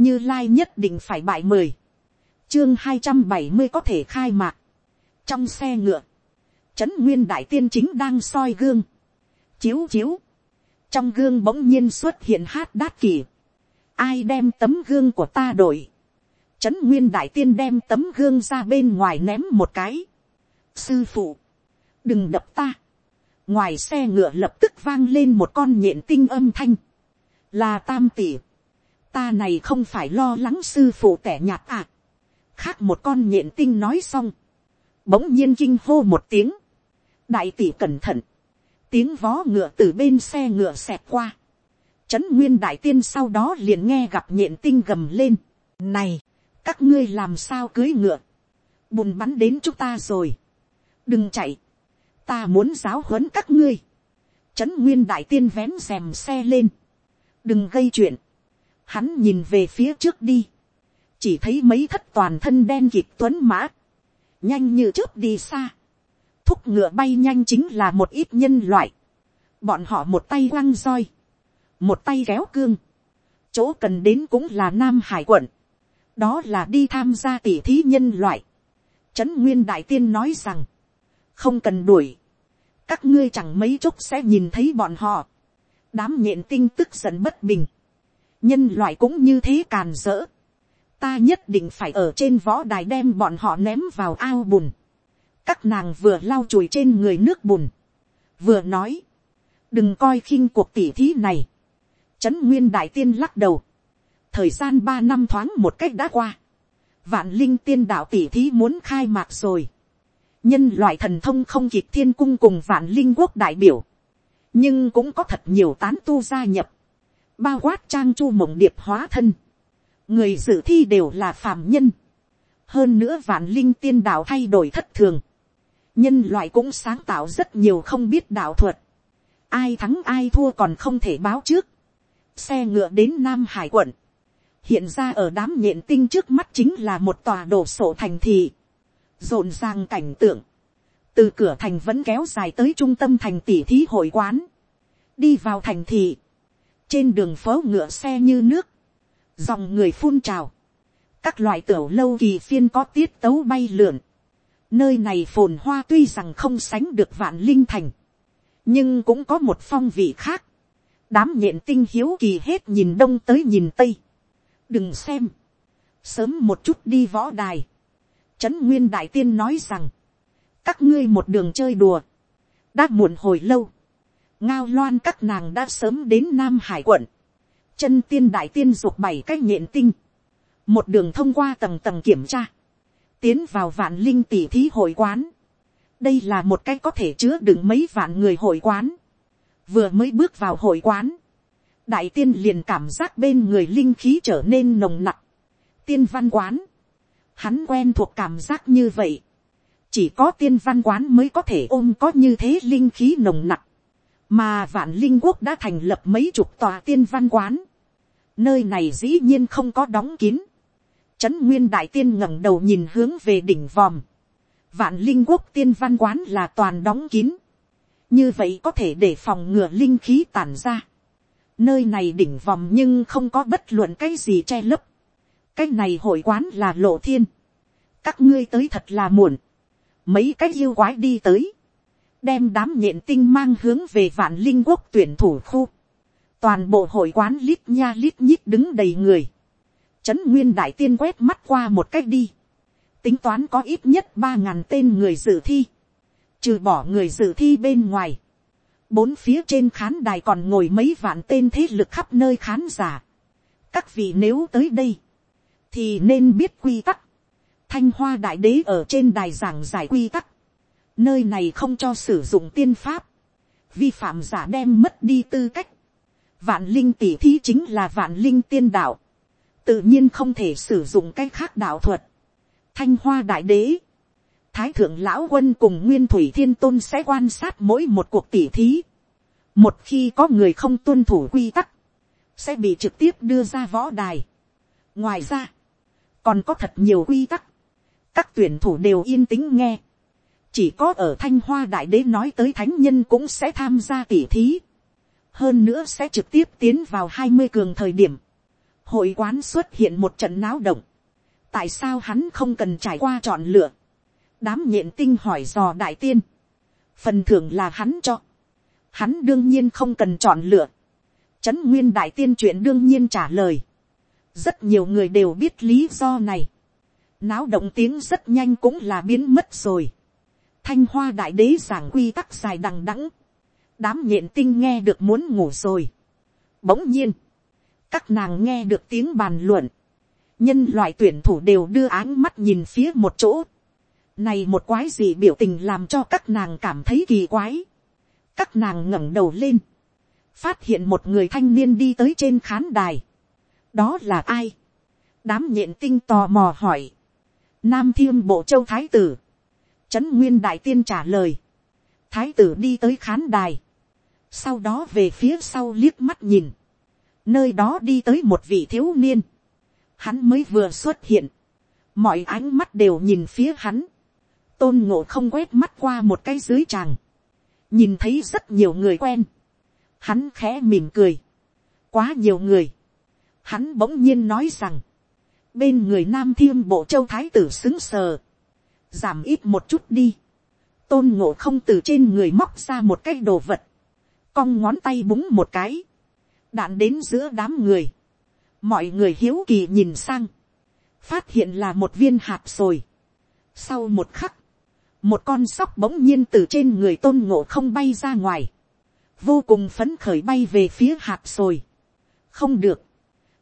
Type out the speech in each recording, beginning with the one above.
như lai nhất định phải bại mười, chương hai trăm bảy mươi có thể khai mạc, trong xe ngựa, trấn nguyên đại tiên chính đang soi gương, chiếu chiếu, trong gương bỗng nhiên xuất hiện hát đát kỳ, ai đem tấm gương của ta đổi, trấn nguyên đại tiên đem tấm gương ra bên ngoài ném một cái, sư phụ, đừng đập ta, ngoài xe ngựa lập tức vang lên một con nhện tinh âm thanh, là tam tỷ, ta này không phải lo lắng sư phụ tẻ nhạt à, khác một con nhện tinh nói xong, bỗng nhiên kinh hô một tiếng, đại tỷ cẩn thận, tiếng vó ngựa từ bên xe ngựa xẹt qua, trấn nguyên đại tiên sau đó liền nghe gặp nhện tinh gầm lên, này, các ngươi làm sao cưới ngựa, bùn bắn đến chúng ta rồi, đừng chạy, ta muốn giáo huấn các ngươi, trấn nguyên đại tiên vén rèm xe lên, đừng gây chuyện, hắn nhìn về phía trước đi, chỉ thấy mấy thất toàn thân đen kịp tuấn mã, nhanh như chớp đi xa, thúc ngựa bay nhanh chính là một ít nhân loại, bọn họ một tay quăng roi, một tay kéo cương, chỗ cần đến cũng là nam hải quận, đó là đi tham gia tỉ thí nhân loại. Trấn nguyên đại tiên nói rằng, không cần đuổi, các ngươi chẳng mấy chốc sẽ nhìn thấy bọn họ, đám nhện tinh tức giận bất bình, nhân loại cũng như thế càn rỡ, ta nhất định phải ở trên võ đài đem bọn họ ném vào ao bùn, các nàng vừa lau chùi trên người nước bùn, vừa nói, đừng coi khinh cuộc tỉ thí này, trấn nguyên đại tiên lắc đầu, thời gian ba năm thoáng một cách đã qua, vạn linh tiên đạo tỉ thí muốn khai mạc rồi, nhân loại thần thông không kịp thiên cung cùng vạn linh quốc đại biểu, nhưng cũng có thật nhiều tán tu gia nhập, bao quát trang chu mộng điệp hóa thân, người dự thi đều là phàm nhân, hơn nữa vạn linh tiên đạo thay đổi thất thường, nhân loại cũng sáng tạo rất nhiều không biết đạo thuật, ai thắng ai thua còn không thể báo trước, xe ngựa đến nam hải quận, hiện ra ở đám nhện tinh trước mắt chính là một tòa đổ sổ thành thị, rộn ràng cảnh tượng, từ cửa thành vẫn kéo dài tới trung tâm thành tỷ thí hội quán, đi vào thành thị, trên đường phố ngựa xe như nước, dòng người phun trào, các loại tiểu lâu kỳ phiên có tiết tấu bay lượn, nơi này phồn hoa tuy rằng không sánh được vạn linh thành, nhưng cũng có một phong vị khác, đám nhện tinh hiếu kỳ hết nhìn đông tới nhìn tây, đừng xem, sớm một chút đi võ đài, trấn nguyên đại tiên nói rằng, các ngươi một đường chơi đùa, đã muộn hồi lâu, ngao loan các nàng đã sớm đến nam hải quận, chân tiên đại tiên ruột bảy cái nhện tinh, một đường thông qua tầng tầng kiểm tra, tiến vào vạn linh tỷ thí hội quán, đây là một cái có thể chứa đựng mấy vạn người hội quán, vừa mới bước vào hội quán, đại tiên liền cảm giác bên người linh khí trở nên nồng nặc, tiên văn quán, hắn quen thuộc cảm giác như vậy, chỉ có tiên văn quán mới có thể ôm có như thế linh khí nồng nặc, mà vạn linh quốc đã thành lập mấy chục tòa tiên văn quán, nơi này dĩ nhiên không có đóng kín, trấn nguyên đại tiên ngẩng đầu nhìn hướng về đỉnh vòm, vạn linh quốc tiên văn quán là toàn đóng kín, như vậy có thể để phòng ngừa linh khí tản ra, nơi này đỉnh vòm nhưng không có bất luận cái gì che lấp, cái này hội quán là lộ thiên, các ngươi tới thật là muộn, mấy cái yêu quái đi tới, đem đám nhện tinh mang hướng về vạn linh quốc tuyển thủ khu, toàn bộ hội quán lít nha lít nhít đứng đầy người, trấn nguyên đại tiên quét mắt qua một cách đi, tính toán có ít nhất ba ngàn tên người dự thi, trừ bỏ người dự thi bên ngoài, bốn phía trên khán đài còn ngồi mấy vạn tên thế lực khắp nơi khán giả. các vị nếu tới đây, thì nên biết quy tắc. thanh hoa đại đế ở trên đài giảng giải quy tắc nơi này không cho sử dụng tiên pháp. vi phạm giả đem mất đi tư cách. vạn linh tỷ thí chính là vạn linh tiên đạo. tự nhiên không thể sử dụng cái khác đạo thuật. thanh hoa đại đế thái thượng lão quân cùng nguyên thủy thiên tôn sẽ quan sát mỗi một cuộc tỉ thí. một khi có người không tuân thủ quy tắc, sẽ bị trực tiếp đưa ra võ đài. ngoài ra, còn có thật nhiều quy tắc, các tuyển thủ đều yên tĩnh nghe chỉ có ở thanh hoa đại đế nói tới thánh nhân cũng sẽ tham gia tỉ thí. hơn nữa sẽ trực tiếp tiến vào hai mươi cường thời điểm. hội quán xuất hiện một trận náo động, tại sao hắn không cần trải qua chọn lựa, đám nhện tinh hỏi dò đại tiên, phần thưởng là hắn cho, hắn đương nhiên không cần chọn lựa, trấn nguyên đại tiên chuyện đương nhiên trả lời, rất nhiều người đều biết lý do này, náo động tiếng rất nhanh cũng là biến mất rồi, thanh hoa đại đế giảng quy tắc dài đằng đẵng, đám nhện tinh nghe được muốn ngủ rồi, bỗng nhiên, các nàng nghe được tiếng bàn luận, nhân loại tuyển thủ đều đưa áng mắt nhìn phía một chỗ, này một quái gì biểu tình làm cho các nàng cảm thấy kỳ quái, các nàng ngẩng đầu lên, phát hiện một người thanh niên đi tới trên khán đài, đó là ai, đám nhện tinh tò mò hỏi, nam thiên bộ châu thái tử, trấn nguyên đại tiên trả lời, thái tử đi tới khán đài, sau đó về phía sau liếc mắt nhìn, nơi đó đi tới một vị thiếu niên, hắn mới vừa xuất hiện, mọi ánh mắt đều nhìn phía hắn, tôn ngộ không quét mắt qua một cái dưới tràng, nhìn thấy rất nhiều người quen, hắn khẽ mỉm cười, quá nhiều người, hắn bỗng nhiên nói rằng, bên người nam thiên bộ châu thái tử xứng sờ, giảm ít một chút đi, tôn ngộ không từ trên người móc ra một cái đồ vật, cong ngón tay búng một cái, đạn đến giữa đám người, mọi người hiếu kỳ nhìn sang, phát hiện là một viên hạt rồi. Sau một khắc, một con sóc bỗng nhiên từ trên người tôn ngộ không bay ra ngoài, vô cùng phấn khởi bay về phía hạt rồi. không được,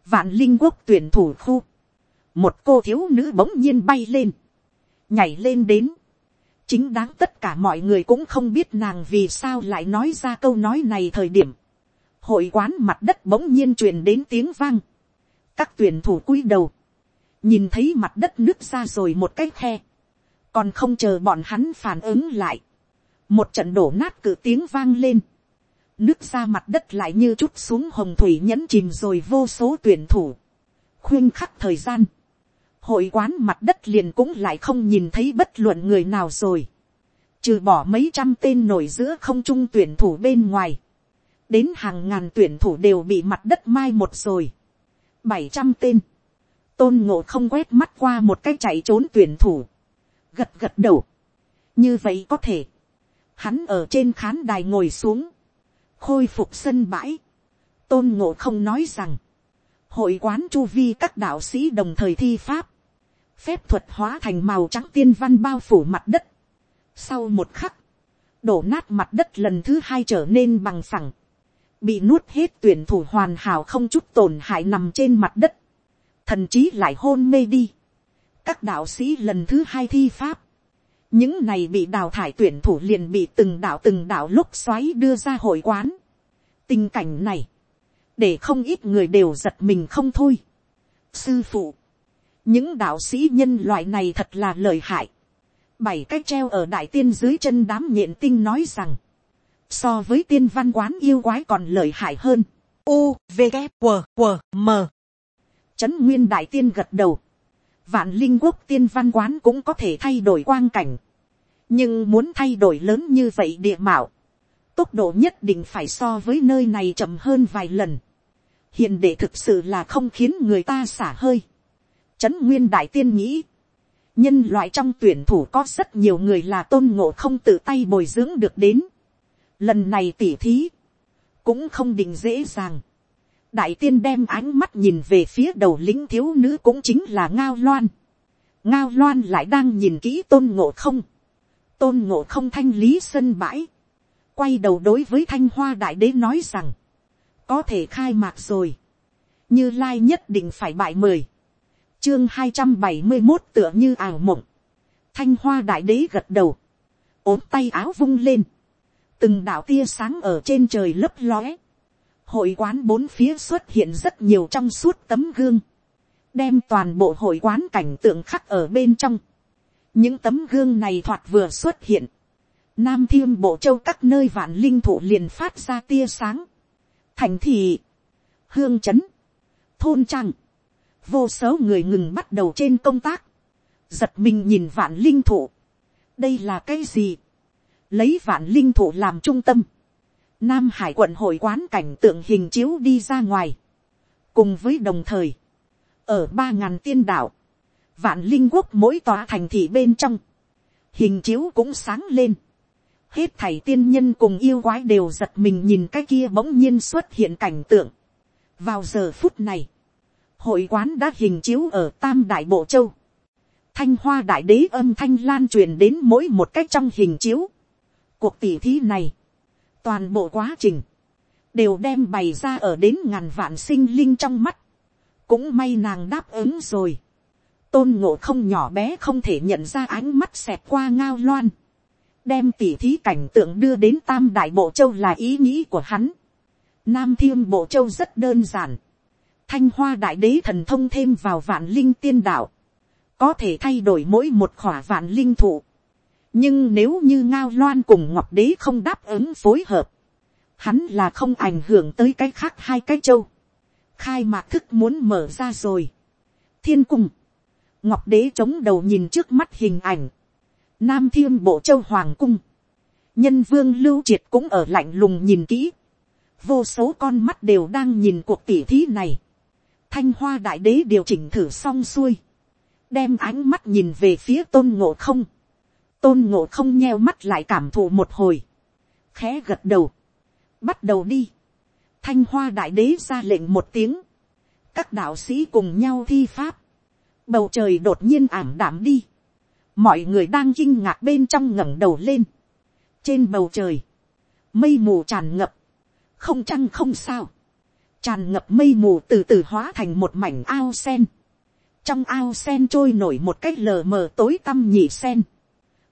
vạn linh quốc tuyển thủ khu, một cô thiếu nữ bỗng nhiên bay lên, nhảy lên đến, chính đáng tất cả mọi người cũng không biết nàng vì sao lại nói ra câu nói này thời điểm, hội quán mặt đất bỗng nhiên truyền đến tiếng vang, các tuyển thủ cúi đầu, nhìn thấy mặt đất nứt ra rồi một cái khe, còn không chờ bọn hắn phản ứng lại, một trận đổ nát cử tiếng vang lên, nước ra mặt đất lại như chút xuống hồng thủy nhẫn chìm rồi vô số tuyển thủ, khuyên khắc thời gian, hội quán mặt đất liền cũng lại không nhìn thấy bất luận người nào rồi, trừ bỏ mấy trăm tên nổi giữa không trung tuyển thủ bên ngoài, đến hàng ngàn tuyển thủ đều bị mặt đất mai một rồi, bảy trăm tên, tôn ngộ không quét mắt qua một cái chạy trốn tuyển thủ, gật gật đầu, như vậy có thể, hắn ở trên khán đài ngồi xuống, khôi phục sân bãi, tôn ngộ không nói rằng, hội quán chu vi các đạo sĩ đồng thời thi pháp, phép thuật hóa thành màu trắng tiên văn bao phủ mặt đất. Sau một khắc, đổ nát mặt đất lần thứ hai trở nên bằng phẳng, bị nuốt hết tuyển thủ hoàn hảo không chút tổn hại nằm trên mặt đất, thần trí lại hôn mê đi. các đạo sĩ lần thứ hai thi pháp, những này bị đào thải tuyển thủ liền bị từng đạo từng đạo lúc xoáy đưa ra hội quán. tình cảnh này, để không ít người đều giật mình không thôi. sư phụ, những đạo sĩ nhân loại này thật là lợi hại. bảy cái treo ở đại tiên dưới chân đám nhện tinh nói rằng, so với tiên văn quán yêu quái còn lợi hại hơn. U, V, K, W, W, M. Trấn Nguyên Đại Tiên gật đầu. Vạn Linh Quốc tiên văn quán cũng có thể thay đổi quang cảnh. Nhưng muốn thay đổi lớn như vậy địa mạo. Tốc độ nhất định phải so với nơi này chậm hơn vài lần. Hiện để thực sự là không khiến người ta xả hơi. Trấn Nguyên Đại Tiên nghĩ. Nhân loại trong tuyển thủ có rất nhiều người là tôn ngộ không tự tay bồi dưỡng được đến lần này tỉ thí, cũng không định dễ dàng. đại tiên đem ánh mắt nhìn về phía đầu lính thiếu nữ cũng chính là ngao loan. ngao loan lại đang nhìn kỹ tôn ngộ không. tôn ngộ không thanh lý sân bãi. quay đầu đối với thanh hoa đại đế nói rằng, có thể khai mạc rồi. như lai nhất định phải bại mời chương hai trăm bảy mươi một tựa như ảo mộng. thanh hoa đại đế gật đầu. ốm tay áo vung lên. Từng đạo tia sáng ở trên trời lấp lóe, hội quán bốn phía xuất hiện rất nhiều trong suốt tấm gương, đem toàn bộ hội quán cảnh tượng khắc ở bên trong. những tấm gương này thoạt vừa xuất hiện, nam thiêm bộ châu các nơi vạn linh thụ liền phát ra tia sáng, thành thị, hương chấn, thôn trăng, vô số người ngừng bắt đầu trên công tác, giật mình nhìn vạn linh thụ, đây là cái gì, lấy vạn linh thủ làm trung tâm, nam hải quận hội quán cảnh tượng hình chiếu đi ra ngoài, cùng với đồng thời, ở ba ngàn tiên đạo, vạn linh quốc mỗi tòa thành thị bên trong, hình chiếu cũng sáng lên, hết thảy tiên nhân cùng yêu quái đều giật mình nhìn cái kia bỗng nhiên xuất hiện cảnh tượng. vào giờ phút này, hội quán đã hình chiếu ở tam đại bộ châu, thanh hoa đại đế âm thanh lan truyền đến mỗi một cách trong hình chiếu. cuộc tỉ thí này, toàn bộ quá trình, đều đem bày ra ở đến ngàn vạn sinh linh trong mắt. cũng may nàng đáp ứng rồi. tôn ngộ không nhỏ bé không thể nhận ra ánh mắt xẹt qua ngao loan. đem tỉ thí cảnh tượng đưa đến tam đại bộ châu là ý nghĩ của hắn. nam thiên bộ châu rất đơn giản thanh hoa đại đế thần thông thêm vào vạn linh tiên đạo. có thể thay đổi mỗi một khỏa vạn linh thụ. nhưng nếu như ngao loan cùng ngọc đế không đáp ứng phối hợp, hắn là không ảnh hưởng tới cái khác hai cái châu. khai mạc thức muốn mở ra rồi. thiên cung, ngọc đế chống đầu nhìn trước mắt hình ảnh, nam thiên bộ châu hoàng cung, nhân vương lưu triệt cũng ở lạnh lùng nhìn kỹ, vô số con mắt đều đang nhìn cuộc tỉ thí này, thanh hoa đại đế điều chỉnh thử xong xuôi, đem ánh mắt nhìn về phía tôn ngộ không, tôn ngộ không nheo mắt lại cảm thụ một hồi, khẽ gật đầu, bắt đầu đi. thanh hoa đại đế ra lệnh một tiếng. các đạo sĩ cùng nhau thi pháp. bầu trời đột nhiên ảm đạm đi. mọi người đang kinh ngạc bên trong ngẩng đầu lên. trên bầu trời, mây mù tràn ngập, không trăng không sao tràn ngập mây mù từ từ hóa thành một mảnh ao sen. trong ao sen trôi nổi một cái lờ mờ tối tăm nhị sen.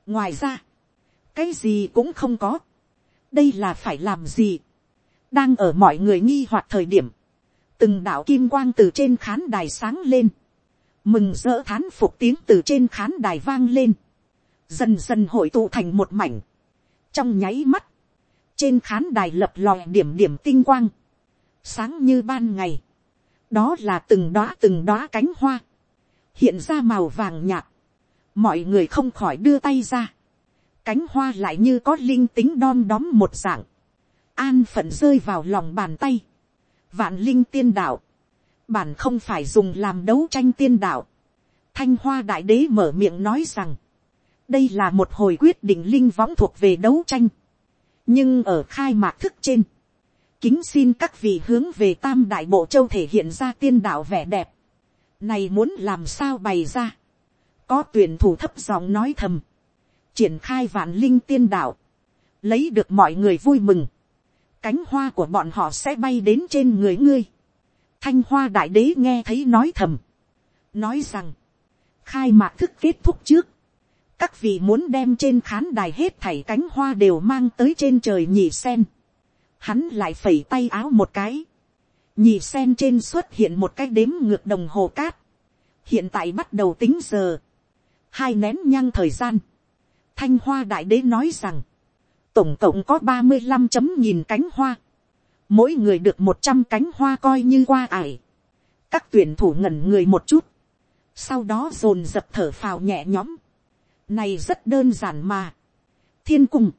ngoài ra, cái gì cũng không có. Đây là phải làm gì, đang ở mọi người nghi hoặc thời điểm, từng đạo kim quang từ trên khán đài sáng lên, mừng rỡ thán phục tiếng từ trên khán đài vang lên, dần dần hội tụ thành một mảnh, trong nháy mắt, trên khán đài lập lòi điểm điểm tinh quang, sáng như ban ngày, đó là từng đoá từng đoá cánh hoa, hiện ra màu vàng nhạt, mọi người không khỏi đưa tay ra, cánh hoa lại như có linh tính đom đóm một dạng, an phận rơi vào lòng bàn tay, vạn linh tiên đạo, bản không phải dùng làm đấu tranh tiên đạo, thanh hoa đại đế mở miệng nói rằng, đây là một hồi quyết định linh võng thuộc về đấu tranh, nhưng ở khai mạc thức trên, kính xin các vị hướng về tam đại bộ châu thể hiện ra tiên đạo vẻ đẹp, này muốn làm sao bày ra, có tuyển thủ thấp giọng nói thầm, triển khai vạn linh tiên đạo, lấy được mọi người vui mừng, cánh hoa của bọn họ sẽ bay đến trên người ngươi. Thanh hoa đại đế nghe thấy nói thầm, nói rằng, khai mạc thức kết thúc trước, các vị muốn đem trên khán đài hết thảy cánh hoa đều mang tới trên trời nhị sen. Hắn lại phẩy tay áo một cái. Nhị sen trên xuất hiện một cái đếm ngược đồng hồ cát. Hiện tại bắt đầu tính giờ. Hai nén nhang thời gian. Thanh hoa đại đế nói rằng, tổng cộng có ba mươi năm chấm nghìn cánh hoa, mỗi người được một trăm cánh hoa coi như qua ải, các tuyển thủ ngẩn người một chút, sau đó dồn dập thở phào nhẹ nhõm, này rất đơn giản mà, thiên cung,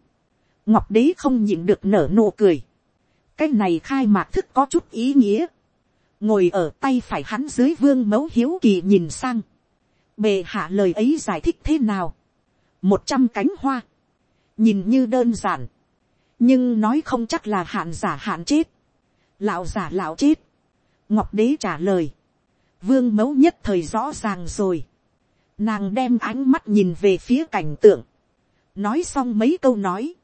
ngọc đế không nhịn được nở nụ cười, cái này khai mạc thức có chút ý nghĩa, ngồi ở tay phải hắn dưới vương mẫu hiếu kỳ nhìn sang, bề hạ lời ấy giải thích thế nào, một trăm cánh hoa, nhìn như đơn giản, nhưng nói không chắc là hạn giả hạn chết, lão giả lão chết, ngọc đế trả lời, vương mẫu nhất thời rõ ràng rồi, nàng đem ánh mắt nhìn về phía cảnh tượng, nói xong mấy câu nói,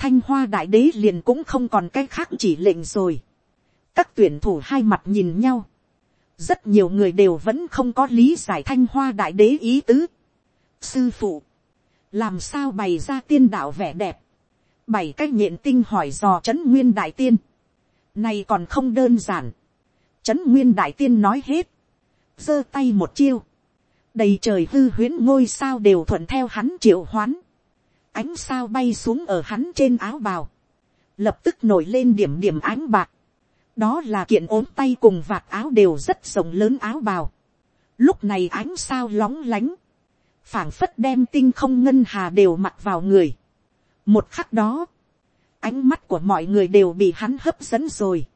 thanh hoa đại đế liền cũng không còn cái khác chỉ lệnh rồi, các tuyển thủ hai mặt nhìn nhau, rất nhiều người đều vẫn không có lý giải thanh hoa đại đế ý tứ. sư phụ, làm sao bày ra tiên đạo vẻ đẹp, bảy cái nhện tinh hỏi dò trấn nguyên đại tiên, này còn không đơn giản, trấn nguyên đại tiên nói hết, giơ tay một chiêu, đầy trời hư huyễn ngôi sao đều thuận theo hắn triệu hoán, ánh sao bay xuống ở hắn trên áo bào, lập tức nổi lên điểm điểm ánh bạc, đó là kiện ốm tay cùng vạt áo đều rất rộng lớn áo bào, lúc này ánh sao lóng lánh, phảng phất đem tinh không ngân hà đều mặc vào người. một khắc đó, ánh mắt của mọi người đều bị hắn hấp dẫn rồi.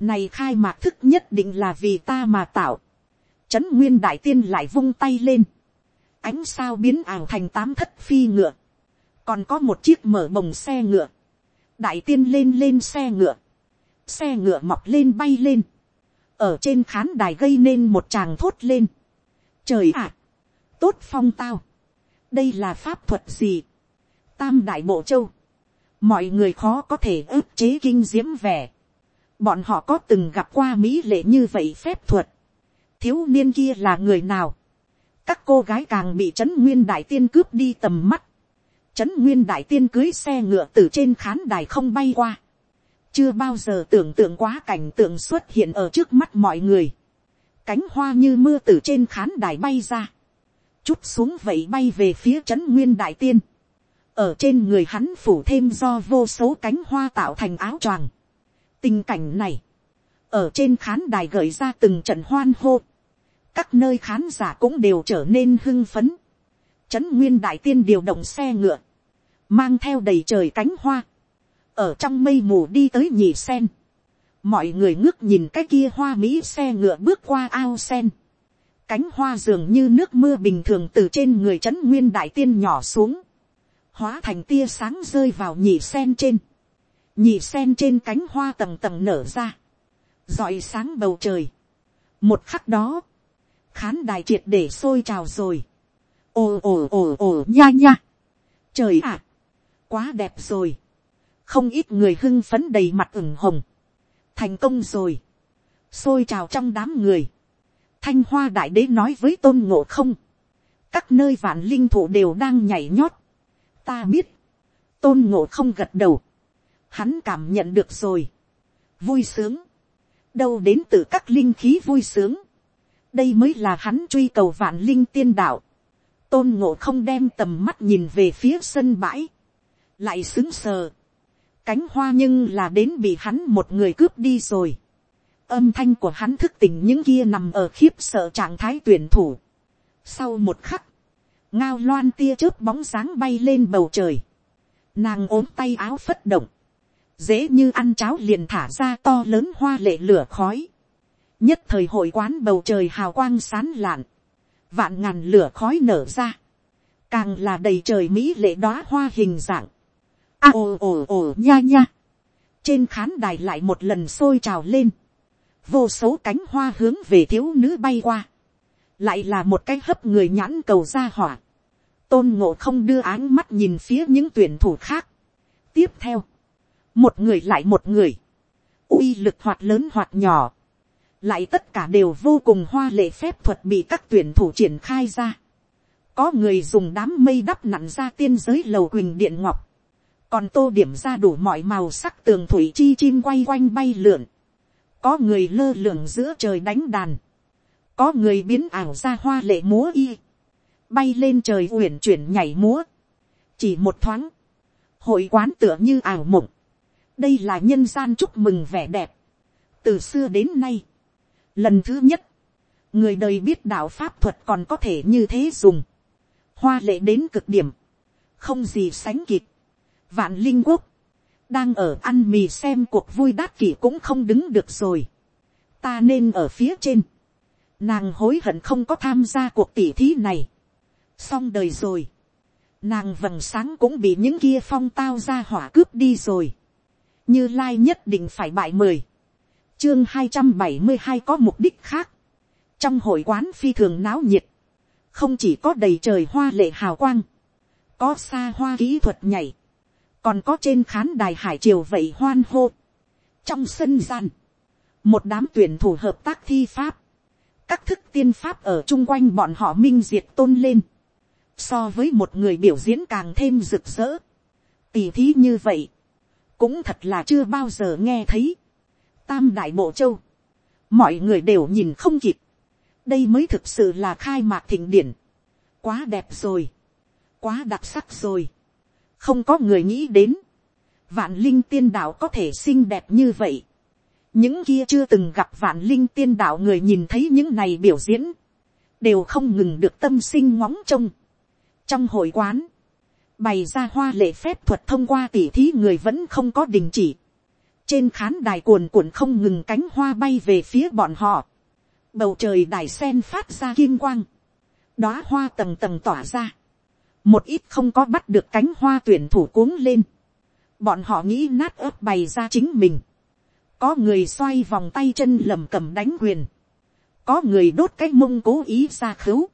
này khai mạc thức nhất định là vì ta mà tạo. trấn nguyên đại tiên lại vung tay lên, ánh sao biến ảo thành tám thất phi ngựa, còn có một chiếc mở bồng xe ngựa, đại tiên lên lên xe ngựa, xe ngựa mọc lên bay lên, ở trên khán đài gây nên một tràng thốt lên, trời ạ, tốt phong tao, đây là pháp thuật gì, tam đại bộ châu, mọi người khó có thể ức chế kinh diễm vẻ, bọn họ có từng gặp qua mỹ lệ như vậy phép thuật, thiếu niên kia là người nào, các cô gái càng bị trấn nguyên đại tiên cướp đi tầm mắt, trấn nguyên đại tiên cưới xe ngựa từ trên khán đài không bay qua, chưa bao giờ tưởng tượng quá cảnh tượng xuất hiện ở trước mắt mọi người, cánh hoa như mưa từ trên khán đài bay ra, chút xuống vậy bay về phía trấn nguyên đại tiên, ở trên người hắn phủ thêm do vô số cánh hoa tạo thành áo choàng. tình cảnh này, ở trên khán đài gợi ra từng trận hoan hô, các nơi khán giả cũng đều trở nên hưng phấn, trấn nguyên đại tiên điều động xe ngựa, mang theo đầy trời cánh hoa, ở trong mây mù đi tới nhì sen, mọi người ngước nhìn cái kia hoa mỹ xe ngựa bước qua ao sen, cánh hoa dường như nước mưa bình thường từ trên người trấn nguyên đại tiên nhỏ xuống, hóa thành tia sáng rơi vào nhì sen trên, nhì sen trên cánh hoa tầng tầng nở ra, rọi sáng bầu trời. một khắc đó, khán đài triệt để sôi trào rồi, ồ ồ ồ ồ nha nha, trời ạ, quá đẹp rồi, không ít người hưng phấn đầy mặt ửng hồng, thành công rồi, xôi trào trong đám người, thanh hoa đại đế nói với tôn ngộ không, các nơi vạn linh thủ đều đang nhảy nhót, ta biết, tôn ngộ không gật đầu, hắn cảm nhận được rồi, vui sướng, đâu đến từ các linh khí vui sướng, đây mới là hắn truy cầu vạn linh tiên đạo, tôn ngộ không đem tầm mắt nhìn về phía sân bãi, lại xứng sờ, cánh hoa nhưng là đến bị hắn một người cướp đi rồi, âm thanh của hắn thức tỉnh những kia nằm ở khiếp sợ trạng thái tuyển thủ. Sau một khắc, ngao loan tia chớp bóng dáng bay lên bầu trời, nàng ốm tay áo phất động, dễ như ăn cháo liền thả ra to lớn hoa lệ lửa khói, nhất thời hội quán bầu trời hào quang sán lạn, vạn ngàn lửa khói nở ra, càng là đầy trời mỹ lệ đóa hoa hình dạng, a ồ ồ ồ nha nha, trên khán đài lại một lần sôi trào lên, vô số cánh hoa hướng về thiếu nữ bay qua, lại là một cái hấp người nhãn cầu ra hỏa, tôn ngộ không đưa áng mắt nhìn phía những tuyển thủ khác. tiếp theo, một người lại một người, uy lực hoạt lớn hoạt nhỏ, lại tất cả đều vô cùng hoa lệ phép thuật bị các tuyển thủ triển khai ra. có người dùng đám mây đắp nặn ra tiên giới lầu quỳnh điện ngọc, còn tô điểm ra đủ mọi màu sắc tường thủy chi chim quay quanh bay lượn, có người lơ lửng giữa trời đánh đàn, có người biến ảo ra hoa lệ múa y, bay lên trời uyển chuyển nhảy múa, chỉ một thoáng, hội quán tựa như ảo mộng, đây là nhân gian chúc mừng vẻ đẹp, từ xưa đến nay, lần thứ nhất, người đời biết đạo pháp thuật còn có thể như thế dùng, hoa lệ đến cực điểm, không gì sánh kịp, vạn linh quốc, đang ở ăn mì xem cuộc vui đát kỷ cũng không đứng được rồi, ta nên ở phía trên, nàng hối hận không có tham gia cuộc tỉ thí này, xong đời rồi, nàng vầng sáng cũng bị những kia phong tao ra hỏa cướp đi rồi, như lai nhất định phải bại mười, chương hai trăm bảy mươi hai có mục đích khác, trong hội quán phi thường náo nhiệt, không chỉ có đầy trời hoa lệ hào quang, có xa hoa kỹ thuật nhảy, còn có trên khán đài hải triều vậy hoan hô. trong sân gian, một đám tuyển thủ hợp tác thi pháp, các thức tiên pháp ở chung quanh bọn họ minh diệt tôn lên, so với một người biểu diễn càng thêm rực rỡ, tỉ thí như vậy, cũng thật là chưa bao giờ nghe thấy. Tam đại bộ châu, mọi người đều nhìn không kịp, đây mới thực sự là khai mạc thịnh điển, quá đẹp rồi, quá đặc sắc rồi, không có người nghĩ đến, vạn linh tiên đạo có thể xinh đẹp như vậy, những kia chưa từng gặp vạn linh tiên đạo người nhìn thấy những này biểu diễn, đều không ngừng được tâm sinh ngóng trông. trong hội quán, bày ra hoa lệ phép thuật thông qua tỉ thí người vẫn không có đình chỉ trên khán đài cuồn cuộn không ngừng cánh hoa bay về phía bọn họ. bầu trời đài sen phát ra kim quang, đóa hoa tầng tầng tỏa ra, một ít không có bắt được cánh hoa tuyển thủ cuống lên, bọn họ nghĩ nát ớt bày ra chính mình, có người xoay vòng tay chân lầm cầm đánh quyền, có người đốt cái mông cố ý ra khứu,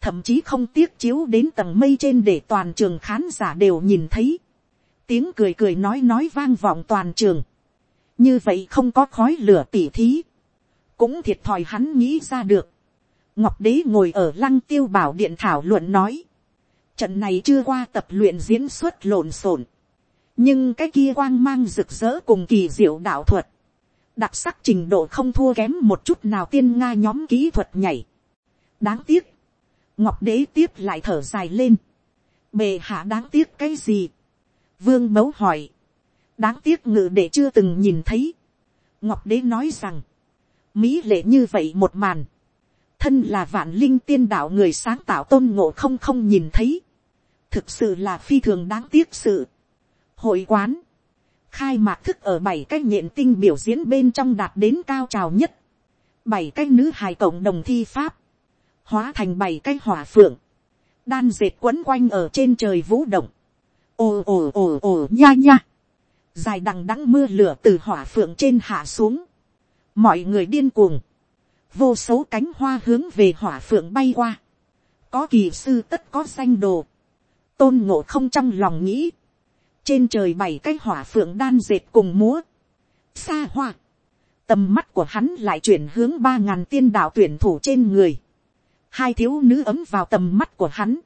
thậm chí không tiếc chiếu đến tầng mây trên để toàn trường khán giả đều nhìn thấy, tiếng cười cười nói nói vang vọng toàn trường, như vậy không có khói lửa tỉ thí, cũng thiệt thòi hắn nghĩ ra được. ngọc đế ngồi ở lăng tiêu bảo điện thảo luận nói, trận này chưa qua tập luyện diễn xuất lộn xộn, nhưng cái kia quang mang rực rỡ cùng kỳ diệu đạo thuật, đặc sắc trình độ không thua kém một chút nào tiên nga nhóm kỹ thuật nhảy. đáng tiếc, ngọc đế tiếp lại thở dài lên, bề hạ đáng tiếc cái gì, vương mấu hỏi, đáng tiếc ngự để chưa từng nhìn thấy, ngọc đế nói rằng, mỹ lệ như vậy một màn, thân là vạn linh tiên đạo người sáng tạo tôn ngộ không không nhìn thấy, thực sự là phi thường đáng tiếc sự. hội quán, khai mạc thức ở bảy cái nhện tinh biểu diễn bên trong đạt đến cao trào nhất, bảy cái nữ hài cộng đồng thi pháp, hóa thành bảy cái hỏa phượng, đan dệt quấn quanh ở trên trời vũ động, ồ ồ ồ ồ nha nha, dài đằng đắng mưa lửa từ hỏa phượng trên hạ xuống, mọi người điên cuồng, vô số cánh hoa hướng về hỏa phượng bay qua, có kỳ sư tất có danh đồ, tôn ngộ không trong lòng nghĩ, trên trời bảy cái hỏa phượng đan dệt cùng múa, xa hoa, tầm mắt của hắn lại chuyển hướng ba ngàn tiên đạo tuyển thủ trên người, hai thiếu nữ ấm vào tầm mắt của hắn,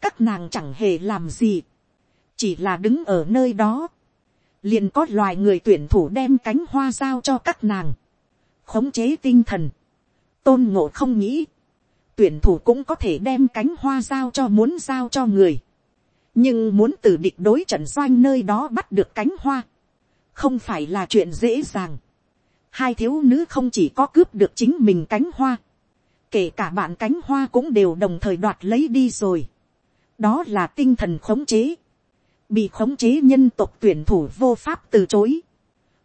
các nàng chẳng hề làm gì, chỉ là đứng ở nơi đó, liền có loài người tuyển thủ đem cánh hoa giao cho các nàng, khống chế tinh thần, tôn ngộ không nghĩ, tuyển thủ cũng có thể đem cánh hoa giao cho muốn giao cho người, nhưng muốn từ địch đối trận doanh nơi đó bắt được cánh hoa, không phải là chuyện dễ dàng. hai thiếu nữ không chỉ có cướp được chính mình cánh hoa, kể cả bạn cánh hoa cũng đều đồng thời đoạt lấy đi rồi. đó là tinh thần khống chế, bị khống chế nhân tộc tuyển thủ vô pháp từ chối.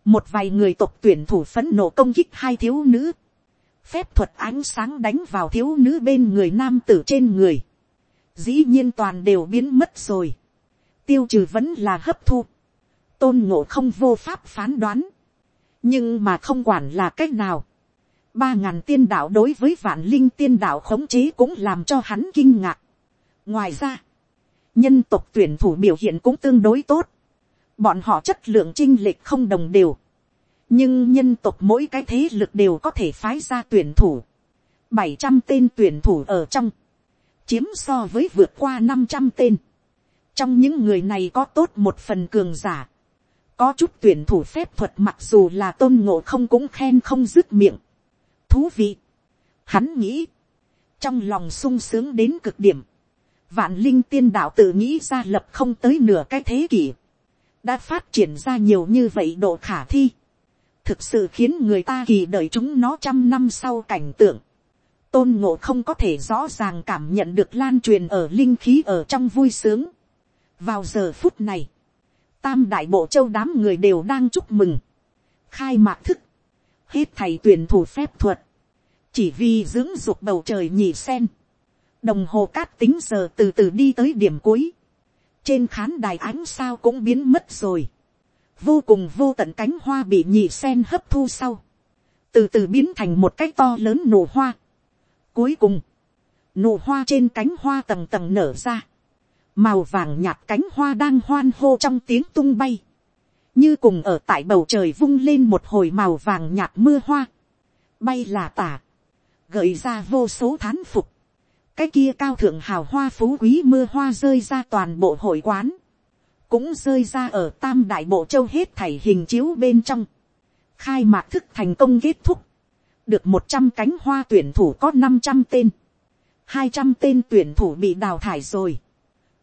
một vài người tộc tuyển thủ phấn nộ công kích hai thiếu nữ, phép thuật ánh sáng đánh vào thiếu nữ bên người nam tử trên người dĩ nhiên toàn đều biến mất rồi. tiêu trừ vẫn là hấp thu. tôn ngộ không vô pháp phán đoán. nhưng mà không quản là c á c h nào. ba ngàn tiên đạo đối với vạn linh tiên đạo khống chế cũng làm cho hắn kinh ngạc. ngoài ra, nhân tộc tuyển thủ biểu hiện cũng tương đối tốt. bọn họ chất lượng chinh lệch không đồng đều. nhưng nhân tộc mỗi cái thế lực đều có thể phái ra tuyển thủ. bảy trăm tên tuyển thủ ở trong chiếm so với vượt qua năm trăm tên. trong những người này có tốt một phần cường giả. có chút tuyển thủ phép thuật mặc dù là tôn ngộ không cũng khen không dứt miệng. thú vị. hắn nghĩ. trong lòng sung sướng đến cực điểm vạn linh tiên đạo tự nghĩ ra lập không tới nửa cái thế kỷ. đã phát triển ra nhiều như vậy độ khả thi. thực sự khiến người ta kỳ đợi chúng nó trăm năm sau cảnh tượng tôn ngộ không có thể rõ ràng cảm nhận được lan truyền ở linh khí ở trong vui sướng. vào giờ phút này, tam đại bộ châu đám người đều đang chúc mừng, khai mạc thức, hết thầy tuyển thủ phép thuật, chỉ vì dưỡng dục bầu trời nhì sen, đồng hồ cát tính giờ từ từ đi tới điểm cuối, trên khán đài ánh sao cũng biến mất rồi, vô cùng vô tận cánh hoa bị nhị sen hấp thu sau, từ từ biến thành một cái to lớn nổ hoa, Cuối cùng, nổ hoa trên cánh hoa tầng tầng nở ra. Màu vàng nhạt cánh hoa đang hoan hô trong tiếng tung bay. Như cùng ở tại bầu trời vung lên một hồi màu vàng nhạt mưa hoa. Bay là tả. Gợi ra vô số thán phục. Cái kia cao thượng hào hoa phú quý mưa hoa rơi ra toàn bộ hội quán. Cũng rơi ra ở tam đại bộ châu hết thảy hình chiếu bên trong. Khai mạc thức thành công kết thúc được một trăm cánh hoa tuyển thủ có năm trăm tên, hai trăm tên tuyển thủ bị đào thải rồi.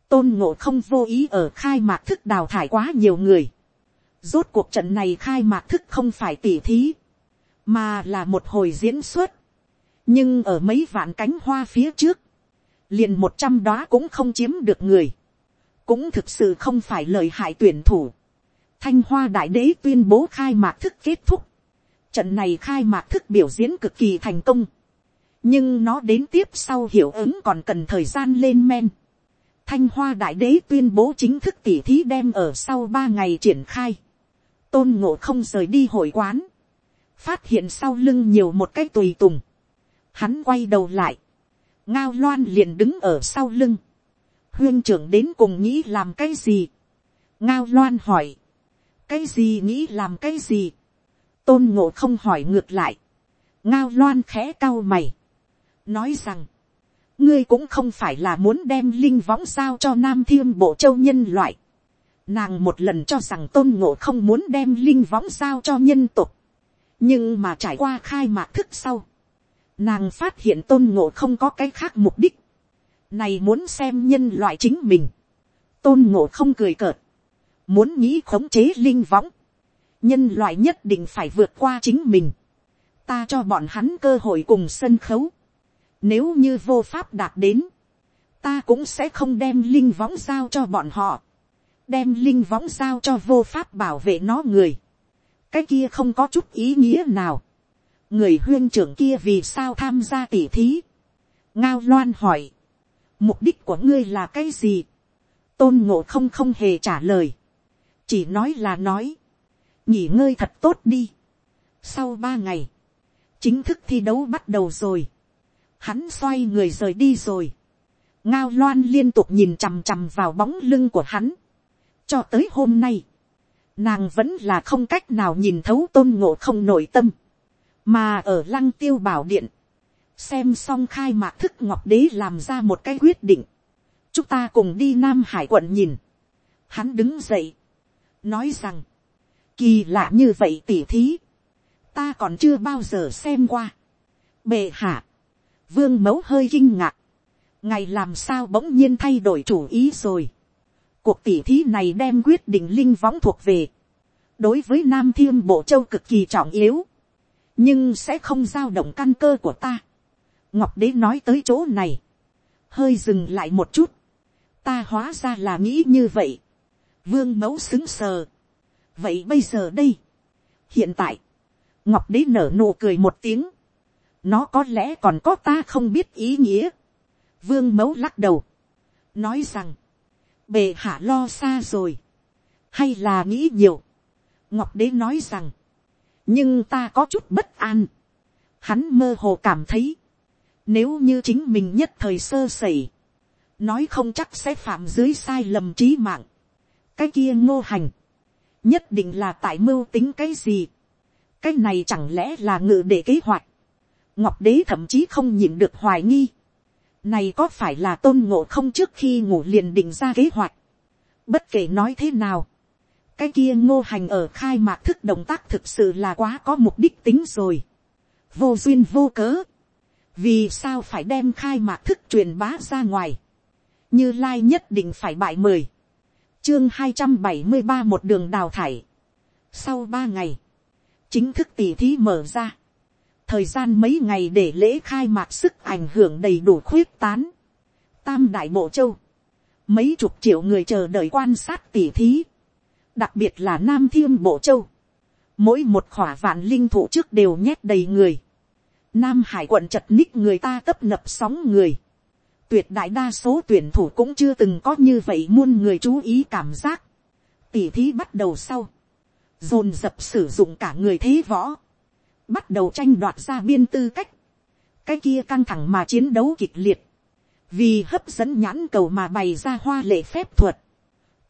tôn ngộ không vô ý ở khai mạc thức đào thải quá nhiều người. rốt cuộc trận này khai mạc thức không phải tỉ thí, mà là một hồi diễn xuất. nhưng ở mấy vạn cánh hoa phía trước, liền một trăm đó cũng không chiếm được người, cũng thực sự không phải lời hại tuyển thủ. thanh hoa đại đế tuyên bố khai mạc thức kết thúc, Trận này khai mạc thức biểu diễn cực kỳ thành công. Nhưng nó đến tiếp sau hiệu ứng còn cần thời gian lên men. Thanh Hoa Đại Đế tuyên bố chính thức tỉ thí đem ở sau ba ngày triển khai. Tôn ngộ không rời đi hội quán. Phát hiện sau lưng nhiều một cái tùy tùng. Hắn quay đầu lại. Ngao loan liền đứng ở sau lưng. Huyên trưởng đến cùng nghĩ làm cái gì? Ngao loan hỏi. Cái gì nghĩ làm cái gì? Tôn ngộ không hỏi ngược lại. Ngao loan khẽ cao mày. Nói rằng. Ngươi cũng không phải là muốn đem linh võng sao cho nam thiên bộ châu nhân loại. Nàng một lần cho rằng tôn ngộ không muốn đem linh võng sao cho nhân tục. Nhưng mà trải qua khai mạc thức sau. Nàng phát hiện tôn ngộ không có cái khác mục đích. Này muốn xem nhân loại chính mình. Tôn ngộ không cười cợt. Muốn nghĩ khống chế linh võng. Nhân loại nhất định phải vượt qua chính mình. Ta cho bọn hắn cơ hội cùng sân khấu. Nếu như vô pháp đạt đến. Ta cũng sẽ không đem linh võng giao cho bọn họ. Đem linh võng giao cho vô pháp bảo vệ nó người. Cái kia không có chút ý nghĩa nào người huyên trưởng kia vì sao tham gia tỉ thí. ngao loan hỏi, mục đích của ngươi là cái gì. tôn ngộ không không hề trả lời, chỉ nói là nói, nghỉ ngơi thật tốt đi. sau ba ngày, chính thức thi đấu bắt đầu rồi, hắn xoay người rời đi rồi, ngao loan liên tục nhìn chằm chằm vào bóng lưng của hắn, cho tới hôm nay, nàng vẫn là không cách nào nhìn thấu tôn ngộ không nội tâm mà ở lăng tiêu bảo điện, xem xong khai mạc thức ngọc đế làm ra một cái quyết định, chúng ta cùng đi nam hải quận nhìn, hắn đứng dậy, nói rằng, kỳ lạ như vậy tỉ thí, ta còn chưa bao giờ xem qua, bệ hạ, vương mẫu hơi kinh ngạc, ngày làm sao bỗng nhiên thay đổi chủ ý rồi, cuộc tỉ thí này đem quyết định linh võng thuộc về, đối với nam thiên bộ châu cực kỳ trọng yếu, nhưng sẽ không giao động căn cơ của ta. ngọc đế nói tới chỗ này, hơi dừng lại một chút, ta hóa ra là nghĩ như vậy, vương mẫu xứng sờ, vậy bây giờ đây, hiện tại, ngọc đế nở nụ cười một tiếng, nó có lẽ còn có ta không biết ý nghĩa, vương mẫu lắc đầu, nói rằng, bề hạ lo xa rồi, hay là nghĩ nhiều, ngọc đế nói rằng, nhưng ta có chút bất an. Hắn mơ hồ cảm thấy, nếu như chính mình nhất thời sơ sẩy, nói không chắc sẽ phạm dưới sai lầm trí mạng. cái kia ngô hành, nhất định là tại mưu tính cái gì. cái này chẳng lẽ là ngự để kế hoạch. ngọc đế thậm chí không nhìn được hoài nghi. này có phải là tôn ngộ không trước khi ngủ liền định ra kế hoạch. bất kể nói thế nào, cái kia ngô hành ở khai mạc thức động tác thực sự là quá có mục đích tính rồi. vô duyên vô cớ. vì sao phải đem khai mạc thức truyền bá ra ngoài. như lai nhất định phải bại mười. chương hai trăm bảy mươi ba một đường đào thải. sau ba ngày, chính thức tỉ thí mở ra. thời gian mấy ngày để lễ khai mạc sức ảnh hưởng đầy đủ khuyết tán. tam đại bộ châu. mấy chục triệu người chờ đợi quan sát tỉ thí đặc biệt là nam thiên bộ châu, mỗi một khỏa vạn linh thủ trước đều nhét đầy người, nam hải quận chật ních người ta tấp nập sóng người, tuyệt đại đa số tuyển thủ cũng chưa từng có như vậy muôn người chú ý cảm giác, tỉ thí bắt đầu sau, dồn dập sử dụng cả người thế võ, bắt đầu tranh đoạt ra biên tư cách, cái kia căng thẳng mà chiến đấu kịch liệt, vì hấp dẫn nhãn cầu mà bày ra hoa lệ phép thuật,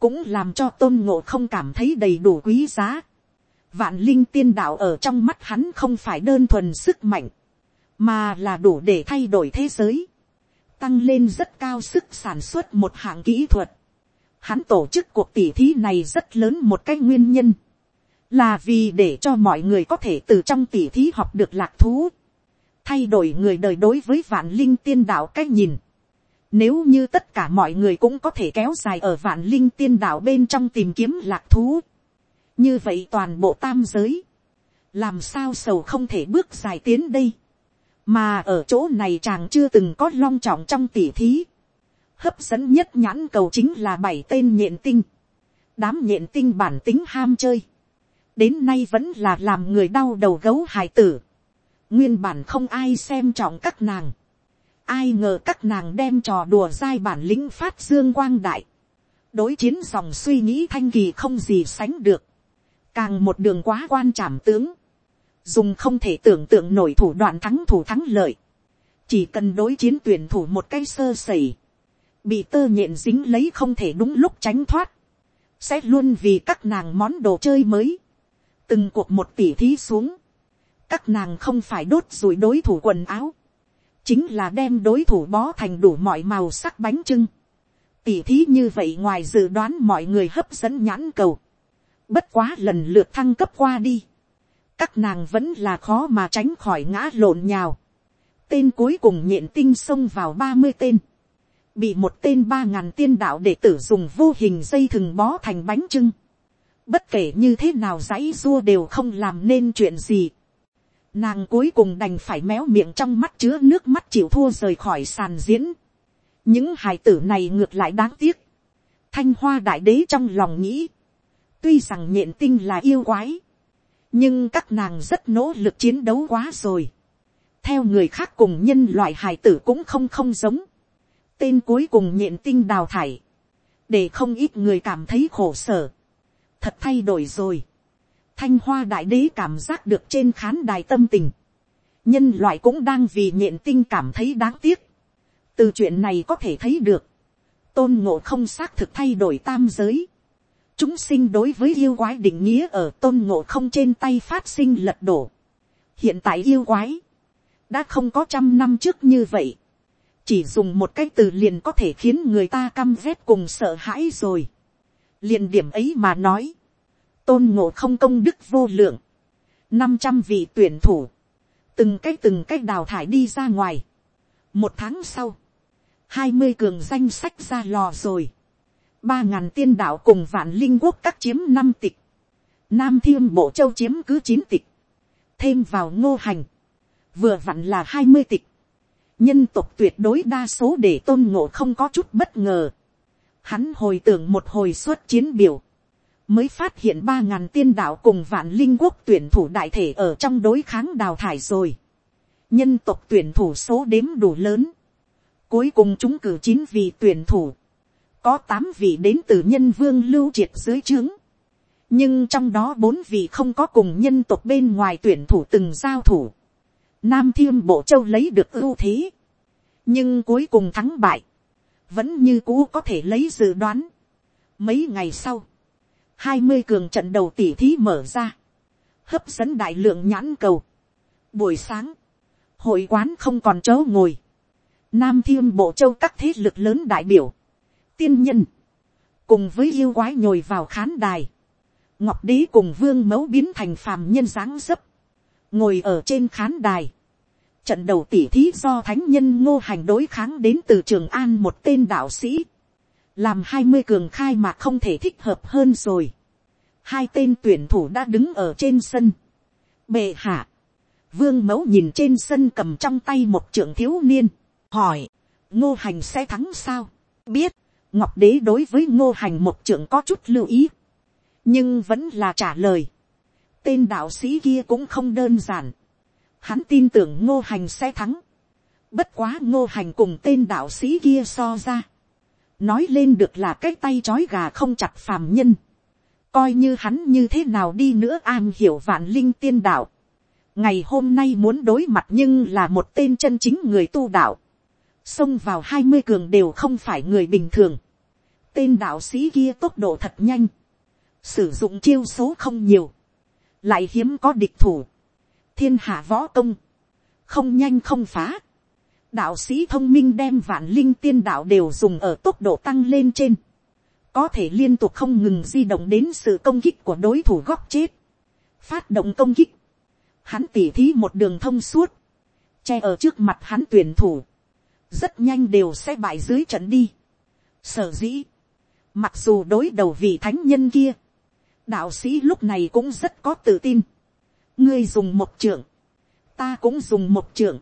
cũng làm cho tôn ngộ không cảm thấy đầy đủ quý giá. Vạn linh tiên đạo ở trong mắt hắn không phải đơn thuần sức mạnh, mà là đủ để thay đổi thế giới, tăng lên rất cao sức sản xuất một hạng kỹ thuật. Hắn tổ chức cuộc tỉ thí này rất lớn một cái nguyên nhân, là vì để cho mọi người có thể từ trong tỉ thí học được lạc thú, thay đổi người đời đối với vạn linh tiên đạo cách nhìn nếu như tất cả mọi người cũng có thể kéo dài ở vạn linh tiên đảo bên trong tìm kiếm lạc thú. Như vậy toàn bộ tam giới. Làm sao sầu không thể bước dài tiến đây. Mà ở chỗ này chàng chưa từng có long trọng trong tỉ thí. Hấp dẫn nhất nhãn cầu chính là bảy tên nhện tinh. Đám nhện tinh bản tính ham chơi. đến nay vẫn là làm người đau đầu gấu hài tử, nguyên bản không ai xem trọng các nàng, ai ngờ các nàng đem trò đùa dai bản lĩnh phát dương quang đại, đối chiến dòng suy nghĩ thanh kỳ không gì sánh được, càng một đường quá quan trảm tướng, dùng không thể tưởng tượng nổi thủ đoạn thắng thủ thắng lợi, chỉ cần đối chiến tuyển thủ một cái sơ sẩy, bị tơ nhện dính lấy không thể đúng lúc tránh thoát, sẽ luôn vì các nàng món đồ chơi mới, từng cuộc một tỉ thí xuống, các nàng không phải đốt rủi đối thủ quần áo, chính là đem đối thủ bó thành đủ mọi màu sắc bánh trưng. Tỉ thí như vậy ngoài dự đoán mọi người hấp dẫn nhãn cầu. Bất quá lần lượt thăng cấp qua đi. Các nàng vẫn là khó mà tránh khỏi ngã lộn nhào. Tên cuối cùng nhện tinh xông vào ba mươi tên. Bị một tên ba ngàn tiên đạo đệ tử dùng vô hình dây thừng bó thành bánh trưng. Bất kể như thế nào giấy rua đều không làm nên chuyện gì Nàng cuối cùng đành phải méo miệng trong mắt chứa nước mắt chịu thua rời khỏi sàn diễn. Những hài tử này ngược lại đáng tiếc. Thanh hoa đại đế trong lòng nghĩ. Tuy rằng nhện tinh là yêu quái. Nhưng các nàng rất nỗ lực chiến đấu quá rồi. Theo người khác cùng nhân loại hài tử cũng không không giống. Tên cuối cùng nhện tinh đào thải. Để không ít người cảm thấy khổ sở. Thật thay đổi rồi thanh hoa đại đế cảm giác được trên khán đài tâm tình. nhân loại cũng đang vì nhện tinh cảm thấy đáng tiếc. từ chuyện này có thể thấy được, tôn ngộ không xác thực thay đổi tam giới. chúng sinh đối với yêu quái định nghĩa ở tôn ngộ không trên tay phát sinh lật đổ. hiện tại yêu quái, đã không có trăm năm trước như vậy. chỉ dùng một cái từ liền có thể khiến người ta căm rét cùng sợ hãi rồi. liền điểm ấy mà nói tôn ngộ không công đức vô lượng, năm trăm vị tuyển thủ, từng cách từng cách đào thải đi ra ngoài. một tháng sau, hai mươi cường danh sách ra lò rồi, ba ngàn tiên đạo cùng vạn linh quốc các chiếm năm tịch, nam thiêm bộ châu chiếm cứ chín tịch, thêm vào ngô hành, vừa vặn là hai mươi tịch, nhân tộc tuyệt đối đa số để tôn ngộ không có chút bất ngờ. Hắn hồi tưởng một hồi suốt chiến biểu mới phát hiện ba ngàn tiên đạo cùng vạn linh quốc tuyển thủ đại thể ở trong đối kháng đào thải rồi. nhân tộc tuyển thủ số đếm đủ lớn. cuối cùng chúng cử chín vị tuyển thủ. có tám vị đến từ nhân vương lưu triệt dưới trướng. nhưng trong đó bốn vị không có cùng nhân tộc bên ngoài tuyển thủ từng giao thủ. nam thiêm bộ châu lấy được ưu thế. nhưng cuối cùng thắng bại. vẫn như cũ có thể lấy dự đoán. mấy ngày sau, hai mươi cường trận đầu tỉ thí mở ra, hấp dẫn đại lượng nhãn cầu. Buổi sáng, hội quán không còn chỗ ngồi, nam thiên bộ châu các thế lực lớn đại biểu, tiên nhân, cùng với yêu quái nhồi vào khán đài, ngọc đế cùng vương mẫu biến thành phàm nhân dáng dấp, ngồi ở trên khán đài, trận đầu tỉ thí do thánh nhân ngô hành đối kháng đến từ trường an một tên đạo sĩ, làm hai mươi cường khai mà không thể thích hợp hơn rồi. hai tên tuyển thủ đã đứng ở trên sân. bệ hạ, vương mẫu nhìn trên sân cầm trong tay một trưởng thiếu niên, hỏi, ngô hành sẽ thắng sao, biết, ngọc đế đối với ngô hành một trưởng có chút lưu ý, nhưng vẫn là trả lời, tên đạo sĩ kia cũng không đơn giản, hắn tin tưởng ngô hành sẽ thắng, bất quá ngô hành cùng tên đạo sĩ kia so ra, nói lên được là cái tay trói gà không chặt phàm nhân, coi như hắn như thế nào đi nữa an hiểu vạn linh tiên đạo, ngày hôm nay muốn đối mặt nhưng là một tên chân chính người tu đạo, xông vào hai mươi cường đều không phải người bình thường, tên đạo sĩ kia tốc độ thật nhanh, sử dụng chiêu số không nhiều, lại hiếm có địch thủ, thiên hạ võ công, không nhanh không phá, đạo sĩ thông minh đem vạn linh tiên đạo đều dùng ở tốc độ tăng lên trên, có thể liên tục không ngừng di động đến sự công kích của đối thủ góc chết, phát động công kích, hắn tỉ thí một đường thông suốt, che ở trước mặt hắn tuyển thủ, rất nhanh đều sẽ bại dưới trận đi. Sở dĩ, mặc dù đối đầu vị thánh nhân kia, đạo sĩ lúc này cũng rất có tự tin. ngươi dùng một trưởng, ta cũng dùng một trưởng,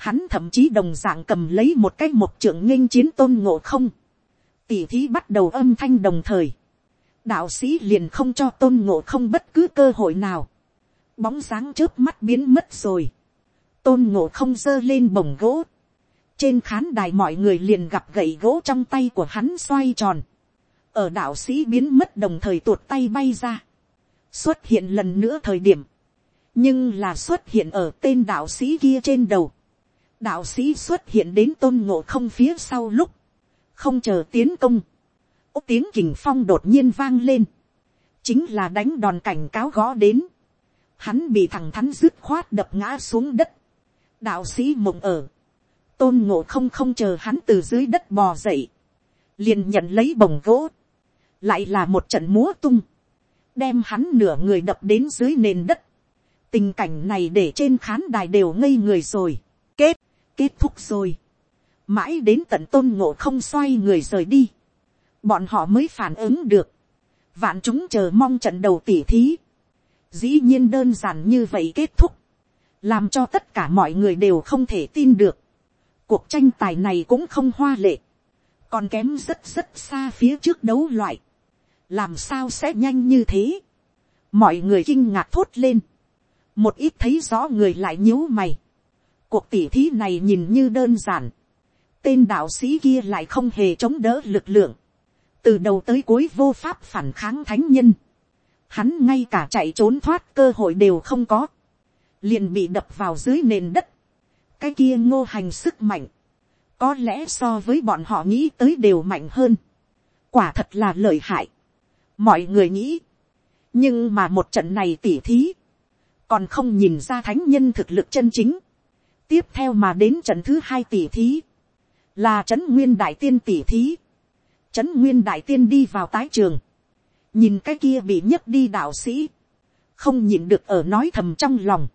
hắn thậm chí đồng dạng cầm lấy một cái một trưởng nghênh chiến tôn ngộ không, tỷ thí bắt đầu âm thanh đồng thời, đạo sĩ liền không cho tôn ngộ không bất cứ cơ hội nào, bóng dáng trước mắt biến mất rồi, tôn ngộ không dơ lên bồng gỗ, trên khán đài mọi người liền gặp gậy gỗ trong tay của hắn xoay tròn, ở đạo sĩ biến mất đồng thời tuột tay bay ra, xuất hiện lần nữa thời điểm, nhưng là xuất hiện ở tên đạo sĩ kia trên đầu, đạo sĩ xuất hiện đến tôn ngộ không phía sau lúc, không chờ tiến công, ốc tiếng kình phong đột nhiên vang lên, chính là đánh đòn cảnh cáo gõ đến, hắn bị thằng thắn dứt khoát đập ngã xuống đất, đạo sĩ mộng ở, tôn ngộ không không chờ hắn từ dưới đất bò dậy, liền nhận lấy bồng gỗ, lại là một trận múa tung, đem hắn nửa người đập đến dưới nền đất, tình cảnh này để trên khán đài đều ngây người rồi, kết, thúc rồi, mãi đến tận tôn ngộ không xoay người rời đi, bọn họ mới phản ứng được, vạn chúng chờ mong trận đầu tỉ thí, dĩ nhiên đơn giản như vậy kết thúc, làm cho tất cả mọi người đều không thể tin được, cuộc tranh tài này cũng không hoa lệ, còn kém rất rất xa phía trước đấu loại, làm sao sẽ nhanh như thế, mọi người kinh ngạc thốt lên, một ít thấy rõ người lại nhíu mày, cuộc tỉ thí này nhìn như đơn giản, tên đạo sĩ kia lại không hề chống đỡ lực lượng, từ đầu tới cuối vô pháp phản kháng thánh nhân, hắn ngay cả chạy trốn thoát cơ hội đều không có, liền bị đập vào dưới nền đất, cái kia ngô hành sức mạnh, có lẽ so với bọn họ nghĩ tới đều mạnh hơn, quả thật là lợi hại, mọi người nghĩ, nhưng mà một trận này tỉ thí, còn không nhìn ra thánh nhân thực lực chân chính, tiếp theo mà đến trận thứ hai tỷ thí, là trấn nguyên đại tiên tỷ thí, trấn nguyên đại tiên đi vào tái trường, nhìn cái kia bị nhấc đi đạo sĩ, không nhìn được ở nói thầm trong lòng,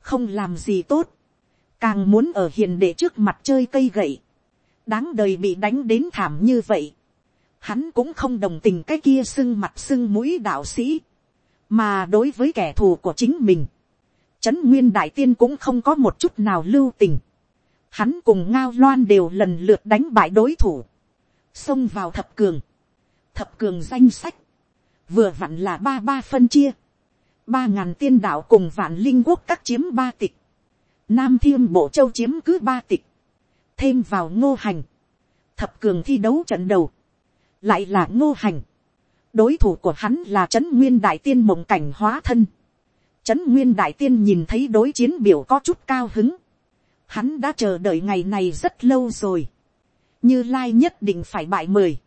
không làm gì tốt, càng muốn ở hiền để trước mặt chơi cây gậy, đáng đời bị đánh đến thảm như vậy, hắn cũng không đồng tình cái kia sưng mặt sưng mũi đạo sĩ, mà đối với kẻ thù của chính mình, trấn nguyên đại tiên cũng không có một chút nào lưu tình, hắn cùng ngao loan đều lần lượt đánh bại đối thủ, xông vào thập cường, thập cường danh sách, vừa vặn là ba ba phân chia, ba ngàn tiên đạo cùng vạn linh quốc các chiếm ba tịch, nam thiên bộ châu chiếm cứ ba tịch, thêm vào ngô hành, thập cường thi đấu trận đầu, lại là ngô hành, đối thủ của hắn là trấn nguyên đại tiên mộng cảnh hóa thân, trấn nguyên đại tiên nhìn thấy đối chiến biểu có chút cao hứng, hắn đã chờ đợi ngày này rất lâu rồi, như lai nhất định phải bại mười,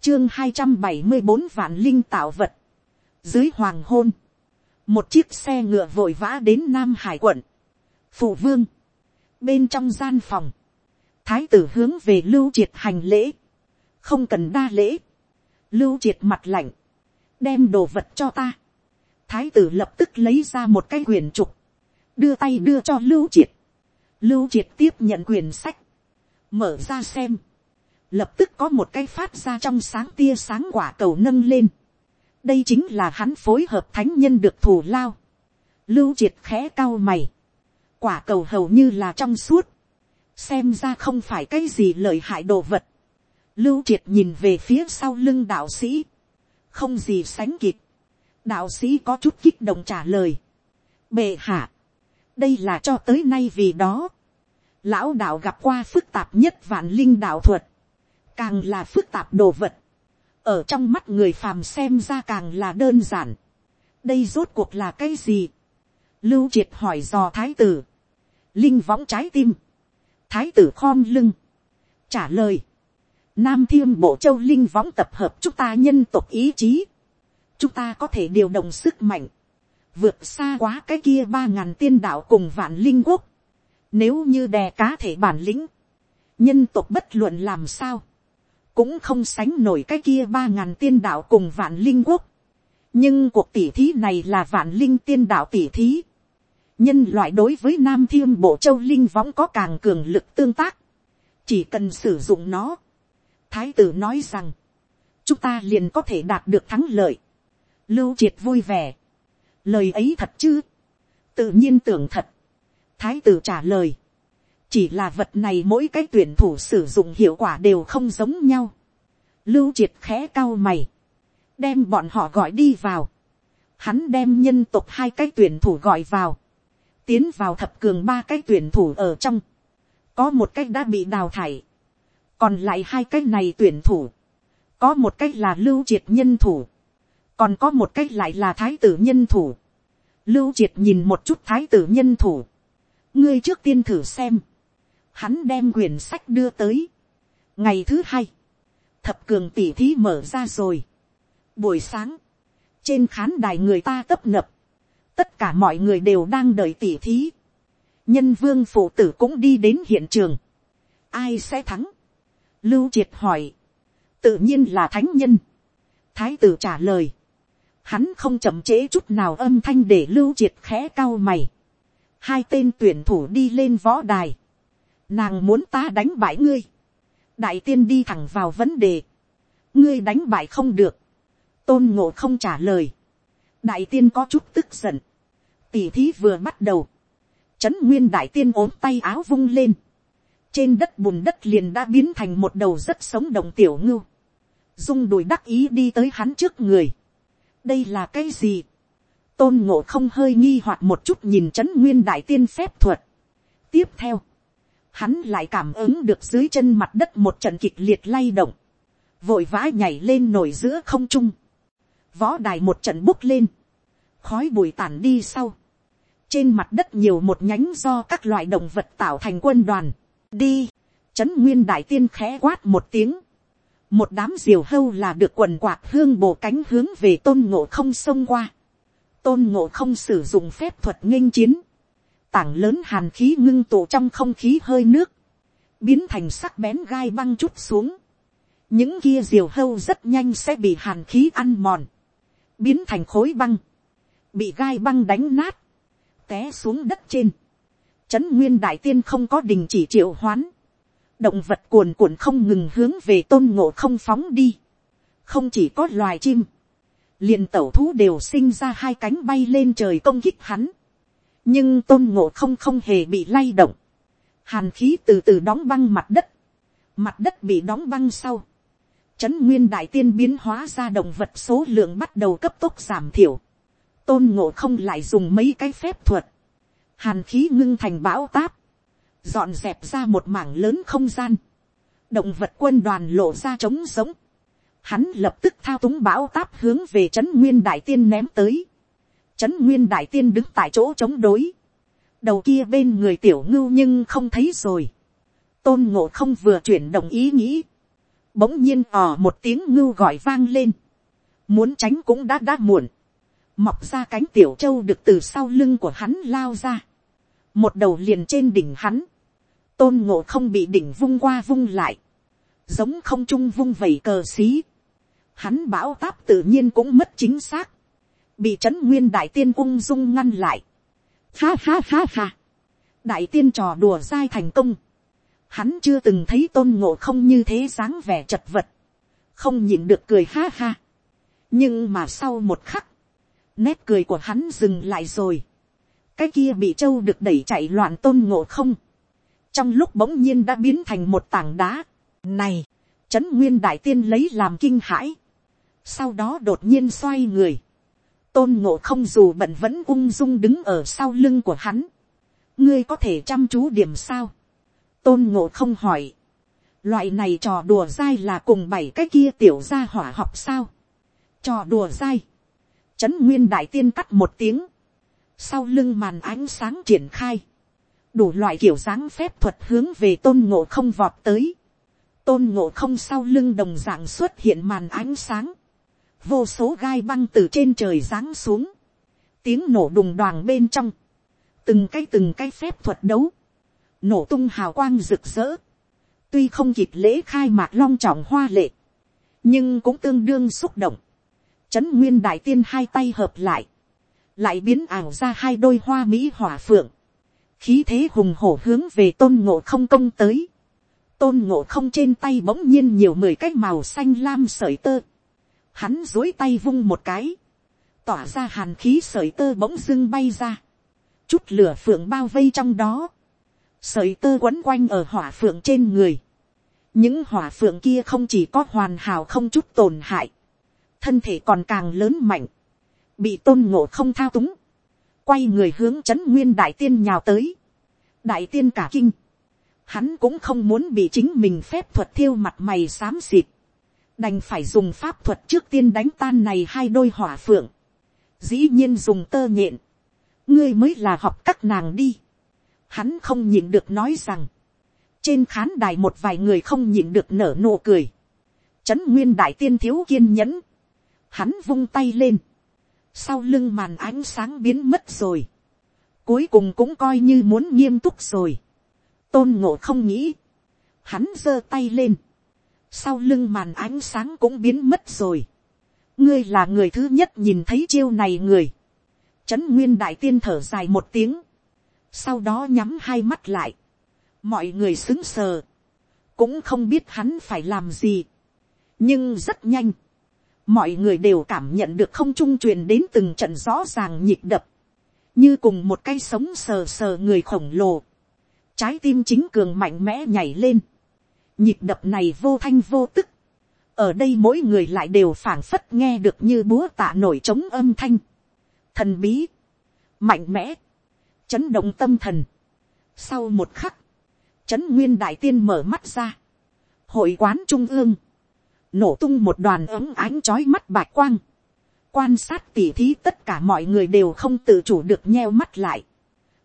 chương hai trăm bảy mươi bốn vạn linh tạo vật, dưới hoàng hôn, một chiếc xe ngựa vội vã đến nam hải quận, phụ vương, bên trong gian phòng, thái tử hướng về lưu triệt hành lễ, không cần đa lễ, lưu triệt mặt lạnh, đem đồ vật cho ta, thái tử lập tức lấy ra một cái quyền trục, đưa tay đưa cho lưu triệt, lưu triệt tiếp nhận quyền sách, mở ra xem, lập tức có một cái phát ra trong sáng tia sáng quả cầu nâng lên, đây chính là hắn phối hợp thánh nhân được thù lao, lưu triệt khẽ cao mày, quả cầu hầu như là trong suốt, xem ra không phải cái gì lợi hại đồ vật, lưu triệt nhìn về phía sau lưng đạo sĩ, không gì sánh kịp, đạo sĩ có chút kích động trả lời, bệ hạ, đây là cho tới nay vì đó, lão đạo gặp qua phức tạp nhất vạn linh đạo thuật, càng là phức tạp đồ vật, ở trong mắt người phàm xem ra càng là đơn giản, đây rốt cuộc là cái gì, lưu triệt hỏi dò thái tử, linh võng trái tim, thái tử khom lưng, trả lời, nam thiêm bộ châu linh võng tập hợp chúng ta nhân tộc ý chí, chúng ta có thể điều động sức mạnh, vượt xa quá cái kia ba ngàn tiên đạo cùng vạn linh quốc, nếu như đè cá thể bản lĩnh, nhân tộc bất luận làm sao, cũng không sánh nổi cái kia ba ngàn tiên đạo cùng vạn linh quốc. nhưng cuộc tỉ thí này là vạn linh tiên đạo tỉ thí. nhân loại đối với nam thiên bộ châu linh võng có càng cường lực tương tác. chỉ cần sử dụng nó. thái tử nói rằng, chúng ta liền có thể đạt được thắng lợi lưu triệt vui vẻ. lời ấy thật chứ. tự nhiên tưởng thật. thái tử trả lời chỉ là vật này mỗi cái tuyển thủ sử dụng hiệu quả đều không giống nhau. lưu triệt khẽ cao mày, đem bọn họ gọi đi vào, hắn đem nhân tộc hai cái tuyển thủ gọi vào, tiến vào thập cường ba cái tuyển thủ ở trong, có một cái đã bị đào thải, còn lại hai cái này tuyển thủ, có một cái là lưu triệt nhân thủ, còn có một cái lại là thái tử nhân thủ, lưu triệt nhìn một chút thái tử nhân thủ, ngươi trước tiên thử xem, hắn đem quyển sách đưa tới, ngày thứ hai, thập cường tỉ thí mở ra rồi, buổi sáng, trên khán đài người ta tấp nập, tất cả mọi người đều đang đợi tỉ thí, nhân vương phụ tử cũng đi đến hiện trường, ai sẽ thắng, lưu triệt hỏi, tự nhiên là thánh nhân, thái tử trả lời, hắn không chậm trễ chút nào âm thanh để lưu triệt khẽ cao mày, hai tên tuyển thủ đi lên võ đài, nàng muốn ta đánh bại ngươi, đại tiên đi thẳng vào vấn đề, ngươi đánh bại không được, tôn ngộ không trả lời, đại tiên có chút tức giận, tỷ thí vừa bắt đầu, trấn nguyên đại tiên ốm tay áo vung lên, trên đất bùn đất liền đã biến thành một đầu rất sống động tiểu ngưu, dung đùi đắc ý đi tới hắn trước người, đây là cái gì, tôn ngộ không hơi nghi hoặc một chút nhìn trấn nguyên đại tiên phép thuật. tiếp theo, hắn lại cảm ứng được dưới chân mặt đất một trận kịch liệt lay động, vội vã nhảy lên nổi giữa không trung, võ đài một trận bốc lên, khói bụi tản đi sau, trên mặt đất nhiều một nhánh do các loại động vật tạo thành quân đoàn, đi, trấn nguyên đại tiên khẽ quát một tiếng, một đám diều hâu là được quần quạt hương bộ cánh hướng về tôn ngộ không xông qua, tôn ngộ không sử dụng phép thuật nghênh chiến, tảng lớn hàn khí ngưng tụ trong không khí hơi nước, biến thành sắc bén gai băng chút xuống, những kia diều hâu rất nhanh sẽ bị hàn khí ăn mòn, biến thành khối băng, bị gai băng đánh nát, té xuống đất trên, trấn nguyên đại tiên không có đình chỉ triệu hoán, động vật cuồn cuộn không ngừng hướng về tôn ngộ không phóng đi, không chỉ có loài chim, liền tẩu thú đều sinh ra hai cánh bay lên trời công kích hắn, nhưng tôn ngộ không không hề bị lay động, hàn khí từ từ đóng băng mặt đất, mặt đất bị đóng băng sau, trấn nguyên đại tiên biến hóa ra động vật số lượng bắt đầu cấp tốc giảm thiểu, tôn ngộ không lại dùng mấy cái phép thuật, hàn khí ngưng thành bão táp, dọn dẹp ra một mảng lớn không gian, động vật quân đoàn lộ ra trống sống. hắn lập tức thao túng bão táp hướng về trấn nguyên đại tiên ném tới, trấn nguyên đại tiên đứng tại chỗ chống đối, đầu kia bên người tiểu ngưu nhưng không thấy rồi, tôn ngộ không vừa chuyển động ý nghĩ, bỗng nhiên ò một tiếng ngưu gọi vang lên, muốn tránh cũng đã đã muộn, mọc ra cánh tiểu châu được từ sau lưng của hắn lao ra, một đầu liền trên đỉnh hắn, tôn ngộ không bị đỉnh vung qua vung lại, giống không trung vung vẩy cờ xí, hắn bão táp tự nhiên cũng mất chính xác, bị trấn nguyên đại tiên ung dung ngăn lại, ha ha ha ha, đại tiên trò đùa dai thành công, hắn chưa từng thấy tôn ngộ không như thế dáng vẻ chật vật, không nhìn được cười ha ha, nhưng mà sau một khắc, nét cười của hắn dừng lại rồi, cái kia bị châu được đẩy chạy loạn tôn ngộ không, trong lúc bỗng nhiên đã biến thành một tảng đá. Này, trấn nguyên đại tiên lấy làm kinh hãi. Sau đó đột nhiên xoay người. Tôn ngộ không dù bận vẫn ung dung đứng ở sau lưng của hắn. Ngươi có thể chăm chú điểm sao? Tôn ngộ không hỏi. Loại này trò đùa dai là cùng bảy cái kia tiểu gia hỏa học sao? Trò đùa dai. Trấn nguyên đại tiên cắt một tiếng. Sau lưng màn ánh sáng triển khai đủ loại kiểu dáng phép thuật hướng về tôn ngộ không vọt tới. tôn ngộ không sau lưng đồng dạng xuất hiện màn ánh sáng. vô số gai băng từ trên trời giáng xuống. tiếng nổ đùng đoàn bên trong. từng cái từng cái phép thuật đấu. nổ tung hào quang rực rỡ. tuy không kịp lễ khai mạc long trọng hoa lệ. nhưng cũng tương đương xúc động. trấn nguyên đại tiên hai tay hợp lại. lại biến ảo ra hai đôi hoa mỹ hỏa phượng khí thế hùng hổ hướng về tôn ngộ không công tới. tôn ngộ không trên tay bỗng nhiên nhiều mười cái màu xanh lam sợi tơ. hắn dối tay vung một cái. tỏa ra hàn khí sợi tơ bỗng dưng bay ra. chút lửa phượng bao vây trong đó. sợi tơ quấn quanh ở hỏa phượng trên người. những hỏa phượng kia không chỉ có hoàn hảo không chút tổn hại. thân thể còn càng lớn mạnh, bị tôn ngộ không thao túng, quay người hướng trấn nguyên đại tiên nhào tới, đại tiên cả kinh, hắn cũng không muốn bị chính mình phép thuật thiêu mặt mày xám xịt, đành phải dùng pháp thuật trước tiên đánh tan này hai đôi hỏa phượng, dĩ nhiên dùng tơ nhện, ngươi mới là học các nàng đi, hắn không nhịn được nói rằng, trên khán đài một vài người không nhịn được nở nụ cười, trấn nguyên đại tiên thiếu kiên nhẫn, hắn vung tay lên, sau lưng màn ánh sáng biến mất rồi, cuối cùng cũng coi như muốn nghiêm túc rồi, tôn ngộ không nghĩ, hắn giơ tay lên, sau lưng màn ánh sáng cũng biến mất rồi, ngươi là người thứ nhất nhìn thấy chiêu này người, trấn nguyên đại tiên thở dài một tiếng, sau đó nhắm hai mắt lại, mọi người xứng sờ, cũng không biết hắn phải làm gì, nhưng rất nhanh, mọi người đều cảm nhận được không trung truyền đến từng trận rõ ràng nhịp đập, như cùng một cây sống sờ sờ người khổng lồ, trái tim chính cường mạnh mẽ nhảy lên, nhịp đập này vô thanh vô tức, ở đây mỗi người lại đều phảng phất nghe được như búa tạ nổi trống âm thanh, thần bí, mạnh mẽ, chấn động tâm thần. Sau một khắc, chấn nguyên đại tiên mở mắt ra, hội quán trung ương, nổ tung một đoàn ấm ánh chói mắt bạch quang, quan sát tỉ thí tất cả mọi người đều không tự chủ được nheo mắt lại,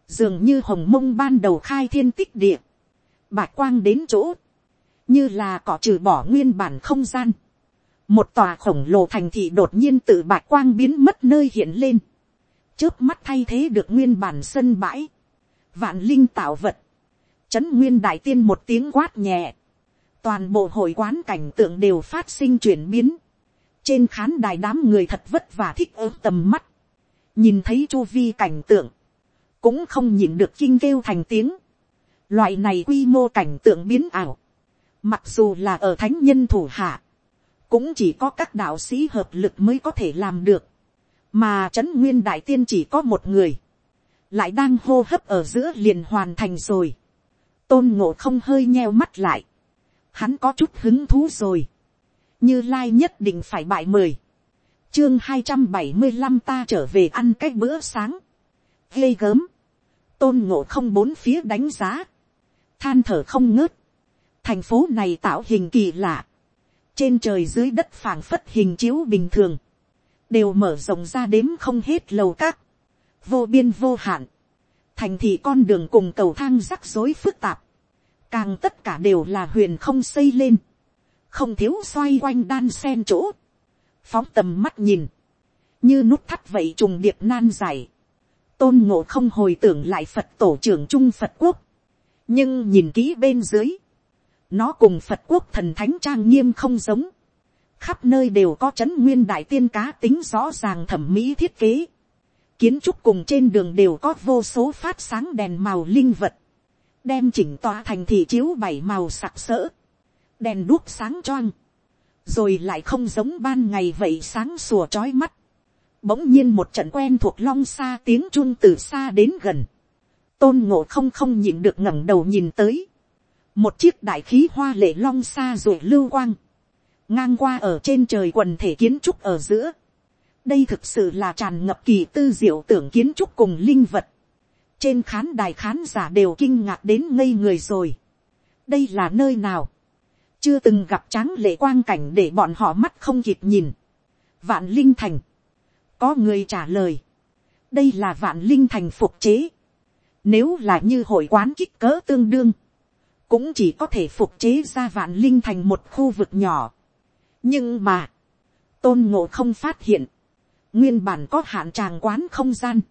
dường như hồng mông ban đầu khai thiên tích địa, bạch quang đến chỗ, như là cỏ trừ bỏ nguyên bản không gian, một tòa khổng lồ thành thị đột nhiên tự bạch quang biến mất nơi hiện lên, trước mắt thay thế được nguyên bản sân bãi, vạn linh tạo vật, chấn nguyên đại tiên một tiếng quát nhẹ, toàn bộ hội quán cảnh tượng đều phát sinh chuyển biến, trên khán đài đám người thật vất vả thích ớt tầm mắt, nhìn thấy chu vi cảnh tượng, cũng không nhìn được kinh kêu thành tiếng, loại này quy mô cảnh tượng biến ảo, mặc dù là ở thánh nhân thủ hạ, cũng chỉ có các đạo sĩ hợp lực mới có thể làm được, mà trấn nguyên đại tiên chỉ có một người, lại đang hô hấp ở giữa liền hoàn thành rồi, tôn ngộ không hơi nheo mắt lại, hắn có chút hứng thú rồi, như lai nhất định phải bại mời. Chương hai trăm bảy mươi năm ta trở về ăn cái bữa sáng, ghê gớm, tôn ngộ không bốn phía đánh giá, than thở không ngớt, thành phố này tạo hình kỳ lạ, trên trời dưới đất phảng phất hình chiếu bình thường, đều mở rộng ra đếm không hết lầu các, vô biên vô hạn, thành thị con đường cùng cầu thang rắc rối phức tạp, càng tất cả đều là huyền không xây lên, không thiếu xoay quanh đan sen chỗ, phóng tầm mắt nhìn, như nút thắt vậy trùng điệp nan dài, tôn ngộ không hồi tưởng lại phật tổ trưởng trung phật quốc, nhưng nhìn kỹ bên dưới, nó cùng phật quốc thần thánh trang nghiêm không giống, khắp nơi đều có c h ấ n nguyên đại tiên cá tính rõ ràng thẩm mỹ thiết kế, kiến trúc cùng trên đường đều có vô số phát sáng đèn màu linh vật, đem chỉnh tòa thành thị chiếu bảy màu sặc sỡ, đèn đuốc sáng choang, rồi lại không giống ban ngày vậy sáng sủa trói mắt, bỗng nhiên một trận quen thuộc long xa tiếng chun từ xa đến gần, tôn ngộ không không nhịn được ngẩng đầu nhìn tới, một chiếc đại khí hoa lệ long xa rồi lưu quang, ngang qua ở trên trời quần thể kiến trúc ở giữa. đây thực sự là tràn ngập kỳ tư diệu tưởng kiến trúc cùng linh vật trên khán đài khán giả đều kinh ngạc đến ngây người rồi. đây là nơi nào. chưa từng gặp tráng lệ quang cảnh để bọn họ mắt không kịp nhìn. vạn linh thành. có người trả lời. đây là vạn linh thành phục chế. nếu là như hội quán kích cỡ tương đương cũng chỉ có thể phục chế ra vạn linh thành một khu vực nhỏ nhưng mà, tôn ngộ không phát hiện, nguyên bản có hạn tràng quán không gian,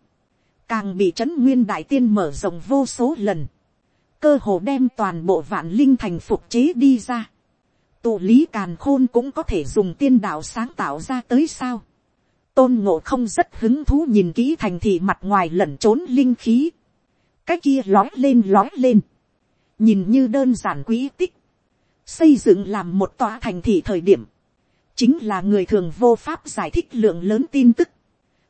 càng bị trấn nguyên đại tiên mở rộng vô số lần, cơ hồ đem toàn bộ vạn linh thành phục chế đi ra. tụ lý càn khôn cũng có thể dùng tiên đạo sáng tạo ra tới sao. tôn ngộ không rất hứng thú nhìn kỹ thành thị mặt ngoài lẩn trốn linh khí. cái kia lói lên lói lên. nhìn như đơn giản quý tích. xây dựng làm một tòa thành thị thời điểm chính là người thường vô pháp giải thích lượng lớn tin tức.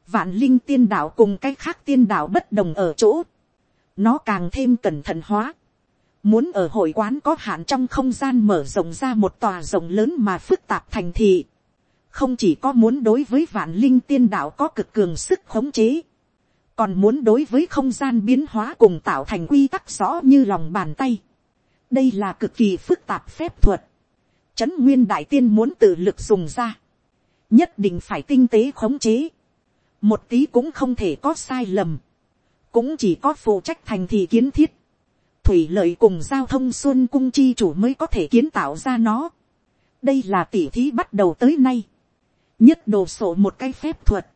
Vạn linh tiên đạo cùng cái khác tiên đạo bất đồng ở chỗ. Nó càng thêm cẩn thận hóa. Muốn ở hội quán có hạn trong không gian mở rộng ra một tòa rộng lớn mà phức tạp thành thị. không chỉ có muốn đối với vạn linh tiên đạo có cực cường sức khống chế, còn muốn đối với không gian biến hóa cùng tạo thành quy tắc rõ như lòng bàn tay. đây là cực kỳ phức tạp phép thuật. trấn nguyên đại tiên muốn tự lực dùng ra, nhất định phải tinh tế khống chế, một tí cũng không thể có sai lầm, cũng chỉ có phụ trách thành thị kiến thiết, thủy lợi cùng giao thông xuân cung chi chủ mới có thể kiến tạo ra nó. đây là tỉ thí bắt đầu tới nay, nhất đồ sổ một cái phép thuật,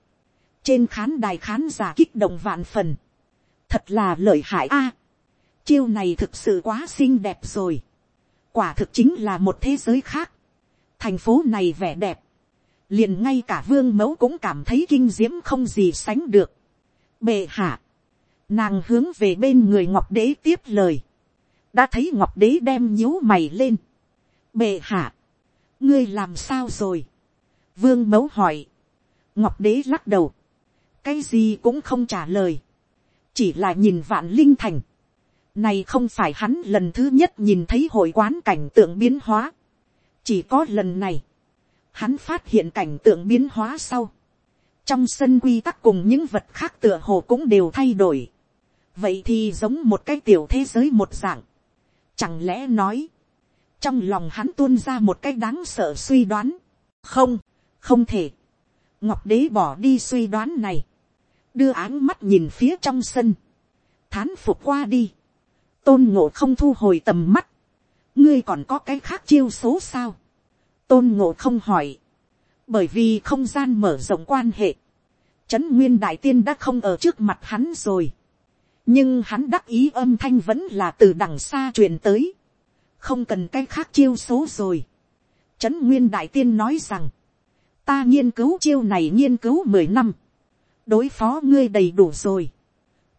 trên khán đài khán giả kích động vạn phần, thật là lợi hại a, chiêu này thực sự quá xinh đẹp rồi, quả thực chính là một thế giới khác, thành phố này vẻ đẹp, liền ngay cả vương mẫu cũng cảm thấy kinh diễm không gì sánh được. bệ hạ, nàng hướng về bên người ngọc đế tiếp lời, đã thấy ngọc đế đem nhíu mày lên. bệ hạ, ngươi làm sao rồi, vương mẫu hỏi, ngọc đế lắc đầu, cái gì cũng không trả lời, chỉ là nhìn vạn linh thành, này không phải hắn lần thứ nhất nhìn thấy hội quán cảnh tượng biến hóa, chỉ có lần này, hắn phát hiện cảnh tượng biến hóa sau, trong sân quy tắc cùng những vật khác tựa hồ cũng đều thay đổi, vậy thì giống một cái tiểu thế giới một dạng, chẳng lẽ nói, trong lòng hắn tuôn ra một cái đáng sợ suy đoán, không, không thể, ngọc đế bỏ đi suy đoán này, đưa áng mắt nhìn phía trong sân, thán phục qua đi, tôn ngộ không thu hồi tầm mắt, ngươi còn có cái khác chiêu số sao, tôn ngộ không hỏi, bởi vì không gian mở rộng quan hệ, trấn nguyên đại tiên đã không ở trước mặt hắn rồi, nhưng hắn đắc ý âm thanh vẫn là từ đằng xa truyền tới, không cần cái khác chiêu số rồi. trấn nguyên đại tiên nói rằng, ta nghiên cứu chiêu này nghiên cứu mười năm, đối phó ngươi đầy đủ rồi,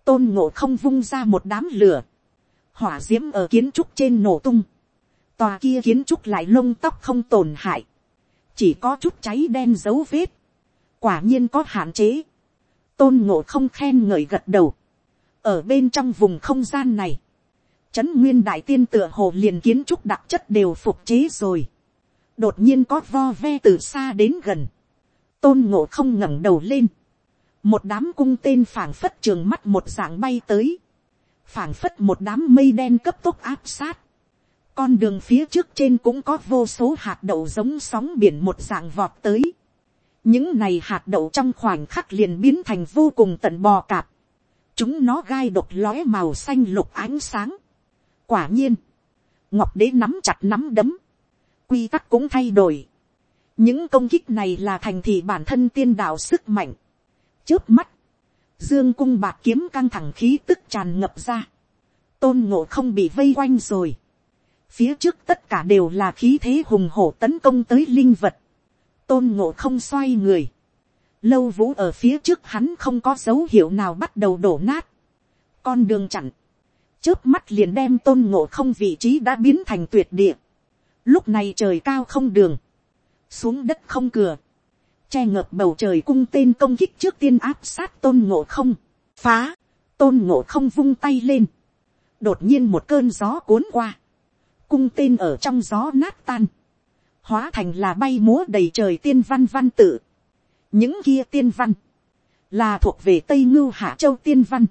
tôn ngộ không vung ra một đám lửa, hỏa d i ễ m ở kiến trúc trên nổ tung, tòa kia kiến trúc lại lông tóc không tổn hại, chỉ có chút cháy đen dấu vết, quả nhiên có hạn chế, tôn ngộ không khen ngợi gật đầu, ở bên trong vùng không gian này, trấn nguyên đại tiên tựa hồ liền kiến trúc đặc chất đều phục chế rồi, đột nhiên có vo ve từ xa đến gần, tôn ngộ không ngẩng đầu lên, một đám cung tên phảng phất trường mắt một dạng bay tới, phảng phất một đám mây đen cấp tốc áp sát, con đường phía trước trên cũng có vô số hạt đậu giống sóng biển một dạng vọt tới, những này hạt đậu trong khoảnh khắc liền biến thành vô cùng tận bò cạp, chúng nó gai độc lóe màu xanh lục ánh sáng. quả nhiên, ngọc đế nắm chặt nắm đấm, quy tắc cũng thay đổi. những công kích này là thành thị bản thân tiên đạo sức mạnh, trước mắt, dương cung bạc kiếm căng thẳng khí tức tràn ngập ra, tôn ngộ không bị vây quanh rồi, phía trước tất cả đều là khí thế hùng hổ tấn công tới linh vật, tôn ngộ không xoay người, lâu vũ ở phía trước hắn không có dấu hiệu nào bắt đầu đổ nát, con đường chặn, trước mắt liền đem tôn ngộ không vị trí đã biến thành tuyệt địa, lúc này trời cao không đường, xuống đất không cửa, che ngợp bầu trời cung tên công kích trước tiên áp sát tôn ngộ không, phá, tôn ngộ không vung tay lên, đột nhiên một cơn gió cuốn qua, cung tên ở trong gió nát tan, hóa thành là bay múa đầy trời tiên văn văn tự, những kia tiên văn, là thuộc về tây ngưu hạ châu tiên văn,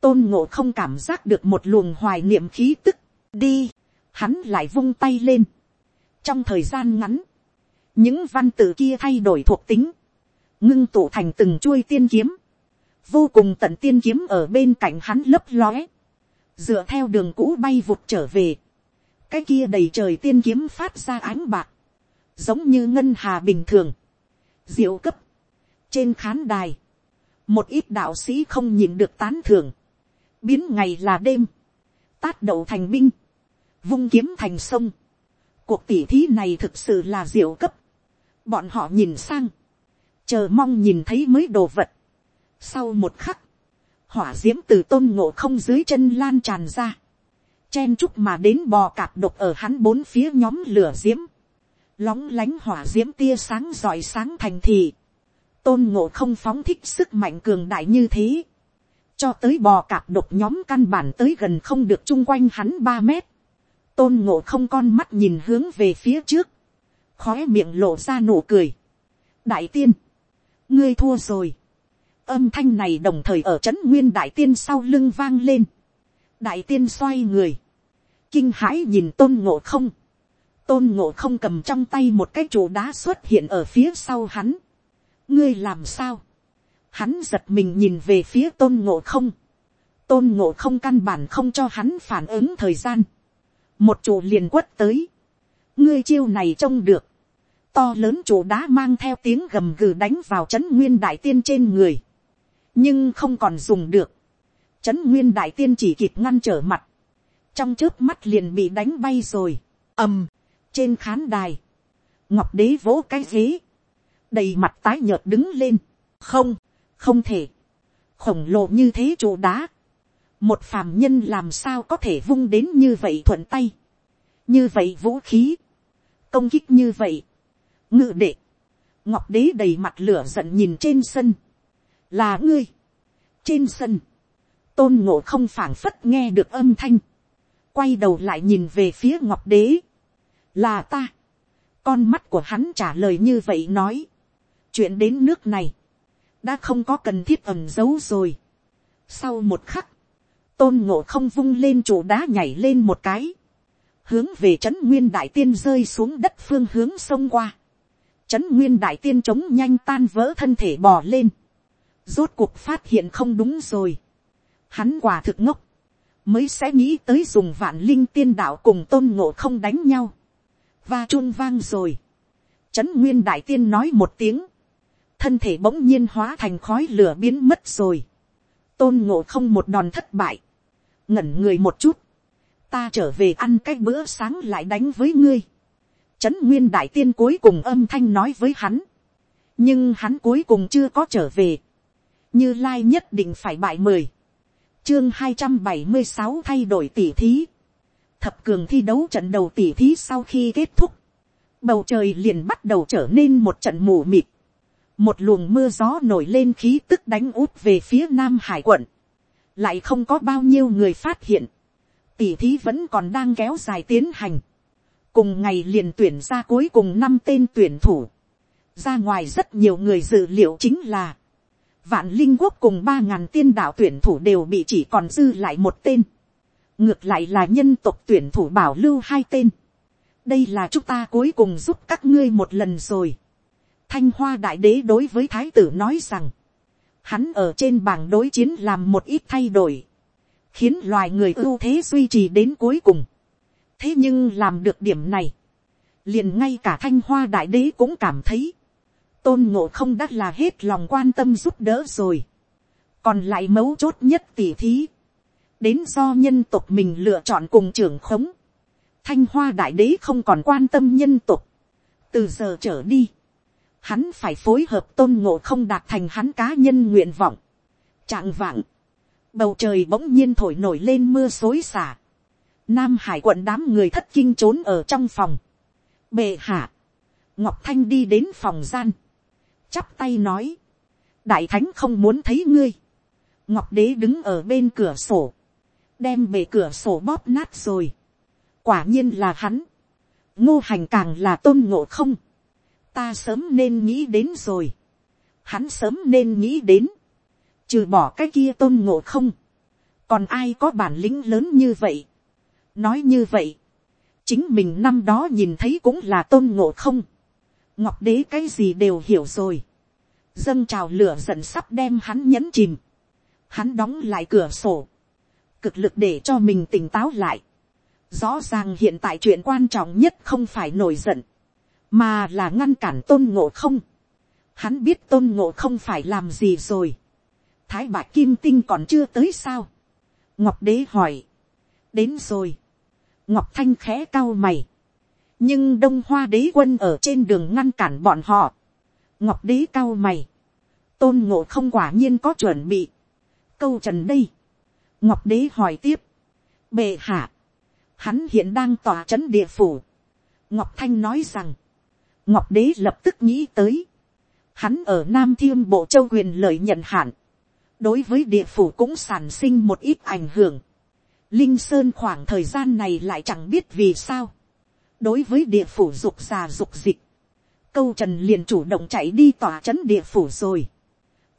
tôn ngộ không cảm giác được một luồng hoài niệm khí tức, đi, hắn lại vung tay lên, trong thời gian ngắn, những văn tự kia thay đổi thuộc tính, ngưng tụ thành từng chuôi tiên kiếm, vô cùng tận tiên kiếm ở bên cạnh hắn lấp lóe, dựa theo đường cũ bay vụt trở về, cái kia đầy trời tiên kiếm phát ra ánh bạc, giống như ngân hà bình thường, diệu cấp, trên khán đài, một ít đạo sĩ không nhìn được tán thưởng, biến ngày là đêm, tát đậu thành binh, vung kiếm thành sông, cuộc tỉ thí này thực sự là diệu cấp, bọn họ nhìn sang, chờ mong nhìn thấy mới đồ vật. Sau một khắc, hỏa d i ễ m từ tôn ngộ không dưới chân lan tràn ra, chen chúc mà đến bò cạp độc ở hắn bốn phía nhóm lửa d i ễ m lóng lánh hỏa d i ễ m tia sáng giỏi sáng thành thị, tôn ngộ không phóng thích sức mạnh cường đại như thế, cho tới bò cạp độc nhóm căn bản tới gần không được chung quanh hắn ba mét, tôn ngộ không con mắt nhìn hướng về phía trước, khói miệng lộ ra nụ cười, đại tiên, ngươi thua rồi, âm thanh này đồng thời ở trấn nguyên đại tiên sau lưng vang lên, đại tiên xoay người, kinh hãi nhìn tôn ngộ không, tôn ngộ không cầm trong tay một cái trụ đá xuất hiện ở phía sau hắn, ngươi làm sao, hắn giật mình nhìn về phía tôn ngộ không, tôn ngộ không căn bản không cho hắn phản ứng thời gian, một trụ liền quất tới, ngươi chiêu này trông được, to lớn trụ đá mang theo tiếng gầm gừ đánh vào c h ấ n nguyên đại tiên trên người, nhưng không còn dùng được, chấn nguyên đại tiên chỉ kịp ngăn trở mặt, trong trước mắt liền bị đánh bay rồi, ầm, trên khán đài, ngọc đế vỗ cái ghế, đầy mặt tái nhợt đứng lên, không, không thể, khổng lồ như thế chỗ đá, một phàm nhân làm sao có thể vung đến như vậy thuận tay, như vậy vũ khí, công kích như vậy, ngự đệ, ngọc đế đầy mặt lửa giận nhìn trên sân, là ngươi, trên sân, tôn ngộ không phảng phất nghe được âm thanh, quay đầu lại nhìn về phía ngọc đế, là ta, con mắt của hắn trả lời như vậy nói, chuyện đến nước này, đã không có cần thiết ẩm giấu rồi. Sau một khắc, tôn ngộ không vung lên trụ đá nhảy lên một cái, hướng về trấn nguyên đại tiên rơi xuống đất phương hướng sông qua. Trấn nguyên đại tiên chống nhanh tan vỡ thân thể bò lên. Rốt cuộc phát hiện không đúng rồi. Hắn quả thực ngốc. Mới sẽ nghĩ tới dùng vạn linh tiên đạo cùng tôn ngộ không đánh nhau. Và chun vang rồi. Trấn nguyên đại tiên nói một tiếng. Thân thể bỗng nhiên hóa thành khói lửa biến mất rồi. Tôn ngộ không một đòn thất bại. Ngẩn người một chút. Ta trở về ăn cái bữa sáng lại đánh với ngươi Trấn Nguyên Đại Tiên cuối cùng âm thanh nói với hắn. Nhưng hắn cuối cùng chưa có trở về. Như Lai nhất định phải bại mười. Chương hai trăm bảy mươi sáu thay đổi tỉ thí. Thập cường thi đấu trận đầu tỉ thí sau khi kết thúc. Bầu trời liền bắt đầu trở nên một trận mù mịt. Một luồng mưa gió nổi lên khí tức đánh út về phía Nam Hải quận. Lại không có bao nhiêu người phát hiện. Tỉ thí vẫn còn đang kéo dài tiến hành cùng ngày liền tuyển ra cuối cùng năm tên tuyển thủ. ra ngoài rất nhiều người dự liệu chính là, vạn linh quốc cùng ba ngàn tiên đạo tuyển thủ đều bị chỉ còn dư lại một tên. ngược lại là nhân tộc tuyển thủ bảo lưu hai tên. đây là chúng ta cuối cùng giúp các ngươi một lần rồi. thanh hoa đại đế đối với thái tử nói rằng, hắn ở trên bảng đối chiến làm một ít thay đổi, khiến loài người ưu thế duy trì đến cuối cùng thế nhưng làm được điểm này, liền ngay cả thanh hoa đại đế cũng cảm thấy, tôn ngộ không đã là hết lòng quan tâm giúp đỡ rồi, còn lại mấu chốt nhất tỉ thí, đến do nhân tộc mình lựa chọn cùng trưởng khống, thanh hoa đại đế không còn quan tâm nhân tộc, từ giờ trở đi, hắn phải phối hợp tôn ngộ không đạt thành hắn cá nhân nguyện vọng, trạng vạng, bầu trời bỗng nhiên thổi nổi lên mưa xối xả, Nam Hải quận đám người thất kinh trốn ở trong phòng. Bệ hạ. Ngọc Thanh đi đến phòng gian. Chắp tay nói. Đại Thánh không muốn thấy ngươi. Ngọc Đế đứng ở bên cửa sổ. Đem bể cửa sổ bóp nát rồi. Quả nhiên là hắn. Ngô hành càng là tôn ngộ không. Ta sớm nên nghĩ đến rồi. Hắn sớm nên nghĩ đến. Trừ bỏ cái kia tôn ngộ không. Còn ai có bản lĩnh lớn như vậy nói như vậy, chính mình năm đó nhìn thấy cũng là tôn ngộ không, ngọc đế cái gì đều hiểu rồi, dâng trào lửa giận sắp đem hắn nhấn chìm, hắn đóng lại cửa sổ, cực lực để cho mình tỉnh táo lại, rõ ràng hiện tại chuyện quan trọng nhất không phải nổi giận, mà là ngăn cản tôn ngộ không, hắn biết tôn ngộ không phải làm gì rồi, thái bạc kim tinh còn chưa tới sao, ngọc đế hỏi, đến rồi, ngọc thanh khẽ cao mày, nhưng đông hoa đế quân ở trên đường ngăn cản bọn họ, ngọc đế cao mày, tôn ngộ không quả nhiên có chuẩn bị, câu trần đây, ngọc đế hỏi tiếp, bệ hạ, hắn hiện đang tòa c h ấ n địa phủ, ngọc thanh nói rằng, ngọc đế lập tức nghĩ tới, hắn ở nam thiên bộ châu quyền lợi nhận hạn, đối với địa phủ cũng sản sinh một ít ảnh hưởng, Linh Sơn khoảng thời gian này lại chẳng biết vì sao. Đối với địa phủ dục già dục dịch. câu trần liền chủ động chạy đi tòa c h ấ n địa phủ rồi.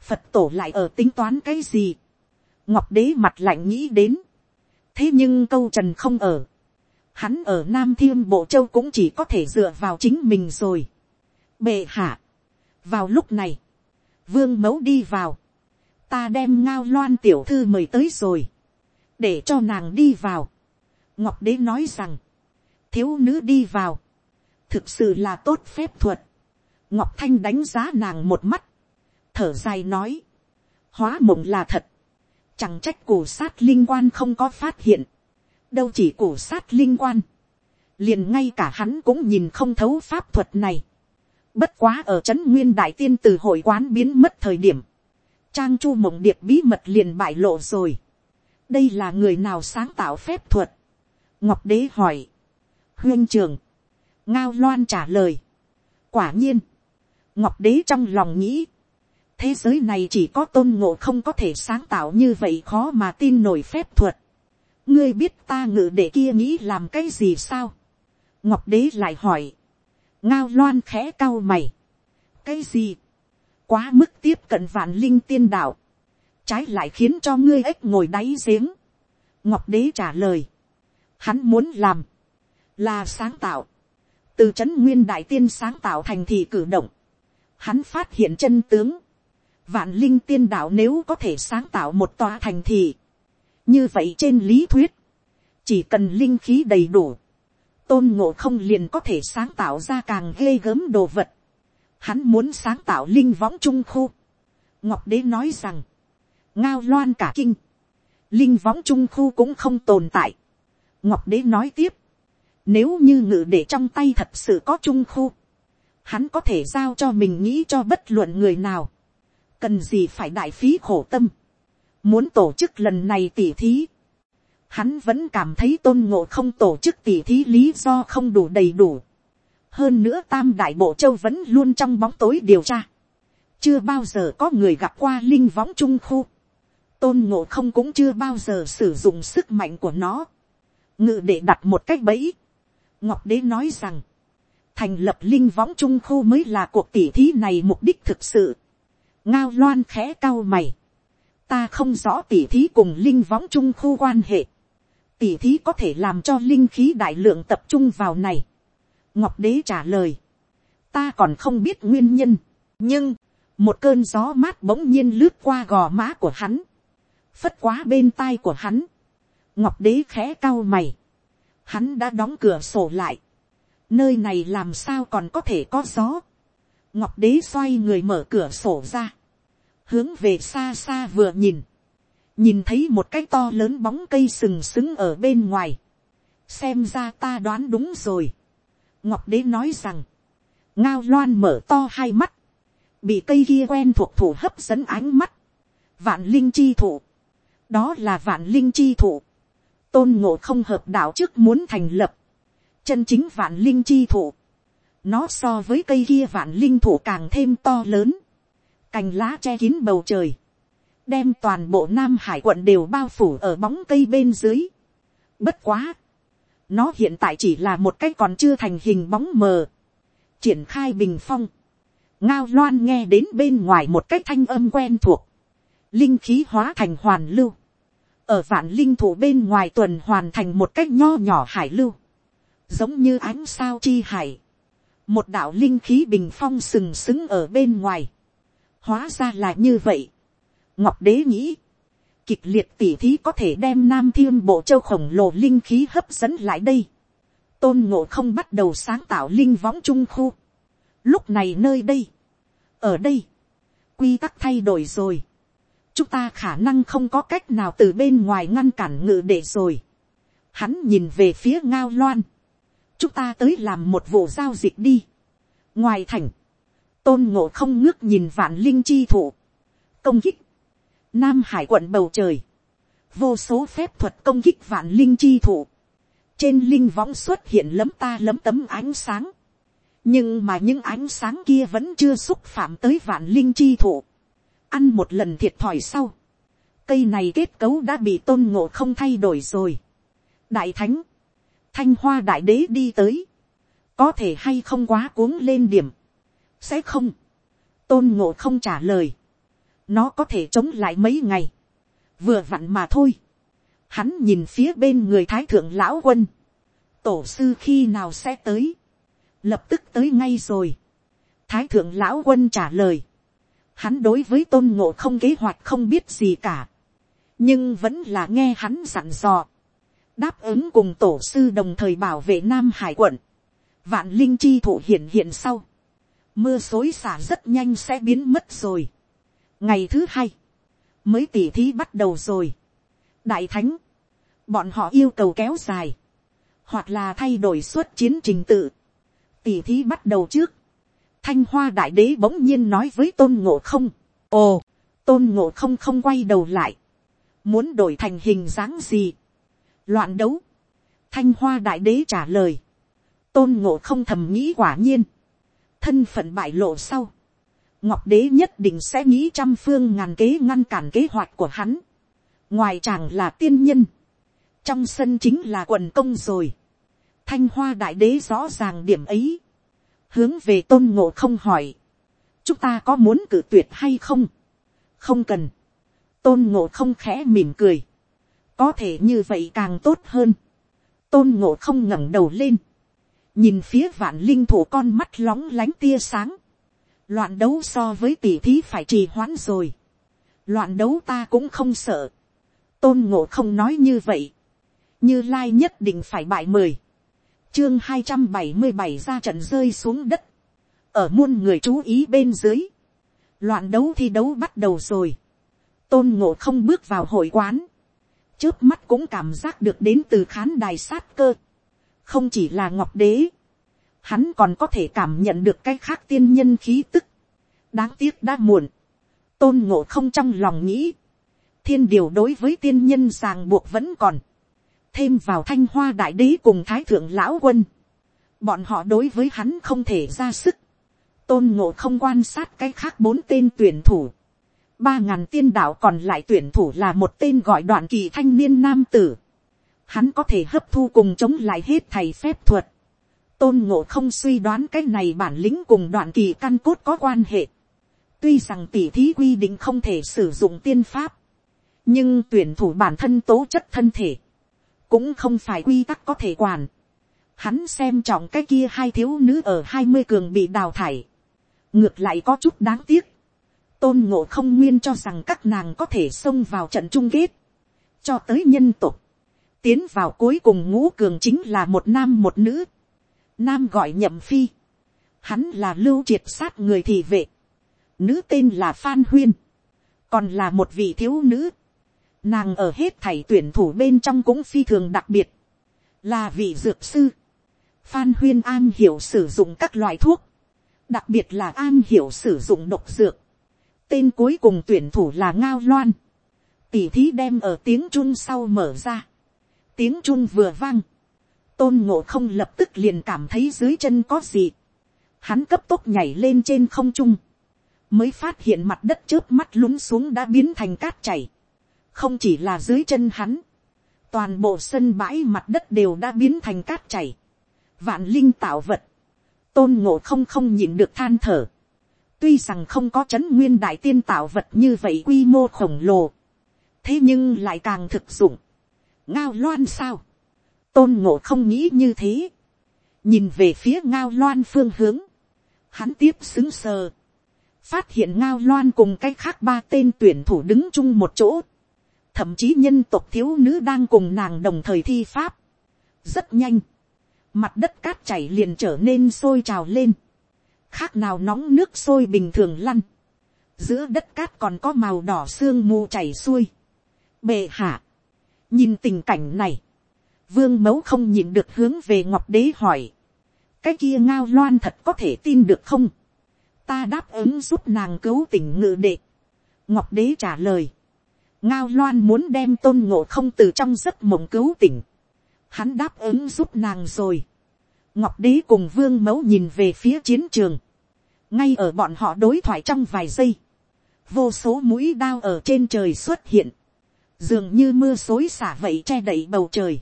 phật tổ lại ở tính toán cái gì. ngọc đế mặt lạnh nghĩ đến. thế nhưng câu trần không ở. hắn ở nam thiên bộ châu cũng chỉ có thể dựa vào chính mình rồi. bệ hạ. vào lúc này, vương mẫu đi vào. ta đem ngao loan tiểu thư mời tới rồi. để cho nàng đi vào. ngọc đế nói rằng, thiếu nữ đi vào thực sự là tốt phép thuật. ngọc thanh đánh giá nàng một mắt, thở dài nói, hóa mộng là thật, chẳng trách cổ sát linh quan không có phát hiện, đâu chỉ cổ sát linh quan, liền ngay cả hắn cũng nhìn không thấu pháp thuật này. Bất quá ở chấn nguyên đại tiên từ hội quán biến mất thời điểm, trang chu mộng điệp bí mật liền bại lộ rồi. đây là người nào sáng tạo phép thuật. ngọc đế hỏi, huyên trường, ngao loan trả lời. quả nhiên, ngọc đế trong lòng nghĩ, thế giới này chỉ có tôn ngộ không có thể sáng tạo như vậy khó mà tin nổi phép thuật. ngươi biết ta ngự để kia nghĩ làm cái gì sao. ngọc đế lại hỏi, ngao loan khẽ cao mày. cái gì, quá mức tiếp cận vạn linh tiên đạo, trái lại khiến cho ngươi ếch ngồi đáy giếng. ngọc đế trả lời, hắn muốn làm, là sáng tạo, từ c nguyên đại tiên sáng tạo thành thị cử động, hắn phát hiện chân tướng, vạn linh tiên đạo nếu có thể sáng tạo một tòa thành thị, như vậy trên lý thuyết, chỉ cần linh khí đầy đủ, tôn ngộ không liền có thể sáng tạo ra càng ghê gớm đồ vật, hắn muốn sáng tạo linh võng trung khu, ngọc đế nói rằng, ngao loan cả kinh, linh võng trung khu cũng không tồn tại, ngọc đế nói tiếp, nếu như ngự để trong tay thật sự có trung khu. Hắn có thể giao cho mình nghĩ cho bất luận người nào. Cần gì phải đại phí khổ tâm. Muốn tổ chức lần này tỉ thí. Hắn vẫn cảm thấy tôn ngộ không tổ chức tỉ thí lý do không đủ đầy đủ. Hơn nữa tam đại bộ châu vẫn luôn trong bóng tối điều tra. Chưa bao giờ có người gặp qua linh võng trung khu. Tôn ngộ không cũng chưa bao giờ sử dụng sức mạnh của nó. Ngự để đặt một cách bẫy Ngọc Đế nói rằng, thành lập linh võng trung khu mới là cuộc tỉ thí này mục đích thực sự. Ngao loan khẽ cao mày. Ta không rõ tỉ thí cùng linh võng trung khu quan hệ. Tỉ thí có thể làm cho linh khí đại lượng tập trung vào này. Ngọc Đế trả lời. Ta còn không biết nguyên nhân. Nhưng, một cơn gió mát bỗng nhiên lướt qua gò má của hắn. Phất quá bên tai của hắn. Ngọc Đế khẽ cao mày hắn đã đóng cửa sổ lại, nơi này làm sao còn có thể có gió, ngọc đế xoay người mở cửa sổ ra, hướng về xa xa vừa nhìn, nhìn thấy một cái to lớn bóng cây sừng sững ở bên ngoài, xem ra ta đoán đúng rồi, ngọc đế nói rằng, ngao loan mở to hai mắt, bị cây kia quen thuộc thủ hấp dẫn ánh mắt, vạn linh chi thụ, đó là vạn linh chi thụ, tôn ngộ không hợp đạo trước muốn thành lập, chân chính vạn linh chi thụ, nó so với cây kia vạn linh thụ càng thêm to lớn, cành lá che kín bầu trời, đem toàn bộ nam hải quận đều bao phủ ở bóng cây bên dưới. Bất quá, nó hiện tại chỉ là một cái còn chưa thành hình bóng mờ, triển khai bình phong, ngao loan nghe đến bên ngoài một cái thanh âm quen thuộc, linh khí hóa thành hoàn lưu, ở vạn linh thủ bên ngoài tuần hoàn thành một cách nho nhỏ hải lưu, giống như ánh sao chi hải, một đạo linh khí bình phong sừng sững ở bên ngoài, hóa ra là như vậy, ngọc đế nghĩ, kịch liệt tỉ thí có thể đem nam thiên bộ châu khổng lồ linh khí hấp dẫn lại đây, tôn ngộ không bắt đầu sáng tạo linh võng trung khu, lúc này nơi đây, ở đây, quy tắc thay đổi rồi, chúng ta khả năng không có cách nào từ bên ngoài ngăn cản ngự để rồi. Hắn nhìn về phía ngao loan. chúng ta tới làm một vụ giao dịch đi. ngoài thành, tôn ngộ không ngước nhìn vạn linh chi thủ. công kích, nam hải quận bầu trời, vô số phép thuật công kích vạn linh chi thủ. trên linh võng xuất hiện lấm ta lấm tấm ánh sáng. nhưng mà những ánh sáng kia vẫn chưa xúc phạm tới vạn linh chi thủ ăn một lần thiệt thòi sau, cây này kết cấu đã bị tôn ngộ không thay đổi rồi. đại thánh, thanh hoa đại đế đi tới, có thể hay không quá cuống lên điểm, sẽ không, tôn ngộ không trả lời, nó có thể chống lại mấy ngày, vừa vặn mà thôi, hắn nhìn phía bên người thái thượng lão quân, tổ sư khi nào sẽ tới, lập tức tới ngay rồi, thái thượng lão quân trả lời, hắn đối với tôn ngộ không kế hoạch không biết gì cả, nhưng vẫn là nghe hắn dặn dò, đáp ứng cùng tổ sư đồng thời bảo vệ nam hải quận, vạn linh chi thụ hiện hiện sau, mưa xối xả rất nhanh sẽ biến mất rồi. ngày thứ hai, mới tỉ thí bắt đầu rồi. đại thánh, bọn họ yêu cầu kéo dài, hoặc là thay đổi suốt chiến trình tự. tỉ thí bắt đầu trước, thanh hoa đại đế bỗng nhiên nói với tôn ngộ không, ồ, tôn ngộ không không quay đầu lại, muốn đổi thành hình dáng gì, loạn đấu, thanh hoa đại đế trả lời, tôn ngộ không thầm nghĩ quả nhiên, thân phận bại lộ sau, ngọc đế nhất định sẽ nghĩ trăm phương ngàn kế ngăn cản kế hoạch của hắn, ngoài chàng là tiên nhân, trong sân chính là quần công rồi, thanh hoa đại đế rõ ràng điểm ấy, hướng về tôn ngộ không hỏi, chúng ta có muốn cử tuyệt hay không, không cần, tôn ngộ không khẽ mỉm cười, có thể như vậy càng tốt hơn, tôn ngộ không ngẩng đầu lên, nhìn phía vạn linh thủ con mắt lóng lánh tia sáng, loạn đấu so với tỷ thí phải trì hoãn rồi, loạn đấu ta cũng không sợ, tôn ngộ không nói như vậy, như lai nhất định phải bại mời chương hai trăm bảy mươi bảy ra trận rơi xuống đất, ở muôn người chú ý bên dưới, loạn đấu thi đấu bắt đầu rồi, tôn ngộ không bước vào hội quán, trước mắt cũng cảm giác được đến từ khán đài sát cơ, không chỉ là ngọc đế, hắn còn có thể cảm nhận được cái khác tiên nhân khí tức, đáng tiếc đã muộn, tôn ngộ không trong lòng nghĩ, thiên điều đối với tiên nhân ràng buộc vẫn còn, thêm vào thanh hoa đại đế cùng thái thượng lão quân, bọn họ đối với hắn không thể ra sức, tôn ngộ không quan sát cái khác bốn tên tuyển thủ, ba ngàn tiên đạo còn lại tuyển thủ là một tên gọi đoạn kỳ thanh niên nam tử, hắn có thể hấp thu cùng chống lại hết thầy phép thuật, tôn ngộ không suy đoán cái này bản lĩnh cùng đoạn kỳ căn cốt có quan hệ, tuy rằng tỉ thí quy định không thể sử dụng tiên pháp, nhưng tuyển thủ bản thân tố chất thân thể, cũng không phải quy tắc có thể quản. Hắn xem trọng cái kia hai thiếu nữ ở hai mươi cường bị đào thải. Ngược lại có chút đáng tiếc. Tôn ngộ không nguyên cho rằng các nàng có thể xông vào trận chung kết. Cho tới nhân tục. Tiến vào cuối cùng ngũ cường chính là một nam một nữ. Nam gọi nhậm phi. Hắn là lưu triệt sát người thị vệ. Nữ tên là Phan Huyên. Còn là một vị thiếu nữ Nàng ở hết thảy tuyển thủ bên trong cũng phi thường đặc biệt. Là vị dược sư. Phan Huyên An hiểu sử dụng các loại thuốc. Đặc biệt là An hiểu sử dụng độc dược. Tên cuối cùng tuyển thủ là Ngao Loan. Tỷ thí đem ở tiếng Trung sau mở ra. Tiếng Trung vừa vang. Tôn ngộ không lập tức liền cảm thấy dưới chân có gì. Hắn cấp tốc nhảy lên trên không trung. Mới phát hiện mặt đất trước mắt lún xuống đã biến thành cát chảy không chỉ là dưới chân hắn, toàn bộ sân bãi mặt đất đều đã biến thành cát chảy, vạn linh tạo vật, tôn ngộ không không nhìn được than thở, tuy rằng không có c h ấ n nguyên đại tiên tạo vật như vậy quy mô khổng lồ, thế nhưng lại càng thực dụng, ngao loan sao, tôn ngộ không nghĩ như thế, nhìn về phía ngao loan phương hướng, hắn tiếp xứng sờ, phát hiện ngao loan cùng cái khác ba tên tuyển thủ đứng chung một chỗ, thậm chí nhân tộc thiếu nữ đang cùng nàng đồng thời thi pháp. rất nhanh, mặt đất cát chảy liền trở nên sôi trào lên, khác nào nóng nước sôi bình thường lăn, giữa đất cát còn có màu đỏ sương mù chảy xuôi. bệ hạ, nhìn tình cảnh này, vương mẫu không nhìn được hướng về ngọc đế hỏi, cái kia ngao loan thật có thể tin được không, ta đáp ứng giúp nàng cứu tỉnh ngự đệ, ngọc đế trả lời, ngao loan muốn đem tôn ngộ không từ trong giấc mộng cứu tỉnh. hắn đáp ứng giúp nàng rồi. ngọc đế cùng vương mẫu nhìn về phía chiến trường. ngay ở bọn họ đối thoại trong vài giây. vô số mũi đao ở trên trời xuất hiện. dường như mưa xối xả vậy che đậy bầu trời.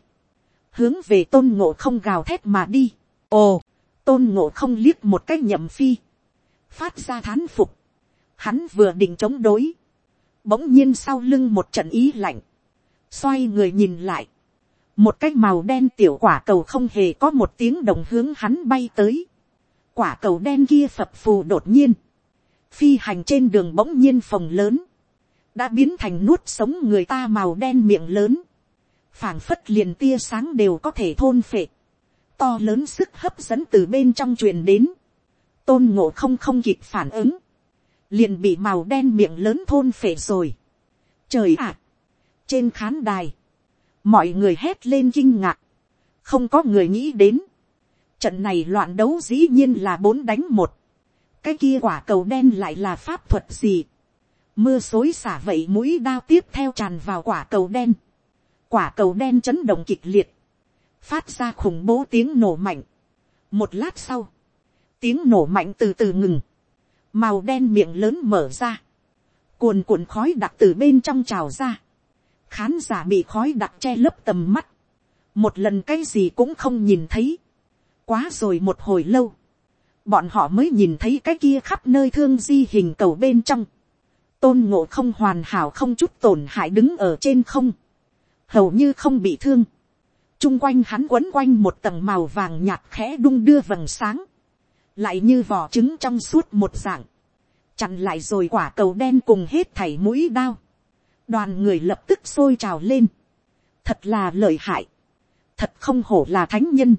hướng về tôn ngộ không gào thét mà đi. ồ, tôn ngộ không liếc một cách nhậm phi. phát ra thán phục, hắn vừa định chống đối, bỗng nhiên sau lưng một trận ý lạnh, xoay người nhìn lại, một cái màu đen tiểu quả cầu không hề có một tiếng đồng hướng hắn bay tới, quả cầu đen kia phập phù đột nhiên, phi hành trên đường bỗng nhiên phòng lớn, đã biến thành nuốt sống người ta màu đen miệng lớn, phảng phất liền tia sáng đều có thể thôn phệ, to lớn sức hấp dẫn từ bên trong truyền đến, tôn ngộ không không kịp phản ứng, liền bị màu đen miệng lớn thôn phệ rồi. Trời ạ! trên khán đài, mọi người hét lên kinh ngạc, không có người nghĩ đến, trận này loạn đấu dĩ nhiên là bốn đánh một, cái kia quả cầu đen lại là pháp thuật gì, mưa xối xả vậy mũi đao tiếp theo tràn vào quả cầu đen, quả cầu đen chấn động kịch liệt, phát ra khủng bố tiếng nổ mạnh. một lát sau, tiếng nổ mạnh từ từ ngừng, màu đen miệng lớn mở ra, cuồn cuộn khói đặc từ bên trong trào ra, khán giả bị khói đặc che lấp tầm mắt, một lần cái gì cũng không nhìn thấy, quá rồi một hồi lâu, bọn họ mới nhìn thấy cái kia khắp nơi thương di hình cầu bên trong, tôn ngộ không hoàn hảo không chút tổn hại đứng ở trên không, hầu như không bị thương, chung quanh hắn quấn quanh một tầng màu vàng nhạt khẽ đung đưa vầng sáng, lại như vỏ trứng trong suốt một dạng, chặn lại rồi quả cầu đen cùng hết thảy mũi đao, đoàn người lập tức sôi trào lên, thật là lợi hại, thật không hổ là thánh nhân,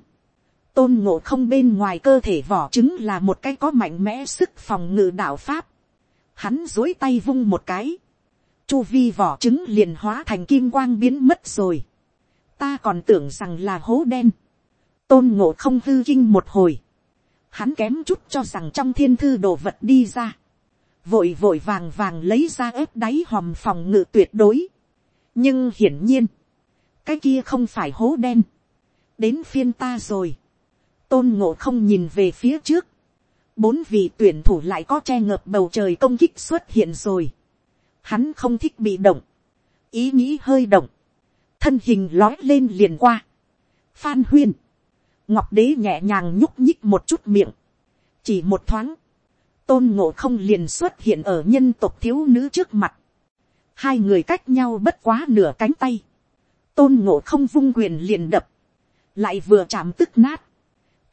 tôn ngộ không bên ngoài cơ thể vỏ trứng là một cái có mạnh mẽ sức phòng ngự đạo pháp, hắn dối tay vung một cái, chu vi vỏ trứng liền hóa thành kim quang biến mất rồi, ta còn tưởng rằng là hố đen, tôn ngộ không hư kinh một hồi, hắn kém chút cho rằng trong thiên thư đồ vật đi ra, vội vội vàng vàng lấy ra ép đáy hòm phòng ngự tuyệt đối. nhưng hiển nhiên, cái kia không phải hố đen, đến phiên ta rồi, tôn ngộ không nhìn về phía trước, bốn vị tuyển thủ lại có che ngợp bầu trời công kích xuất hiện rồi, hắn không thích bị động, ý nghĩ hơi động, thân hình lói lên liền qua, phan huyên, ngọc đế nhẹ nhàng nhúc nhích một chút miệng, chỉ một thoáng, tôn ngộ không liền xuất hiện ở nhân tộc thiếu nữ trước mặt, hai người cách nhau bất quá nửa cánh tay, tôn ngộ không vung quyền liền đập, lại vừa chạm tức nát,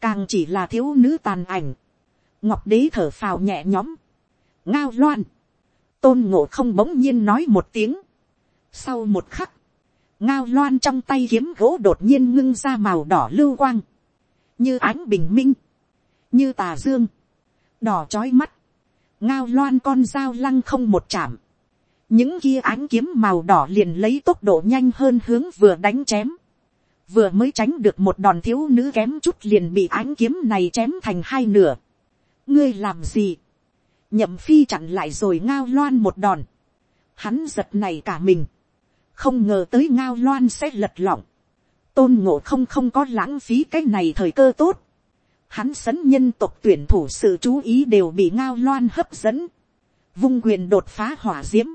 càng chỉ là thiếu nữ tàn ảnh, ngọc đế thở phào nhẹ nhõm, ngao loan, tôn ngộ không bỗng nhiên nói một tiếng, sau một khắc, ngao loan trong tay kiếm gỗ đột nhiên ngưng ra màu đỏ lưu quang, như ánh bình minh, như tà dương, đỏ trói mắt, ngao loan con dao lăng không một chạm, những kia ánh kiếm màu đỏ liền lấy tốc độ nhanh hơn hướng vừa đánh chém, vừa mới tránh được một đòn thiếu nữ kém chút liền bị ánh kiếm này chém thành hai nửa. ngươi làm gì, nhậm phi chặn lại rồi ngao loan một đòn, hắn giật này cả mình, không ngờ tới ngao loan sẽ lật lọng, tôn ngộ không không có lãng phí cái này thời cơ tốt, hắn sấn nhân tộc tuyển thủ sự chú ý đều bị ngao loan hấp dẫn, vung quyền đột phá hỏa diễm,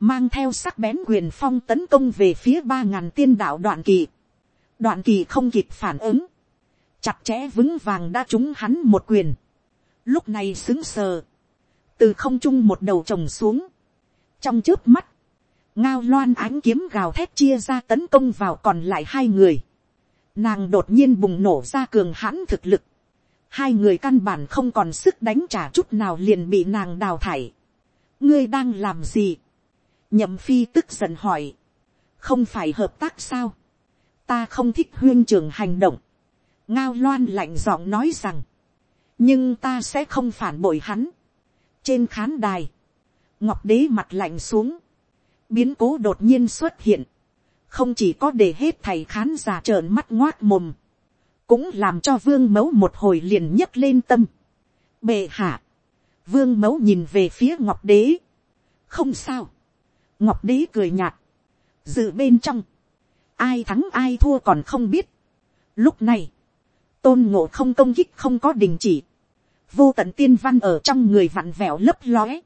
mang theo sắc bén quyền phong tấn công về phía ba ngàn tiên đạo đoạn kỳ, đoạn kỳ không kịp phản ứng, chặt chẽ vững vàng đã trúng hắn một quyền, lúc này xứng sờ, từ không trung một đầu trồng xuống, trong trước mắt, ngao loan ánh kiếm gào thép chia ra tấn công vào còn lại hai người, nàng đột nhiên bùng nổ ra cường hãn thực lực, hai người căn bản không còn sức đánh trả chút nào liền bị nàng đào thải. ngươi đang làm gì. nhậm phi tức giận hỏi. không phải hợp tác sao. ta không thích huyên trường hành động. ngao loan lạnh giọng nói rằng. nhưng ta sẽ không phản bội hắn. trên khán đài, ngọc đế mặt lạnh xuống biến cố đột nhiên xuất hiện. không chỉ có để hết thầy khán giả trợn mắt ngoác mồm cũng làm cho vương mẫu một hồi liền nhấc lên tâm. bệ hạ, vương mẫu nhìn về phía ngọc đế. không sao, ngọc đế cười nhạt, dự bên trong, ai thắng ai thua còn không biết. lúc này, tôn ngộ không công kích không có đình chỉ, vô tận tiên văn ở trong người vặn vẹo lấp lóe,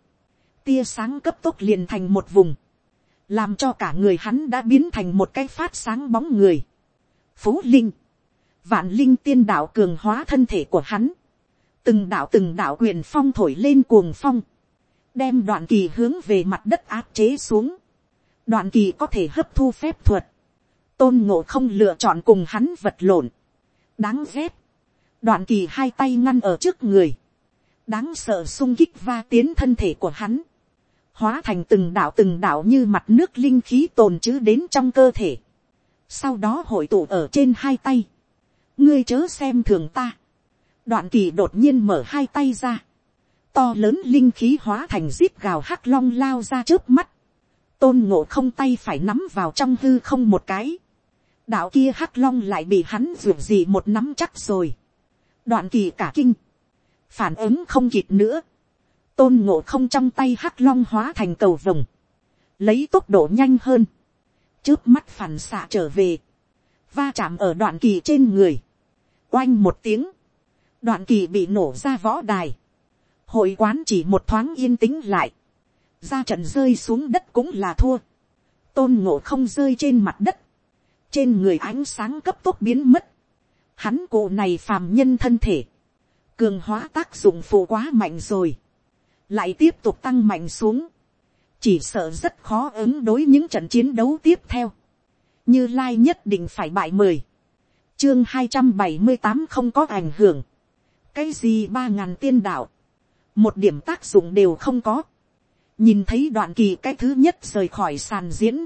tia sáng cấp tốc liền thành một vùng, làm cho cả người hắn đã biến thành một cái phát sáng bóng người. Phú Linh, vạn linh tiên đạo cường hóa thân thể của hắn, từng đạo từng đạo quyền phong thổi lên cuồng phong, đem đoạn kỳ hướng về mặt đất áp chế xuống, đoạn kỳ có thể hấp thu phép thuật, tôn ngộ không lựa chọn cùng hắn vật lộn, đáng ghét, đoạn kỳ hai tay ngăn ở trước người, đáng sợ sung kích va tiến thân thể của hắn, hóa thành từng đạo từng đạo như mặt nước linh khí tồn chữ đến trong cơ thể, sau đó hội tụ ở trên hai tay, ngươi chớ xem thường ta, đoạn kỳ đột nhiên mở hai tay ra, to lớn linh khí hóa thành zip gào hắc long lao ra trước mắt, tôn ngộ không tay phải nắm vào trong hư không một cái, đạo kia hắc long lại bị hắn ruột gì một nắm chắc rồi, đoạn kỳ cả kinh, phản ứng không kịp nữa, tôn ngộ không trong tay hắc long hóa thành cầu vồng, lấy tốc độ nhanh hơn, trước mắt phản xạ trở về, va chạm ở đoạn kỳ trên người, oanh một tiếng, đoạn kỳ bị nổ ra võ đài, hội quán chỉ một thoáng yên tĩnh lại, ra trận rơi xuống đất cũng là thua, tôn ngộ không rơi trên mặt đất, trên người ánh sáng cấp tốc biến mất, hắn cụ này phàm nhân thân thể, cường hóa tác dụng phụ quá mạnh rồi, lại tiếp tục tăng mạnh xuống, chỉ sợ rất khó ứng đối những trận chiến đấu tiếp theo, như lai nhất định phải bại mười, chương hai trăm bảy mươi tám không có ảnh hưởng, cái gì ba ngàn tiên đạo, một điểm tác dụng đều không có, nhìn thấy đoạn kỳ cái thứ nhất rời khỏi sàn diễn,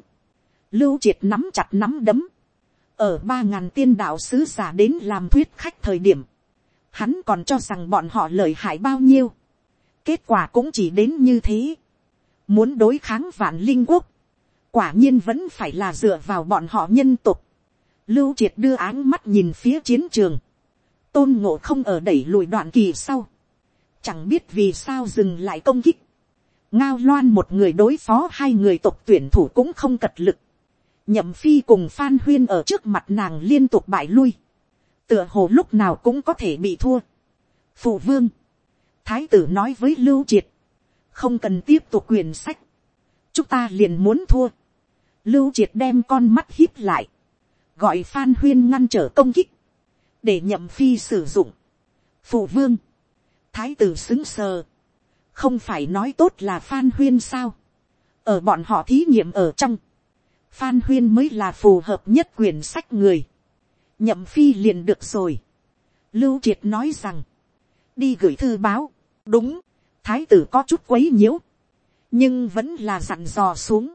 lưu triệt nắm chặt nắm đấm, ở ba ngàn tiên đạo sứ giả đến làm thuyết khách thời điểm, hắn còn cho rằng bọn họ lợi hại bao nhiêu, kết quả cũng chỉ đến như thế, muốn đối kháng vạn linh quốc, quả nhiên vẫn phải là dựa vào bọn họ nhân tục, lưu triệt đưa áng mắt nhìn phía chiến trường, tôn ngộ không ở đẩy lùi đoạn kỳ sau, chẳng biết vì sao dừng lại công kích, ngao loan một người đối phó hai người tộc tuyển thủ cũng không cật lực, nhậm phi cùng phan huyên ở trước mặt nàng liên tục bại lui, tựa hồ lúc nào cũng có thể bị thua. phụ vương, thái tử nói với lưu triệt, không cần tiếp tục quyền sách, chúng ta liền muốn thua. lưu triệt đem con mắt hít lại, gọi phan huyên ngăn trở công kích, để nhậm phi sử dụng. phụ vương, thái tử xứng sờ, không phải nói tốt là phan huyên sao, ở bọn họ thí nghiệm ở trong, phan huyên mới là phù hợp nhất quyền sách người, nhậm phi liền được rồi. lưu triệt nói rằng, đi gửi thư báo, đúng, thái tử có chút quấy nhiễu, nhưng vẫn là dặn dò xuống.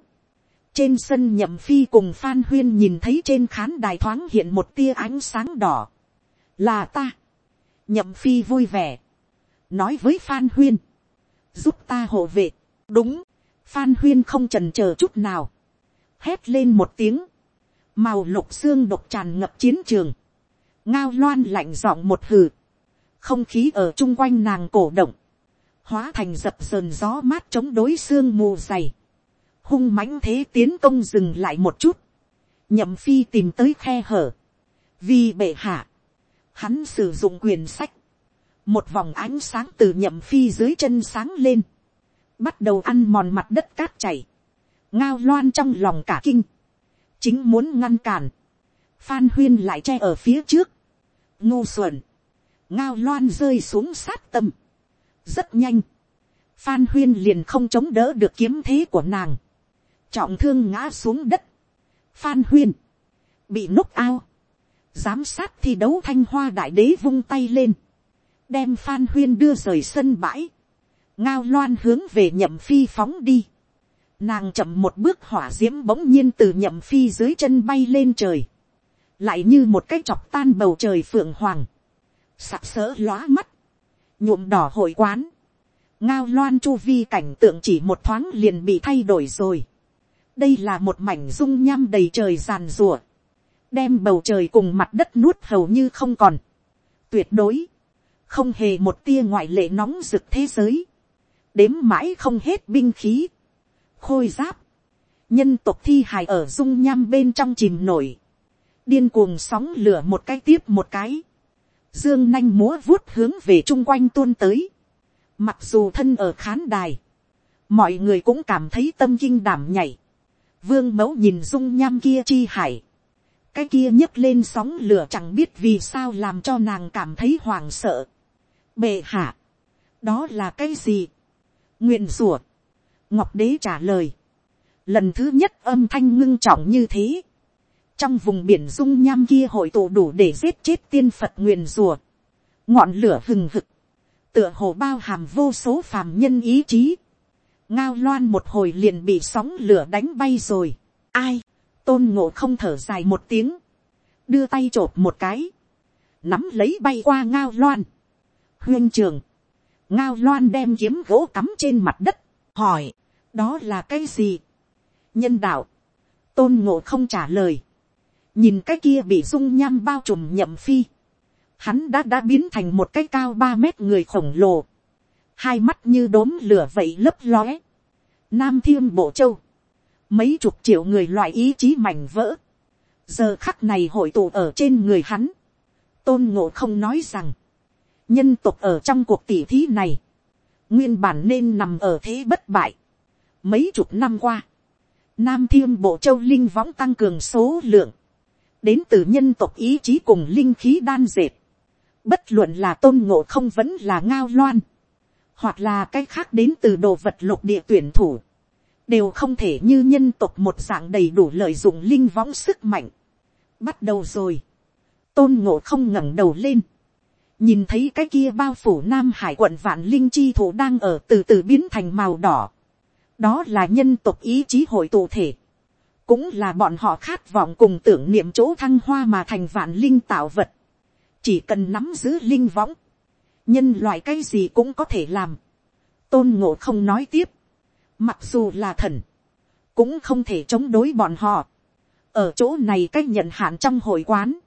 trên sân nhậm phi cùng phan huyên nhìn thấy trên khán đài thoáng hiện một tia ánh sáng đỏ, là ta, nhậm phi vui vẻ, nói với phan huyên, giúp ta hộ vệ, đúng, phan huyên không trần c h ờ chút nào, hét lên một tiếng, màu lục xương độc tràn ngập chiến trường, ngao loan lạnh giọng một hừ, không khí ở chung quanh nàng cổ động, hóa thành dập sờn gió mát chống đối xương mù dày, hung mãnh thế tiến công dừng lại một chút, nhậm phi tìm tới khe hở, vì bệ hạ, hắn sử dụng quyền sách, một vòng ánh sáng từ nhậm phi dưới chân sáng lên, bắt đầu ăn mòn mặt đất cát chảy, ngao loan trong lòng cả kinh, chính muốn ngăn cản, phan huyên lại che ở phía trước, ngu xuẩn, ngao loan rơi xuống sát tâm, rất nhanh, phan huyên liền không chống đỡ được kiếm thế của nàng, trọng thương ngã xuống đất, phan huyên, bị núc ao, giám sát thi đấu thanh hoa đại đế vung tay lên, đem phan huyên đưa rời sân bãi, ngao loan hướng về nhậm phi phóng đi, nàng chậm một bước hỏa diễm bỗng nhiên từ nhậm phi dưới chân bay lên trời, lại như một cái chọc tan bầu trời phượng hoàng, sặc sỡ lóa mắt, nhuộm đỏ hội quán, ngao loan chu vi cảnh tượng chỉ một thoáng liền bị thay đổi rồi, đây là một mảnh dung nham đầy trời giàn rùa, đem bầu trời cùng mặt đất nuốt hầu như không còn, tuyệt đối, không hề một tia ngoại lệ nóng rực thế giới, đếm mãi không hết binh khí, khôi giáp, nhân tộc thi hài ở dung nham bên trong chìm nổi, điên cuồng sóng lửa một cái tiếp một cái, dương nanh múa vuốt hướng về chung quanh tuôn tới, mặc dù thân ở khán đài, mọi người cũng cảm thấy tâm kinh đảm nhảy, vương mẫu nhìn dung nham kia chi hải, cái kia nhấc lên sóng lửa chẳng biết vì sao làm cho nàng cảm thấy hoàng sợ. Bệ hạ, đó là cái gì, nguyện rủa, ngọc đế trả lời, lần thứ nhất âm thanh ngưng trọng như thế, trong vùng biển dung nham kia hội tụ đủ để giết chết tiên phật nguyền rùa, ngọn lửa hừng hực, tựa hồ bao hàm vô số phàm nhân ý chí, ngao loan một hồi liền bị sóng lửa đánh bay rồi, ai, tôn ngộ không thở dài một tiếng, đưa tay t r ộ p một cái, nắm lấy bay qua ngao loan, huyên trường, ngao loan đem kiếm gỗ cắm trên mặt đất, hỏi, đó là cái gì, nhân đạo, tôn ngộ không trả lời, nhìn cái kia bị dung nham bao trùm nhậm phi, hắn đã đã biến thành một cái cao ba mét người khổng lồ, hai mắt như đốm lửa vậy lấp lóe, nam thiên bộ châu, mấy chục triệu người loại ý chí mảnh vỡ, giờ khắc này hội tụ ở trên người hắn, tôn ngộ không nói rằng, nhân tục ở trong cuộc tỉ thí này, nguyên bản nên nằm ở thế bất bại. Mấy chục năm qua, Nam Thiên Bộ Châu Linh võng tăng cường số lượng, đến từ nhân tộc ý chí cùng linh khí đan dệt. Bất luận là tôn ngộ không vẫn là ngao loan. Hoặc là cái khác đến từ đồ vật lục địa tuyển thủ. Đều không thể như nhân tộc một dạng đầy đủ lợi dụng linh võng sức mạnh. Bắt đầu rồi. Tôn ngộ không ngẩng đầu lên. Nhìn thấy cái kia bao phủ Nam Hải quận vạn linh chi thủ đang ở từ từ biến thành màu đỏ. Đó là nhân tộc ý chí hội tụ thể cũng là bọn họ khát vọng cùng tưởng niệm chỗ thăng hoa mà thành vạn linh tạo vật. chỉ cần nắm giữ linh võng, nhân loại cái gì cũng có thể làm. tôn ngộ không nói tiếp, mặc dù là thần, cũng không thể chống đối bọn họ. ở chỗ này cách nhận hạn trong hội quán,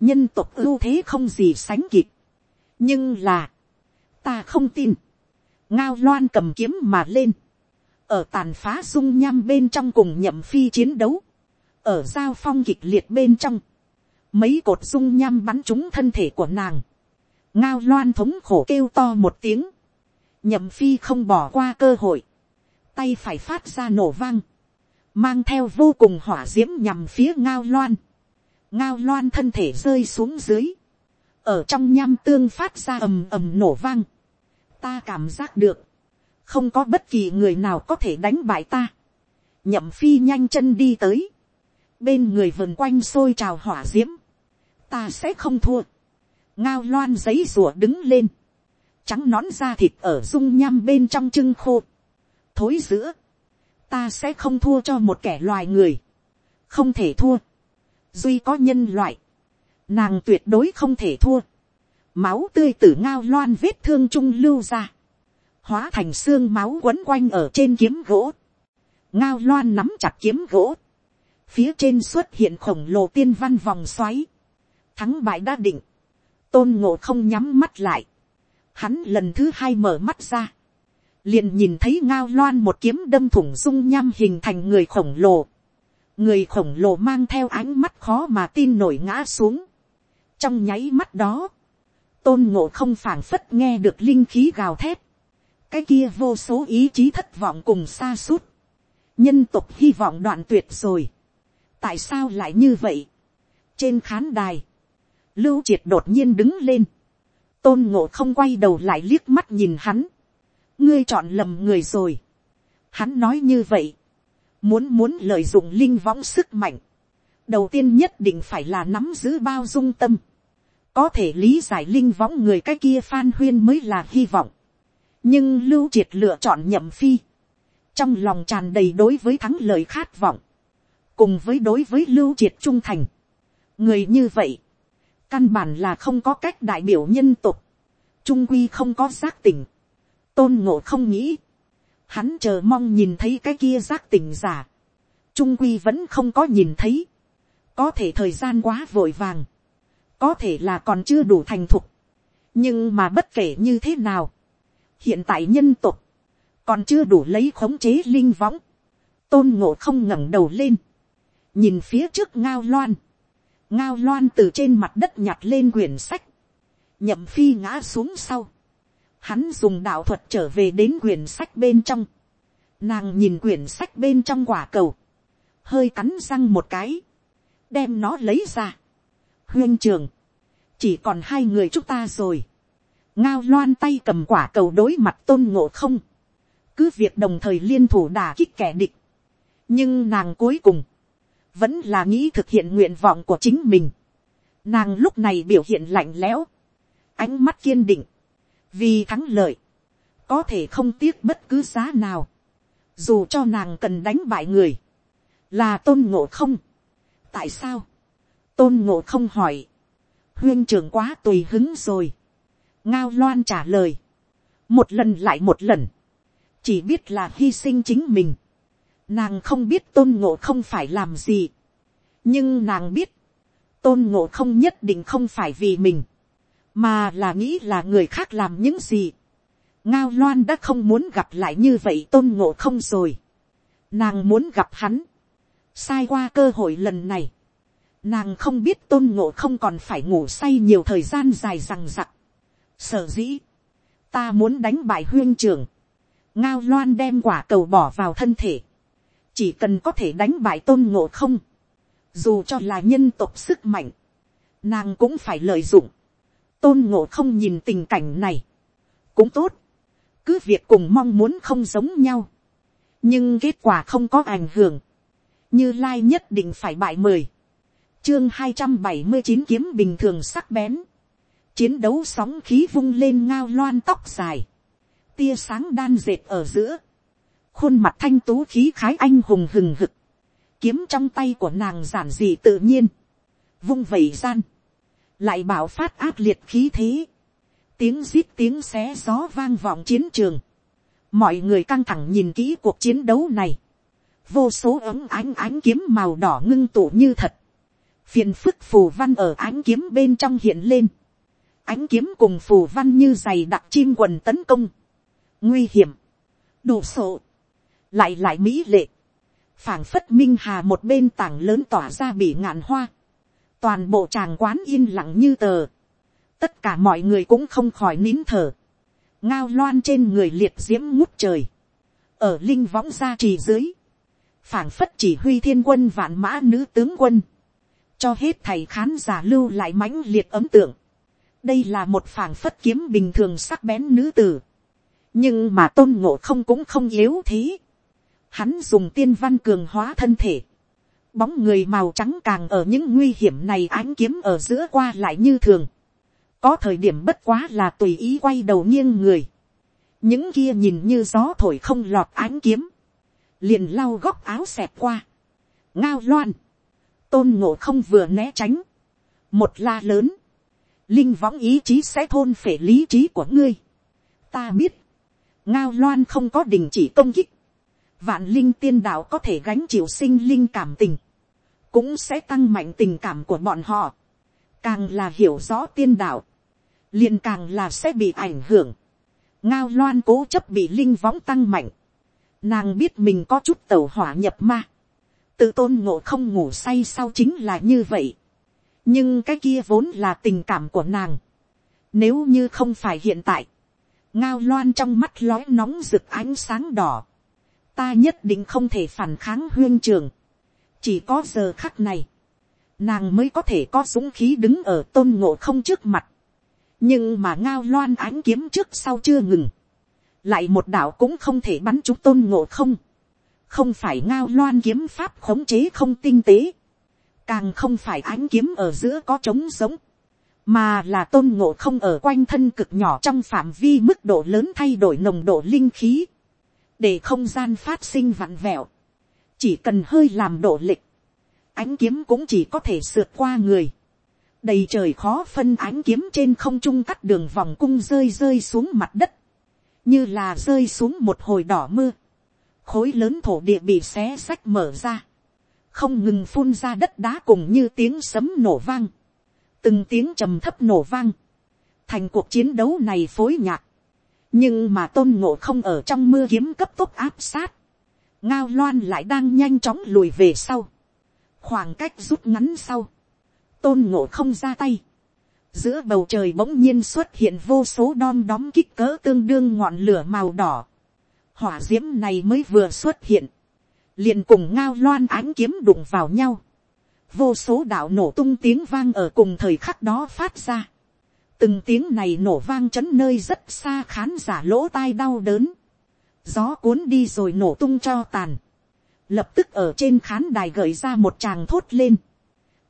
nhân tộc ưu thế không gì sánh kịp. nhưng là, ta không tin, ngao loan cầm kiếm mà lên, ở tàn phá dung nham bên trong cùng nhậm phi chiến đấu, ở giao phong kịch liệt bên trong, mấy cột dung nham bắn trúng thân thể của nàng, ngao loan thống khổ kêu to một tiếng, nhậm phi không bỏ qua cơ hội, tay phải phát ra nổ vang, mang theo vô cùng hỏa d i ễ m nhằm phía ngao loan, ngao loan thân thể rơi xuống dưới, ở trong nham tương phát ra ầm ầm nổ vang, ta cảm giác được, không có bất kỳ người nào có thể đánh bại ta. nhậm phi nhanh chân đi tới, bên người vườn quanh xôi trào hỏa d i ễ m ta sẽ không thua. ngao loan giấy rùa đứng lên, trắng nón da thịt ở dung nham bên trong trưng khô, thối giữa, ta sẽ không thua cho một kẻ loài người, không thể thua, duy có nhân loại, nàng tuyệt đối không thể thua, máu tươi từ ngao loan vết thương trung lưu ra, hóa thành xương máu quấn quanh ở trên kiếm gỗ, ngao loan nắm chặt kiếm gỗ, phía trên xuất hiện khổng lồ tiên văn vòng xoáy, thắng bại đã định, tôn ngộ không nhắm mắt lại, hắn lần thứ hai mở mắt ra, liền nhìn thấy ngao loan một kiếm đâm thủng dung nham hình thành người khổng lồ, người khổng lồ mang theo ánh mắt khó mà tin nổi ngã xuống, trong nháy mắt đó, tôn ngộ không phảng phất nghe được linh khí gào thét, cái kia vô số ý chí thất vọng cùng xa suốt, nhân tục hy vọng đoạn tuyệt rồi, tại sao lại như vậy, trên khán đài, lưu triệt đột nhiên đứng lên, tôn ngộ không quay đầu lại liếc mắt nhìn hắn, ngươi chọn lầm người rồi, hắn nói như vậy, muốn muốn lợi dụng linh võng sức mạnh, đầu tiên nhất định phải là nắm giữ bao dung tâm, có thể lý giải linh võng người cái kia phan huyên mới là hy vọng nhưng lưu triệt lựa chọn nhậm phi, trong lòng tràn đầy đối với thắng lợi khát vọng, cùng với đối với lưu triệt trung thành. người như vậy, căn bản là không có cách đại biểu nhân tục, trung quy không có giác tỉnh, tôn ngộ không nghĩ, hắn chờ mong nhìn thấy cái kia giác tỉnh giả, trung quy vẫn không có nhìn thấy, có thể thời gian quá vội vàng, có thể là còn chưa đủ thành thục, nhưng mà bất kể như thế nào, hiện tại nhân tục, còn chưa đủ lấy khống chế linh võng, tôn ngộ không ngẩng đầu lên, nhìn phía trước ngao loan, ngao loan từ trên mặt đất nhặt lên quyển sách, nhậm phi ngã xuống sau, hắn dùng đạo thuật trở về đến quyển sách bên trong, nàng nhìn quyển sách bên trong quả cầu, hơi cắn răng một cái, đem nó lấy ra, huyên trường, chỉ còn hai người chúng ta rồi, ngao loan tay cầm quả cầu đối mặt tôn ngộ không, cứ việc đồng thời liên thủ đà kích kẻ địch, nhưng nàng cuối cùng, vẫn là nghĩ thực hiện nguyện vọng của chính mình. Nàng lúc này biểu hiện lạnh lẽo, ánh mắt kiên định, vì thắng lợi, có thể không tiếc bất cứ giá nào, dù cho nàng cần đánh bại người, là tôn ngộ không. tại sao, tôn ngộ không hỏi, huyên trưởng quá tùy hứng rồi, ngao loan trả lời, một lần lại một lần, chỉ biết là hy sinh chính mình, nàng không biết tôn ngộ không phải làm gì, nhưng nàng biết, tôn ngộ không nhất định không phải vì mình, mà là nghĩ là người khác làm những gì. ngao loan đã không muốn gặp lại như vậy tôn ngộ không rồi. nàng muốn gặp hắn. sai qua cơ hội lần này. nàng không biết tôn ngộ không còn phải ngủ say nhiều thời gian dài rằng rặc sở dĩ, ta muốn đánh bại huyên trưởng. ngao loan đem quả cầu bỏ vào thân thể. chỉ cần có thể đánh bại tôn ngộ không. dù cho là nhân tộc sức mạnh, nàng cũng phải lợi dụng. Tôn ngộ không nhìn tình cảnh này, cũng tốt, cứ việc cùng mong muốn không giống nhau, nhưng kết quả không có ảnh hưởng, như lai nhất định phải bại mời, chương hai trăm bảy mươi chín kiếm bình thường sắc bén, chiến đấu sóng khí vung lên ngao loan tóc dài, tia sáng đan dệt ở giữa, khuôn mặt thanh tú khí khái anh hùng hừng hực, kiếm trong tay của nàng giản dị tự nhiên, vung vẩy gian, lại bảo phát ác liệt khí thế, tiếng rít tiếng xé gió vang vọng chiến trường, mọi người căng thẳng nhìn kỹ cuộc chiến đấu này, vô số ấm ánh ánh kiếm màu đỏ ngưng tụ như thật, phiền phức phù văn ở ánh kiếm bên trong hiện lên, ánh kiếm cùng phù văn như giày đặc chim quần tấn công, nguy hiểm, đồ sộ, lại lại mỹ lệ, phảng phất minh hà một bên tảng lớn tỏa ra bị ngạn hoa, toàn bộ tràng quán yên lặng như tờ, tất cả mọi người cũng không khỏi nín thở, ngao loan trên người liệt diễm ngút trời, ở linh võng gia trì dưới, phảng phất chỉ huy thiên quân vạn mã nữ tướng quân, cho hết thầy khán giả lưu lại mãnh liệt ấm tượng, đây là một phảng phất kiếm bình thường sắc bén nữ tử, nhưng mà tôn ngộ không cũng không yếu thế, hắn dùng tiên văn cường hóa thân thể, Bóng người màu trắng càng ở những nguy hiểm này ánh kiếm ở giữa qua lại như thường. Có thời điểm bất quá là tùy ý quay đầu nghiêng người. Những kia nhìn như gió thổi không lọt ánh kiếm. Liền lau góc áo xẹp qua. Ngao loan. Tôn ngộ không vừa né tránh. Một la lớn. Linh võng ý chí sẽ thôn phệ lý trí của ngươi. Ta biết. Ngao loan không có đình chỉ công kích vạn linh tiên đạo có thể gánh chịu sinh linh cảm tình, cũng sẽ tăng mạnh tình cảm của bọn họ. Càng là hiểu rõ tiên đạo, liền càng là sẽ bị ảnh hưởng. Ngao loan cố chấp bị linh võng tăng mạnh. Nàng biết mình có chút tẩu hỏa nhập ma. Tự tôn ngộ không ngủ say sau chính là như vậy. Nhưng cái kia vốn là tình cảm của nàng. Nếu như không phải hiện tại. Ngao loan trong mắt lói nóng rực ánh sáng đỏ ta nhất định không thể phản kháng huyên trường. chỉ có giờ khắc này, nàng mới có thể có dũng khí đứng ở tôn ngộ không trước mặt. nhưng mà ngao loan ánh kiếm trước sau chưa ngừng. lại một đạo cũng không thể bắn chúng tôn ngộ không. không phải ngao loan kiếm pháp khống chế không tinh tế càng không phải ánh kiếm ở giữa có trống giống mà là tôn ngộ không ở quanh thân cực nhỏ trong phạm vi mức độ lớn thay đổi nồng độ linh khí để không gian phát sinh vặn vẹo, chỉ cần hơi làm độ lịch, ánh kiếm cũng chỉ có thể sượt qua người, đầy trời khó phân ánh kiếm trên không trung cắt đường vòng cung rơi rơi xuống mặt đất, như là rơi xuống một hồi đỏ mưa, khối lớn thổ địa bị xé sách mở ra, không ngừng phun ra đất đá cùng như tiếng sấm nổ vang, từng tiếng trầm thấp nổ vang, thành cuộc chiến đấu này phối nhạc, nhưng mà tôn ngộ không ở trong mưa kiếm cấp tốc áp sát, ngao loan lại đang nhanh chóng lùi về sau, khoảng cách rút ngắn sau, tôn ngộ không ra tay, giữa bầu trời bỗng nhiên xuất hiện vô số đom đóm kích cỡ tương đương ngọn lửa màu đỏ, hỏa d i ễ m này mới vừa xuất hiện, liền cùng ngao loan ánh kiếm đụng vào nhau, vô số đạo nổ tung tiếng vang ở cùng thời khắc đó phát ra, từng tiếng này nổ vang chấn nơi rất xa khán giả lỗ tai đau đớn, gió cuốn đi rồi nổ tung cho tàn, lập tức ở trên khán đài gợi ra một tràng thốt lên,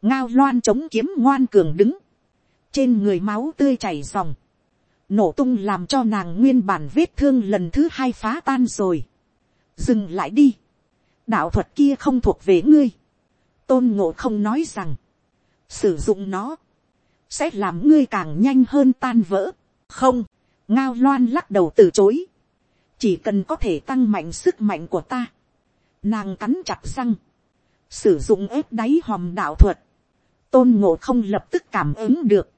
ngao loan chống kiếm ngoan cường đứng, trên người máu tươi chảy dòng, nổ tung làm cho nàng nguyên bản vết thương lần thứ hai phá tan rồi, dừng lại đi, đạo thuật kia không thuộc về ngươi, tôn ngộ không nói rằng, sử dụng nó, sẽ làm ngươi càng nhanh hơn tan vỡ, không, ngao loan lắc đầu từ chối, chỉ cần có thể tăng mạnh sức mạnh của ta, nàng cắn chặt răng, sử dụng ép đáy hòm đạo thuật, tôn ngộ không lập tức cảm ứng được,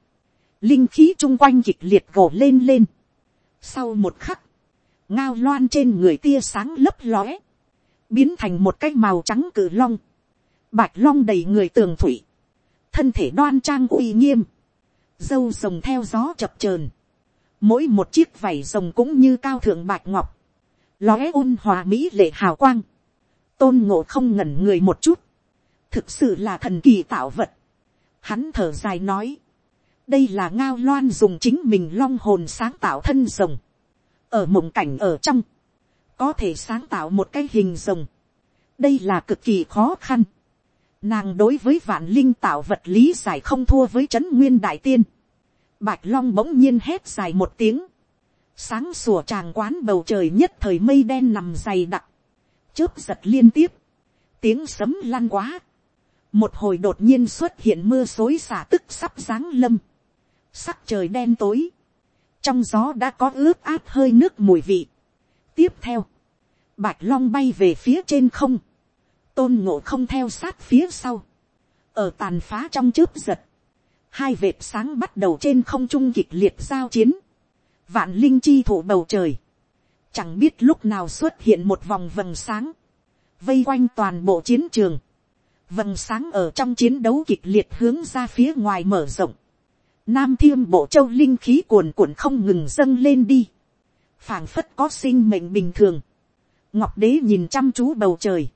linh khí chung quanh kịch liệt gồ lên lên. Sau một khắc, ngao loan trên người tia sáng lấp lóe, biến thành một cái màu trắng cử long, bạch long đầy người tường thủy, thân thể đoan trang uy nghiêm, dâu rồng theo gió chập chờn, mỗi một chiếc vảy rồng cũng như cao thượng bạch ngọc, lóe ôn hòa mỹ lệ hào quang, tôn ngộ không ngẩn người một chút, thực sự là thần kỳ tạo vật. Hắn thở dài nói, đây là ngao loan dùng chính mình long hồn sáng tạo thân rồng, ở mộng cảnh ở trong, có thể sáng tạo một cái hình rồng, đây là cực kỳ khó khăn. Nàng đối với vạn linh tạo vật lý giải không thua với trấn nguyên đại tiên. Bạch long bỗng nhiên hét dài một tiếng. Sáng sủa tràng quán bầu trời nhất thời mây đen nằm dày đặc. Chớp giật liên tiếp. Tiếng sấm lan quá. Một hồi đột nhiên xuất hiện mưa xối xả tức sắp giáng lâm. Sắc trời đen tối. Trong gió đã có ướp át hơi nước mùi vị. Tiếp theo Bạch long bay về phía trên không. Tôn ngộ không theo sát phía sau. Ở tàn phá trong chớp giật. Hai vệt sáng bắt đầu trên không trung kịch liệt giao chiến. Vạn linh chi thủ bầu trời. Chẳng biết lúc nào xuất hiện một vòng vầng sáng. Vây quanh toàn bộ chiến trường. Vầng sáng ở trong chiến đấu kịch liệt hướng ra phía ngoài mở rộng. Nam thiêm bộ châu linh khí cuồn cuộn không ngừng dâng lên đi phảng phất có sinh mệnh bình thường. Ngọc đế nhìn chăm chú bầu trời,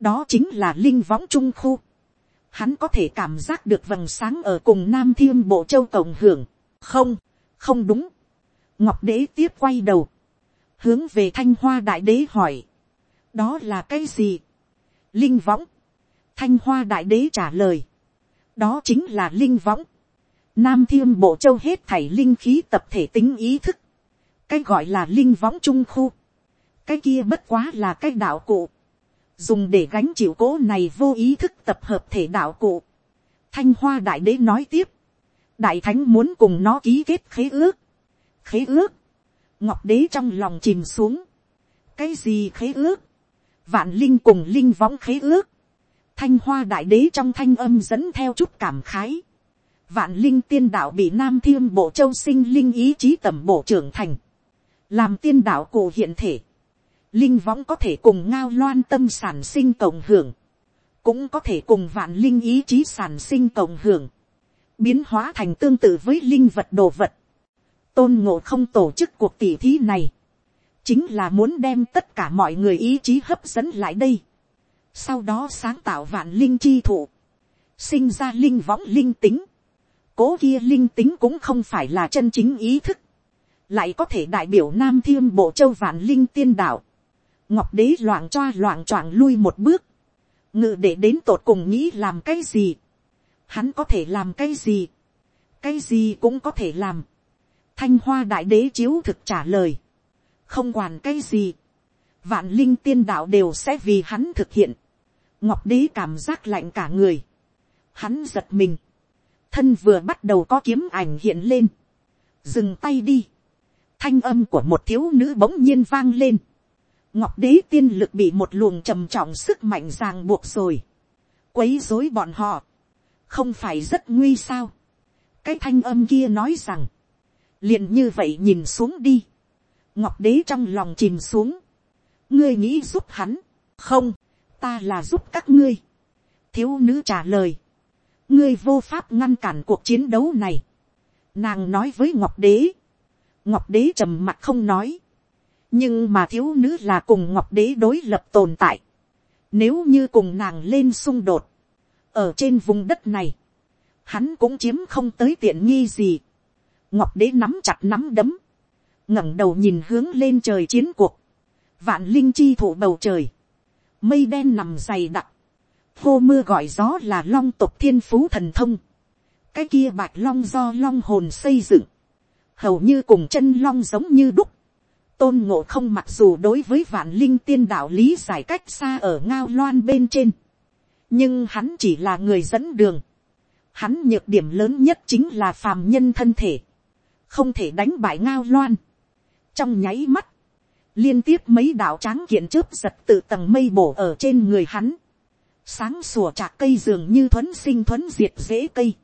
đó chính là linh võng trung khu, hắn có thể cảm giác được vầng sáng ở cùng nam thiên bộ châu cộng hưởng, không, không đúng, ngọc đế tiếp quay đầu, hướng về thanh hoa đại đế hỏi, đó là cái gì, linh võng, thanh hoa đại đế trả lời, đó chính là linh võng, nam thiên bộ châu hết thảy linh khí tập thể tính ý thức, cái gọi là linh võng trung khu, cái kia bất quá là cái đạo cụ, dùng để gánh chịu cố này vô ý thức tập hợp thể đạo cụ. Thanh hoa đại đế nói tiếp, đại thánh muốn cùng nó ký kết khế ước, khế ước, ngọc đế trong lòng chìm xuống, cái gì khế ước, vạn linh cùng linh võng khế ước, thanh hoa đại đế trong thanh âm dẫn theo chút cảm khái, vạn linh tiên đạo bị nam thiên bộ châu sinh linh ý chí tầm bộ trưởng thành, làm tiên đạo cổ hiện thể, linh võng có thể cùng ngao loan tâm sản sinh cộng hưởng, cũng có thể cùng vạn linh ý chí sản sinh cộng hưởng, biến hóa thành tương tự với linh vật đồ vật. tôn ngộ không tổ chức cuộc tỉ thí này, chính là muốn đem tất cả mọi người ý chí hấp dẫn lại đây, sau đó sáng tạo vạn linh chi thụ, sinh ra linh võng linh tính, cố kia linh tính cũng không phải là chân chính ý thức, lại có thể đại biểu nam thiên bộ châu vạn linh tiên đạo, ngọc đế loạn choa loạn choạng lui một bước, ngự để đến tột cùng nghĩ làm cái gì, hắn có thể làm cái gì, cái gì cũng có thể làm, thanh hoa đại đế chiếu thực trả lời, không quản cái gì, vạn linh tiên đạo đều sẽ vì hắn thực hiện, ngọc đế cảm giác lạnh cả người, hắn giật mình, thân vừa bắt đầu có kiếm ảnh hiện lên, dừng tay đi, thanh âm của một thiếu nữ bỗng nhiên vang lên, ngọc đế tiên lực bị một luồng trầm trọng sức mạnh ràng buộc rồi, quấy dối bọn họ, không phải rất nguy sao. cái thanh âm kia nói rằng, liền như vậy nhìn xuống đi, ngọc đế trong lòng chìm xuống, ngươi nghĩ giúp hắn, không, ta là giúp các ngươi. thiếu nữ trả lời, ngươi vô pháp ngăn cản cuộc chiến đấu này. nàng nói với ngọc đế, ngọc đế trầm mặt không nói, nhưng mà thiếu nữ là cùng ngọc đế đối lập tồn tại. Nếu như cùng nàng lên xung đột, ở trên vùng đất này, hắn cũng chiếm không tới tiện nghi gì. ngọc đế nắm chặt nắm đấm, ngẩng đầu nhìn hướng lên trời chiến cuộc, vạn linh chi thủ bầu trời, mây đen nằm dày đặc, hô mưa gọi gió là long tộc thiên phú thần thông, cái kia bạch long do long hồn xây dựng, hầu như cùng chân long giống như đúc, tôn ngộ không mặc dù đối với vạn linh tiên đạo lý giải cách xa ở ngao loan bên trên, nhưng hắn chỉ là người dẫn đường, hắn nhược điểm lớn nhất chính là phàm nhân thân thể, không thể đánh bại ngao loan. trong nháy mắt, liên tiếp mấy đạo tráng kiện chớp giật từ tầng mây bổ ở trên người hắn, sáng sủa trạc cây dường như thuấn sinh thuấn diệt dễ cây,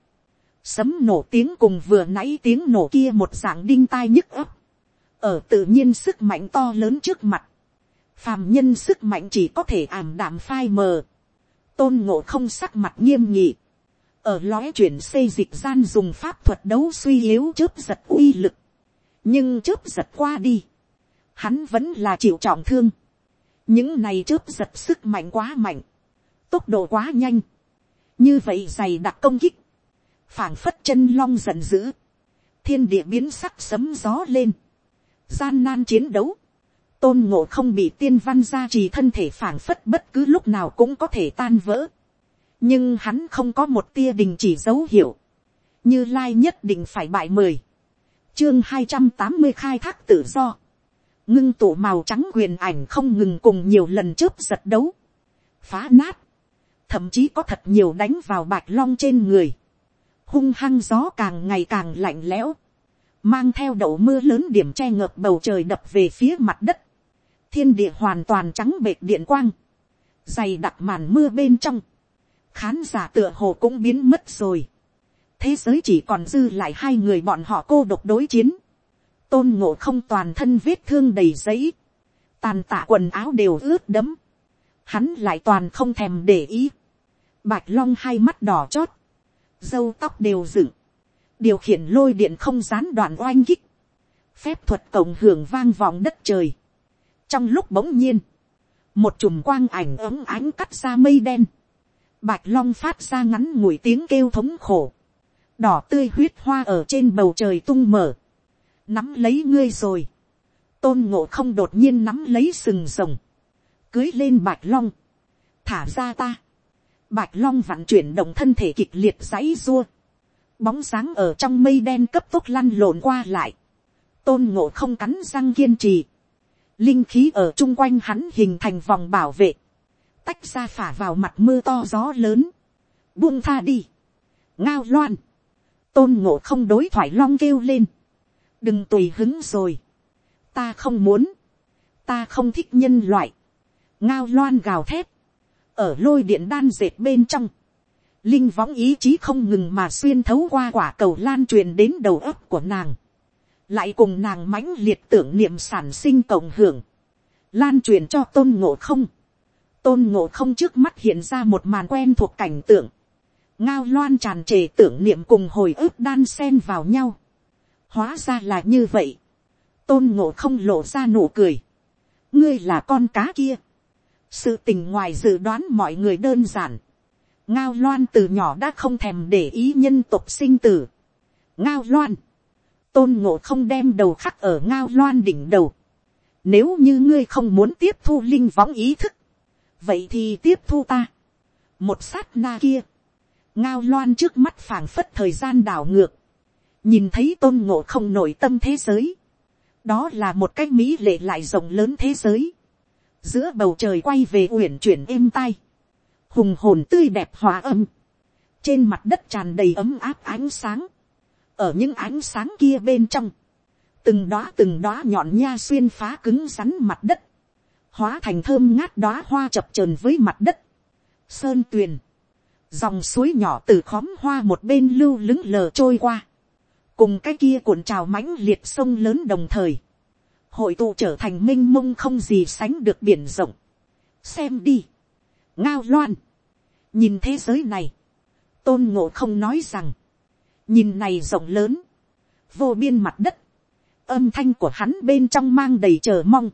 sấm nổ tiếng cùng vừa nãy tiếng nổ kia một dạng đinh tai nhức ấp, ở tự nhiên sức mạnh to lớn trước mặt, phàm nhân sức mạnh chỉ có thể ảm đạm phai mờ, tôn ngộ không sắc mặt nghiêm nghị, ở lóe chuyển xây dịch gian dùng pháp thuật đấu suy yếu chớp giật uy lực, nhưng chớp giật qua đi, hắn vẫn là chịu trọng thương, những này chớp giật sức mạnh quá mạnh, tốc độ quá nhanh, như vậy dày đặc công kích, phảng phất chân long giận dữ, thiên địa biến sắc sấm gió lên, gian nan chiến đấu, tôn ngộ không bị tiên văn gia trì thân thể phảng phất bất cứ lúc nào cũng có thể tan vỡ, nhưng hắn không có một tia đình chỉ dấu hiệu, như lai nhất định phải bại mười, chương hai trăm tám mươi khai thác tự do, ngưng tụ màu trắng quyền ảnh không ngừng cùng nhiều lần chớp giật đấu, phá nát, thậm chí có thật nhiều đánh vào bạch long trên người, hung hăng gió càng ngày càng lạnh lẽo, mang theo đậu mưa lớn điểm che ngợp bầu trời đập về phía mặt đất, thiên địa hoàn toàn trắng bệt điện quang, dày đặc màn mưa bên trong, khán giả tựa hồ cũng biến mất rồi, thế giới chỉ còn dư lại hai người bọn họ cô độc đối chiến, tôn ngộ không toàn thân vết thương đầy giấy, tàn tạ quần áo đều ướt đẫm, hắn lại toàn không thèm để ý, bạch long hai mắt đỏ chót, dâu tóc đều dựng, điều khiển lôi điện không gián đoạn oanh kích, phép thuật cộng hưởng vang vọng đất trời. trong lúc bỗng nhiên, một chùm quang ảnh ấm ánh cắt ra mây đen, bạch long phát ra ngắn ngủi tiếng kêu thống khổ, đỏ tươi huyết hoa ở trên bầu trời tung mở, nắm lấy ngươi rồi, tôn ngộ không đột nhiên nắm lấy sừng rồng, cưới lên bạch long, thả ra ta, bạch long vặn chuyển động thân thể kịch liệt dãy dua, bóng sáng ở trong mây đen cấp tốc lăn lộn qua lại, tôn ngộ không cắn răng kiên trì, linh khí ở chung quanh hắn hình thành vòng bảo vệ, tách ra phả vào mặt mưa to gió lớn, buông tha đi, ngao loan, tôn ngộ không đối thoại long kêu lên, đừng tùy hứng rồi, ta không muốn, ta không thích nhân loại, ngao loan gào thét, ở lôi điện đan dệt bên trong, linh võng ý chí không ngừng mà xuyên thấu qua quả cầu lan truyền đến đầu óc của nàng, lại cùng nàng mãnh liệt tưởng niệm sản sinh cộng hưởng, lan truyền cho tôn ngộ không, tôn ngộ không trước mắt hiện ra một màn quen thuộc cảnh tượng, ngao loan tràn trề tưởng niệm cùng hồi ức đan sen vào nhau, hóa ra là như vậy, tôn ngộ không lộ ra nụ cười, ngươi là con cá kia, sự tình ngoài dự đoán mọi người đơn giản, ngao loan từ nhỏ đã không thèm để ý nhân tộc sinh tử. ngao loan, tôn ngộ không đem đầu khắc ở ngao loan đỉnh đầu. nếu như ngươi không muốn tiếp thu linh võng ý thức, vậy thì tiếp thu ta. một sát na kia, ngao loan trước mắt phảng phất thời gian đảo ngược, nhìn thấy tôn ngộ không nổi tâm thế giới. đó là một cái mỹ lệ lại rộng lớn thế giới giữa bầu trời quay về uyển chuyển êm tai. Hùng hồn tươi đẹp hòa âm, trên mặt đất tràn đầy ấm áp ánh sáng, ở những ánh sáng kia bên trong, từng đóa từng đóa nhọn nha xuyên phá cứng rắn mặt đất, hóa thành thơm ngát đóa hoa chập trờn với mặt đất, sơn tuyền, dòng suối nhỏ từ khóm hoa một bên lưu lững lờ trôi qua, cùng cái kia cuộn trào mãnh liệt sông lớn đồng thời, hội tụ trở thành m i n h mông không gì sánh được biển rộng. xem đi, ngao loan, nhìn thế giới này, tôn ngộ không nói rằng, nhìn này rộng lớn, vô biên mặt đất, âm thanh của hắn bên trong mang đầy chờ mong,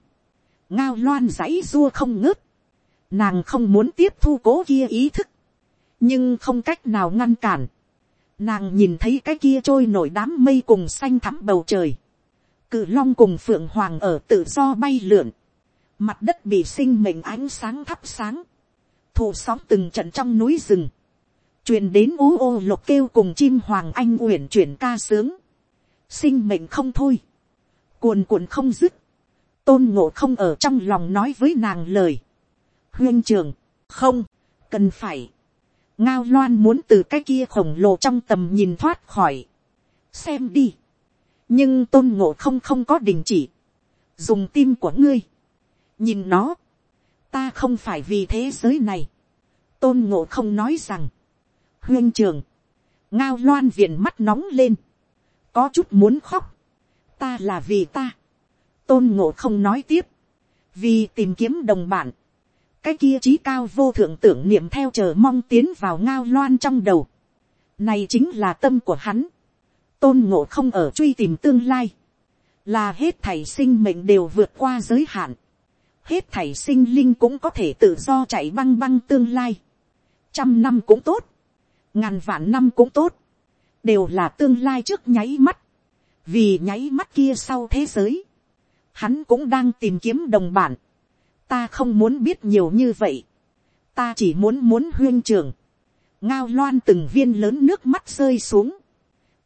ngao loan dãy dua không ngớt, nàng không muốn tiếp thu cố kia ý thức, nhưng không cách nào ngăn cản, Nàng nhìn thấy cái kia trôi nổi đám mây cùng xanh thắm bầu trời. Cự long cùng phượng hoàng ở tự do bay lượn. Mặt đất bị sinh mệnh ánh sáng thắp sáng. Thủ sóng từng trận trong núi rừng. truyền đến ú ô lục kêu cùng chim hoàng anh uyển chuyển ca sướng. Sinh mệnh không thôi. Cuồn cuộn không dứt. Tôn ngộ không ở trong lòng nói với nàng lời. Huyên trường, không, cần phải ngao loan muốn từ cái kia khổng lồ trong tầm nhìn thoát khỏi, xem đi, nhưng tôn ngộ không không có đình chỉ, dùng tim của ngươi, nhìn nó, ta không phải vì thế giới này, tôn ngộ không nói rằng, huyên trường, ngao loan viền mắt nóng lên, có chút muốn khóc, ta là vì ta, tôn ngộ không nói tiếp, vì tìm kiếm đồng bạn, cái kia trí cao vô thượng tưởng niệm theo chờ mong tiến vào ngao loan trong đầu. Này chính là tâm của hắn. Tôn ngộ không ở truy tìm tương lai. Là hết thảy sinh mệnh đều vượt qua giới hạn. Hết thảy sinh linh cũng có thể tự do chạy băng băng tương lai. Trăm năm cũng tốt. Ngàn vạn năm cũng tốt. Đều là tương lai trước nháy mắt. Vì nháy mắt kia sau thế giới. Hắn cũng đang tìm kiếm đồng bản ta không muốn biết nhiều như vậy, ta chỉ muốn muốn huyên trường, ngao loan từng viên lớn nước mắt rơi xuống,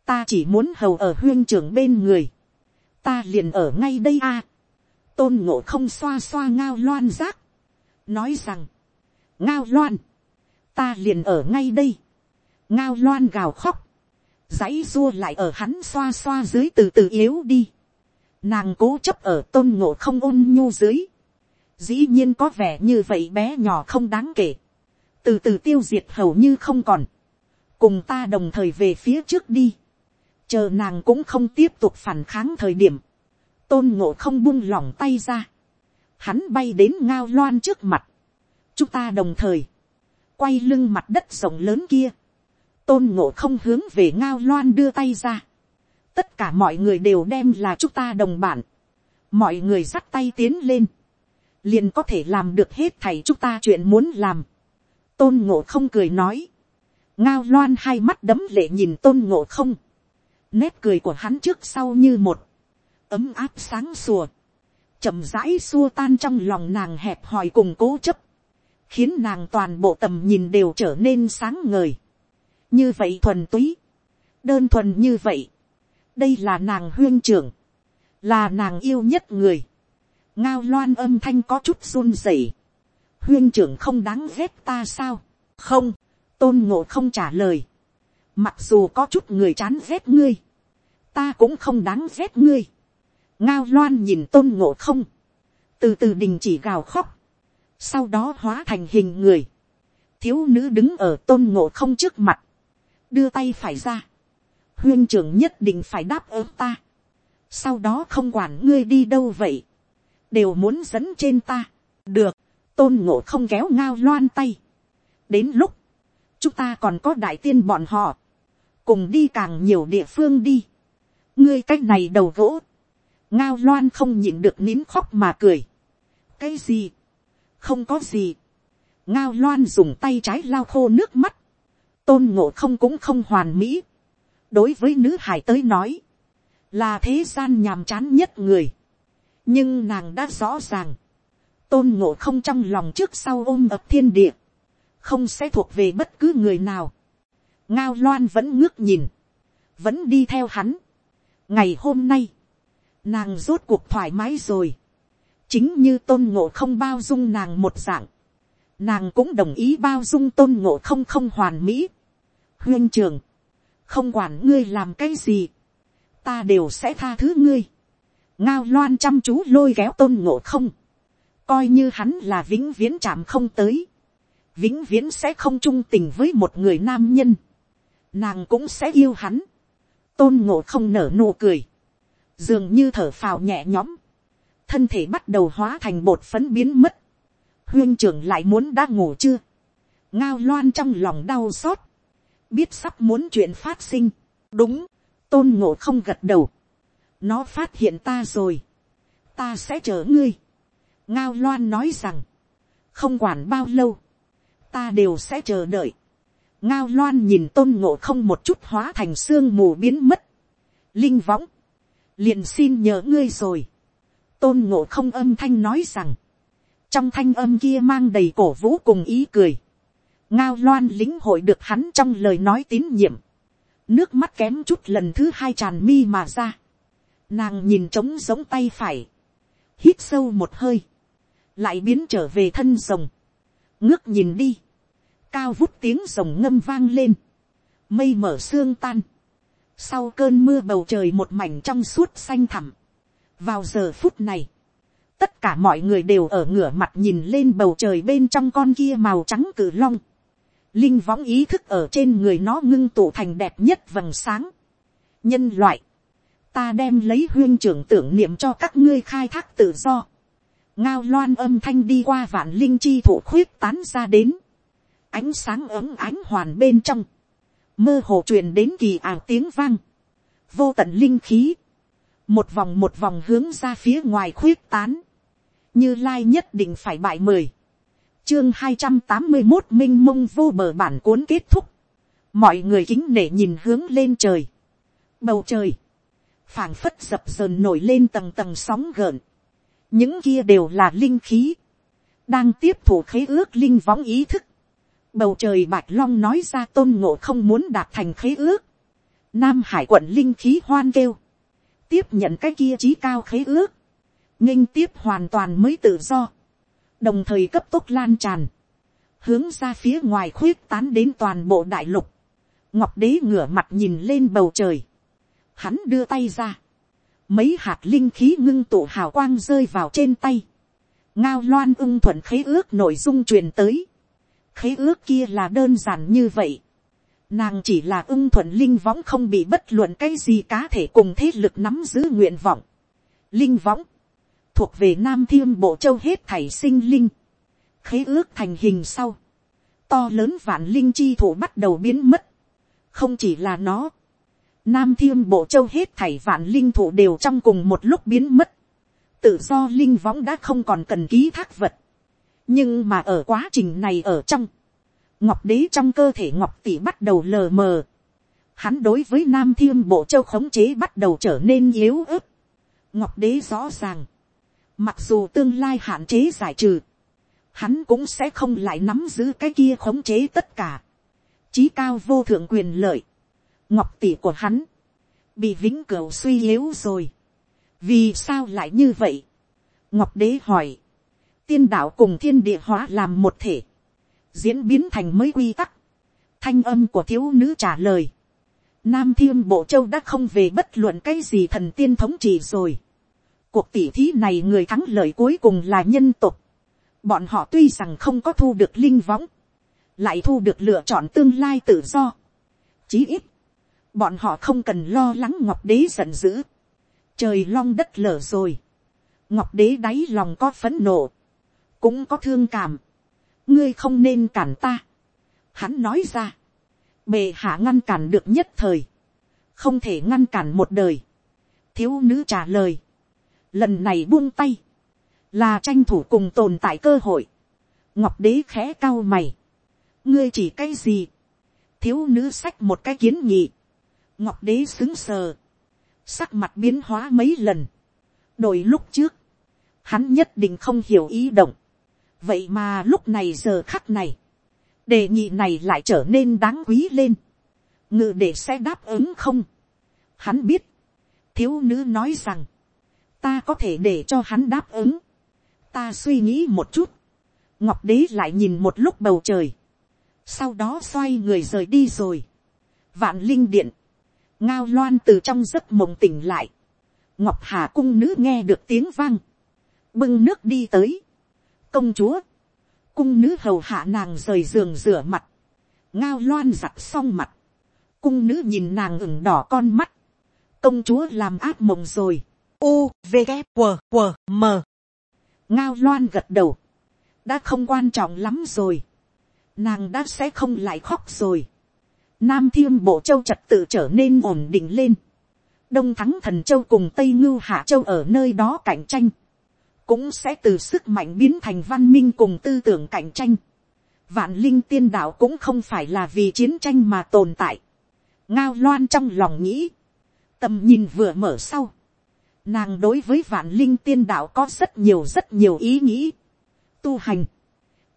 ta chỉ muốn hầu ở huyên trưởng bên người, ta liền ở ngay đây a, tôn ngộ không xoa xoa ngao loan giác nói rằng, ngao loan, ta liền ở ngay đây, ngao loan gào khóc, dãy dua lại ở hắn xoa xoa dưới từ từ yếu đi, nàng cố chấp ở tôn ngộ không ôn nhu dưới, dĩ nhiên có vẻ như vậy bé nhỏ không đáng kể, từ từ tiêu diệt hầu như không còn, cùng ta đồng thời về phía trước đi, chờ nàng cũng không tiếp tục phản kháng thời điểm, tôn ngộ không buông lỏng tay ra, hắn bay đến ngao loan trước mặt, chúng ta đồng thời, quay lưng mặt đất rộng lớn kia, tôn ngộ không hướng về ngao loan đưa tay ra, tất cả mọi người đều đem là chúng ta đồng bản, mọi người dắt tay tiến lên, liền có thể làm được hết thầy chúng ta chuyện muốn làm. tôn ngộ không cười nói. ngao loan hai mắt đấm lệ nhìn tôn ngộ không nét cười của hắn trước sau như một. ấm áp sáng sùa. chậm rãi xua tan trong lòng nàng hẹp hòi cùng cố chấp. khiến nàng toàn bộ tầm nhìn đều trở nên sáng ngời. như vậy thuần túy. đơn thuần như vậy. đây là nàng huyên trưởng. là nàng yêu nhất người ngao loan âm thanh có chút run rẩy. huyên trưởng không đáng ghét ta sao. không, tôn ngộ không trả lời mặc dù có chút người chán ghét ngươi, ta cũng không đáng ghét ngươi. ngao loan nhìn tôn ngộ không, từ từ đình chỉ gào khóc, sau đó hóa thành hình người. thiếu nữ đứng ở tôn ngộ không trước mặt, đưa tay phải ra. huyên trưởng nhất định phải đáp ứng ta. sau đó không quản ngươi đi đâu vậy đều muốn dẫn trên ta. được, tôn ngộ không kéo ngao loan tay. đến lúc, chúng ta còn có đại tiên bọn họ, cùng đi càng nhiều địa phương đi. ngươi c á c h này đầu gỗ, ngao loan không nhịn được nín khóc mà cười. cái gì, không có gì. ngao loan dùng tay trái lao khô nước mắt, tôn ngộ không cũng không hoàn mỹ. đối với nữ hải tới nói, là thế gian nhàm chán nhất người nhưng nàng đã rõ ràng, tôn ngộ không trong lòng trước sau ôm ập thiên địa, không sẽ thuộc về bất cứ người nào ngao loan vẫn ngước nhìn, vẫn đi theo hắn. ngày hôm nay, nàng rốt cuộc thoải mái rồi, chính như tôn ngộ không bao dung nàng một dạng, nàng cũng đồng ý bao dung tôn ngộ không không hoàn mỹ. huyên trường, không quản ngươi làm cái gì, ta đều sẽ tha thứ ngươi. Ngao loan chăm chú lôi kéo tôn ngộ không, coi như hắn là vĩnh viễn chạm không tới, vĩnh viễn sẽ không trung tình với một người nam nhân, nàng cũng sẽ yêu hắn, tôn ngộ không nở nụ cười, dường như thở phào nhẹ nhõm, thân thể bắt đầu hóa thành bột phấn biến mất, huyên trưởng lại muốn đã ngủ chưa, ngao loan trong lòng đau xót, biết sắp muốn chuyện phát sinh, đúng, tôn ngộ không gật đầu, nó phát hiện ta rồi, ta sẽ chở ngươi. ngao loan nói rằng, không quản bao lâu, ta đều sẽ chờ đợi ngao loan nhìn tôn ngộ không một chút hóa thành xương mù biến mất, linh võng, liền xin nhớ ngươi rồi, tôn ngộ không âm thanh nói rằng, trong thanh âm kia mang đầy cổ vũ cùng ý cười, ngao loan lính hội được hắn trong lời nói tín nhiệm, nước mắt kém chút lần thứ hai tràn mi mà ra, nàng nhìn trống giống tay phải, hít sâu một hơi, lại biến trở về thân rồng, ngước nhìn đi, cao vút tiếng rồng ngâm vang lên, mây mở xương tan, sau cơn mưa bầu trời một mảnh trong suốt xanh thẳm, vào giờ phút này, tất cả mọi người đều ở ngửa mặt nhìn lên bầu trời bên trong con kia màu trắng cử long, linh võng ý thức ở trên người nó ngưng tụ thành đẹp nhất vầng sáng. nhân loại, ta đem lấy huyên trưởng tưởng niệm cho các ngươi khai thác tự do. ngao loan âm thanh đi qua vạn linh chi thủ khuyết tán ra đến ánh sáng ấm ánh hoàn bên trong. mơ hồ truyền đến kỳ ảo tiếng vang. vô tận linh khí. một vòng một vòng hướng ra phía ngoài khuyết tán. như lai nhất định phải bại mười chương hai trăm tám mươi một minh mông vô bờ bản cuốn kết thúc. mọi người kính nể nhìn hướng lên trời. bầu trời, phảng phất dập dờn nổi lên tầng tầng sóng gợn. những kia đều là linh khí, đang tiếp thủ khế ước linh võng ý thức bầu trời bạch long nói ra tôn ngộ không muốn đạt thành khế ước. nam hải quận linh khí hoan kêu, tiếp nhận cái kia trí cao khế ước, nghinh tiếp hoàn toàn mới tự do. Đồng thời cấp tốc lan tràn, hướng ra phía ngoài khuyết tán đến toàn bộ đại lục, ngọc đế ngửa mặt nhìn lên bầu trời, hắn đưa tay ra, mấy hạt linh khí ngưng tụ hào quang rơi vào trên tay, ngao loan ưng thuận khế ước nội dung truyền tới, khế ước kia là đơn giản như vậy, nàng chỉ là ưng thuận linh võng không bị bất luận cái gì cá thể cùng thế lực nắm giữ nguyện vọng, linh võng, thuộc về nam thiên bộ châu hết thảy sinh linh, khế ước thành hình sau, to lớn vạn linh chi thủ bắt đầu biến mất, không chỉ là nó, nam thiên bộ châu hết thảy vạn linh thủ đều trong cùng một lúc biến mất, tự do linh võng đã không còn cần ký thác vật, nhưng mà ở quá trình này ở trong, ngọc đế trong cơ thể ngọc tỷ bắt đầu lờ mờ, hắn đối với nam thiên bộ châu khống chế bắt đầu trở nên yếu ớt, ngọc đế rõ ràng, Mặc dù tương lai hạn chế giải trừ. Hắn cũng sẽ không lại nắm giữ cái kia khống chế tất cả. trí cao vô thượng quyền lợi. Ngọc tỷ của hắn. Bị vĩnh cửu suy yếu rồi. Vì sao lại như vậy? Ngọc đế hỏi. Tiên đạo cùng thiên địa hóa làm một thể. Diễn biến thành mấy quy tắc. Thanh âm của thiếu nữ trả lời. Nam thiên bộ châu đã không về bất luận cái gì thần tiên thống trị rồi cuộc tỉ thí này người thắng lợi cuối cùng là nhân tục. Bọn họ tuy rằng không có thu được linh võng, lại thu được lựa chọn tương lai tự do. Chí ít, bọn họ không cần lo lắng ngọc đế giận dữ. Trời long đất lở rồi. Ngọc đế đáy lòng có phấn nộ, cũng có thương cảm. Ngươi không nên cản ta. Hắn nói ra, bề hạ ngăn cản được nhất thời, không thể ngăn cản một đời. Thiếu nữ trả lời, lần này buông tay, là tranh thủ cùng tồn tại cơ hội. ngọc đế khẽ cao mày, ngươi chỉ cái gì, thiếu nữ sách một cái kiến nghị, ngọc đế xứng sờ, sắc mặt biến hóa mấy lần, đổi lúc trước, hắn nhất định không hiểu ý động, vậy mà lúc này giờ khắc này, đề nghị này lại trở nên đáng quý lên, ngự để sẽ đáp ứng không, hắn biết, thiếu nữ nói rằng, ta có thể để cho hắn đáp ứng. ta suy nghĩ một chút. ngọc đế lại nhìn một lúc bầu trời. sau đó xoay người rời đi rồi. vạn linh điện. ngao loan từ trong giấc mộng tỉnh lại. ngọc hà cung nữ nghe được tiếng vang. bưng nước đi tới công chúa. cung nữ hầu hạ nàng rời giường rửa mặt. ngao loan giặt xong mặt. cung nữ nhìn nàng ửng đỏ con mắt. công chúa làm ác mộng rồi u v g q q m ngao loan gật đầu đã không quan trọng lắm rồi nàng đã sẽ không lại khóc rồi nam thiêm bộ châu trật tự trở nên ổn định lên đông thắng thần châu cùng tây ngưu hạ châu ở nơi đó cạnh tranh cũng sẽ từ sức mạnh biến thành văn minh cùng tư tưởng cạnh tranh. Vạn linh tiên đạo cũng không phải là vì chiến tranh mà tồn tại. ngao loan trong lòng nghĩ, tầm nhìn vừa mở sau, nàng đối với vạn linh tiên đạo có rất nhiều rất nhiều ý nghĩ, tu hành,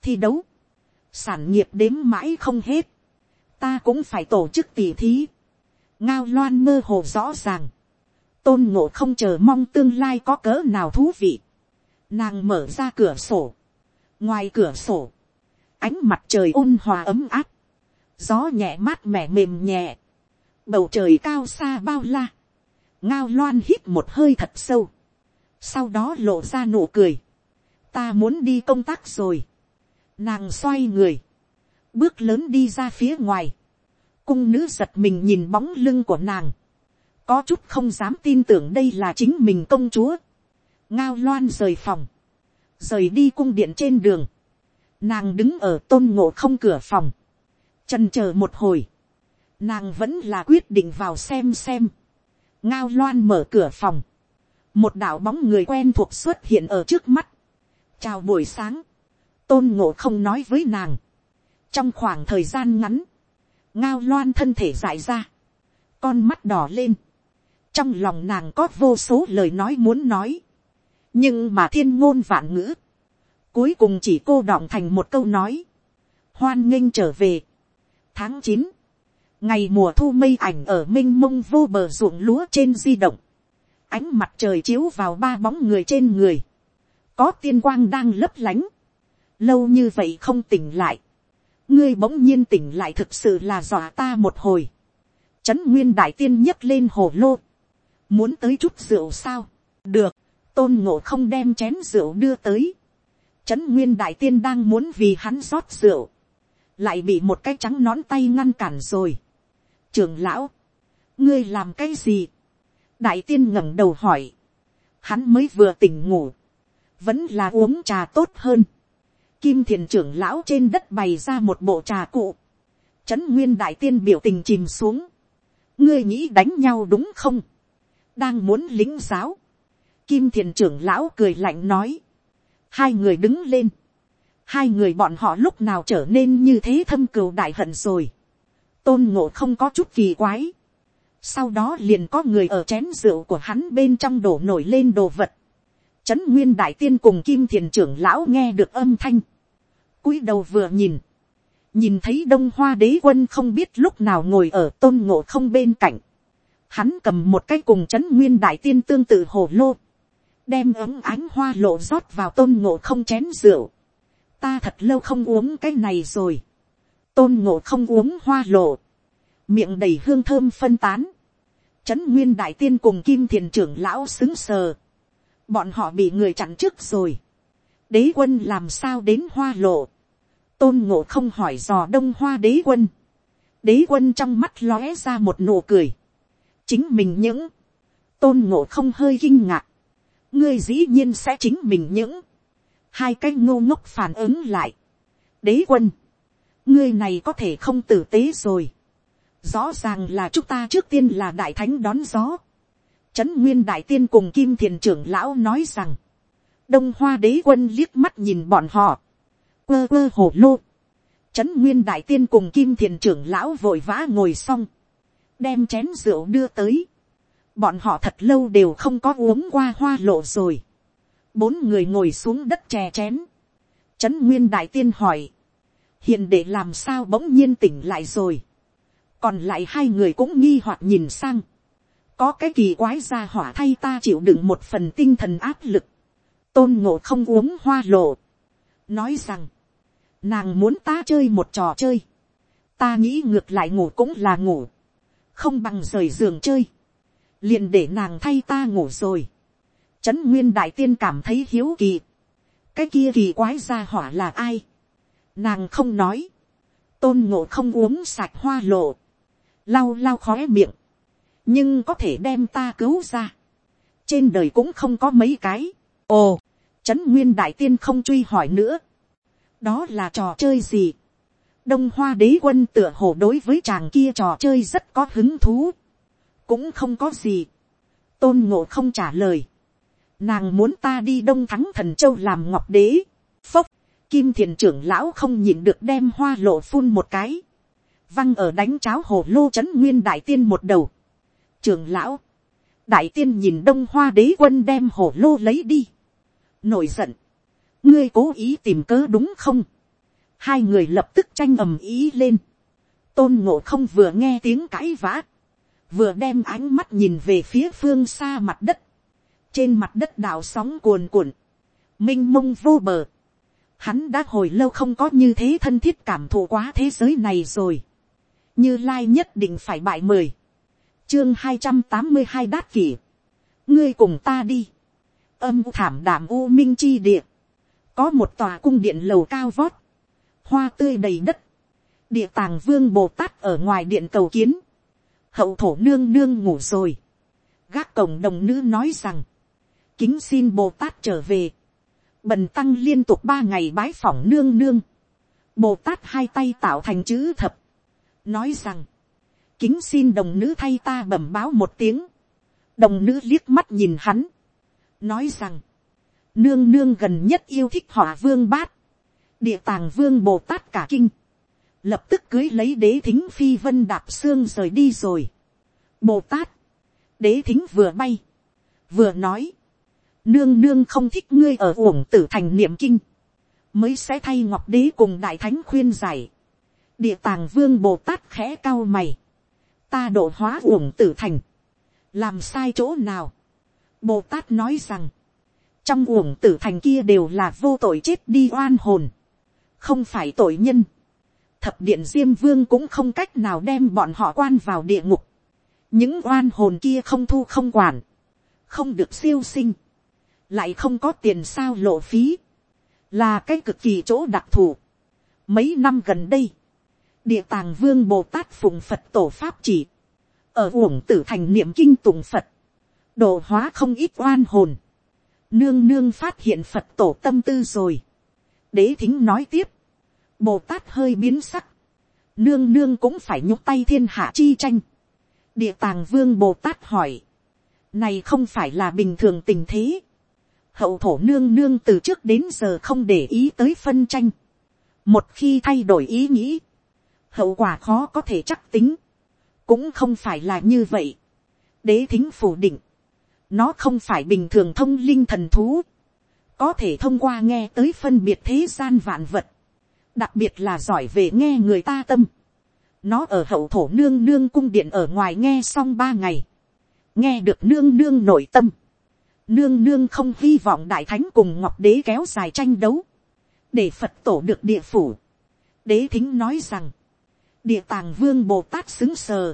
thi đấu, sản nghiệp đếm mãi không hết, ta cũng phải tổ chức tỉ thí, ngao loan mơ hồ rõ ràng, tôn ngộ không chờ mong tương lai có cỡ nào thú vị, nàng mở ra cửa sổ, ngoài cửa sổ, ánh mặt trời ôn hòa ấm áp, gió nhẹ mát mẻ mềm nhẹ, bầu trời cao xa bao la, ngao loan hít một hơi thật sâu, sau đó lộ ra nụ cười, ta muốn đi công tác rồi, nàng xoay người, bước lớn đi ra phía ngoài, cung nữ giật mình nhìn bóng lưng của nàng, có chút không dám tin tưởng đây là chính mình công chúa, ngao loan rời phòng, rời đi cung điện trên đường, nàng đứng ở tôn ngộ không cửa phòng, trần c h ờ một hồi, nàng vẫn là quyết định vào xem xem, ngao loan mở cửa phòng, một đạo bóng người quen thuộc xuất hiện ở trước mắt, chào buổi sáng, tôn ngộ không nói với nàng, trong khoảng thời gian ngắn, ngao loan thân thể dại ra, con mắt đỏ lên, trong lòng nàng có vô số lời nói muốn nói, nhưng mà thiên ngôn vạn ngữ, Cuối cùng chỉ cô đọng thành một câu nói. Hoan nghênh trở về. Tháng chín Ngày mùa thu mây ảnh ở minh mông vô bờ ruộng lúa trên di động. Ánh mặt trời chiếu vào ba bóng người trên người. Có tiên quang đang lấp lánh. Lâu như vậy không tỉnh lại. Ngươi bỗng nhiên tỉnh lại thực sự là dọa ta một hồi. Trấn Nguyên Đại Tiên nhấc lên hồ lô. Muốn tới chút rượu sao? Được. Tôn ngộ không đem chén rượu đưa tới Trấn Nguyên Đại Tiên đang muốn vì hắn rót rượu. Lại bị một cái trắng nón tay ngăn cản rồi. Trường lão. Ngươi làm cái gì? Đại Tiên ngẩng đầu hỏi. Hắn mới vừa tỉnh ngủ. Vẫn là uống trà tốt hơn. Kim thiền trưởng lão trên đất bày ra một bộ trà cụ. Trấn Nguyên Đại Tiên biểu tình chìm xuống. Ngươi nghĩ đánh nhau đúng không? Đang muốn lính giáo. Kim thiền trưởng lão cười lạnh nói. Hai người đứng lên, hai người bọn họ lúc nào trở nên như thế thâm cừu đại hận rồi, tôn ngộ không có chút kỳ quái, sau đó liền có người ở chén rượu của hắn bên trong đổ nổi lên đồ vật, trấn nguyên đại tiên cùng kim thiền trưởng lão nghe được âm thanh, cúi đầu vừa nhìn, nhìn thấy đông hoa đế quân không biết lúc nào ngồi ở tôn ngộ không bên cạnh, hắn cầm một cái cùng trấn nguyên đại tiên tương tự hồ lô, đem ấm ánh hoa lộ rót vào tôn ngộ không chén rượu. ta thật lâu không uống cái này rồi. tôn ngộ không uống hoa lộ. miệng đầy hương thơm phân tán. trấn nguyên đại tiên cùng kim thiền trưởng lão xứng sờ. bọn họ bị người chặn trước rồi. đế quân làm sao đến hoa lộ. tôn ngộ không hỏi dò đông hoa đế quân. đế quân trong mắt lóe ra một nụ cười. chính mình những tôn ngộ không hơi kinh ngạc ngươi dĩ nhiên sẽ chính mình những hai cái ngô ngốc phản ứng lại. đế quân, ngươi này có thể không tử tế rồi. rõ ràng là chúng ta trước tiên là đại thánh đón gió. trấn nguyên đại tiên cùng kim thiền trưởng lão nói rằng, đông hoa đế quân liếc mắt nhìn bọn họ, quơ quơ hồ lô. trấn nguyên đại tiên cùng kim thiền trưởng lão vội vã ngồi xong, đem chén rượu đưa tới bọn họ thật lâu đều không có uống qua hoa lộ rồi. bốn người ngồi xuống đất chè chén. trấn nguyên đại tiên hỏi, hiện để làm sao bỗng nhiên tỉnh lại rồi. còn lại hai người cũng nghi hoặc nhìn sang. có cái kỳ quái ra hỏa thay ta chịu đựng một phần tinh thần áp lực. tôn ngộ không uống hoa lộ. nói rằng, nàng muốn ta chơi một trò chơi. ta nghĩ ngược lại ngủ cũng là ngủ. không bằng rời giường chơi liền để nàng thay ta ngủ rồi. Trấn nguyên đại tiên cảm thấy hiếu kỳ. cái kia kỳ quái ra hỏa là ai. nàng không nói. tôn ngộ không uống sạch hoa lộ. lau lau khóe miệng. nhưng có thể đem ta cứu ra. trên đời cũng không có mấy cái. ồ, trấn nguyên đại tiên không truy hỏi nữa. đó là trò chơi gì. đông hoa đế quân tựa hồ đối với chàng kia trò chơi rất có hứng thú cũng không có gì. tôn ngộ không trả lời. nàng muốn ta đi đông thắng thần châu làm ngọc đế. phốc, kim thiền trưởng lão không nhìn được đem hoa lộ phun một cái, văng ở đánh cháo hồ lô c h ấ n nguyên đại tiên một đầu. trưởng lão, đại tiên nhìn đông hoa đế quân đem hồ lô lấy đi, nổi giận, ngươi cố ý tìm cớ đúng không, hai người lập tức tranh ầm ý lên, tôn ngộ không vừa nghe tiếng cãi vã, vừa đem ánh mắt nhìn về phía phương xa mặt đất, trên mặt đất đảo sóng cuồn cuộn, m i n h mông vô bờ, hắn đã hồi lâu không có như thế thân thiết cảm thụ quá thế giới này rồi. Như lai nhất định phải bại mười, chương hai trăm tám mươi hai đát kỷ, ngươi cùng ta đi, âm thảm đảm u minh chi địa, có một tòa cung điện lầu cao vót, hoa tươi đầy đất, địa tàng vương bồ tát ở ngoài điện cầu kiến, hậu thổ nương nương ngủ rồi, gác cổng đồng nữ nói rằng, kính xin bồ tát trở về, bần tăng liên tục ba ngày bái phỏng nương nương, bồ tát hai tay tạo thành chữ thập, nói rằng, kính xin đồng nữ thay ta bẩm báo một tiếng, đồng nữ liếc mắt nhìn hắn, nói rằng, nương nương gần nhất yêu thích hỏa vương bát, địa tàng vương bồ tát cả kinh, lập tức cưới lấy đế thính phi vân đạp xương rời đi rồi. Bồ tát, đế thính vừa bay, vừa nói, nương nương không thích ngươi ở uổng tử thành niệm kinh, mới sẽ thay ngọc đế cùng đại thánh khuyên giải địa tàng vương bồ tát khẽ cao mày, ta độ hóa uổng tử thành, làm sai chỗ nào. Bồ tát nói rằng, trong uổng tử thành kia đều là vô tội chết đi oan hồn, không phải tội nhân. Thập điện diêm vương cũng không cách nào đem bọn họ quan vào địa ngục. những oan hồn kia không thu không quản, không được siêu sinh, lại không có tiền sao lộ phí, là cái cực kỳ chỗ đặc thù. mấy năm gần đây, địa tàng vương bồ tát phùng phật tổ pháp chỉ, ở uổng tử thành niệm kinh tùng phật, độ hóa không ít oan hồn, nương nương phát hiện phật tổ tâm tư rồi, đế thính nói tiếp, bồ tát hơi biến sắc, nương nương cũng phải nhúc tay thiên hạ chi tranh, địa tàng vương bồ tát hỏi, này không phải là bình thường tình thế, hậu thổ nương nương từ trước đến giờ không để ý tới phân tranh, một khi thay đổi ý nghĩ, hậu quả khó có thể chắc tính, cũng không phải là như vậy. đế thính phủ định, nó không phải bình thường thông linh thần thú, có thể thông qua nghe tới phân biệt thế gian vạn vật, đặc biệt là giỏi về nghe người ta tâm. nó ở hậu thổ nương nương cung điện ở ngoài nghe xong ba ngày, nghe được nương nương nội tâm, nương nương không hy vọng đại thánh cùng ngọc đế kéo dài tranh đấu, để phật tổ được địa phủ. đế thính nói rằng, địa tàng vương bồ tát xứng sờ.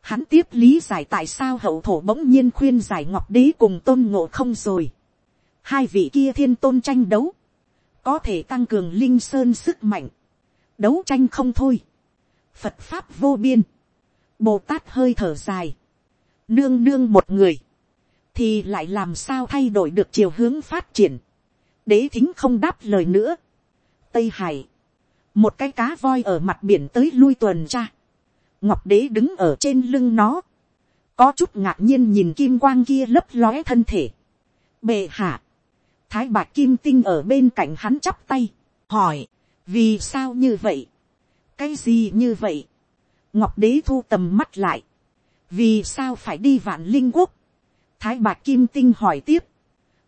Hắn tiếp lý giải tại sao hậu thổ bỗng nhiên khuyên giải ngọc đế cùng tôn ngộ không rồi. Hai vị kia thiên tôn tranh đấu. Có thể tăng cường linh sơn sức mạnh. Đấu tranh không thôi. Phật Pháp vô biên. Bồ Tát hơi thở dài. Nương nương một người. Thì lại làm sao thay đổi được chiều hướng phát triển. Đế thính không đáp lời nữa. Tây Hải một cái cá voi ở mặt biển tới lui tuần tra, ngọc đế đứng ở trên lưng nó, có chút ngạc nhiên nhìn kim quang kia lấp lóe thân thể, bệ hạ, thái bạc kim tinh ở bên cạnh hắn chắp tay, hỏi, vì sao như vậy, cái gì như vậy, ngọc đế thu tầm mắt lại, vì sao phải đi vạn linh quốc, thái bạc kim tinh hỏi tiếp,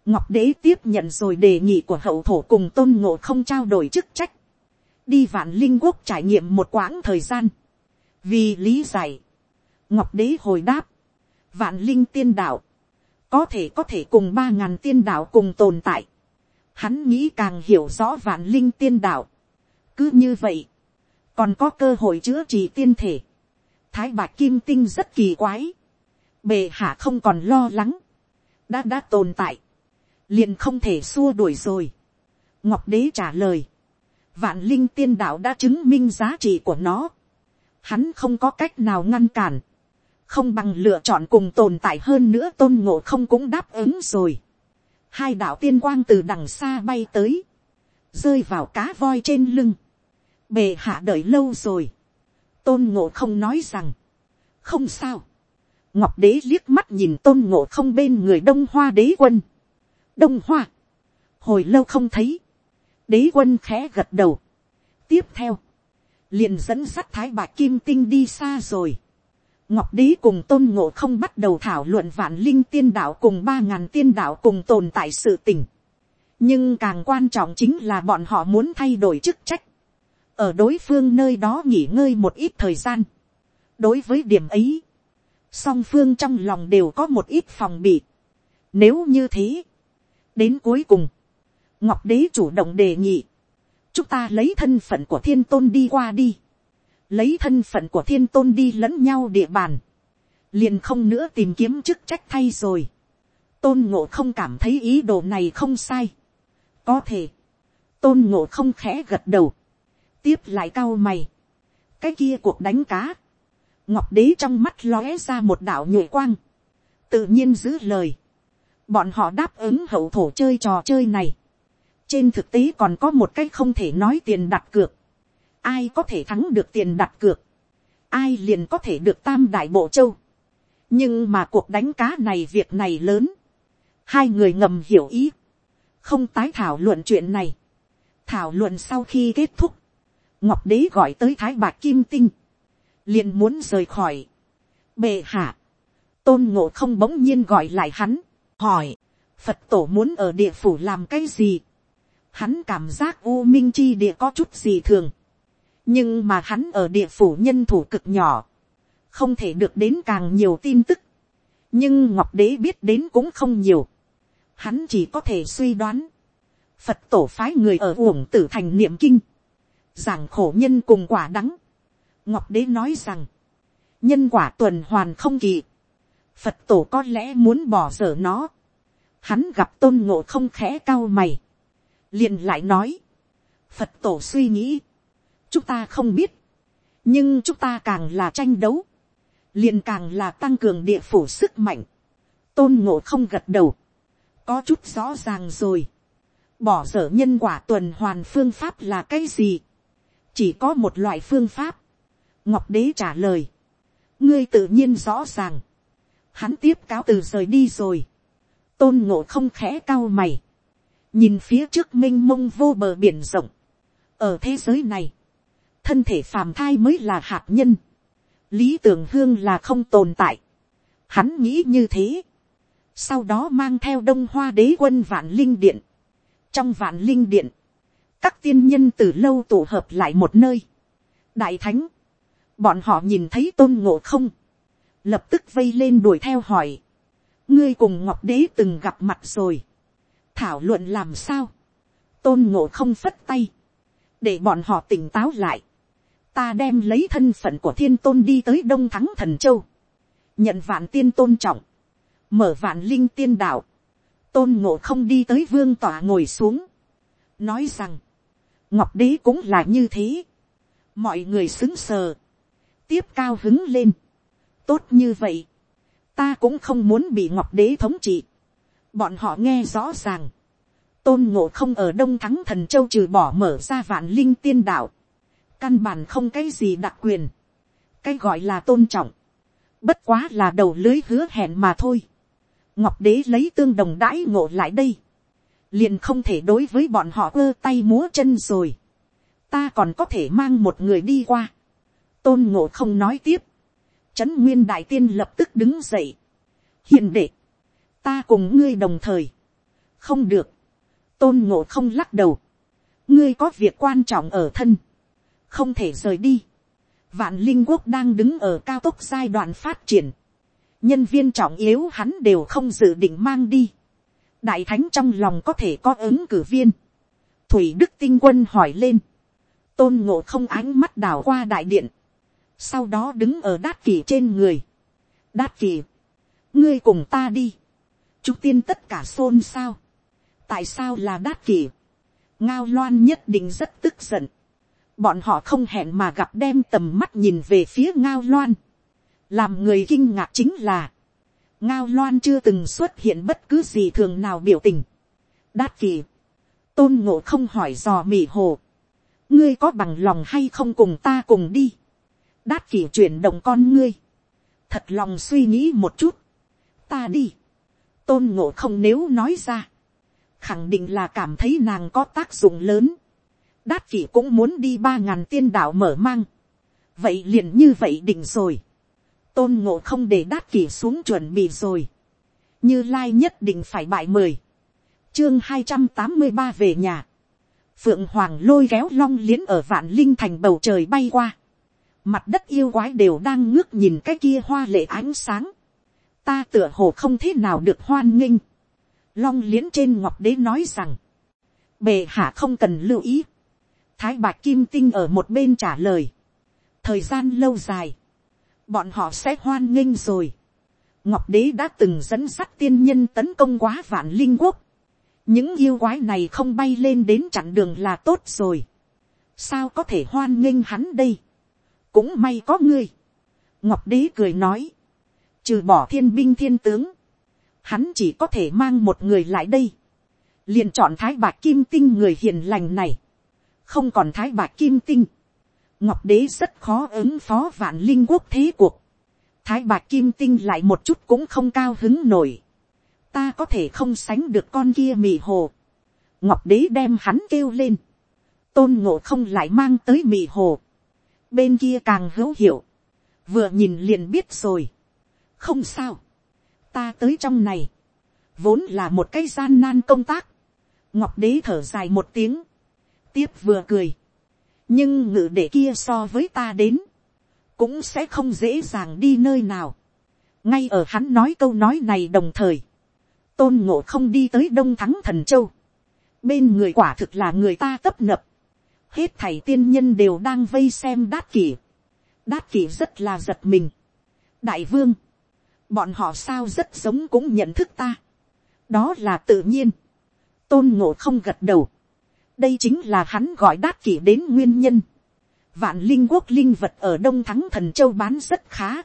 ngọc đế tiếp nhận rồi đề nghị của hậu thổ cùng tôn ngộ không trao đổi chức trách, đi vạn linh quốc trải nghiệm một quãng thời gian. vì lý giải, ngọc đế hồi đáp, vạn linh tiên đạo, có thể có thể cùng ba ngàn tiên đạo cùng tồn tại. Hắn nghĩ càng hiểu rõ vạn linh tiên đạo. cứ như vậy, còn có cơ hội chữa trị tiên thể. thái bạc kim tinh rất kỳ quái. bề hạ không còn lo lắng. đã đã tồn tại. liền không thể xua đuổi rồi. ngọc đế trả lời vạn linh tiên đạo đã chứng minh giá trị của nó. Hắn không có cách nào ngăn cản. Không bằng lựa chọn cùng tồn tại hơn nữa tôn ngộ không cũng đáp ứng rồi. Hai đạo tiên quang từ đằng xa bay tới. Rơi vào cá voi trên lưng. Bề hạ đợi lâu rồi. Tôn ngộ không nói rằng. Không sao. Ngọc đế liếc mắt nhìn tôn ngộ không bên người đông hoa đế quân. Đông hoa. Hồi lâu không thấy đế quân khẽ gật đầu. tiếp theo, liền dẫn sắt thái bạc kim tinh đi xa rồi ngọc đế cùng tôn ngộ không bắt đầu thảo luận vạn linh tiên đạo cùng ba ngàn tiên đạo cùng tồn tại sự tình. nhưng càng quan trọng chính là bọn họ muốn thay đổi chức trách. ở đối phương nơi đó nghỉ ngơi một ít thời gian. đối với điểm ấy, song phương trong lòng đều có một ít phòng bị. nếu như thế, đến cuối cùng, ngọc đế chủ động đề nghị, chúng ta lấy thân phận của thiên tôn đi qua đi, lấy thân phận của thiên tôn đi lẫn nhau địa bàn, liền không nữa tìm kiếm chức trách thay rồi, tôn ngộ không cảm thấy ý đồ này không sai, có thể, tôn ngộ không khẽ gật đầu, tiếp lại cao mày, cái kia cuộc đánh cá, ngọc đế trong mắt lóe ra một đạo nhuệ quang, tự nhiên giữ lời, bọn họ đáp ứng hậu thổ chơi trò chơi này, trên thực tế còn có một cái không thể nói tiền đặt cược, ai có thể thắng được tiền đặt cược, ai liền có thể được tam đại bộ châu, nhưng mà cuộc đánh cá này việc này lớn, hai người ngầm hiểu ý, không tái thảo luận chuyện này, thảo luận sau khi kết thúc, ngọc đế gọi tới thái bạc kim tinh, liền muốn rời khỏi, bệ hạ, tôn ngộ không bỗng nhiên gọi lại hắn, hỏi, phật tổ muốn ở địa phủ làm cái gì, hắn cảm giác u minh chi địa có chút gì thường, nhưng mà hắn ở địa phủ nhân thủ cực nhỏ, không thể được đến càng nhiều tin tức, nhưng ngọc đế biết đến cũng không nhiều, hắn chỉ có thể suy đoán, phật tổ phái người ở uổng tử thành niệm kinh, giảng khổ nhân cùng quả đắng, ngọc đế nói rằng, nhân quả tuần hoàn không kỳ, phật tổ có lẽ muốn bỏ dở nó, hắn gặp tôn ngộ không khẽ cao mày, liền lại nói, phật tổ suy nghĩ, chúng ta không biết, nhưng chúng ta càng là tranh đấu, liền càng là tăng cường địa phủ sức mạnh, tôn ngộ không gật đầu, có chút rõ ràng rồi, bỏ dở nhân quả tuần hoàn phương pháp là cái gì, chỉ có một loại phương pháp, ngọc đế trả lời, ngươi tự nhiên rõ ràng, hắn tiếp cáo từ rời đi rồi, tôn ngộ không khẽ cao mày, nhìn phía trước m i n h mông vô bờ biển rộng, ở thế giới này, thân thể phàm thai mới là hạt nhân, lý tưởng hương là không tồn tại, hắn nghĩ như thế, sau đó mang theo đông hoa đế quân vạn linh điện, trong vạn linh điện, các tiên nhân từ lâu tụ hợp lại một nơi, đại thánh, bọn họ nhìn thấy tôn ngộ không, lập tức vây lên đuổi theo hỏi, ngươi cùng ngọc đế từng gặp mặt rồi, thảo luận làm sao, tôn ngộ không phất tay, để bọn họ tỉnh táo lại, ta đem lấy thân phận của thiên tôn đi tới đông thắng thần châu, nhận vạn tiên tôn trọng, mở vạn linh tiên đạo, tôn ngộ không đi tới vương tỏa ngồi xuống, nói rằng, ngọc đế cũng là như thế, mọi người xứng sờ, tiếp cao hứng lên, tốt như vậy, ta cũng không muốn bị ngọc đế thống trị, bọn họ nghe rõ ràng, tôn ngộ không ở đông thắng thần châu trừ bỏ mở ra vạn linh tiên đạo, căn bản không cái gì đặc quyền, cái gọi là tôn trọng, bất quá là đầu lưới hứa hẹn mà thôi, ngọc đế lấy tương đồng đãi ngộ lại đây, liền không thể đối với bọn họ ơ tay múa chân rồi, ta còn có thể mang một người đi qua, tôn ngộ không nói tiếp, trấn nguyên đại tiên lập tức đứng dậy, hiền đệ, ta cùng ngươi đồng thời, không được, tôn ngộ không lắc đầu, ngươi có việc quan trọng ở thân, không thể rời đi. vạn linh quốc đang đứng ở cao tốc giai đoạn phát triển, nhân viên trọng yếu hắn đều không dự định mang đi. đại thánh trong lòng có thể có ứng cử viên. thủy đức tinh quân hỏi lên, tôn ngộ không ánh mắt đảo qua đại điện, sau đó đứng ở đát kỷ trên người. đát kỷ, ngươi cùng ta đi, chúng tiên tất cả xôn xao tại sao là đát kỷ. ngao loan nhất định rất tức giận bọn họ không hẹn mà gặp đem tầm mắt nhìn về phía ngao loan. làm người kinh ngạc chính là, ngao loan chưa từng xuất hiện bất cứ gì thường nào biểu tình. đát kỷ. tôn ngộ không hỏi dò mì hồ. ngươi có bằng lòng hay không cùng ta cùng đi. đát kỷ chuyển động con ngươi. thật lòng suy nghĩ một chút. ta đi. tôn ngộ không nếu nói ra khẳng định là cảm thấy nàng có tác dụng lớn đát kỷ cũng muốn đi ba ngàn tiên đạo mở mang. vậy liền như vậy định rồi. tôn ngộ không để đát kỷ xuống chuẩn bị rồi. như lai nhất định phải bại mười. chương hai trăm tám mươi ba về nhà. phượng hoàng lôi kéo long liến ở vạn linh thành bầu trời bay qua. mặt đất yêu quái đều đang ngước nhìn cái kia hoa lệ ánh sáng. ta tựa hồ không thế nào được hoan nghênh long liến trên ngọc đế nói rằng, bề hạ không cần lưu ý, thái bạch kim tinh ở một bên trả lời, thời gian lâu dài, bọn họ sẽ hoan nghênh rồi, ngọc đế đã từng dẫn sắt tiên nhân tấn công quá vạn linh quốc, những yêu quái này không bay lên đến chặn đường là tốt rồi, sao có thể hoan nghênh hắn đây, cũng may có ngươi, ngọc đế cười nói, trừ bỏ thiên binh thiên tướng, hắn chỉ có thể mang một người lại đây, liền chọn thái bạc kim tinh người hiền lành này, không còn thái bạc kim tinh, ngọc đế rất khó ứng phó vạn linh quốc thế cuộc, thái bạc kim tinh lại một chút cũng không cao hứng nổi, ta có thể không sánh được con kia mì hồ, ngọc đế đem hắn kêu lên, tôn ngộ không lại mang tới mì hồ, bên kia càng hữu hiệu, vừa nhìn liền biết rồi, không sao, ta tới trong này, vốn là một cái gian nan công tác, ngọc đế thở dài một tiếng, tiếp vừa cười, nhưng ngự đệ kia so với ta đến, cũng sẽ không dễ dàng đi nơi nào. ngay ở hắn nói câu nói này đồng thời, tôn ngộ không đi tới đông thắng thần châu, bên người quả thực là người ta tấp nập, hết thảy tiên nhân đều đang vây xem đát kỷ, đát kỷ rất là giật mình. đại vương, bọn họ sao rất giống cũng nhận thức ta. đó là tự nhiên. tôn ngộ không gật đầu đây chính là hắn gọi đát kỷ đến nguyên nhân. vạn linh quốc linh vật ở đông thắng thần châu bán rất khá.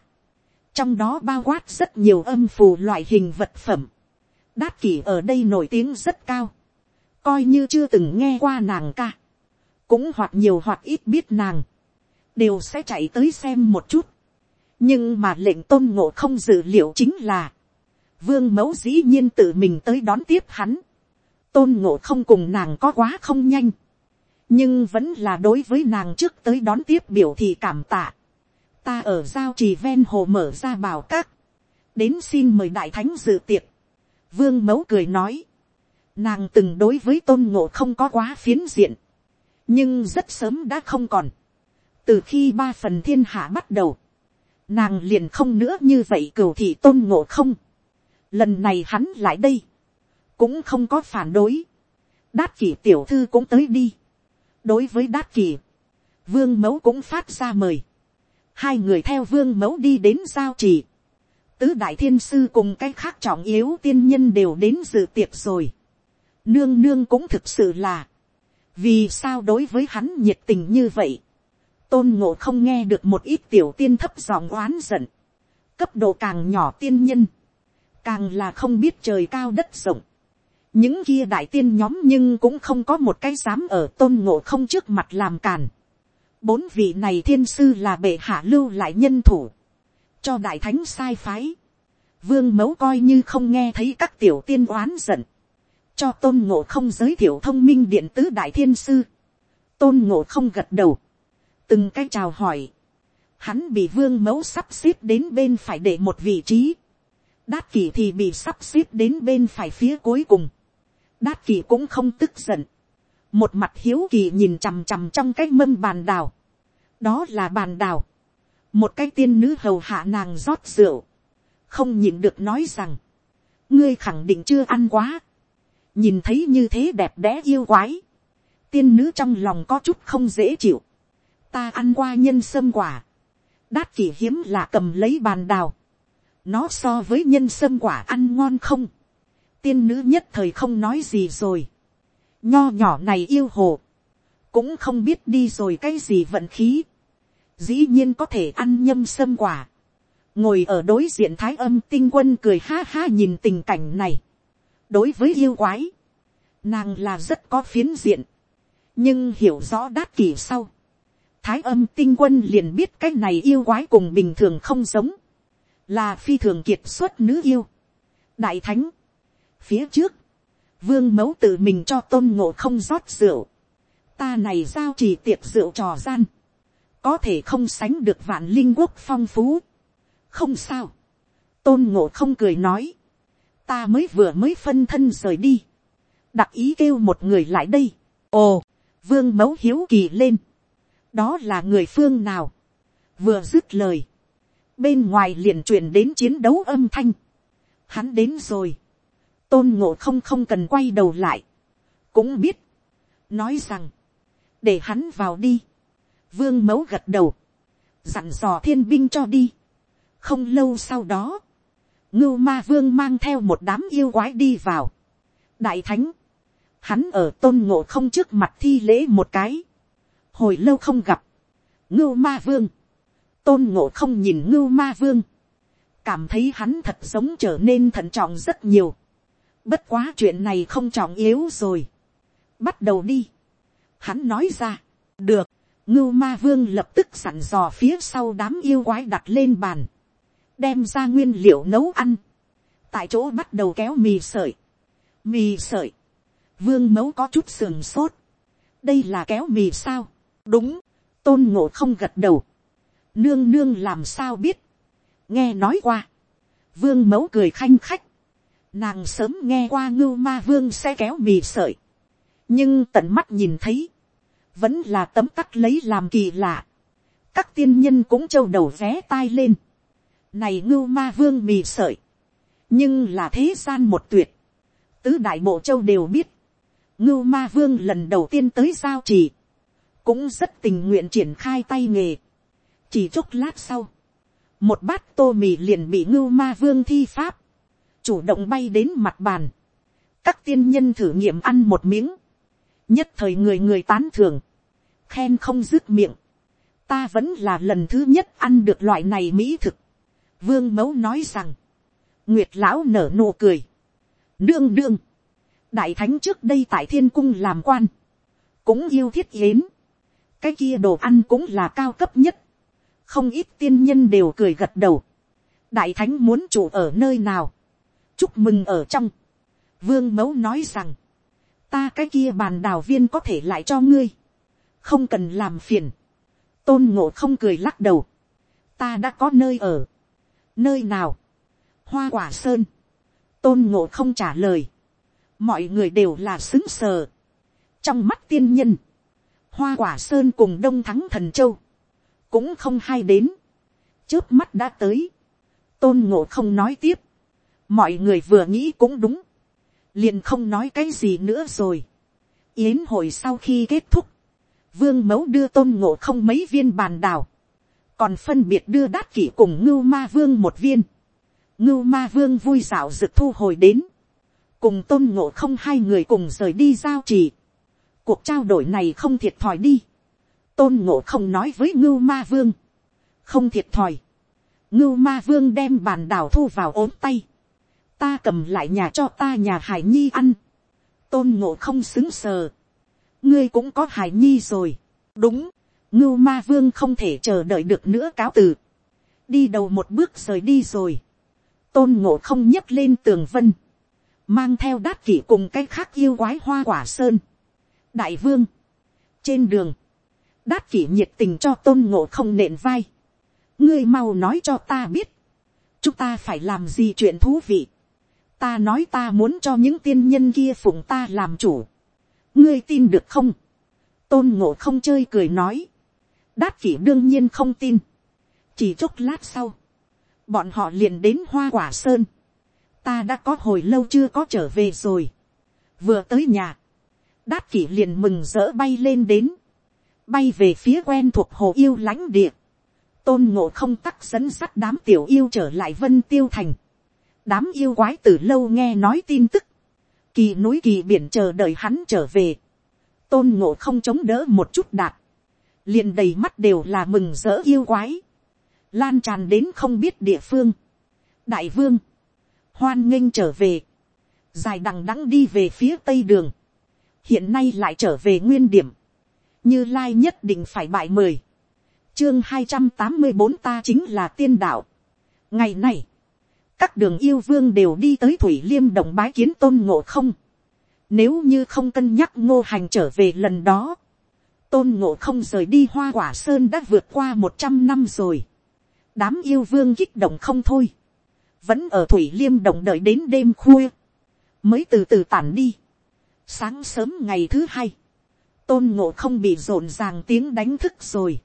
trong đó bao quát rất nhiều âm phù loại hình vật phẩm. đát kỷ ở đây nổi tiếng rất cao. coi như chưa từng nghe qua nàng ca. cũng hoặc nhiều hoặc ít biết nàng. đều sẽ chạy tới xem một chút nhưng mà lệnh tôn ngộ không dự liệu chính là, vương mẫu dĩ nhiên tự mình tới đón tiếp hắn, tôn ngộ không cùng nàng có quá không nhanh, nhưng vẫn là đối với nàng trước tới đón tiếp biểu thị cảm tạ. ta ở giao trì ven hồ mở ra bảo các, đến xin mời đại thánh dự tiệc. vương mẫu cười nói, nàng từng đối với tôn ngộ không có quá phiến diện, nhưng rất sớm đã không còn. từ khi ba phần thiên hạ bắt đầu, nàng liền không nữa như vậy cửu thị tôn ngộ không. lần này hắn lại đây, cũng không có phản đối. đát kỷ tiểu thư cũng tới đi. đối với đát kỷ, vương mẫu cũng phát ra mời. hai người theo vương mẫu đi đến giao trì. tứ đại thiên sư cùng cái khác trọng yếu tiên nhân đều đến dự tiệc rồi. nương nương cũng thực sự là, vì sao đối với hắn nhiệt tình như vậy tôn ngộ không nghe được một ít tiểu tiên thấp giọng oán giận, cấp độ càng nhỏ tiên nhân, càng là không biết trời cao đất rộng, những kia đại tiên nhóm nhưng cũng không có một cái dám ở tôn ngộ không trước mặt làm càn. bốn vị này thiên sư là bệ hạ lưu lại nhân thủ, cho đại thánh sai phái, vương mẫu coi như không nghe thấy các tiểu tiên oán giận, cho tôn ngộ không giới thiệu thông minh điện tứ đại thiên sư, tôn ngộ không gật đầu, từng cái chào hỏi, hắn bị vương mẫu sắp xếp đến bên phải để một vị trí, đát kỷ thì bị sắp xếp đến bên phải phía cuối cùng, đát kỳ cũng không tức giận, một mặt hiếu kỳ nhìn chằm chằm trong cái mâm bàn đào, đó là bàn đào, một cái tiên nữ hầu hạ nàng rót rượu, không nhìn được nói rằng, ngươi khẳng định chưa ăn quá, nhìn thấy như thế đẹp đẽ yêu quái, tiên nữ trong lòng có chút không dễ chịu, ta ăn qua nhân sâm quả, đát kỷ hiếm là cầm lấy bàn đào, nó so với nhân sâm quả ăn ngon không, tiên nữ nhất thời không nói gì rồi, nho nhỏ này yêu hồ, cũng không biết đi rồi cái gì vận khí, dĩ nhiên có thể ăn nhâm sâm quả, ngồi ở đối diện thái âm tinh quân cười ha ha nhìn tình cảnh này, đối với yêu quái, nàng là rất có phiến diện, nhưng hiểu rõ đát kỷ sau, thái âm tinh quân liền biết cái này yêu quái cùng bình thường không giống, là phi thường kiệt xuất nữ yêu. đại thánh, phía trước, vương mẫu tự mình cho tôn ngộ không rót rượu, ta này giao chỉ tiệc rượu trò gian, có thể không sánh được vạn linh quốc phong phú, không sao, tôn ngộ không cười nói, ta mới vừa mới phân thân rời đi, đặc ý kêu một người lại đây, ồ, vương mẫu hiếu kỳ lên, đó là người phương nào, vừa dứt lời, bên ngoài liền truyền đến chiến đấu âm thanh, hắn đến rồi, tôn ngộ không không cần quay đầu lại, cũng biết, nói rằng, để hắn vào đi, vương mẫu gật đầu, dặn dò thiên binh cho đi, không lâu sau đó, ngưu ma vương mang theo một đám yêu quái đi vào, đại thánh, hắn ở tôn ngộ không trước mặt thi lễ một cái, hồi lâu không gặp, ngưu ma vương, tôn ngộ không nhìn ngưu ma vương, cảm thấy hắn thật sống trở nên thận trọng rất nhiều, bất quá chuyện này không trọng yếu rồi, bắt đầu đi, hắn nói ra, được, ngưu ma vương lập tức sẵn dò phía sau đám yêu quái đặt lên bàn, đem ra nguyên liệu nấu ăn, tại chỗ bắt đầu kéo mì sợi, mì sợi, vương mẫu có chút sườn sốt, đây là kéo mì sao, đúng, tôn ngộ không gật đầu, nương nương làm sao biết, nghe nói qua, vương mẫu cười khanh khách, nàng sớm nghe qua ngưu ma vương sẽ kéo mì sợi, nhưng tận mắt nhìn thấy, vẫn là tấm tắc lấy làm kỳ lạ, các tiên nhân cũng trâu đầu vé tai lên, này ngưu ma vương mì sợi, nhưng là thế gian một tuyệt, tứ đại bộ châu đều biết, ngưu ma vương lần đầu tiên tới giao trì, cũng rất tình nguyện triển khai tay nghề. chỉ chốc lát sau, một bát tô mì liền bị ngưu ma vương thi pháp, chủ động bay đến mặt bàn. các tiên nhân thử nghiệm ăn một miếng, nhất thời người người tán thường, khen không dứt miệng. ta vẫn là lần thứ nhất ăn được loại này mỹ thực. vương mẫu nói rằng, nguyệt lão nở nụ cười, đương đương, đại thánh trước đây tại thiên cung làm quan, cũng yêu thiết yến, cái kia đồ ăn cũng là cao cấp nhất, không ít tiên nhân đều cười gật đầu, đại thánh muốn chủ ở nơi nào, chúc mừng ở trong, vương mẫu nói rằng, ta cái kia bàn đào viên có thể lại cho ngươi, không cần làm phiền, tôn ngộ không cười lắc đầu, ta đã có nơi ở, nơi nào, hoa quả sơn, tôn ngộ không trả lời, mọi người đều là xứng sờ, trong mắt tiên nhân, hoa quả sơn cùng đông thắng thần châu, cũng không hay đến, trước mắt đã tới, tôn ngộ không nói tiếp, mọi người vừa nghĩ cũng đúng, liền không nói cái gì nữa rồi. yến hội sau khi kết thúc, vương mẫu đưa tôn ngộ không mấy viên bàn đào, còn phân biệt đưa đát kỷ cùng ngưu ma vương một viên, ngưu ma vương vui dạo rực thu hồi đến, cùng tôn ngộ không hai người cùng rời đi giao trì, cuộc trao đổi này không thiệt thòi đi, tôn ngộ không nói với ngưu ma vương, không thiệt thòi, ngưu ma vương đem bàn đào thu vào ốm tay, ta cầm lại nhà cho ta nhà hải nhi ăn, tôn ngộ không xứng sờ, ngươi cũng có hải nhi rồi, đúng, ngưu ma vương không thể chờ đợi được nữa cáo từ, đi đầu một bước rời đi rồi, tôn ngộ không nhấc lên tường vân, mang theo đát kỷ cùng cái khác yêu quái hoa quả sơn, đại vương, trên đường, đát kỷ nhiệt tình cho tôn ngộ không nện vai, ngươi mau nói cho ta biết, chúng ta phải làm gì chuyện thú vị, ta nói ta muốn cho những tiên nhân kia phụng ta làm chủ, ngươi tin được không, tôn ngộ không chơi cười nói, đát kỷ đương nhiên không tin, chỉ chốc lát sau, bọn họ liền đến hoa quả sơn, ta đã có hồi lâu chưa có trở về rồi, vừa tới nhà, đát kỷ liền mừng rỡ bay lên đến, bay về phía quen thuộc hồ yêu lãnh địa, tôn ngộ không tắc dẫn sắt đám tiểu yêu trở lại vân tiêu thành, đám yêu quái từ lâu nghe nói tin tức, kỳ núi kỳ biển chờ đợi hắn trở về, tôn ngộ không chống đỡ một chút đạt, liền đầy mắt đều là mừng rỡ yêu quái, lan tràn đến không biết địa phương. đại vương, hoan nghênh trở về, dài đằng đắng đi về phía tây đường, hiện nay lại trở về nguyên điểm, như lai nhất định phải bại mời, chương hai trăm tám mươi bốn ta chính là tiên đạo. ngày này, các đường yêu vương đều đi tới thủy liêm đồng bái kiến tôn ngộ không, Nếu như không cân nhắc ngô hành trở về lần đó. Tôn ngộ không rời đi hoa quả sơn đã vượt qua một trăm năm rồi. Đám yêu vương kích động không thôi. Vẫn ở Thủy Liêm Động đợi đến đêm khuya. Mới từ từ tản đi. Sáng sớm ngày thứ hai. Tôn ngộ không bị rộn ràng tiếng đánh thức rồi.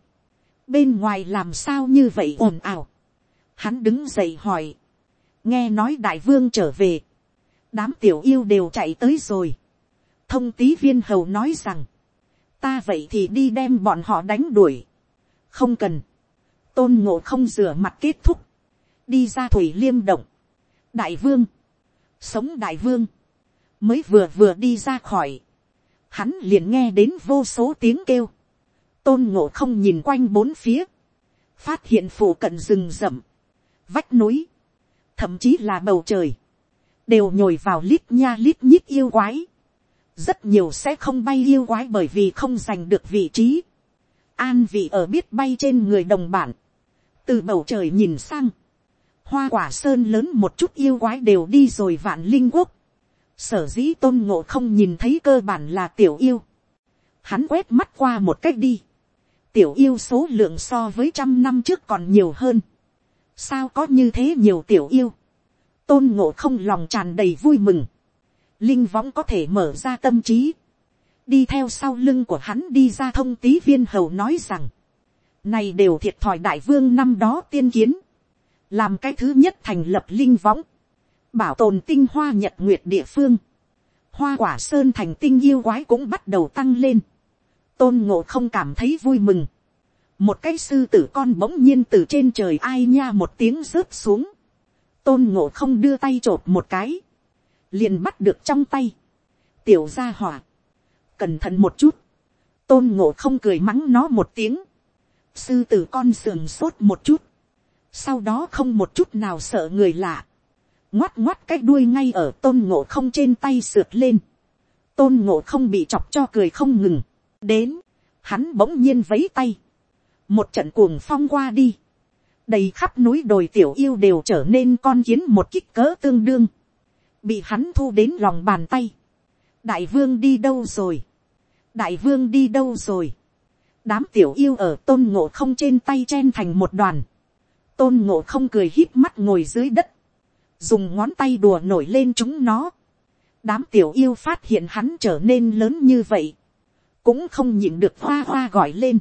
Bên ngoài làm sao như vậy ồn ào. Hắn đứng dậy hỏi. Nghe nói đại vương trở về. Đám tiểu yêu đều chạy tới rồi. thông tý viên hầu nói rằng, ta vậy thì đi đem bọn họ đánh đuổi. không cần, tôn ngộ không rửa mặt kết thúc, đi ra thủy liêm động. đại vương, sống đại vương, mới vừa vừa đi ra khỏi, hắn liền nghe đến vô số tiếng kêu, tôn ngộ không nhìn quanh bốn phía, phát hiện phủ cận rừng rậm, vách núi, thậm chí là bầu trời, đều nhồi vào lít nha lít nhít yêu quái. rất nhiều sẽ không bay yêu quái bởi vì không giành được vị trí. an vị ở biết bay trên người đồng bản. từ bầu trời nhìn sang. hoa quả sơn lớn một chút yêu quái đều đi rồi vạn linh quốc. sở dĩ tôn ngộ không nhìn thấy cơ bản là tiểu yêu. hắn quét mắt qua một cách đi. tiểu yêu số lượng so với trăm năm trước còn nhiều hơn sao có như thế nhiều tiểu yêu? Tôn ngộ không lòng tràn đầy vui mừng, linh võng có thể mở ra tâm trí, đi theo sau lưng của hắn đi ra thông tý viên hầu nói rằng, này đều thiệt thòi đại vương năm đó tiên kiến, làm cái thứ nhất thành lập linh võng, bảo tồn tinh hoa nhật nguyệt địa phương, hoa quả sơn thành tinh yêu quái cũng bắt đầu tăng lên, tôn ngộ không cảm thấy vui mừng, một cái sư tử con bỗng nhiên từ trên trời ai nha một tiếng rớt xuống, tôn ngộ không đưa tay t một cái, liền bắt được trong tay, tiểu ra hỏa, cẩn thận một chút, tôn ngộ không cười mắng nó một tiếng, sư tử con sườn sốt một chút, sau đó không một chút nào sợ người lạ, ngoắt ngoắt cái đuôi ngay ở tôn ngộ không trên tay sượt lên, tôn ngộ không bị chọc cho cười không ngừng, đến, hắn bỗng nhiên vấy tay, một trận cuồng phong qua đi, đầy khắp núi đồi tiểu yêu đều trở nên con kiến một kích cỡ tương đương, bị hắn thu đến lòng bàn tay. đại vương đi đâu rồi, đại vương đi đâu rồi, đám tiểu yêu ở tôn ngộ không trên tay chen thành một đoàn, tôn ngộ không cười hít mắt ngồi dưới đất, dùng ngón tay đùa nổi lên chúng nó, đám tiểu yêu phát hiện hắn trở nên lớn như vậy, cũng không nhịn được hoa hoa gọi lên,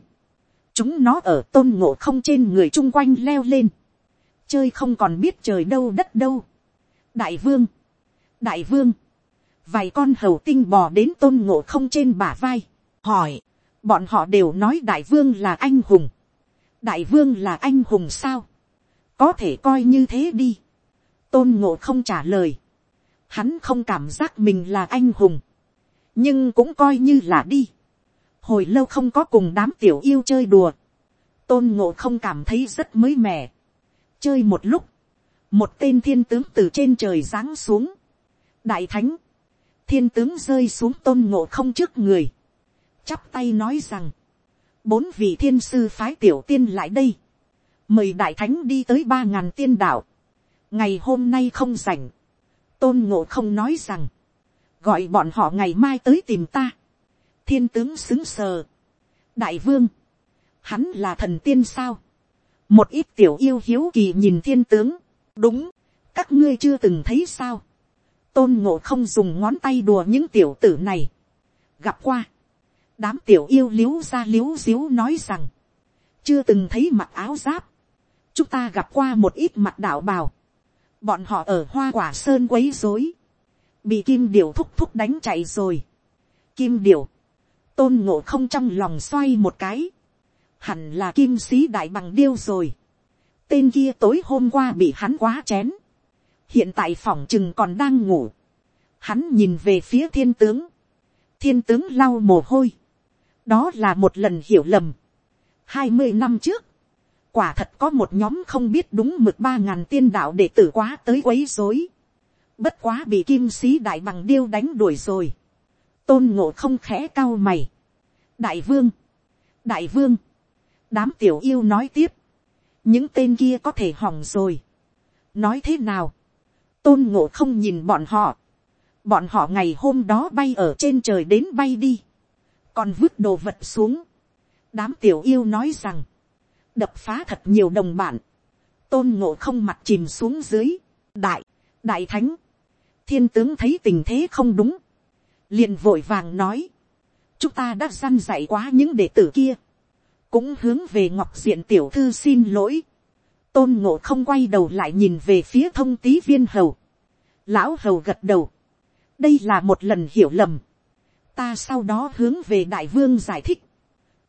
chúng nó ở tôn ngộ không trên người chung quanh leo lên, chơi không còn biết trời đâu đất đâu. đại vương, đại vương, vài con hầu tinh bò đến tôn ngộ không trên bả vai, hỏi, bọn họ đều nói đại vương là anh hùng, đại vương là anh hùng sao, có thể coi như thế đi, tôn ngộ không trả lời, hắn không cảm giác mình là anh hùng, nhưng cũng coi như là đi hồi lâu không có cùng đám tiểu yêu chơi đùa, tôn ngộ không cảm thấy rất mới mẻ. chơi một lúc, một tên thiên tướng từ trên trời giáng xuống, đại thánh, thiên tướng rơi xuống tôn ngộ không trước người, chắp tay nói rằng, bốn vị thiên sư phái tiểu tiên lại đây, mời đại thánh đi tới ba ngàn tiên đạo, ngày hôm nay không rảnh, tôn ngộ không nói rằng, gọi bọn họ ngày mai tới tìm ta, thiên tướng xứng sờ. đại vương, hắn là thần tiên sao. một ít tiểu yêu hiếu kỳ nhìn thiên tướng. đúng, các ngươi chưa từng thấy sao. tôn ngộ không dùng ngón tay đùa những tiểu tử này. gặp qua, đám tiểu yêu l i ế u ra l i ế u xíu nói rằng, chưa từng thấy mặc áo giáp. chúng ta gặp qua một ít mặt đạo bào. bọn họ ở hoa quả sơn quấy dối. bị kim điểu thúc thúc đánh chạy rồi. kim điểu, tôn ngộ không trong lòng xoay một cái, hẳn là kim sĩ đại bằng điêu rồi, tên kia tối hôm qua bị hắn quá chén, hiện tại phòng chừng còn đang ngủ, hắn nhìn về phía thiên tướng, thiên tướng lau mồ hôi, đó là một lần hiểu lầm, hai mươi năm trước, quả thật có một nhóm không biết đúng mực ba ngàn tiên đạo để tử quá tới quấy rối, bất quá bị kim sĩ đại bằng điêu đánh đuổi rồi, tôn ngộ không khẽ cao mày. đại vương, đại vương, đám tiểu yêu nói tiếp, những tên kia có thể hỏng rồi. nói thế nào, tôn ngộ không nhìn bọn họ, bọn họ ngày hôm đó bay ở trên trời đến bay đi, còn vứt đồ vật xuống. đám tiểu yêu nói rằng, đập phá thật nhiều đồng bạn, tôn ngộ không mặt chìm xuống dưới, đại, đại thánh, thiên tướng thấy tình thế không đúng, liền vội vàng nói, chúng ta đã săn dạy quá những đệ tử kia, cũng hướng về ngọc diện tiểu thư xin lỗi, tôn ngộ không quay đầu lại nhìn về phía thông tý viên hầu, lão hầu gật đầu, đây là một lần hiểu lầm, ta sau đó hướng về đại vương giải thích,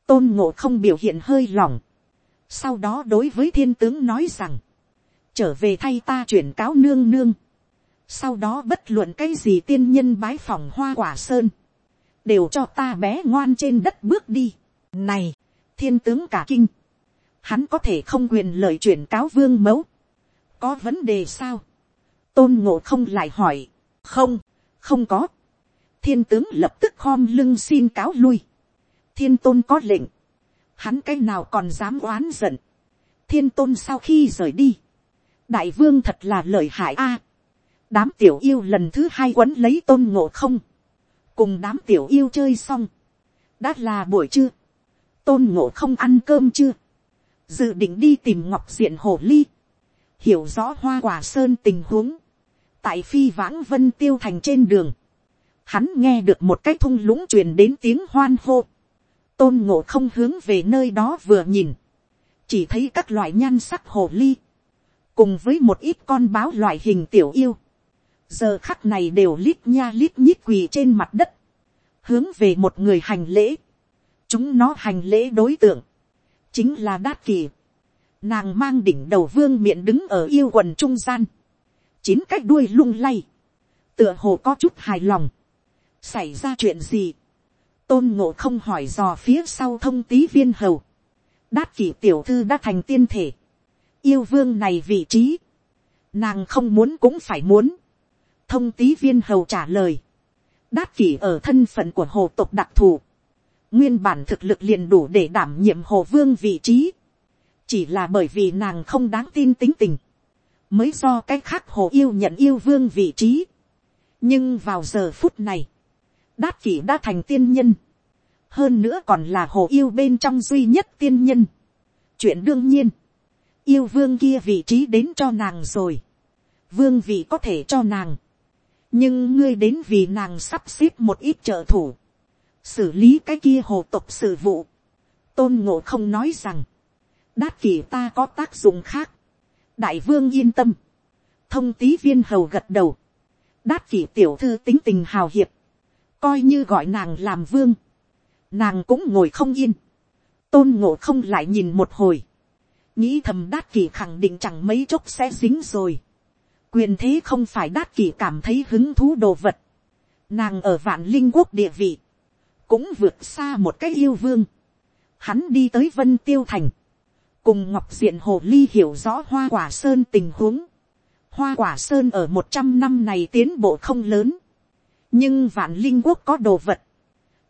tôn ngộ không biểu hiện hơi lòng, sau đó đối với thiên tướng nói rằng, trở về thay ta chuyển cáo nương nương, sau đó bất luận cái gì tiên nhân bái phòng hoa quả sơn, đều cho ta bé ngoan trên đất bước đi. Này, thiên tướng cả kinh, hắn có thể không quyền lời chuyển cáo vương mẫu, có vấn đề sao, tôn ngộ không lại hỏi, không, không có, thiên tướng lập tức khom lưng xin cáo lui, thiên tôn có lệnh, hắn cái nào còn dám oán giận, thiên tôn sau khi rời đi, đại vương thật là lợi hại a, đám tiểu yêu lần thứ hai quấn lấy tôn ngộ không, cùng đám tiểu yêu chơi xong, đã là buổi trưa, tôn ngộ không ăn cơm chưa, dự định đi tìm ngọc diện hồ ly, hiểu rõ hoa quả sơn tình huống, tại phi vãng vân tiêu thành trên đường, hắn nghe được một cái thung lũng truyền đến tiếng hoan hô, tôn ngộ không hướng về nơi đó vừa nhìn, chỉ thấy các loại nhan sắc hồ ly, cùng với một ít con báo loại hình tiểu yêu, giờ khắc này đều lít nha lít nhít quỳ trên mặt đất, hướng về một người hành lễ, chúng nó hành lễ đối tượng, chính là đát kỳ, nàng mang đỉnh đầu vương miệng đứng ở yêu quần trung gian, chín cách đuôi lung lay, tựa hồ có chút hài lòng, xảy ra chuyện gì, tôn ngộ không hỏi dò phía sau thông tí viên hầu, đát kỷ tiểu thư đã thành tiên thể, yêu vương này vị trí, nàng không muốn cũng phải muốn, thông tý viên hầu trả lời, đát kỷ ở thân phận của hồ tộc đặc thù, nguyên bản thực lực liền đủ để đảm nhiệm hồ vương vị trí, chỉ là bởi vì nàng không đáng tin tính tình, mới do cách khác hồ yêu nhận yêu vương vị trí. nhưng vào giờ phút này, đát kỷ đã thành tiên nhân, hơn nữa còn là hồ yêu bên trong duy nhất tiên nhân. chuyện đương nhiên, yêu vương kia vị trí đến cho nàng rồi, vương vị có thể cho nàng, nhưng ngươi đến vì nàng sắp xếp một ít trợ thủ, xử lý cái kia hồ tộc sự vụ, tôn ngộ không nói rằng, đát kỷ ta có tác dụng khác, đại vương yên tâm, thông tý viên hầu gật đầu, đát kỷ tiểu thư tính tình hào hiệp, coi như gọi nàng làm vương, nàng cũng ngồi không yên, tôn ngộ không lại nhìn một hồi, nghĩ thầm đát kỷ khẳng định chẳng mấy chốc sẽ dính rồi, quyền thế không phải đát kỷ cảm thấy hứng thú đồ vật, nàng ở vạn linh quốc địa vị, cũng vượt xa một cái yêu vương, hắn đi tới vân tiêu thành, cùng ngọc diện hồ ly hiểu rõ hoa quả sơn tình huống, hoa quả sơn ở một trăm năm này tiến bộ không lớn, nhưng vạn linh quốc có đồ vật,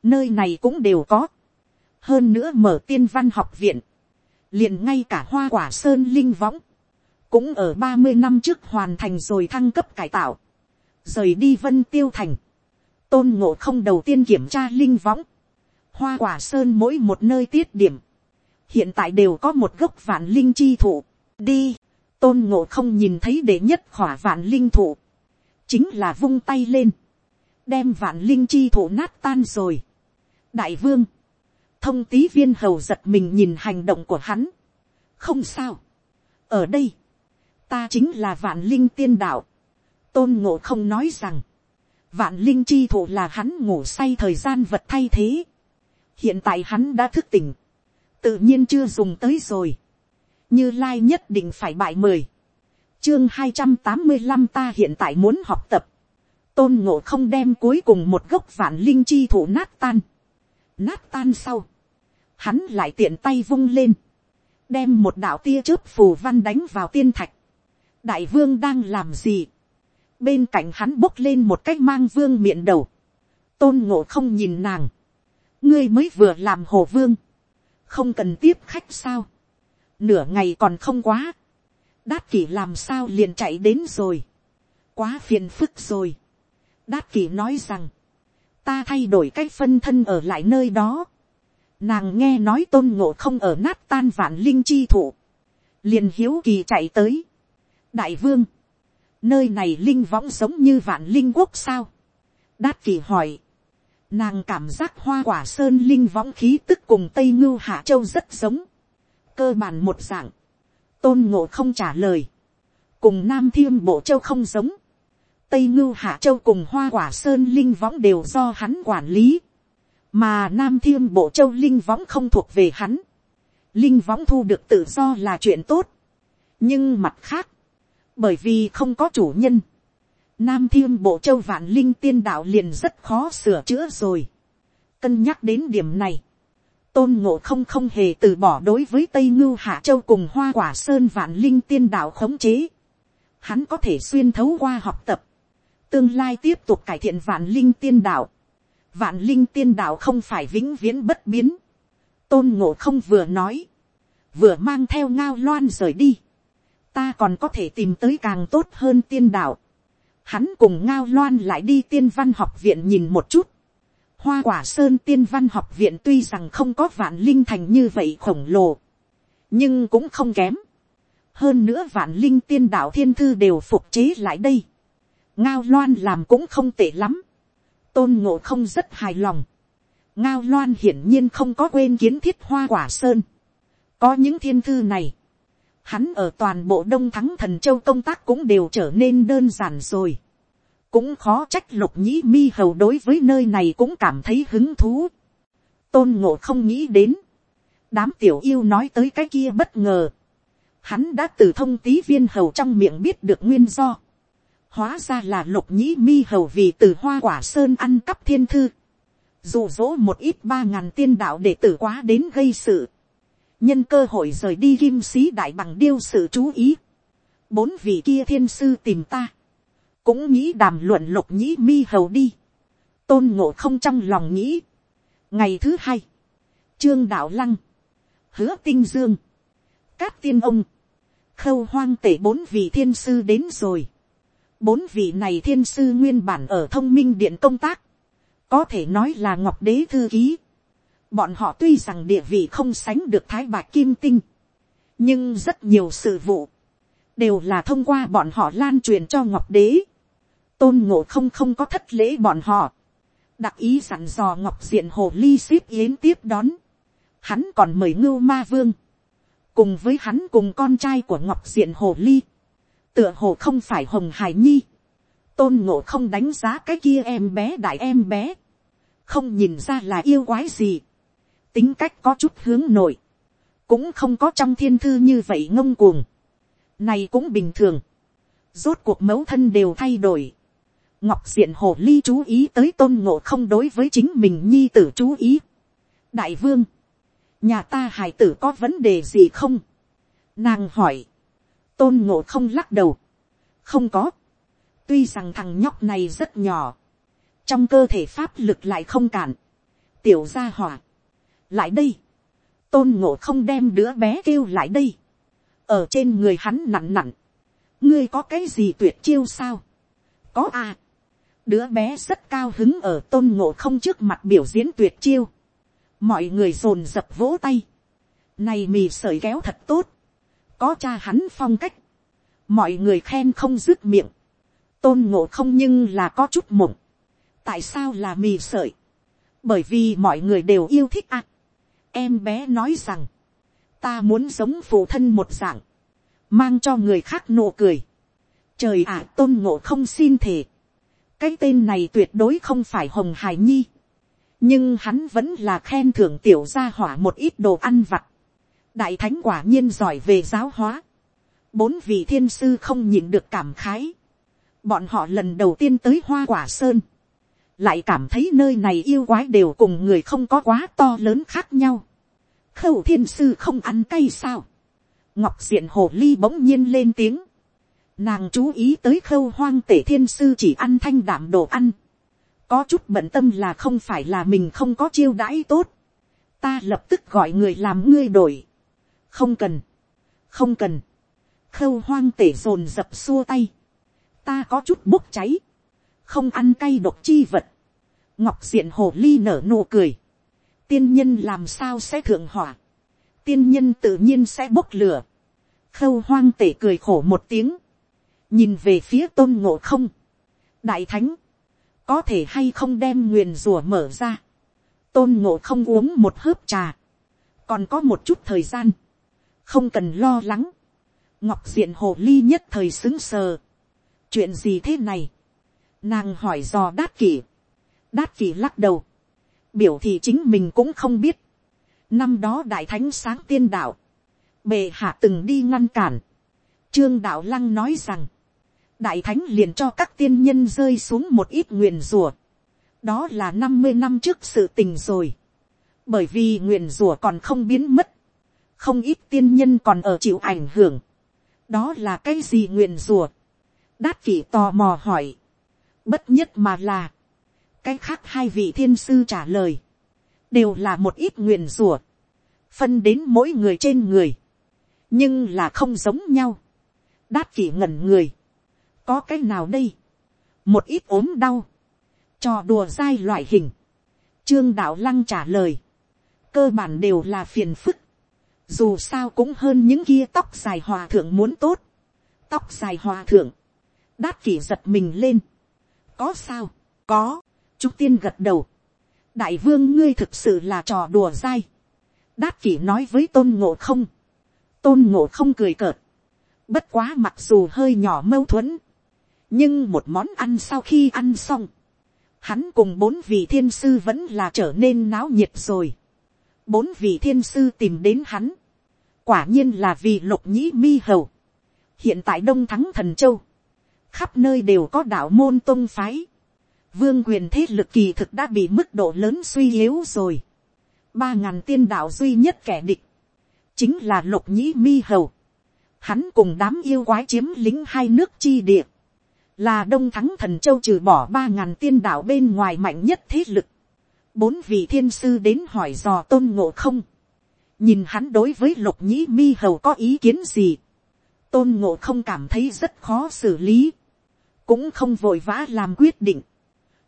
nơi này cũng đều có, hơn nữa mở tiên văn học viện, liền ngay cả hoa quả sơn linh võng, cũng ở ba mươi năm trước hoàn thành rồi thăng cấp cải tạo, rời đi vân tiêu thành, tôn ngộ không đầu tiên kiểm tra linh võng, hoa quả sơn mỗi một nơi tiết điểm, hiện tại đều có một gốc vạn linh chi thụ, đi, tôn ngộ không nhìn thấy để nhất khỏa vạn linh thụ, chính là vung tay lên, đem vạn linh chi thụ nát tan rồi. đại vương, thông tý viên hầu giật mình nhìn hành động của hắn, không sao, ở đây, ta chính là vạn linh tiên đạo, tôn ngộ không nói rằng, vạn linh chi thụ là hắn ngủ say thời gian vật thay thế, hiện tại hắn đã thức tỉnh, tự nhiên chưa dùng tới rồi, như lai nhất định phải bại mời, chương hai trăm tám mươi năm ta hiện tại muốn học tập, tôn ngộ không đem cuối cùng một gốc vạn linh chi thủ nát tan, nát tan sau, hắn lại tiện tay vung lên, đem một đạo tia chớp phù văn đánh vào tiên thạch, đại vương đang làm gì, bên cạnh hắn bốc lên một cái mang vương miệng đầu, tôn ngộ không nhìn nàng, ngươi mới vừa làm hồ vương, không cần tiếp khách sao, nửa ngày còn không quá, đát kỷ làm sao liền chạy đến rồi, quá phiền phức rồi, đát kỷ nói rằng, ta thay đổi cái phân thân ở lại nơi đó. Nàng nghe nói tôn ngộ không ở nát tan vạn linh chi thụ. liền hiếu kỳ chạy tới đại vương, nơi này linh võng giống như vạn linh quốc sao. đát kỳ hỏi. nàng cảm giác hoa quả sơn linh võng khí tức cùng tây ngưu hạ châu rất giống. cơ bản một dạng. tôn ngộ không trả lời. cùng nam thiêm bộ châu không giống Tây Ngưu Hạ Châu cùng Hoa Quả Sơn Linh Võng đều do hắn quản lý. Mà Nam Thiêm Bộ Châu Linh Võng không thuộc về hắn. Linh Võng thu được tự do là chuyện tốt. Nhưng mặt khác, bởi vì không có chủ nhân. Nam Thiêm Bộ Châu Vạn Linh Tiên Đạo liền rất khó sửa chữa rồi. Cân nhắc đến điểm này. Tôn Ngộ không không hề từ bỏ đối với Tây Ngưu Hạ Châu cùng Hoa Quả Sơn Vạn Linh Tiên Đạo khống chế. Hắn có thể xuyên thấu qua học tập tương lai tiếp tục cải thiện vạn linh tiên đạo. vạn linh tiên đạo không phải vĩnh viễn bất biến. tôn ngộ không vừa nói, vừa mang theo ngao loan rời đi ta còn có thể tìm tới càng tốt hơn tiên đạo. hắn cùng ngao loan lại đi tiên văn học viện nhìn một chút. hoa quả sơn tiên văn học viện tuy rằng không có vạn linh thành như vậy khổng lồ, nhưng cũng không kém. hơn nữa vạn linh tiên đạo thiên thư đều phục chế lại đây ngao loan làm cũng không tệ lắm, tôn ngộ không rất hài lòng, ngao loan hiển nhiên không có quên kiến thiết hoa quả sơn, có những thiên thư này, hắn ở toàn bộ đông thắng thần châu công tác cũng đều trở nên đơn giản rồi, cũng khó trách lục nhĩ mi hầu đối với nơi này cũng cảm thấy hứng thú, tôn ngộ không nghĩ đến, đám tiểu yêu nói tới cái kia bất ngờ, hắn đã từ thông tí viên hầu trong miệng biết được nguyên do, hóa ra là lục nhĩ mi hầu vì từ hoa quả sơn ăn cắp thiên thư, dụ dỗ một ít ba ngàn tiên đạo để tử quá đến gây sự, nhân cơ hội rời đi kim sĩ đại bằng điêu sự chú ý, bốn vị kia thiên sư tìm ta, cũng nghĩ đàm luận lục nhĩ mi hầu đi, tôn ngộ không trong lòng nghĩ. ngày thứ hai, trương đạo lăng, hứa tinh dương, cát tiên ông, khâu hoang tể bốn vị thiên sư đến rồi. Bốn vị này thiên sư nguyên bản ở thông minh điện công tác. Có thể nói là ngọc đế thư ký. Bọn họ tuy rằng địa vị không sánh được thái bạc kim tinh. Nhưng rất nhiều sự vụ. Đều là thông qua bọn họ lan truyền cho ngọc đế. Tôn ngộ không không có thất lễ bọn họ. Đặc ý sẵn dò ngọc diện hồ ly ship yến tiếp đón. Hắn còn mời ngưu ma vương. Cùng với hắn cùng con trai của ngọc diện hồ ly tựa hồ không phải hồng hải nhi, tôn ngộ không đánh giá cái kia em bé đại em bé, không nhìn ra là yêu quái gì, tính cách có chút hướng nội, cũng không có trong thiên thư như vậy ngông cuồng, này cũng bình thường, rốt cuộc mẫu thân đều thay đổi, ngọc diện hồ ly chú ý tới tôn ngộ không đối với chính mình nhi tử chú ý, đại vương, nhà ta hải tử có vấn đề gì không, nàng hỏi, tôn ngộ không lắc đầu, không có, tuy rằng thằng nhóc này rất nhỏ, trong cơ thể pháp lực lại không cản, tiểu gia hỏa, lại đây, tôn ngộ không đem đứa bé kêu lại đây, ở trên người hắn nặn nặn, ngươi có cái gì tuyệt chiêu sao, có à, đứa bé rất cao hứng ở tôn ngộ không trước mặt biểu diễn tuyệt chiêu, mọi người dồn dập vỗ tay, này mì sợi kéo thật tốt, có cha hắn phong cách, mọi người khen không dứt miệng, tôn ngộ không nhưng là có chút mộng, tại sao là mì sợi, bởi vì mọi người đều yêu thích ạ em bé nói rằng, ta muốn giống phụ thân một dạng, mang cho người khác nụ cười. trời ạ tôn ngộ không xin thề, cái tên này tuyệt đối không phải hồng hải nhi, nhưng hắn vẫn là khen thưởng tiểu gia hỏa một ít đồ ăn vặt đại thánh quả nhiên giỏi về giáo hóa. bốn vị thiên sư không nhìn được cảm khái. bọn họ lần đầu tiên tới hoa quả sơn. lại cảm thấy nơi này yêu quái đều cùng người không có quá to lớn khác nhau khâu thiên sư không ăn cay sao. ngọc diện hồ ly bỗng nhiên lên tiếng. nàng chú ý tới khâu hoang tể thiên sư chỉ ăn thanh đảm đồ ăn. có chút bận tâm là không phải là mình không có chiêu đãi tốt. Ta lập tức gọi người làm ngươi đổi. Không cần, không cần, khâu hoang tể dồn dập xua tay, ta có chút bốc cháy, không ăn cay độc chi vật, ngọc diện hồ ly nở nụ cười, tiên nhân làm sao sẽ thượng hỏa, tiên nhân tự nhiên sẽ bốc lửa, khâu hoang tể cười khổ một tiếng, nhìn về phía tôn ngộ không, đại thánh, có thể hay không đem nguyền rùa mở ra, tôn ngộ không uống một hớp trà, còn có một chút thời gian, không cần lo lắng, ngọc diện hồ ly nhất thời xứng sờ, chuyện gì thế này, nàng hỏi dò đát kỷ, đát kỷ lắc đầu, biểu thị chính mình cũng không biết, năm đó đại thánh sáng tiên đạo, bề hạ từng đi ngăn cản, trương đạo lăng nói rằng, đại thánh liền cho các tiên nhân rơi xuống một ít nguyền rùa, đó là năm mươi năm trước sự tình rồi, bởi vì nguyền rùa còn không biến mất, không ít tiên nhân còn ở chịu ảnh hưởng, đó là cái gì nguyền rùa, đát kỷ tò mò hỏi, bất nhất mà là, cái khác hai vị thiên sư trả lời, đều là một ít nguyền rủa phân đến mỗi người trên người, nhưng là không giống nhau, đát kỷ ngẩn người, có cái nào đây, một ít ốm đau, trò đùa dai loại hình, trương đạo lăng trả lời, cơ bản đều là phiền phức, dù sao cũng hơn những kia tóc dài hòa thượng muốn tốt, tóc dài hòa thượng, đát kỷ giật mình lên, có sao, có, trúc tiên gật đầu, đại vương ngươi thực sự là trò đùa dai, đát kỷ nói với tôn ngộ không, tôn ngộ không cười cợt, bất quá mặc dù hơi nhỏ mâu thuẫn, nhưng một món ăn sau khi ăn xong, hắn cùng bốn vị thiên sư vẫn là trở nên náo nhiệt rồi. bốn vị thiên sư tìm đến hắn, quả nhiên là vì lục nhĩ mi hầu. hiện tại đông thắng thần châu, khắp nơi đều có đạo môn tôn phái, vương quyền thế lực kỳ thực đã bị mức độ lớn suy yếu rồi. ba ngàn tiên đạo duy nhất kẻ địch, chính là lục nhĩ mi hầu. Hắn cùng đám yêu quái chiếm lính hai nước chi địa là đông thắng thần châu trừ bỏ ba ngàn tiên đạo bên ngoài mạnh nhất thế lực. bốn vị thiên sư đến hỏi dò tôn ngộ không. nhìn hắn đối với lục nhĩ mi hầu có ý kiến gì. tôn ngộ không cảm thấy rất khó xử lý. cũng không vội vã làm quyết định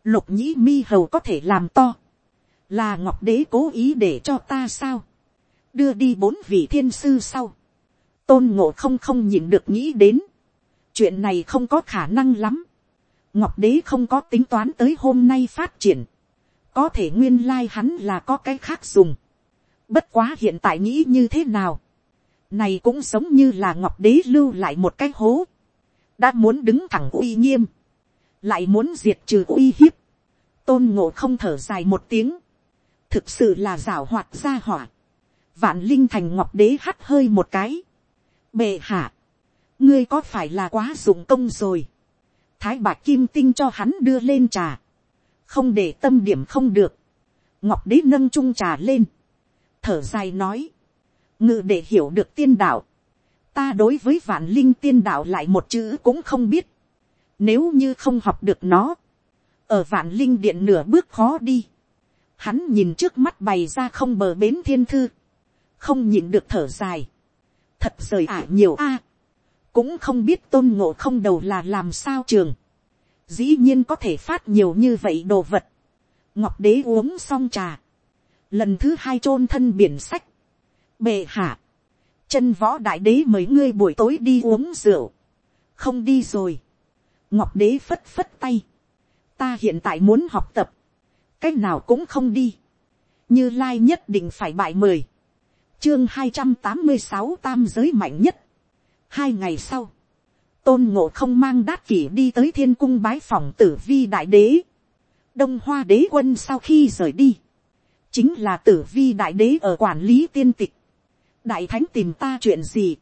lục nhĩ mi hầu có thể làm to. là ngọc đế cố ý để cho ta sao. đưa đi bốn vị thiên sư sau. tôn ngộ không không nhìn được nghĩ đến chuyện này không có khả năng lắm. ngọc đế không có tính toán tới hôm nay phát triển. có thể nguyên lai、like、hắn là có cái khác dùng. bất quá hiện tại nghĩ như thế nào. này cũng giống như là ngọc đế lưu lại một cái hố. đã muốn đứng thẳng uy nghiêm lại muốn diệt trừ uy hiếp. tôn ngộ không thở dài một tiếng. thực sự là rảo hoạt ra hỏa. vạn linh thành ngọc đế hắt hơi một cái. bệ hạ, ngươi có phải là quá dụng công rồi. thái bạc kim tinh cho hắn đưa lên trà. không để tâm điểm không được. ngọc đế nâng trung trà lên. thở dài nói. ngự để hiểu được tiên đạo. ta đối với vạn linh tiên đạo lại một chữ cũng không biết nếu như không học được nó. ở vạn linh điện nửa bước khó đi. hắn nhìn trước mắt bày ra không bờ bến thiên thư. không nhìn được thở dài. thật rời ả nhiều a cũng không biết tôn ngộ không đầu là làm sao trường, dĩ nhiên có thể phát nhiều như vậy đồ vật, ngọc đế uống xong trà, lần thứ hai chôn thân biển sách, bệ hạ, chân võ đại đế mời ngươi buổi tối đi uống rượu, không đi rồi, ngọc đế phất phất tay, ta hiện tại muốn học tập, cách nào cũng không đi, như lai nhất định phải bại mời, chương hai trăm tám mươi sáu tam giới mạnh nhất, Hai ngày sau, tôn ngộ không mang đát kỷ đi tới thiên cung bái phòng tử vi đại đế. Đông hoa đế quân sau khi rời đi, chính là tử vi đại đế ở quản lý tiên tịch. Đại thánh tìm ta chuyện gì?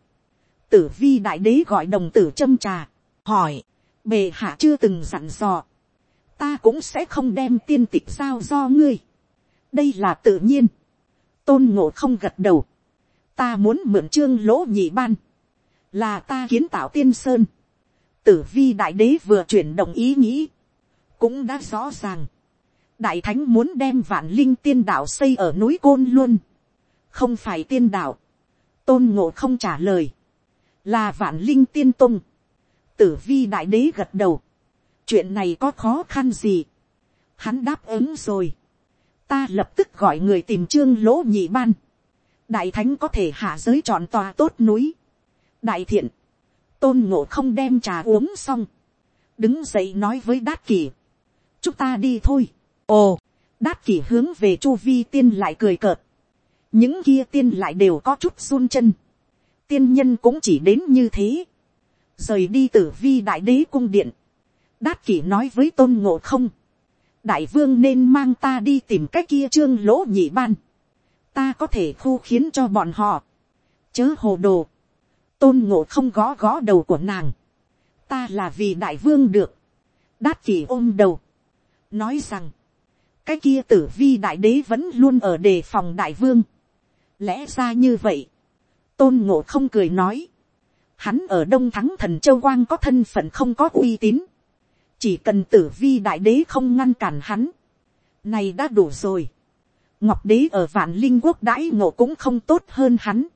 Tử vi đại đế gọi đồng tử châm trà, hỏi, bề hạ chưa từng dặn dò. Ta cũng sẽ không đem tiên tịch giao do ngươi. Đây là tự nhiên. Tôn ngộ không gật đầu. Ta muốn mượn trương lỗ nhị ban là ta kiến tạo tiên sơn, tử vi đại đế vừa chuyển động ý nghĩ, cũng đã rõ ràng, đại thánh muốn đem vạn linh tiên đạo xây ở núi côn luôn, không phải tiên đạo, tôn ngộ không trả lời, là vạn linh tiên tung, tử vi đại đế gật đầu, chuyện này có khó khăn gì, hắn đáp ứng rồi, ta lập tức gọi người tìm trương lỗ nhị ban, đại thánh có thể hạ giới chọn tòa tốt núi, đại thiện, tôn ngộ không đem trà uống xong, đứng dậy nói với đát kỷ, chúng ta đi thôi, ồ, đát kỷ hướng về chu vi tiên lại cười cợt, những kia tiên lại đều có chút run chân, tiên nhân cũng chỉ đến như thế, rời đi tử vi đại đế cung điện, đát kỷ nói với tôn ngộ không, đại vương nên mang ta đi tìm cái kia trương lỗ nhị ban, ta có thể khu khiến cho bọn họ, chớ hồ đồ, tôn ngộ không gõ gõ đầu của nàng, ta là vì đại vương được, đát kỷ ôm đầu, nói rằng, cái kia tử vi đại đế vẫn luôn ở đề phòng đại vương, lẽ ra như vậy, tôn ngộ không cười nói, hắn ở đông thắng thần châu quang có thân phận không có uy tín, chỉ cần tử vi đại đế không ngăn cản hắn, này đã đủ rồi. ngọc đế ở vạn linh quốc đãi ngộ cũng không tốt hơn hắn.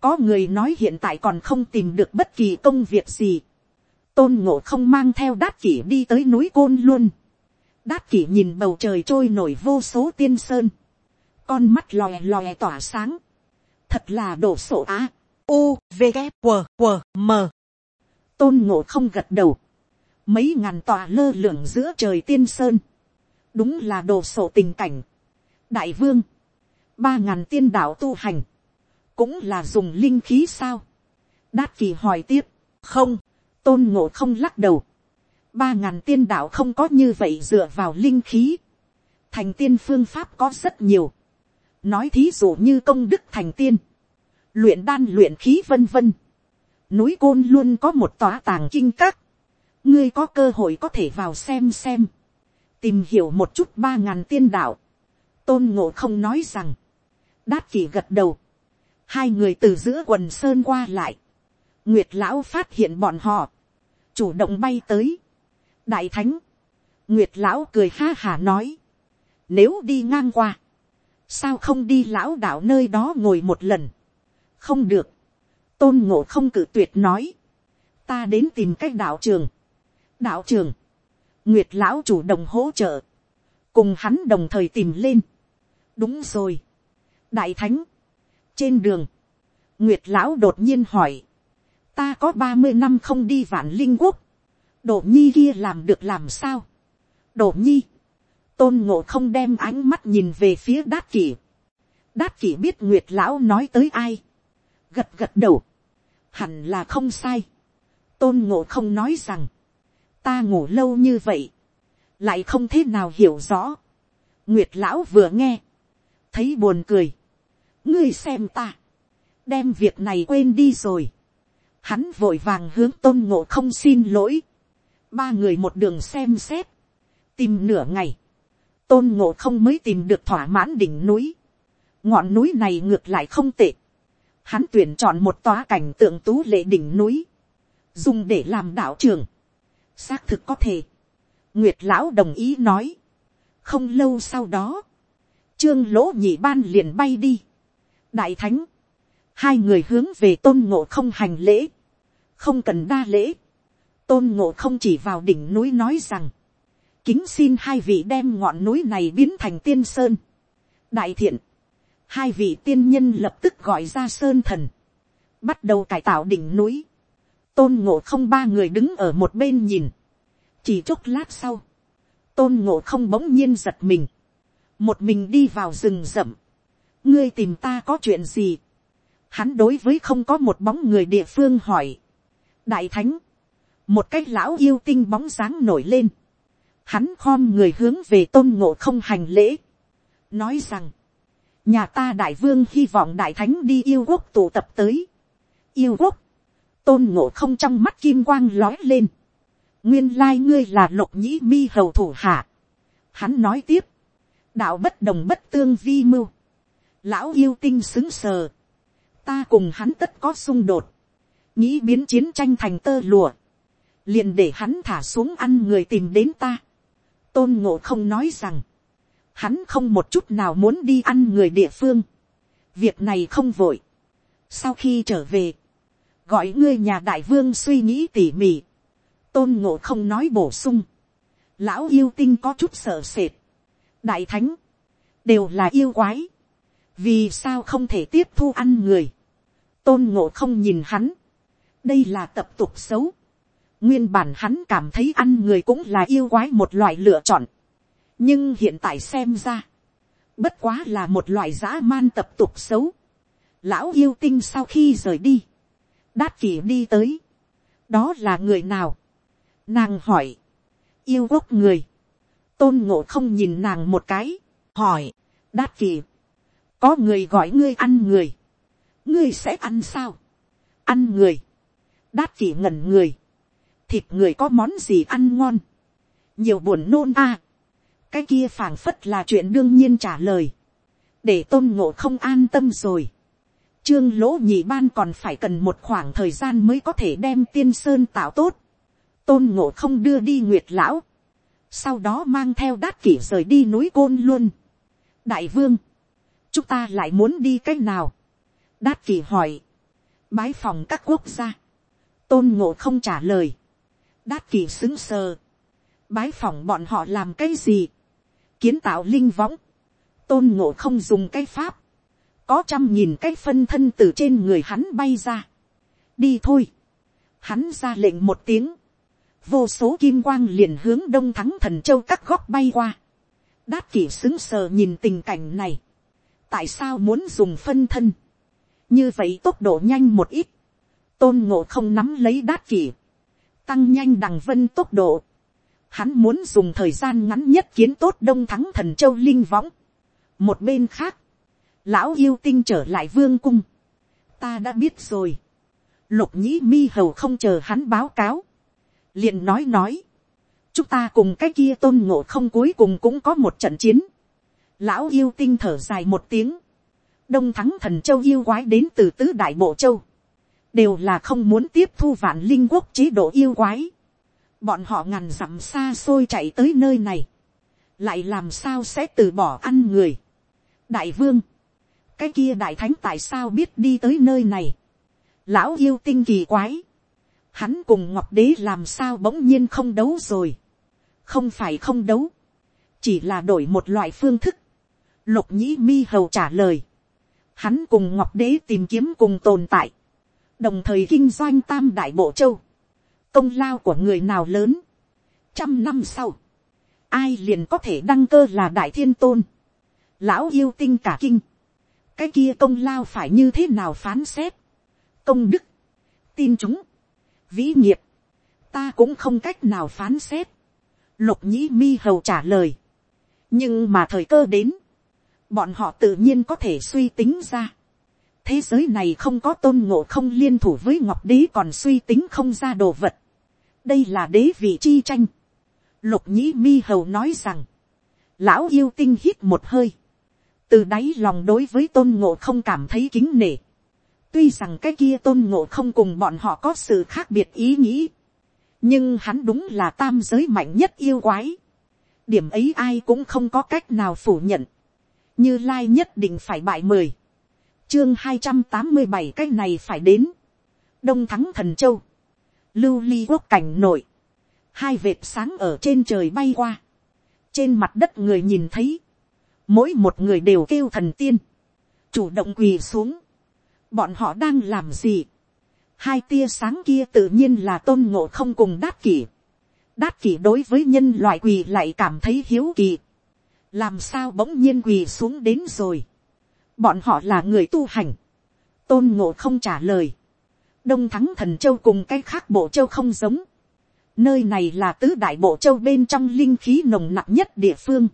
có người nói hiện tại còn không tìm được bất kỳ công việc gì. tôn ngộ không mang theo đát kỷ đi tới núi côn luôn. đát kỷ nhìn bầu trời trôi nổi vô số tiên sơn. con mắt lòe lòe tỏa sáng. thật là đổ sổ á u v g q q m tôn ngộ không gật đầu mấy ngàn tòa lơ lửng giữa trời tiên sơn, đúng là đồ sộ tình cảnh. đại vương, ba ngàn tiên đạo tu hành, cũng là dùng linh khí sao. đát kỳ hỏi tiếp, không, tôn ngộ không lắc đầu. ba ngàn tiên đạo không có như vậy dựa vào linh khí. thành tiên phương pháp có rất nhiều. nói thí dụ như công đức thành tiên, luyện đan luyện khí vân vân. núi côn luôn có một tòa tàng kinh các, ngươi có cơ hội có thể vào xem xem, tìm hiểu một chút ba ngàn tiên đạo, tôn ngộ không nói rằng, đát kỷ gật đầu, hai người từ giữa quần sơn qua lại, nguyệt lão phát hiện bọn họ, chủ động bay tới, đại thánh, nguyệt lão cười ha hà nói, nếu đi ngang qua, sao không đi lão đạo nơi đó ngồi một lần, không được, tôn ngộ không cử tuyệt nói, ta đến tìm cách đạo trường, đạo trường, nguyệt lão chủ động hỗ trợ, cùng hắn đồng thời tìm lên. đúng rồi, đại thánh, trên đường, nguyệt lão đột nhiên hỏi, ta có ba mươi năm không đi vạn linh quốc, đổ nhi kia làm được làm sao, đổ nhi, tôn ngộ không đem ánh mắt nhìn về phía đát kỷ, đát kỷ biết nguyệt lão nói tới ai, gật gật đầu, hẳn là không sai, tôn ngộ không nói rằng, ta ngủ lâu như vậy, lại không thế nào hiểu rõ. nguyệt lão vừa nghe, thấy buồn cười, ngươi xem ta, đem việc này quên đi rồi. hắn vội vàng hướng tôn ngộ không xin lỗi, ba người một đường xem xét, tìm nửa ngày, tôn ngộ không mới tìm được thỏa mãn đỉnh núi, ngọn núi này ngược lại không tệ, hắn tuyển chọn một tòa cảnh tượng tú lệ đỉnh núi, dùng để làm đạo trường, xác thực có thể. nguyệt lão đồng ý nói. không lâu sau đó, trương lỗ nhị ban liền bay đi. đại thánh, hai người hướng về tôn ngộ không hành lễ, không cần đa lễ. tôn ngộ không chỉ vào đỉnh núi nói rằng, kính xin hai vị đem ngọn núi này biến thành tiên sơn. đại thiện, hai vị tiên nhân lập tức gọi ra sơn thần, bắt đầu cải tạo đỉnh núi. Tôn ngộ không ba người đứng ở một bên nhìn, chỉ chốc lát sau, tôn ngộ không bỗng nhiên giật mình, một mình đi vào rừng rậm, ngươi tìm ta có chuyện gì, hắn đối với không có một bóng người địa phương hỏi, đại thánh, một cái lão yêu tinh bóng dáng nổi lên, hắn khom người hướng về tôn ngộ không hành lễ, nói rằng, nhà ta đại vương hy vọng đại thánh đi yêu quốc tụ tập tới, yêu quốc, tôn ngộ không trong mắt kim quang lói lên. nguyên lai ngươi là lục nhĩ mi hầu thủ hạ. hắn nói tiếp, đạo bất đồng bất tương vi mưu. lão yêu tinh xứng sờ. ta cùng hắn tất có xung đột. nghĩ biến chiến tranh thành tơ lùa. liền để hắn thả xuống ăn người tìm đến ta. tôn ngộ không nói rằng, hắn không một chút nào muốn đi ăn người địa phương. việc này không vội. sau khi trở về, gọi ngươi nhà đại vương suy nghĩ tỉ mỉ, tôn ngộ không nói bổ sung, lão yêu tinh có chút sợ sệt, đại thánh, đều là yêu quái, vì sao không thể tiếp thu ăn người, tôn ngộ không nhìn hắn, đây là tập tục xấu, nguyên bản hắn cảm thấy ăn người cũng là yêu quái một loại lựa chọn, nhưng hiện tại xem ra, bất quá là một loại dã man tập tục xấu, lão yêu tinh sau khi rời đi, đát kỷ đi tới, đó là người nào, nàng hỏi, yêu quốc người, tôn ngộ không nhìn nàng một cái, hỏi, đát kỷ, có người gọi ngươi ăn người, ngươi sẽ ăn sao, ăn người, đát kỷ ngẩn người, thịt người có món gì ăn ngon, nhiều buồn nôn a, cái kia phảng phất là chuyện đương nhiên trả lời, để tôn ngộ không an tâm rồi, Trương lỗ nhị ban còn phải cần một khoảng thời gian mới có thể đem tiên sơn tạo tốt. Tôn ngộ không đưa đi nguyệt lão. Sau đó mang theo đát kỷ rời đi núi côn luôn. Đại vương. Chúng ta lại muốn đi cách nào? Đát kỷ hỏi. Bái phòng các quốc gia. Tôn ngộ không trả lời. Đát kỷ xứng sờ. Bái phòng bọn họ làm cái gì? Kiến tạo linh võng. Tôn ngộ không dùng cái pháp có trăm nghìn cái phân thân từ trên người hắn bay ra. đi thôi. hắn ra lệnh một tiếng. vô số kim quang liền hướng đông thắng thần châu các góc bay qua. đát kỷ xứng sờ nhìn tình cảnh này. tại sao muốn dùng phân thân. như vậy tốc độ nhanh một ít. tôn ngộ không nắm lấy đát kỷ. tăng nhanh đằng vân tốc độ hắn muốn dùng thời gian ngắn nhất kiến tốt đông thắng thần châu linh võng. một bên khác, lão yêu tinh trở lại vương cung, ta đã biết rồi, lục nhĩ mi hầu không chờ hắn báo cáo, liền nói nói, chúng ta cùng cái kia tôn ngộ không cuối cùng cũng có một trận chiến, lão yêu tinh thở dài một tiếng, đông thắng thần châu yêu quái đến từ tứ đại bộ châu, đều là không muốn tiếp thu vạn linh quốc chế độ yêu quái, bọn họ ngàn dặm xa xôi chạy tới nơi này, lại làm sao sẽ từ bỏ ăn người. đại vương, cái kia đại thánh tại sao biết đi tới nơi này. lão yêu tinh kỳ quái. hắn cùng ngọc đế làm sao bỗng nhiên không đấu rồi. không phải không đấu. chỉ là đổi một loại phương thức. lục nhĩ mi hầu trả lời. hắn cùng ngọc đế tìm kiếm cùng tồn tại. đồng thời kinh doanh tam đại bộ châu công lao của người nào lớn. trăm năm sau. ai liền có thể đăng cơ là đại thiên tôn. lão yêu tinh cả kinh cái kia công lao phải như thế nào phán xét, công đức, tin chúng, vĩ nghiệp, ta cũng không cách nào phán xét, lục nhĩ mi hầu trả lời, nhưng mà thời cơ đến, bọn họ tự nhiên có thể suy tính ra, thế giới này không có tôn ngộ không liên thủ với ngọc đế còn suy tính không ra đồ vật, đây là đế vị chi tranh, lục nhĩ mi hầu nói rằng, lão yêu tinh hít một hơi, từ đáy lòng đối với tôn ngộ không cảm thấy kính nể. tuy rằng cái kia tôn ngộ không cùng bọn họ có sự khác biệt ý nghĩ, nhưng hắn đúng là tam giới mạnh nhất yêu quái. điểm ấy ai cũng không có cách nào phủ nhận. như lai nhất định phải bại mười. chương hai trăm tám mươi bảy cái này phải đến. đông thắng thần châu lưu ly quốc cảnh nội. hai vệt sáng ở trên trời bay qua. trên mặt đất người nhìn thấy. Mỗi một người đều kêu thần tiên, chủ động quỳ xuống, bọn họ đang làm gì, hai tia sáng kia tự nhiên là tôn ngộ không cùng đát kỷ, đát kỷ đối với nhân loại quỳ lại cảm thấy hiếu kỳ, làm sao bỗng nhiên quỳ xuống đến rồi, bọn họ là người tu hành, tôn ngộ không trả lời, đông thắng thần châu cùng cái khác bộ châu không giống, nơi này là tứ đại bộ châu bên trong linh khí nồng nặc nhất địa phương,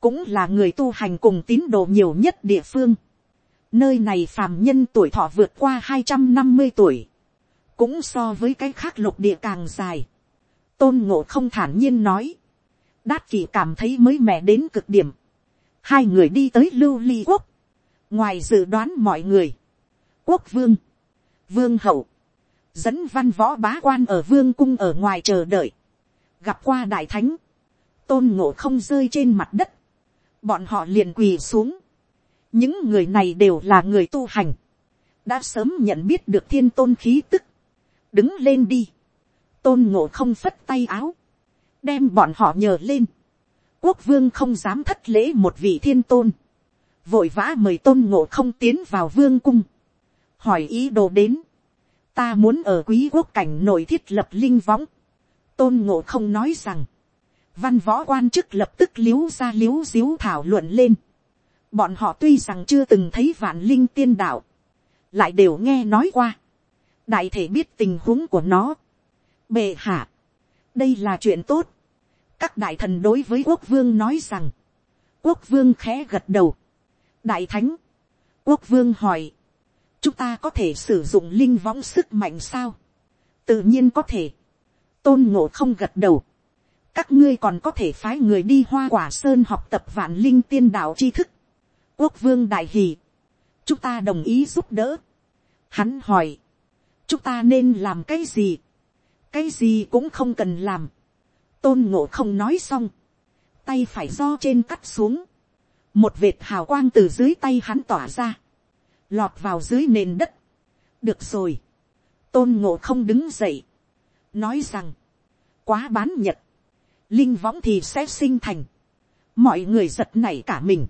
cũng là người tu hành cùng tín đồ nhiều nhất địa phương. Nơi này phàm nhân tuổi thọ vượt qua hai trăm năm mươi tuổi, cũng so với cái khác lục địa càng dài. Tôn ngộ không thản nhiên nói, đát kỷ cảm thấy mới mẻ đến cực điểm. Hai người đi tới lưu ly quốc, ngoài dự đoán mọi người, quốc vương, vương hậu, dẫn văn võ bá quan ở vương cung ở ngoài chờ đợi, gặp qua đại thánh, tôn ngộ không rơi trên mặt đất, bọn họ liền quỳ xuống. những người này đều là người tu hành, đã sớm nhận biết được thiên tôn khí tức, đứng lên đi, tôn ngộ không phất tay áo, đem bọn họ nhờ lên, quốc vương không dám thất lễ một vị thiên tôn, vội vã mời tôn ngộ không tiến vào vương cung, hỏi ý đồ đến, ta muốn ở quý quốc cảnh nội thiết lập linh võng, tôn ngộ không nói rằng, văn võ quan chức lập tức l i ế u ra l i ế u thảo luận lên, bọn họ tuy rằng chưa từng thấy vạn linh tiên đạo, lại đều nghe nói qua, đại thể biết tình huống của nó, bệ hạ, đây là chuyện tốt, các đại thần đối với quốc vương nói rằng, quốc vương khẽ gật đầu, đại thánh, quốc vương hỏi, chúng ta có thể sử dụng linh võng sức mạnh sao, tự nhiên có thể, tôn ngộ không gật đầu, các ngươi còn có thể phái người đi hoa quả sơn học tập vạn linh tiên đạo tri thức, quốc vương đại hì, chúng ta đồng ý giúp đỡ, hắn hỏi, chúng ta nên làm cái gì, cái gì cũng không cần làm, tôn ngộ không nói xong, tay phải do trên cắt xuống, một vệt hào quang từ dưới tay hắn tỏa ra, lọt vào dưới nền đất. được rồi, tôn ngộ không đứng dậy, nói rằng, quá bán nhật, linh võng thì sẽ sinh thành, mọi người giật nảy cả mình,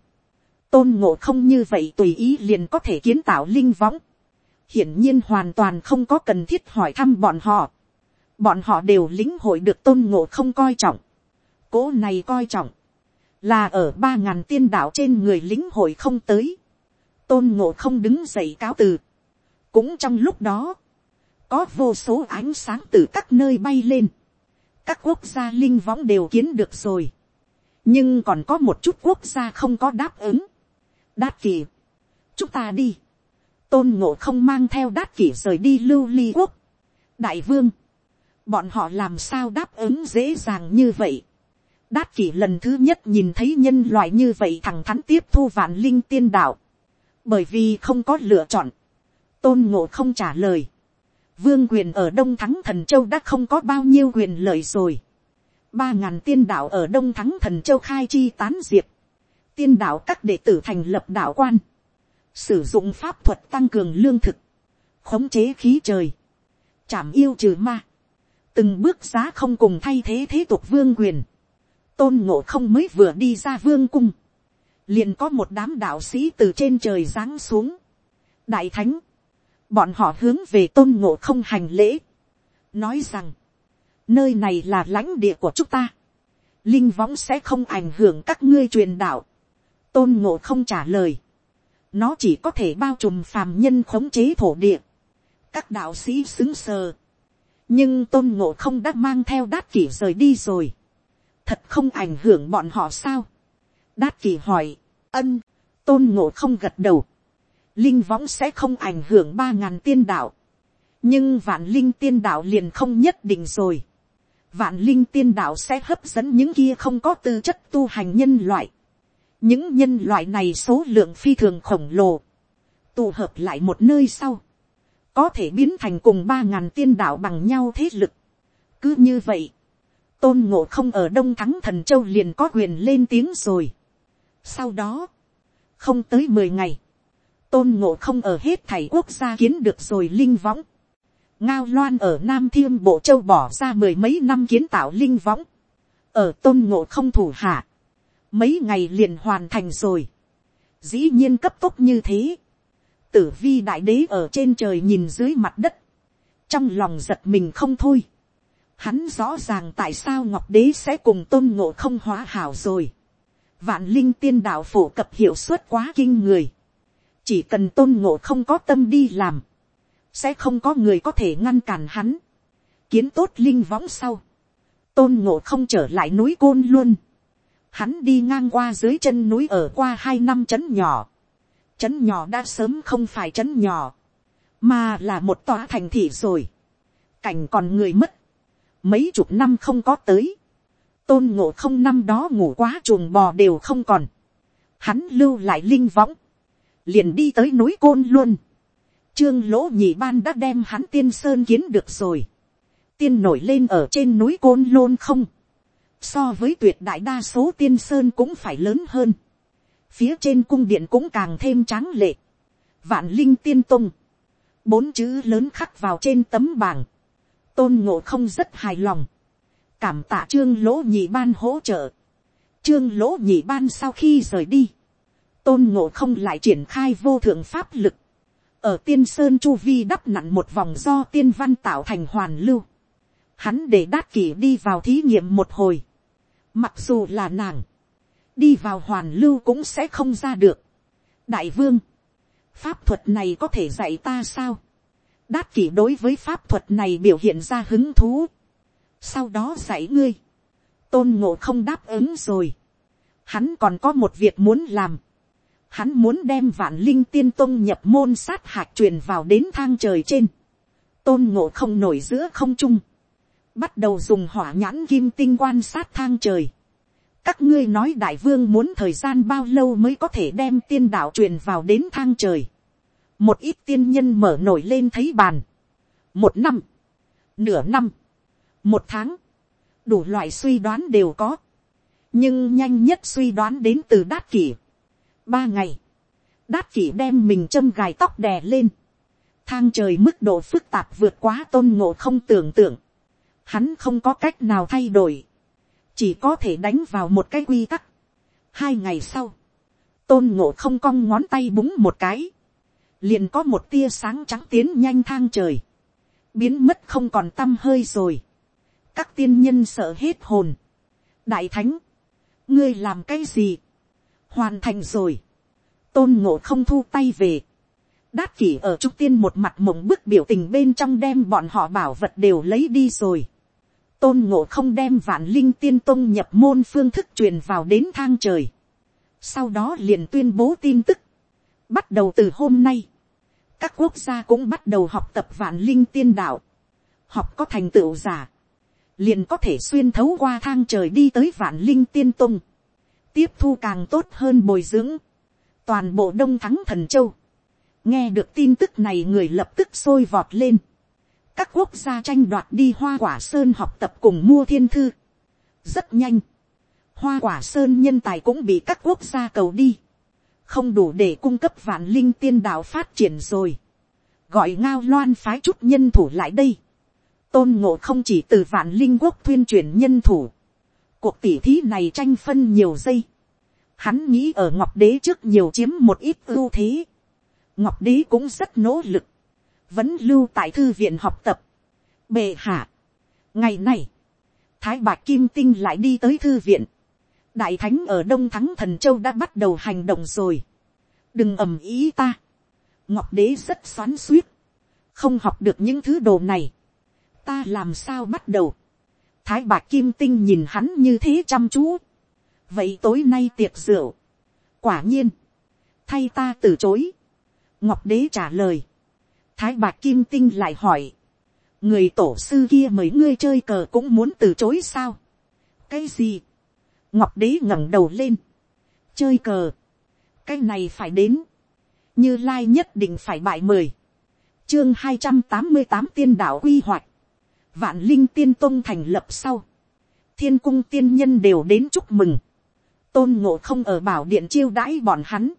tôn ngộ không như vậy tùy ý liền có thể kiến tạo linh võng, hiển nhiên hoàn toàn không có cần thiết hỏi thăm bọn họ, bọn họ đều lĩnh hội được tôn ngộ không coi trọng, cố này coi trọng, là ở ba ngàn tiên đạo trên người lĩnh hội không tới, tôn ngộ không đứng dậy cáo từ. cũng trong lúc đó, có vô số ánh sáng từ các nơi bay lên. các quốc gia linh võng đều kiến được rồi. nhưng còn có một chút quốc gia không có đáp ứng. đát kỳ, chúng ta đi. tôn ngộ không mang theo đát kỳ rời đi lưu ly quốc. đại vương, bọn họ làm sao đáp ứng dễ dàng như vậy. Đát kỷ lần thứ nhất nhìn thấy nhân loại như vậy thẳng thắn tiếp thu vạn linh tiên đạo bởi vì không có lựa chọn, tôn ngộ không trả lời, vương quyền ở đông thắng thần châu đã không có bao nhiêu quyền lợi rồi, ba ngàn tiên đạo ở đông thắng thần châu khai chi tán diệp, tiên đạo các đệ tử thành lập đạo quan, sử dụng pháp thuật tăng cường lương thực, khống chế khí trời, chảm yêu trừ ma, từng bước giá không cùng thay thế thế tục vương quyền, tôn ngộ không mới vừa đi ra vương cung, liền có một đám đạo sĩ từ trên trời giáng xuống. đại thánh, bọn họ hướng về tôn ngộ không hành lễ, nói rằng, nơi này là lãnh địa của chúng ta, linh võng sẽ không ảnh hưởng các ngươi truyền đạo, tôn ngộ không trả lời, nó chỉ có thể bao trùm phàm nhân khống chế thổ địa, các đạo sĩ xứng sờ, nhưng tôn ngộ không đã mang theo đát kỷ rời đi rồi, thật không ảnh hưởng bọn họ sao, đát kỳ hỏi, ân, tôn ngộ không gật đầu, linh võng sẽ không ảnh hưởng ba ngàn tiên đạo, nhưng vạn linh tiên đạo liền không nhất định rồi. vạn linh tiên đạo sẽ hấp dẫn những kia không có tư chất tu hành nhân loại. những nhân loại này số lượng phi thường khổng lồ, tụ hợp lại một nơi sau, có thể biến thành cùng ba ngàn tiên đạo bằng nhau thế lực. cứ như vậy, tôn ngộ không ở đông thắng thần châu liền có quyền lên tiếng rồi. Sau đó, không tới mười ngày, tôn ngộ không ở hết thảy quốc gia kiến được rồi linh võng. Ngao loan ở Nam Thiêm Bộ Châu bỏ ra mười mấy năm kiến tạo linh võng. Ở tôn ngộ không thủ hạ. Mấy ngày liền hoàn thành rồi. Dĩ nhiên cấp tốc như thế. Tử vi đại đế ở trên trời nhìn dưới mặt đất. Trong lòng giật mình không thôi. Hắn rõ ràng tại sao Ngọc Đế sẽ cùng tôn ngộ không hóa hảo rồi vạn linh tiên đạo phổ cập hiệu suất quá kinh người. chỉ cần tôn ngộ không có tâm đi làm, sẽ không có người có thể ngăn cản hắn. kiến tốt linh võng sau, tôn ngộ không trở lại núi côn luôn. hắn đi ngang qua dưới chân núi ở qua hai năm trấn nhỏ. trấn nhỏ đã sớm không phải trấn nhỏ, mà là một tòa thành thị rồi. cảnh còn người mất, mấy chục năm không có tới tôn ngộ không năm đó ngủ quá chuồng bò đều không còn. Hắn lưu lại linh võng. Liền đi tới núi côn luôn. Trương lỗ nhị ban đã đem hắn tiên sơn kiến được rồi. Tiên nổi lên ở trên núi côn lôn không. So với tuyệt đại đa số tiên sơn cũng phải lớn hơn. Phía trên cung điện cũng càng thêm tráng lệ. Vạn linh tiên tung. Bốn chữ lớn khắc vào trên tấm bảng. Tôn ngộ không rất hài lòng cảm tạ trương lỗ nhị ban hỗ trợ, trương lỗ nhị ban sau khi rời đi, tôn ngộ không lại triển khai vô thượng pháp lực, ở tiên sơn chu vi đắp nặn một vòng do tiên văn tạo thành hoàn lưu, hắn để đát kỷ đi vào thí nghiệm một hồi, mặc dù là nàng, đi vào hoàn lưu cũng sẽ không ra được. đại vương, pháp thuật này có thể dạy ta sao, đát kỷ đối với pháp thuật này biểu hiện ra hứng thú, sau đó dạy ngươi, tôn ngộ không đáp ứng rồi, hắn còn có một việc muốn làm, hắn muốn đem vạn linh tiên tông nhập môn sát hạt truyền vào đến thang trời trên, tôn ngộ không nổi giữa không trung, bắt đầu dùng hỏa nhãn kim tinh quan sát thang trời. các ngươi nói đại vương muốn thời gian bao lâu mới có thể đem tiên đạo truyền vào đến thang trời. một ít tiên nhân mở nổi lên thấy bàn. một năm, nửa năm, một tháng, đủ loại suy đoán đều có. nhưng nhanh nhất suy đoán đến từ đát kỷ. ba ngày, đát kỷ đem mình châm gài tóc đè lên. thang trời mức độ phức tạp vượt quá tôn ngộ không tưởng tượng hắn không có cách nào thay đổi, chỉ có thể đánh vào một cái quy tắc. hai ngày sau, tôn ngộ không cong ngón tay búng một cái, liền có một tia sáng trắng tiến nhanh thang trời, biến mất không còn t â m hơi rồi, các tiên nhân sợ hết hồn, đại thánh, ngươi làm cái gì, hoàn thành rồi, tôn ngộ không thu tay về, đát kỷ ở trung tiên một mặt mộng bức biểu tình bên trong đem bọn họ bảo vật đều lấy đi rồi tôn ngộ không đem vạn linh tiên tông nhập môn phương thức truyền vào đến thang trời. Sau đó liền tuyên bố tin tức. Bắt đầu từ hôm nay, các quốc gia cũng bắt đầu học tập vạn linh tiên đạo. Học có thành tựu giả. Liền có thể xuyên thấu qua thang trời đi tới vạn linh tiên tung Tiếp thu càng tốt hơn bồi dưỡng. Toàn bộ đông thắng thần châu. Nghe được tin tức này người lập tức sôi vọt lên các quốc gia tranh đoạt đi hoa quả sơn học tập cùng mua thiên thư. rất nhanh, hoa quả sơn nhân tài cũng bị các quốc gia cầu đi, không đủ để cung cấp vạn linh tiên đạo phát triển rồi, gọi ngao loan phái chút nhân thủ lại đây, tôn ngộ không chỉ từ vạn linh quốc tuyên truyền nhân thủ, cuộc tỉ thí này tranh phân nhiều giây, hắn nghĩ ở ngọc đế trước nhiều chiếm một ít ưu thế, ngọc đế cũng rất nỗ lực, vẫn lưu tại thư viện học tập. Bệ hạ, ngày này, thái bạc kim tinh lại đi tới thư viện. đại thánh ở đông thắng thần châu đã bắt đầu hành động rồi. đừng ầm ý ta. ngọc đế rất xoắn suýt, không học được những thứ đồ này ta làm sao bắt đầu. thái bạc kim tinh nhìn hắn như thế chăm chú. vậy tối nay tiệc rượu. quả nhiên, thay ta từ chối. ngọc đế trả lời thái bạc kim tinh lại hỏi, người tổ sư kia mấy ngươi chơi cờ cũng muốn từ chối sao. cái gì, ngọc đế ngẩng đầu lên, chơi cờ, cái này phải đến, như lai nhất định phải bại mời chương hai trăm tám mươi tám tiên đạo quy hoạch, vạn linh tiên tôn thành lập sau, thiên cung tiên nhân đều đến chúc mừng, tôn ngộ không ở bảo điện chiêu đãi bọn hắn,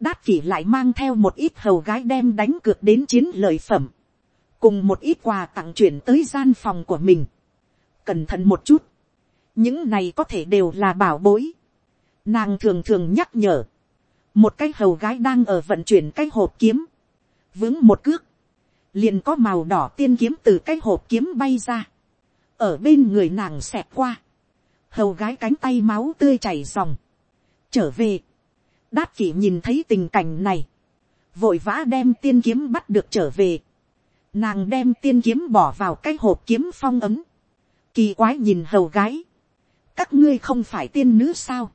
đát kỷ lại mang theo một ít hầu gái đem đánh cược đến chiến lợi phẩm, cùng một ít quà tặng chuyển tới gian phòng của mình. cẩn thận một chút, những này có thể đều là bảo bối. nàng thường thường nhắc nhở, một cái hầu gái đang ở vận chuyển cái hộp kiếm, vướng một cước, liền có màu đỏ tiên kiếm từ cái hộp kiếm bay ra, ở bên người nàng xẹp qua, hầu gái cánh tay máu tươi chảy dòng, trở về, Đát kỷ nhìn thấy tình cảnh này. Vội vã đem tiên kiếm bắt được trở về. Nàng đem tiên kiếm bỏ vào cái hộp kiếm phong ấm. Kỳ quái nhìn hầu gái. Các ngươi không phải tiên nữ sao?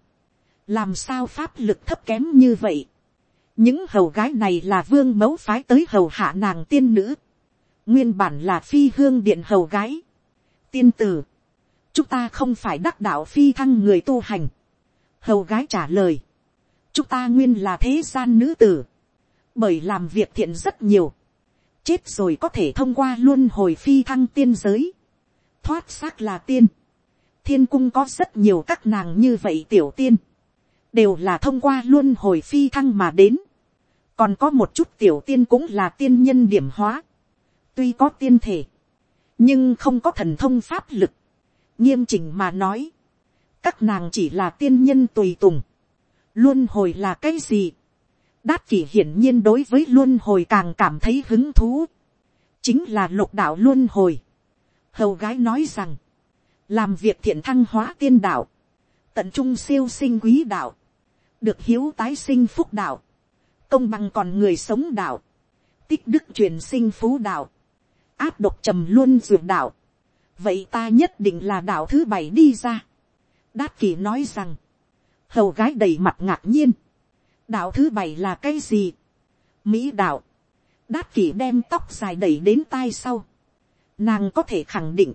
Làm sao pháp lực thấp kém như vậy? Những hầu gái này là vương mẫu phái tới hầu hạ nàng tiên nữ. Nguyên bản là phi hương điện hầu gái. Tiên tử. Chúng ta không phải đắc đạo phi thăng người tu hành. Hầu gái trả lời chúng ta nguyên là thế gian nữ tử, bởi làm việc thiện rất nhiều, chết rồi có thể thông qua luôn hồi phi thăng tiên giới, thoát xác là tiên, thiên cung có rất nhiều các nàng như vậy tiểu tiên, đều là thông qua luôn hồi phi thăng mà đến, còn có một chút tiểu tiên cũng là tiên nhân điểm hóa, tuy có tiên thể, nhưng không có thần thông pháp lực, nghiêm chỉnh mà nói, các nàng chỉ là tiên nhân tùy tùng, luân hồi là cái gì, đát kỷ hiển nhiên đối với luân hồi càng cảm thấy hứng thú, chính là lục đạo luân hồi. hầu gái nói rằng, làm việc thiện thăng hóa tiên đạo, tận trung siêu sinh quý đạo, được hiếu tái sinh phúc đạo, công bằng còn người sống đạo, tích đức truyền sinh phú đạo, áp độc trầm luôn dược đạo, vậy ta nhất định là đạo thứ bảy đi ra. đát kỳ nói rằng, hầu gái đầy mặt ngạc nhiên, đạo thứ bảy là cái gì, mỹ đạo, đát kỳ đem tóc dài đẩy đến tai sau, nàng có thể khẳng định,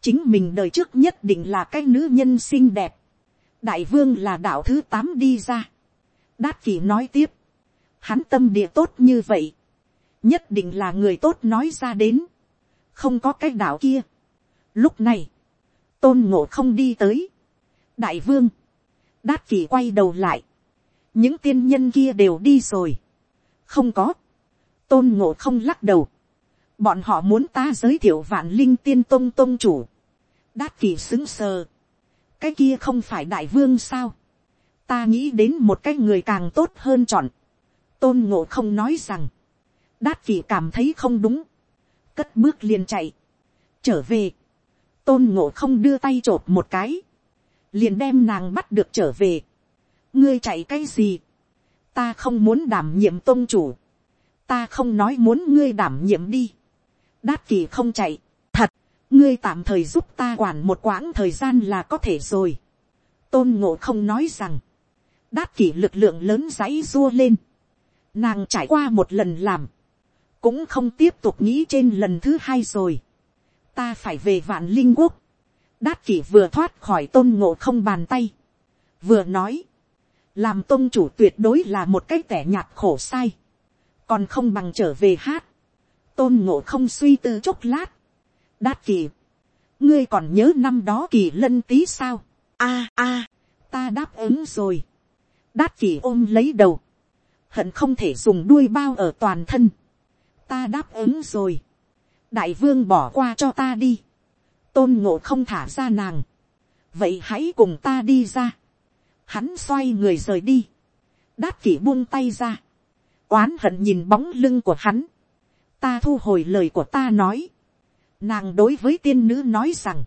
chính mình đời trước nhất định là cái nữ nhân xinh đẹp, đại vương là đạo thứ tám đi ra, đát kỳ nói tiếp, hắn tâm địa tốt như vậy, nhất định là người tốt nói ra đến, không có cái đạo kia. Lúc này, tôn ngộ không đi tới, đại vương, đát kỳ quay đầu lại, những tiên nhân kia đều đi rồi, không có, tôn ngộ không lắc đầu, bọn họ muốn ta giới thiệu vạn linh tiên tôn tôn chủ, đát kỳ xứng sờ, cái kia không phải đại vương sao, ta nghĩ đến một cái người càng tốt hơn chọn, tôn ngộ không nói rằng, đát vị cảm thấy không đúng, cất bước liền chạy, trở về, tôn ngộ không đưa tay t r ộ p một cái, liền đem nàng bắt được trở về, ngươi chạy cái gì, ta không muốn đảm nhiệm tôn chủ, ta không nói muốn ngươi đảm nhiệm đi, đát kỳ không chạy, ngươi tạm thời giúp ta quản một quãng thời gian là có thể rồi, tôn ngộ không nói rằng, đát kỷ lực lượng lớn dãy dua lên, nàng trải qua một lần làm, cũng không tiếp tục nghĩ trên lần thứ hai rồi. ta phải về vạn linh quốc. đát kỷ vừa thoát khỏi tôn ngộ không bàn tay. vừa nói, làm tôn chủ tuyệt đối là một cái tẻ nhạt khổ sai. còn không bằng trở về hát. tôn ngộ không suy tư chốc lát đát kỳ, ngươi còn nhớ năm đó kỳ lân tí sao. a a, ta đáp ứng rồi. đát kỳ ôm lấy đầu. hận không thể dùng đuôi bao ở toàn thân ta đáp ứng rồi. đại vương bỏ qua cho ta đi. tôn ngộ không thả ra nàng. vậy hãy cùng ta đi ra. hắn xoay người rời đi. đát kỷ buông tay ra. oán hận nhìn bóng lưng của hắn. ta thu hồi lời của ta nói nàng đối với tiên nữ nói rằng,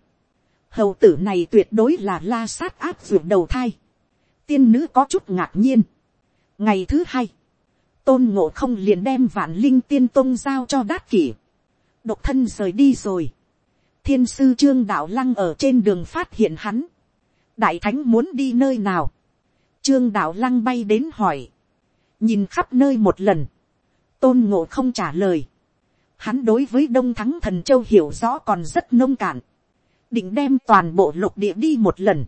hầu tử này tuyệt đối là la sát áp ruột đầu thai. tiên nữ có chút ngạc nhiên. ngày thứ hai, tôn ngộ không liền đem vạn linh tiên tôn giao cho đát kỷ. độc thân rời đi rồi. thiên sư trương đạo lăng ở trên đường phát hiện hắn. đại thánh muốn đi nơi nào. trương đạo lăng bay đến hỏi. nhìn khắp nơi một lần. tôn ngộ không trả lời hắn đối với đông thắng thần châu hiểu rõ còn rất nông cạn. định đem toàn bộ lục địa đi một lần.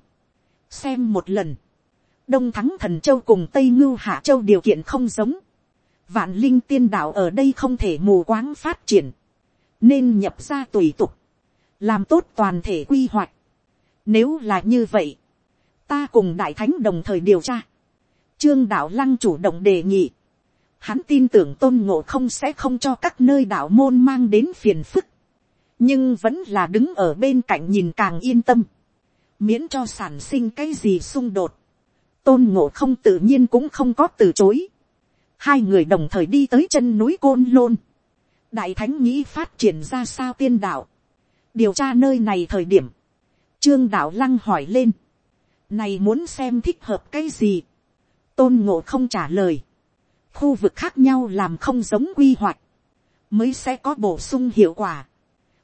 xem một lần. đông thắng thần châu cùng tây ngưu hạ châu điều kiện không giống vạn linh tiên đạo ở đây không thể mù quáng phát triển, nên nhập ra tùy tục, làm tốt toàn thể quy hoạch. Nếu là như vậy, ta cùng đại thánh đồng thời điều tra, trương đạo lăng chủ động đề nghị, hắn tin tưởng tôn ngộ không sẽ không cho các nơi đạo môn mang đến phiền phức, nhưng vẫn là đứng ở bên cạnh nhìn càng yên tâm, miễn cho sản sinh cái gì xung đột, tôn ngộ không tự nhiên cũng không có từ chối, hai người đồng thời đi tới chân núi côn lôn. đại thánh nghĩ phát triển ra sao tiên đạo. điều tra nơi này thời điểm, trương đạo lăng hỏi lên. này muốn xem thích hợp cái gì. tôn ngộ không trả lời khu vực khác nhau làm không giống quy hoạch, mới sẽ có bổ sung hiệu quả.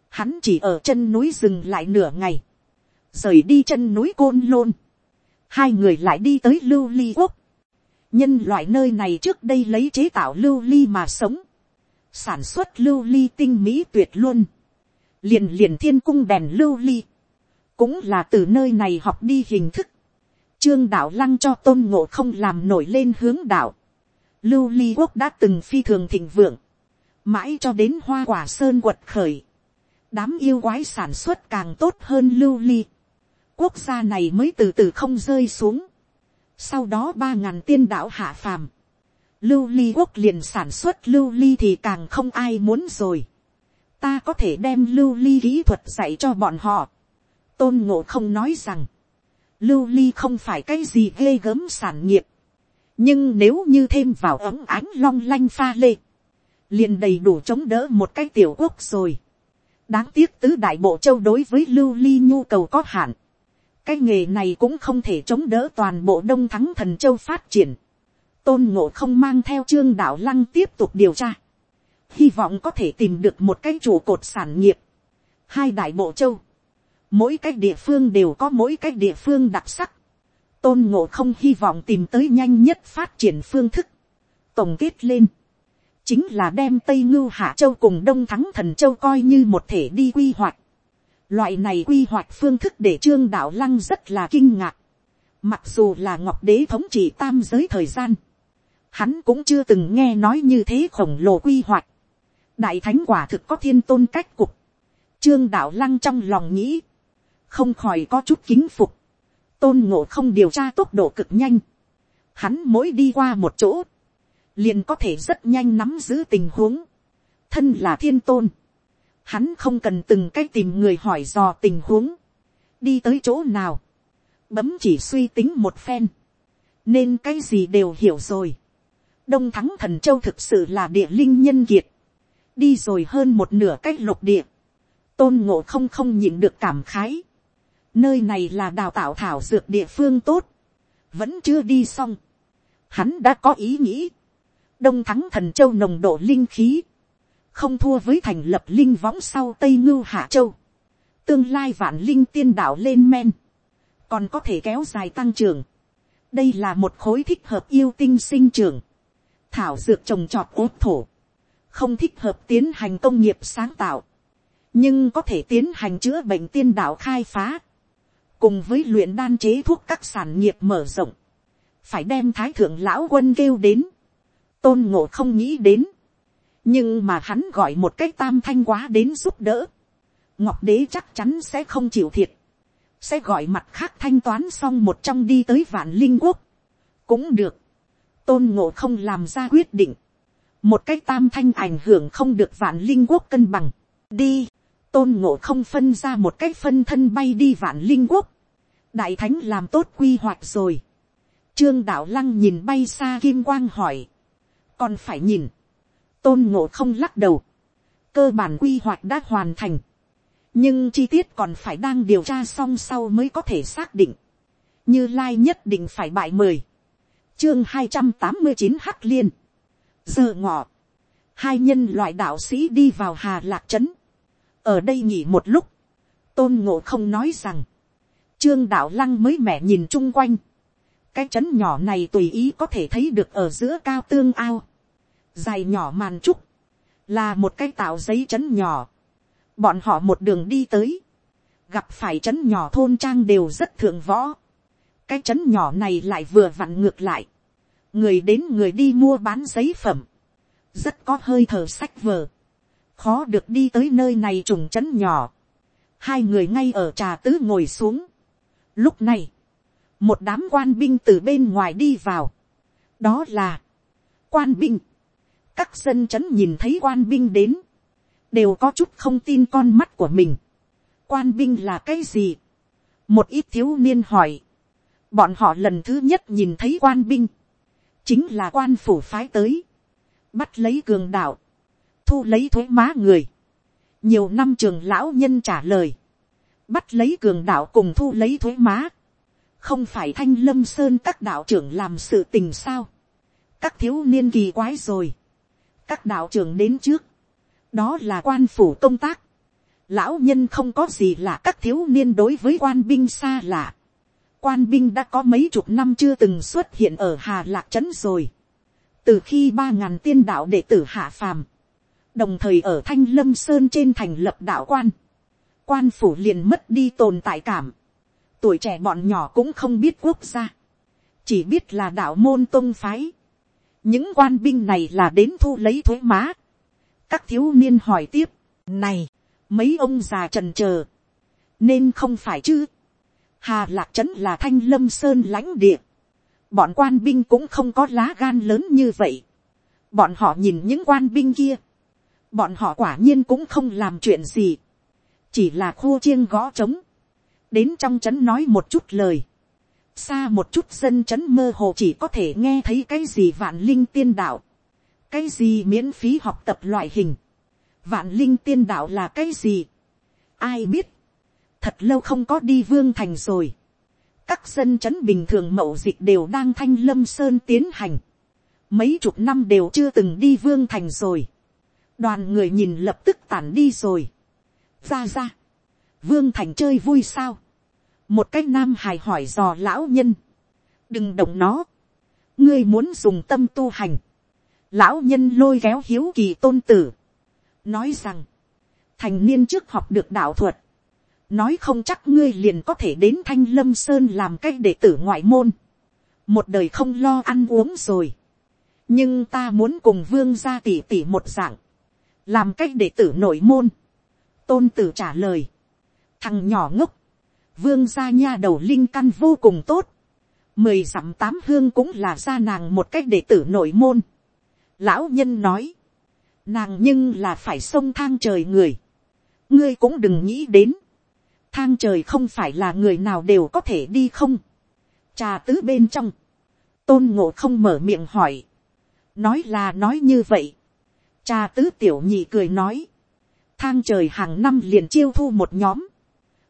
hắn chỉ ở chân núi dừng lại nửa ngày, rời đi chân núi côn lôn. hai người lại đi tới lưu ly quốc. Nhân loại nơi này trước đây lấy chế tạo lưu ly mà sống, sản xuất lưu ly tinh mỹ tuyệt luôn, liền liền thiên cung đèn lưu ly, cũng là từ nơi này học đi hình thức, trương đạo lăng cho tôn ngộ không làm nổi lên hướng đạo, lưu ly quốc đã từng phi thường thịnh vượng, mãi cho đến hoa quả sơn quật khởi, đám yêu quái sản xuất càng tốt hơn lưu ly, quốc gia này mới từ từ không rơi xuống, sau đó ba ngàn tiên đạo hạ phàm. Lưu ly quốc liền sản xuất lưu ly thì càng không ai muốn rồi. Ta có thể đem lưu ly kỹ thuật dạy cho bọn họ. tôn ngộ không nói rằng, lưu ly không phải cái gì ghê gớm sản nghiệp, nhưng nếu như thêm vào ấm ánh long lanh pha lê, liền đầy đủ chống đỡ một cái tiểu quốc rồi. đáng tiếc tứ đại bộ châu đối với lưu ly nhu cầu có hạn, cái nghề này cũng không thể chống đỡ toàn bộ đông thắng thần châu phát triển. tôn ngộ không mang theo trương đạo lăng tiếp tục điều tra. hy vọng có thể tìm được một cái trụ cột sản nghiệp. hai đại bộ châu. mỗi cái địa phương đều có mỗi cái địa phương đặc sắc tôn ngộ không hy vọng tìm tới nhanh nhất phát triển phương thức. tổng kết lên. chính là đem tây ngưu hạ châu cùng đông thắng thần châu coi như một thể đi quy hoạch Loại này quy hoạch phương thức để trương đạo lăng rất là kinh ngạc. Mặc dù là ngọc đế thống trị tam giới thời gian. Hắn cũng chưa từng nghe nói như thế khổng lồ quy hoạch. Đại thánh quả thực có thiên tôn cách cục. Trương đạo lăng trong lòng nghĩ. Không khỏi có chút kính phục. Tôn ngộ không điều tra tốc độ cực nhanh. Hắn mỗi đi qua một chỗ. Liền có thể rất nhanh nắm giữ tình huống. Thân là thiên tôn hắn không cần từng cái tìm người hỏi dò tình huống, đi tới chỗ nào, bấm chỉ suy tính một phen, nên cái gì đều hiểu rồi. đông thắng thần châu thực sự là địa linh nhân kiệt, đi rồi hơn một nửa cái lục địa, tôn ngộ không không nhịn được cảm khái, nơi này là đào tạo thảo dược địa phương tốt, vẫn chưa đi xong, hắn đã có ý nghĩ, đông thắng thần châu nồng độ linh khí, không thua với thành lập linh võng sau tây ngưu hạ châu, tương lai vạn linh tiên đạo lên men, còn có thể kéo dài tăng trưởng. đây là một khối thích hợp yêu tinh sinh trưởng, thảo dược trồng trọt ốt thổ, không thích hợp tiến hành công nghiệp sáng tạo, nhưng có thể tiến hành chữa bệnh tiên đạo khai phá, cùng với luyện đan chế thuốc các sản nghiệp mở rộng, phải đem thái thượng lão quân kêu đến, tôn ngộ không nghĩ đến, nhưng mà hắn gọi một cái tam thanh quá đến giúp đỡ, ngọc đế chắc chắn sẽ không chịu thiệt, sẽ gọi mặt khác thanh toán xong một trong đi tới vạn linh quốc, cũng được, tôn ngộ không làm ra quyết định, một cái tam thanh ảnh hưởng không được vạn linh quốc cân bằng, đi, tôn ngộ không phân ra một cái phân thân bay đi vạn linh quốc, đại thánh làm tốt quy hoạch rồi, trương đạo lăng nhìn bay xa kim quang hỏi, còn phải nhìn, tôn ngộ không lắc đầu, cơ bản quy hoạch đã hoàn thành, nhưng chi tiết còn phải đang điều tra xong sau mới có thể xác định, như lai nhất định phải bại mười, chương hai trăm tám mươi chín hắc liên, giờ ngọ, hai nhân loại đạo sĩ đi vào hà lạc trấn, ở đây nghỉ một lúc, tôn ngộ không nói rằng, trương đạo lăng mới mẻ nhìn chung quanh, cái trấn nhỏ này tùy ý có thể thấy được ở giữa cao tương ao, dài nhỏ màn trúc, là một cái tạo giấy trấn nhỏ. Bọn họ một đường đi tới, gặp phải trấn nhỏ thôn trang đều rất thượng võ. cái trấn nhỏ này lại vừa vặn ngược lại, người đến người đi mua bán giấy phẩm, rất có hơi thở sách vở khó được đi tới nơi này trùng trấn nhỏ. hai người ngay ở trà tứ ngồi xuống. lúc này, một đám quan binh từ bên ngoài đi vào. đó là, quan binh, các dân chấn nhìn thấy quan binh đến, đều có chút không tin con mắt của mình. quan binh là cái gì. một ít thiếu niên hỏi. bọn họ lần thứ nhất nhìn thấy quan binh, chính là quan phủ phái tới, bắt lấy cường đạo, thu lấy thuế má người. nhiều năm trường lão nhân trả lời, bắt lấy cường đạo cùng thu lấy thuế má, không phải thanh lâm sơn các đạo trưởng làm sự tình sao, các thiếu niên kỳ quái rồi, các đạo trưởng đến trước, đó là quan phủ công tác, lão nhân không có gì là các thiếu niên đối với quan binh xa lạ, quan binh đã có mấy chục năm chưa từng xuất hiện ở hà lạc trấn rồi, từ khi ba ngàn tiên đạo đệ tử hạ phàm, đồng thời ở thanh lâm sơn trên thành lập đạo quan, quan phủ liền mất đi tồn tại cảm, tuổi trẻ bọn nhỏ cũng không biết quốc gia, chỉ biết là đạo môn tôn phái, những quan binh này là đến thu lấy thuế má. các thiếu niên hỏi tiếp, này, mấy ông già trần chờ nên không phải chứ. hà lạc trấn là thanh lâm sơn lãnh địa, bọn quan binh cũng không có lá gan lớn như vậy. bọn họ nhìn những quan binh kia, bọn họ quả nhiên cũng không làm chuyện gì, chỉ là khua chiêng gõ trống, đến trong trấn nói một chút lời, xa một chút dân trấn mơ hồ chỉ có thể nghe thấy cái gì vạn linh tiên đạo, cái gì miễn phí học tập loại hình, vạn linh tiên đạo là cái gì, ai biết, thật lâu không có đi vương thành rồi, các dân trấn bình thường mậu dịch đều đang thanh lâm sơn tiến hành, mấy chục năm đều chưa từng đi vương thành rồi, đoàn người nhìn lập tức tản đi rồi, ra ra, vương thành chơi vui sao, một cái nam hài hỏi dò lão nhân, đừng động nó, ngươi muốn dùng tâm tu hành, lão nhân lôi kéo hiếu kỳ tôn tử, nói rằng, thành niên trước học được đạo thuật, nói không chắc ngươi liền có thể đến thanh lâm sơn làm cái đệ tử ngoại môn, một đời không lo ăn uống rồi, nhưng ta muốn cùng vương gia tỉ tỉ một dạng, làm cách đệ tử nội môn, tôn tử trả lời, thằng nhỏ ngốc, vương gia nha đầu linh căn vô cùng tốt, mười dặm tám hương cũng là gia nàng một cách đệ tử nội môn. Lão nhân nói, nàng nhưng là phải sông thang trời người, ngươi cũng đừng nghĩ đến, thang trời không phải là người nào đều có thể đi không, trà tứ bên trong, tôn ngộ không mở miệng hỏi, nói là nói như vậy, cha tứ tiểu nhị cười nói, thang trời hàng năm liền chiêu thu một nhóm,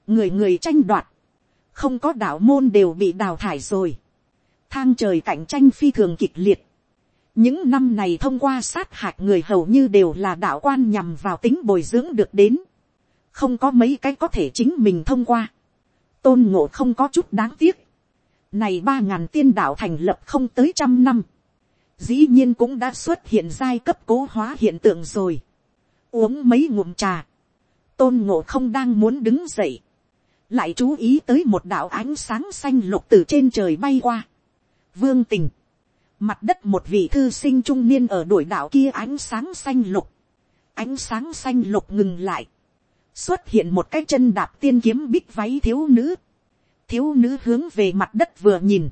người người tranh đoạt, không có đạo môn đều bị đào thải rồi, thang trời cạnh tranh phi thường kịch liệt, những năm này thông qua sát hạch người hầu như đều là đạo quan nhằm vào tính bồi dưỡng được đến, không có mấy cái có thể chính mình thông qua, tôn ngộ không có chút đáng tiếc, này ba ngàn tiên đạo thành lập không tới trăm năm, dĩ nhiên cũng đã xuất hiện giai cấp cố hóa hiện tượng rồi. uống mấy ngụm trà, tôn ngộ không đang muốn đứng dậy, lại chú ý tới một đạo ánh sáng xanh lục từ trên trời bay qua. vương tình, mặt đất một vị thư sinh trung niên ở đuổi đạo kia ánh sáng xanh lục, ánh sáng xanh lục ngừng lại, xuất hiện một cái chân đạp tiên kiếm bích váy thiếu nữ, thiếu nữ hướng về mặt đất vừa nhìn,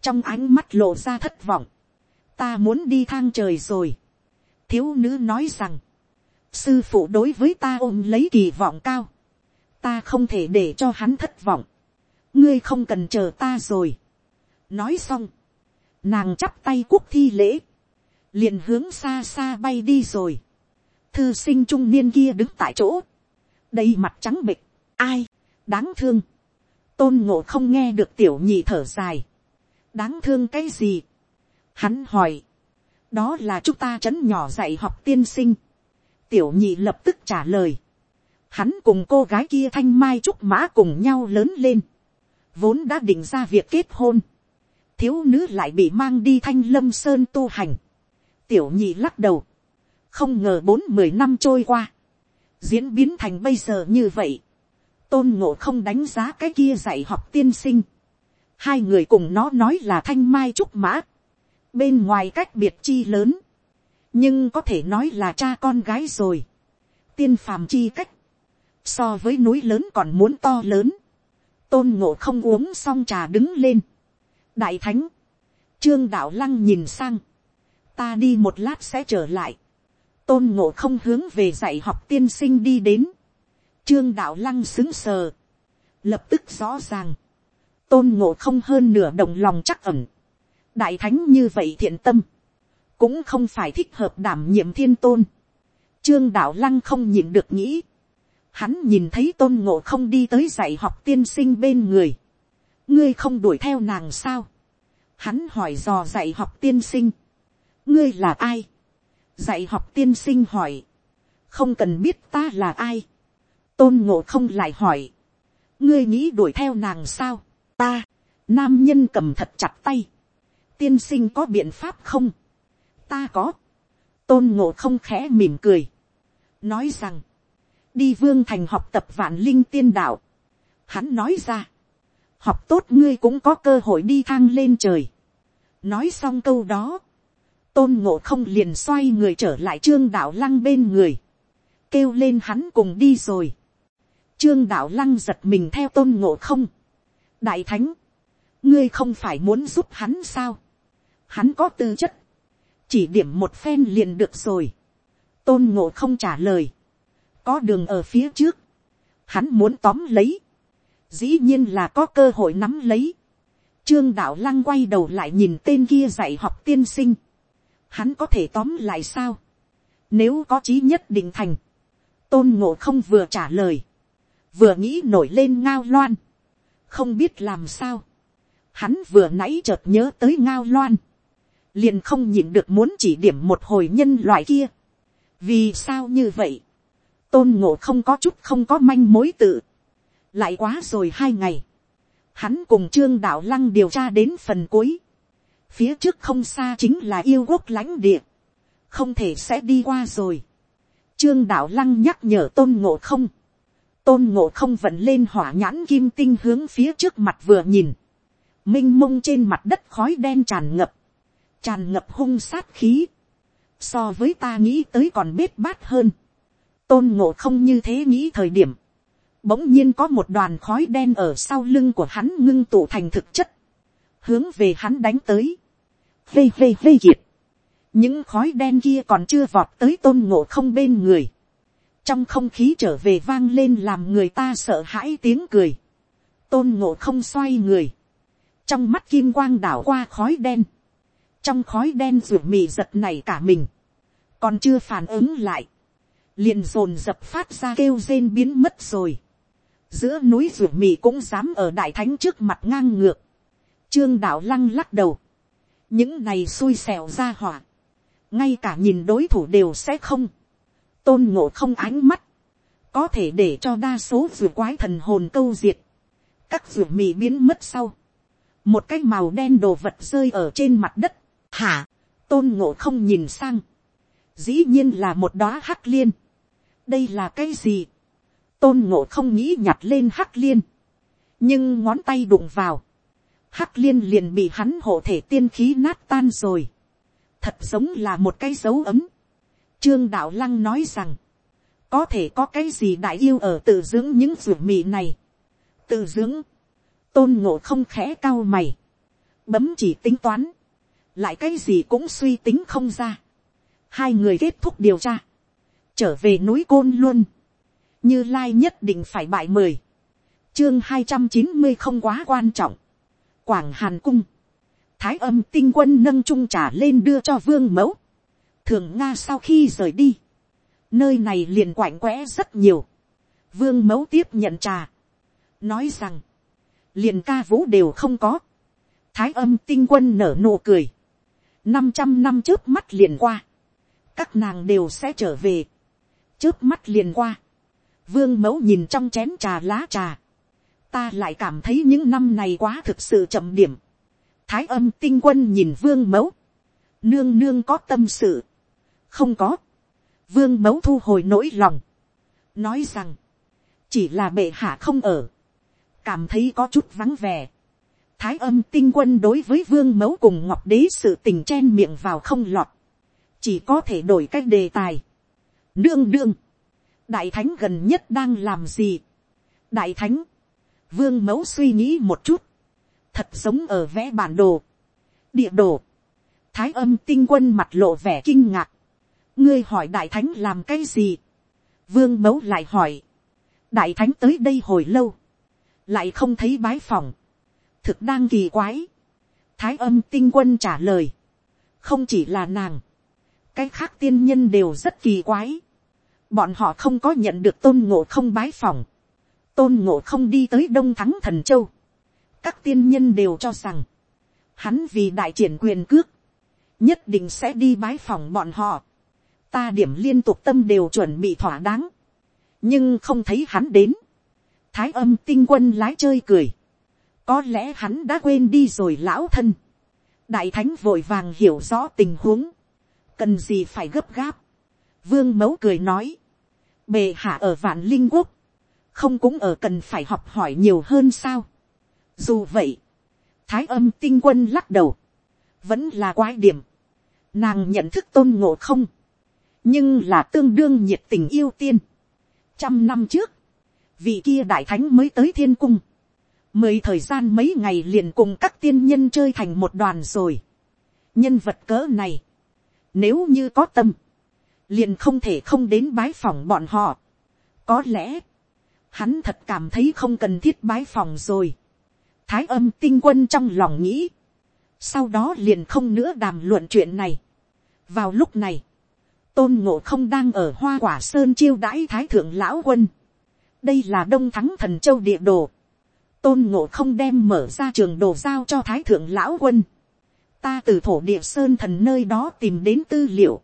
trong ánh mắt lộ ra thất vọng, ta muốn đi thang trời rồi. thiếu nữ nói rằng, sư phụ đối với ta ôm lấy kỳ vọng cao, ta không thể để cho hắn thất vọng, ngươi không cần chờ ta rồi. nói xong, nàng chắp tay quốc thi lễ, liền hướng xa xa bay đi rồi. thư sinh trung niên kia đứng tại chỗ, đầy mặt trắng bịch, ai, đáng thương, tôn ngộ không nghe được tiểu nhị thở dài, đáng thương cái gì, Hắn hỏi. Đó là chúng ta trấn nhỏ dạy học tiên sinh. Tiểu nhị lập tức trả lời. Hắn cùng cô gái kia thanh mai trúc mã cùng nhau lớn lên. Vốn đã định ra việc kết hôn. Thiếu nữ lại bị mang đi thanh lâm sơn tu hành. Tiểu nhị lắc đầu. Không ngờ bốn mười năm trôi qua. Diễn biến thành bây giờ như vậy. Tôn ngộ không đánh giá cái kia dạy học tiên sinh. Hai người cùng nó nói là thanh mai trúc mã bên ngoài cách biệt chi lớn, nhưng có thể nói là cha con gái rồi, tiên phàm chi cách, so với núi lớn còn muốn to lớn, tôn ngộ không uống xong trà đứng lên, đại thánh, trương đạo lăng nhìn sang, ta đi một lát sẽ trở lại, tôn ngộ không hướng về dạy học tiên sinh đi đến, trương đạo lăng xứng sờ, lập tức rõ ràng, tôn ngộ không hơn nửa đồng lòng chắc ẩn, đại thánh như vậy thiện tâm, cũng không phải thích hợp đảm nhiệm thiên tôn. Trương đạo lăng không nhìn được nghĩ. Hắn nhìn thấy tôn ngộ không đi tới dạy học tiên sinh bên người. ngươi không đuổi theo nàng sao. Hắn hỏi dò dạy học tiên sinh. ngươi là ai. dạy học tiên sinh hỏi. không cần biết ta là ai. tôn ngộ không lại hỏi. ngươi nghĩ đuổi theo nàng sao. ta, nam nhân cầm thật chặt tay tiên sinh có biện pháp không, ta có, tôn ngộ không khẽ mỉm cười, nói rằng, đi vương thành học tập vạn linh tiên đạo, hắn nói ra, học tốt ngươi cũng có cơ hội đi thang lên trời, nói xong câu đó, tôn ngộ không liền xoay người trở lại trương đạo lăng bên người, kêu lên hắn cùng đi rồi, trương đạo lăng giật mình theo tôn ngộ không, đại thánh, ngươi không phải muốn giúp hắn sao, hắn có tư chất, chỉ điểm một phen liền được rồi, tôn ngộ không trả lời, có đường ở phía trước, hắn muốn tóm lấy, dĩ nhiên là có cơ hội nắm lấy. Trương đạo lăng quay đầu lại nhìn tên kia dạy học tiên sinh. Hắn có thể tóm lại sao? Nếu có chí nhất định thành. Tôn ngộ không vừa trả lời. Vừa nghĩ nổi lên ngao loan. Không biết làm sao. Hắn vừa nãy chợt nhớ tới ngao loan. Liền không nhịn được muốn chỉ điểm một hồi nhân loại kia. Vì sao như vậy? Tôn ngộ không có chút không có manh mối tự. Lại quá rồi hai ngày hắn cùng trương đạo lăng điều tra đến phần cuối. phía trước không xa chính là yêu quốc lãnh địa. không thể sẽ đi qua rồi. trương đạo lăng nhắc nhở tôn ngộ không. tôn ngộ không vẫn lên hỏa nhãn kim tinh hướng phía trước mặt vừa nhìn. m i n h mông trên mặt đất khói đen tràn ngập tràn ngập hung sát khí. so với ta nghĩ tới còn bết bát hơn. tôn ngộ không như thế nghĩ thời điểm. Bỗng nhiên có một đoàn khói đen ở sau lưng của hắn ngưng tụ thành thực chất, hướng về hắn đánh tới, vê vê vê kiệt, những khói đen kia còn chưa vọt tới tôn ngộ không bên người, trong không khí trở về vang lên làm người ta sợ hãi tiếng cười, tôn ngộ không xoay người, trong mắt kim quang đảo qua khói đen, trong khói đen ruột mì giật này cả mình, còn chưa phản ứng lại, liền dồn dập phát ra kêu rên biến mất rồi giữa núi ruột mì cũng dám ở đại thánh trước mặt ngang ngược. Trương đạo lăng lắc đầu. những này xui xẻo ra hỏa. ngay cả nhìn đối thủ đều sẽ không. tôn ngộ không ánh mắt. có thể để cho đa số ruột quái thần hồn câu diệt. các ruột mì biến mất sau. một cái màu đen đồ vật rơi ở trên mặt đất hả, tôn ngộ không nhìn sang. dĩ nhiên là một đóa hắc liên. đây là cái gì tôn ngộ không nghĩ nhặt lên hắc liên, nhưng ngón tay đụng vào, hắc liên liền bị hắn hộ thể tiên khí nát tan rồi, thật giống là một cái dấu ấm. Trương đạo lăng nói rằng, có thể có cái gì đại yêu ở tự dưỡng những ruột mì này. tự dưỡng, tôn ngộ không khẽ cao mày, bấm chỉ tính toán, lại cái gì cũng suy tính không ra. hai người kết thúc điều tra, trở về núi côn luôn, như lai nhất định phải bại mười, chương hai trăm chín mươi không quá quan trọng, quảng hàn cung, thái âm tinh quân nâng trung trà lên đưa cho vương mẫu, thường nga sau khi rời đi, nơi này liền quạnh quẽ rất nhiều, vương mẫu tiếp nhận trà, nói rằng, liền ca vũ đều không có, thái âm tinh quân nở nụ cười, năm trăm năm trước mắt liền qua, các nàng đều sẽ trở về, trước mắt liền qua, vương mẫu nhìn trong chén trà lá trà, ta lại cảm thấy những năm này quá thực sự chậm điểm. thái âm tinh quân nhìn vương mẫu, nương nương có tâm sự, không có, vương mẫu thu hồi nỗi lòng, nói rằng, chỉ là bệ hạ không ở, cảm thấy có chút vắng vẻ. Thái âm tinh quân đối với vương mẫu cùng ngọc đế sự tình chen miệng vào không lọt, chỉ có thể đổi cách đề tài. Đương đương. đại thánh gần nhất đang làm gì. đại thánh, vương mẫu suy nghĩ một chút, thật giống ở vẽ bản đồ, địa đồ, thái âm tinh quân mặt lộ vẻ kinh ngạc, ngươi hỏi đại thánh làm cái gì, vương mẫu lại hỏi, đại thánh tới đây hồi lâu, lại không thấy bái phòng, thực đang kỳ quái, thái âm tinh quân trả lời, không chỉ là nàng, cái khác tiên nhân đều rất kỳ quái, bọn họ không có nhận được tôn ngộ không bái phòng, tôn ngộ không đi tới đông thắng thần châu, các tiên nhân đều cho rằng, hắn vì đại triển quyền cước, nhất định sẽ đi bái phòng bọn họ, ta điểm liên tục tâm đều chuẩn bị thỏa đáng, nhưng không thấy hắn đến, thái âm tinh quân lái chơi cười, có lẽ hắn đã quên đi rồi lão thân, đại thánh vội vàng hiểu rõ tình huống, cần gì phải gấp gáp, vương mẫu cười nói, bề hạ ở vạn linh quốc, không cũng ở cần phải học hỏi nhiều hơn sao. dù vậy, thái âm tinh quân lắc đầu, vẫn là quái điểm, nàng nhận thức tôn ngộ không, nhưng là tương đương nhiệt tình yêu tiên. trăm năm trước, vị kia đại thánh mới tới thiên cung, mười thời gian mấy ngày liền cùng các tiên nhân chơi thành một đoàn rồi. nhân vật cỡ này, nếu như có tâm, liền không thể không đến bái phòng bọn họ. có lẽ, hắn thật cảm thấy không cần thiết bái phòng rồi. thái âm tinh quân trong lòng nghĩ, sau đó liền không nữa đàm luận chuyện này. vào lúc này, tôn ngộ không đang ở hoa quả sơn chiêu đãi thái thượng lão quân. đây là đông thắng thần châu địa đồ tôn ngộ không đem mở ra trường đồ giao cho thái thượng lão quân. ta từ thổ địa sơn thần nơi đó tìm đến tư liệu.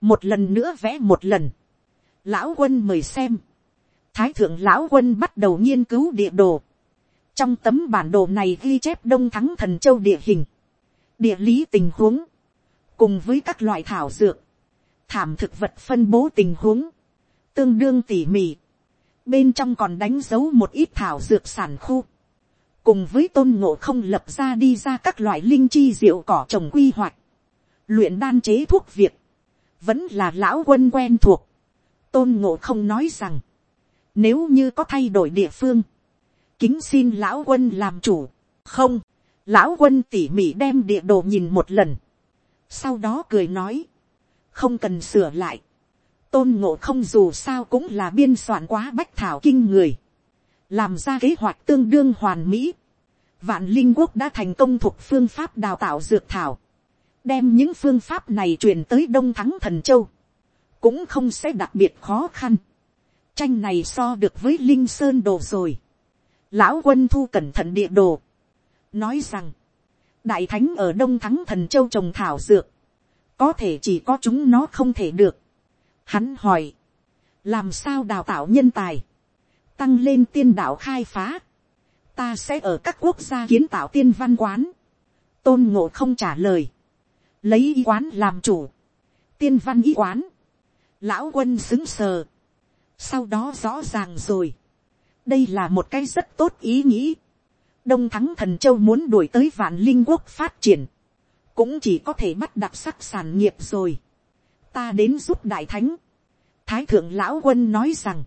một lần nữa vẽ một lần. lão quân mời xem. thái thượng lão quân bắt đầu nghiên cứu địa đồ. trong tấm bản đồ này ghi chép đông thắng thần châu địa hình, địa lý tình huống, cùng với các loại thảo dược, thảm thực vật phân bố tình huống, tương đương tỉ mỉ, bên trong còn đánh dấu một ít thảo dược sản khu, cùng với tôn ngộ không lập ra đi ra các loại linh chi diệu cỏ trồng quy hoạch, luyện đan chế thuốc việt, vẫn là lão quân quen thuộc, tôn ngộ không nói rằng, nếu như có thay đổi địa phương, kính xin lão quân làm chủ, không, lão quân tỉ mỉ đem địa đồ nhìn một lần, sau đó cười nói, không cần sửa lại tôn ngộ không dù sao cũng là biên soạn quá bách thảo kinh người, làm ra kế hoạch tương đương hoàn mỹ. vạn linh quốc đã thành công thuộc phương pháp đào tạo dược thảo, đem những phương pháp này truyền tới đông thắng thần châu, cũng không sẽ đặc biệt khó khăn. tranh này so được với linh sơn đồ rồi. lão quân thu cẩn thận địa đồ, nói rằng, đại thánh ở đông thắng thần châu trồng thảo dược, có thể chỉ có chúng nó không thể được. Hắn hỏi, làm sao đào tạo nhân tài, tăng lên tiên đạo khai phá, ta sẽ ở các quốc gia kiến tạo tiên văn quán, tôn ngộ không trả lời, lấy y quán làm chủ, tiên văn y quán, lão quân xứng sờ, sau đó rõ ràng rồi, đây là một cái rất tốt ý nghĩ, đông thắng thần châu muốn đuổi tới vạn linh quốc phát triển, cũng chỉ có thể bắt đặc sắc sản nghiệp rồi ta đến giúp đại thánh. thái thượng lão quân nói rằng,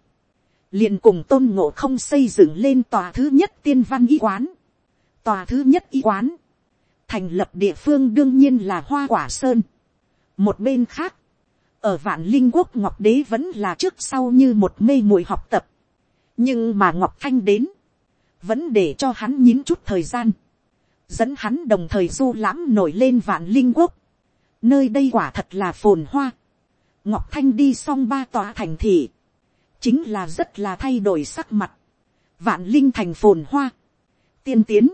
liền cùng tôn ngộ không xây dựng lên tòa thứ nhất tiên văn y quán. tòa thứ nhất y quán, thành lập địa phương đương nhiên là hoa quả sơn. một bên khác, ở vạn linh quốc ngọc đế vẫn là trước sau như một mê muội học tập. nhưng mà ngọc thanh đến, vẫn để cho hắn nhín chút thời gian dẫn hắn đồng thời du lãm nổi lên vạn linh quốc, nơi đây quả thật là phồn hoa, ngọc thanh đi xong ba tòa thành thị, chính là rất là thay đổi sắc mặt, vạn linh thành phồn hoa, tiên tiến,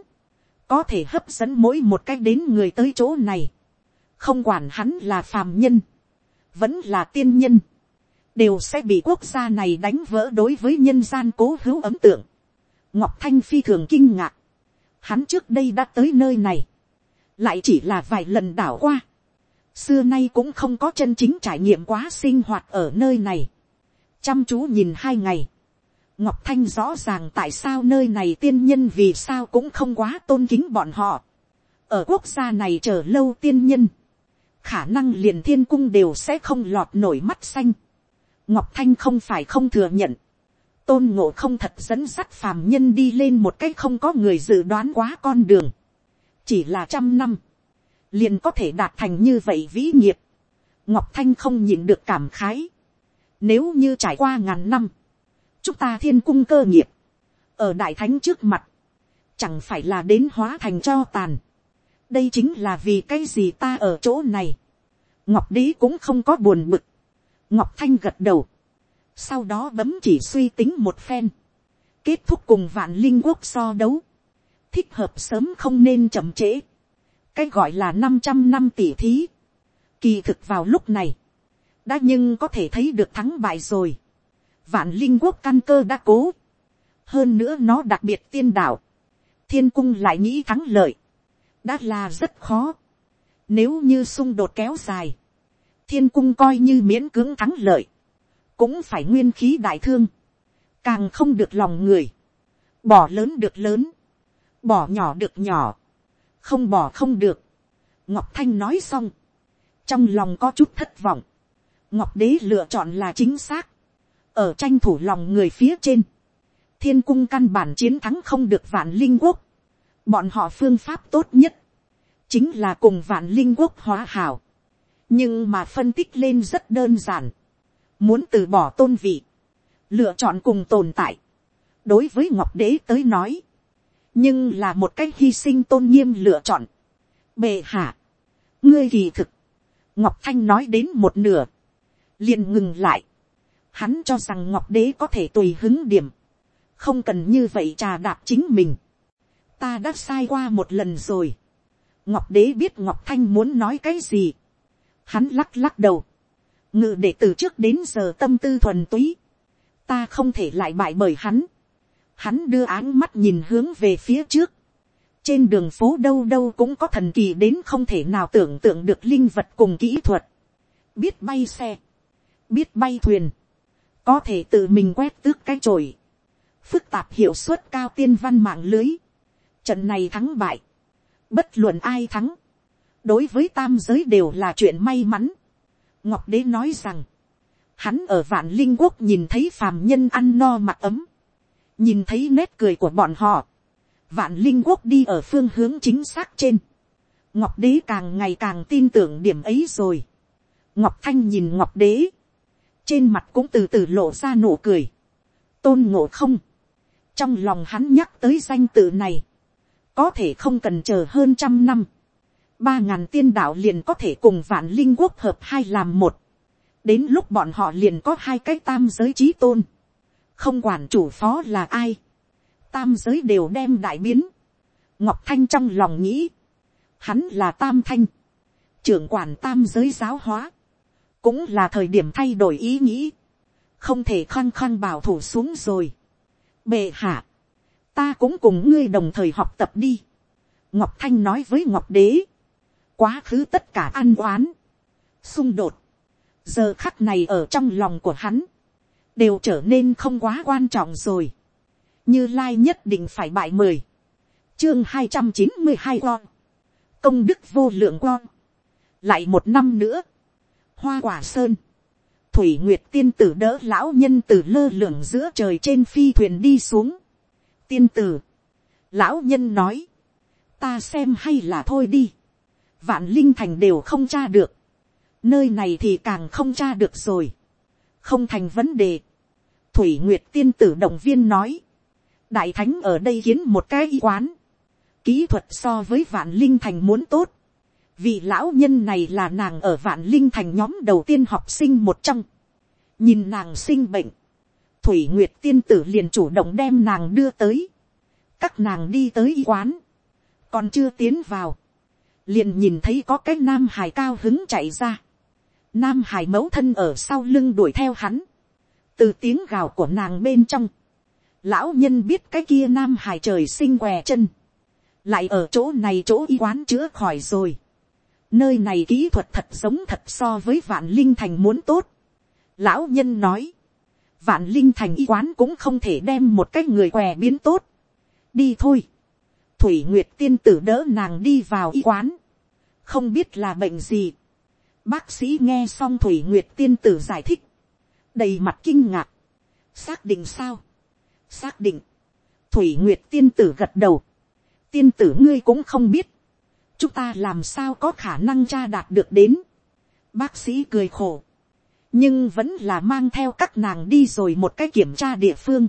có thể hấp dẫn mỗi một cách đến người tới chỗ này, không quản hắn là phàm nhân, vẫn là tiên nhân, đều sẽ bị quốc gia này đánh vỡ đối với nhân gian cố hữu ấm tượng. ngọc thanh phi thường kinh ngạc, Hắn trước đây đã tới nơi này. Lại chỉ là vài lần đảo qua. Xưa nay cũng không có chân chính trải nghiệm quá sinh hoạt ở nơi này. Chăm chú nhìn hai ngày. Ngọc Thanh rõ ràng tại sao nơi này tiên nhân vì sao cũng không quá tôn kính bọn họ. Ở quốc gia này chờ lâu tiên nhân. Khả năng liền thiên cung đều sẽ không lọt nổi mắt xanh. Ngọc Thanh không phải không thừa nhận tôn ngộ không thật dẫn sắt phàm nhân đi lên một cách không có người dự đoán quá con đường. chỉ là trăm năm, liền có thể đạt thành như vậy vĩ nghiệp. ngọc thanh không nhìn được cảm khái. nếu như trải qua ngàn năm, chúng ta thiên cung cơ nghiệp, ở đại thánh trước mặt, chẳng phải là đến hóa thành cho tàn. đây chính là vì cái gì ta ở chỗ này. ngọc đế cũng không có buồn bực. ngọc thanh gật đầu sau đó bấm chỉ suy tính một phen, kết thúc cùng vạn linh quốc so đấu, thích hợp sớm không nên chậm trễ, cái gọi là năm trăm năm tỷ thí, kỳ thực vào lúc này, đã nhưng có thể thấy được thắng bại rồi, vạn linh quốc căn cơ đã cố, hơn nữa nó đặc biệt tiên đạo, thiên cung lại nghĩ thắng lợi, đã là rất khó, nếu như xung đột kéo dài, thiên cung coi như miễn cưỡng thắng lợi, cũng phải nguyên khí đại thương, càng không được lòng người, bỏ lớn được lớn, bỏ nhỏ được nhỏ, không bỏ không được. ngọc thanh nói xong, trong lòng có chút thất vọng, ngọc đế lựa chọn là chính xác, ở tranh thủ lòng người phía trên, thiên cung căn bản chiến thắng không được vạn linh quốc, bọn họ phương pháp tốt nhất, chính là cùng vạn linh quốc hóa hảo, nhưng mà phân tích lên rất đơn giản, muốn từ bỏ tôn vị, lựa chọn cùng tồn tại, đối với ngọc đế tới nói, nhưng là một cách hy sinh tôn nghiêm lựa chọn. bệ hạ, ngươi kỳ thực, ngọc thanh nói đến một nửa, liền ngừng lại. Hắn cho rằng ngọc đế có thể tùy hứng điểm, không cần như vậy trà đạp chính mình. ta đã sai qua một lần rồi. ngọc đế biết ngọc thanh muốn nói cái gì. hắn lắc lắc đầu. ngự để từ trước đến giờ tâm tư thuần túy. ta không thể lại bại bởi hắn hắn đưa áng mắt nhìn hướng về phía trước. trên đường phố đâu đâu cũng có thần kỳ đến không thể nào tưởng tượng được linh vật cùng kỹ thuật. biết bay xe, biết bay thuyền, có thể tự mình quét tước cái chổi phức tạp hiệu suất cao tiên văn mạng lưới. Trận này thắng bại. Bất luận ai thắng. Đối với tam giới đều là chuyện may mắn. Ngọc Đế nói rằng. Hắn ở vạn linh quốc nhìn thấy phàm nhân ăn no mặc ấm. Nhìn thấy nét cười của bọn họ. Vạn linh quốc đi ở phương hướng chính xác trên. Ngọc Đế càng ngày càng tin tưởng điểm ấy rồi. Ngọc Thanh nhìn Ngọc Đế. Trên mặt cũng từ từ lộ ra nụ cười. Tôn ngộ không trong lòng hắn nhắc tới danh tự này, có thể không cần chờ hơn trăm năm, ba ngàn tiên đạo liền có thể cùng vạn linh quốc hợp hai làm một, đến lúc bọn họ liền có hai cái tam giới trí tôn, không quản chủ phó là ai, tam giới đều đem đại biến, ngọc thanh trong lòng nghĩ, hắn là tam thanh, trưởng quản tam giới giáo hóa, cũng là thời điểm thay đổi ý nghĩ, không thể khăng khăng bảo thủ xuống rồi. Bệ hạ, ta cũng cùng ngươi đồng thời học tập đi. ngọc thanh nói với ngọc đế, quá khứ tất cả ăn oán, xung đột, giờ khắc này ở trong lòng của hắn, đều trở nên không quá quan trọng rồi. như lai nhất định phải bại mười, chương hai trăm chín mươi hai con, công đức vô lượng con, lại một năm nữa, hoa quả sơn, thủy nguyệt tiên tử đỡ lão nhân từ lơ lửng giữa trời trên phi thuyền đi xuống. tiên tử, lão nhân nói, ta xem hay là thôi đi. vạn linh thành đều không tra được. nơi này thì càng không tra được rồi. không thành vấn đề thủy nguyệt tiên tử động viên nói, đại thánh ở đây kiến một cái y quán. kỹ thuật so với vạn linh thành muốn tốt vị lão nhân này là nàng ở vạn linh thành nhóm đầu tiên học sinh một trong. nhìn nàng sinh bệnh, thủy nguyệt tiên tử liền chủ động đem nàng đưa tới. các nàng đi tới y quán, còn chưa tiến vào, liền nhìn thấy có cái nam hải cao hứng chạy ra. nam hải mẫu thân ở sau lưng đuổi theo hắn, từ tiếng gào của nàng bên trong, lão nhân biết cái kia nam hải trời sinh què chân, lại ở chỗ này chỗ y quán chữa khỏi rồi Nơi này kỹ thuật thật giống thật so với vạn linh thành muốn tốt. Lão nhân nói. Vạn linh thành y quán cũng không thể đem một cái người què biến tốt. Đi thôi. Thủy Nguyệt tiên tử đỡ nàng đi vào y quán. Không biết là bệnh gì. Bác sĩ nghe xong Thủy Nguyệt tiên tử giải thích. Đầy mặt kinh ngạc. Xác định sao? Xác định. Thủy Nguyệt tiên tử gật đầu. Tiên tử ngươi cũng không biết chúng ta làm sao có khả năng tra đạt được đến. bác sĩ cười khổ, nhưng vẫn là mang theo các nàng đi rồi một cái kiểm tra địa phương.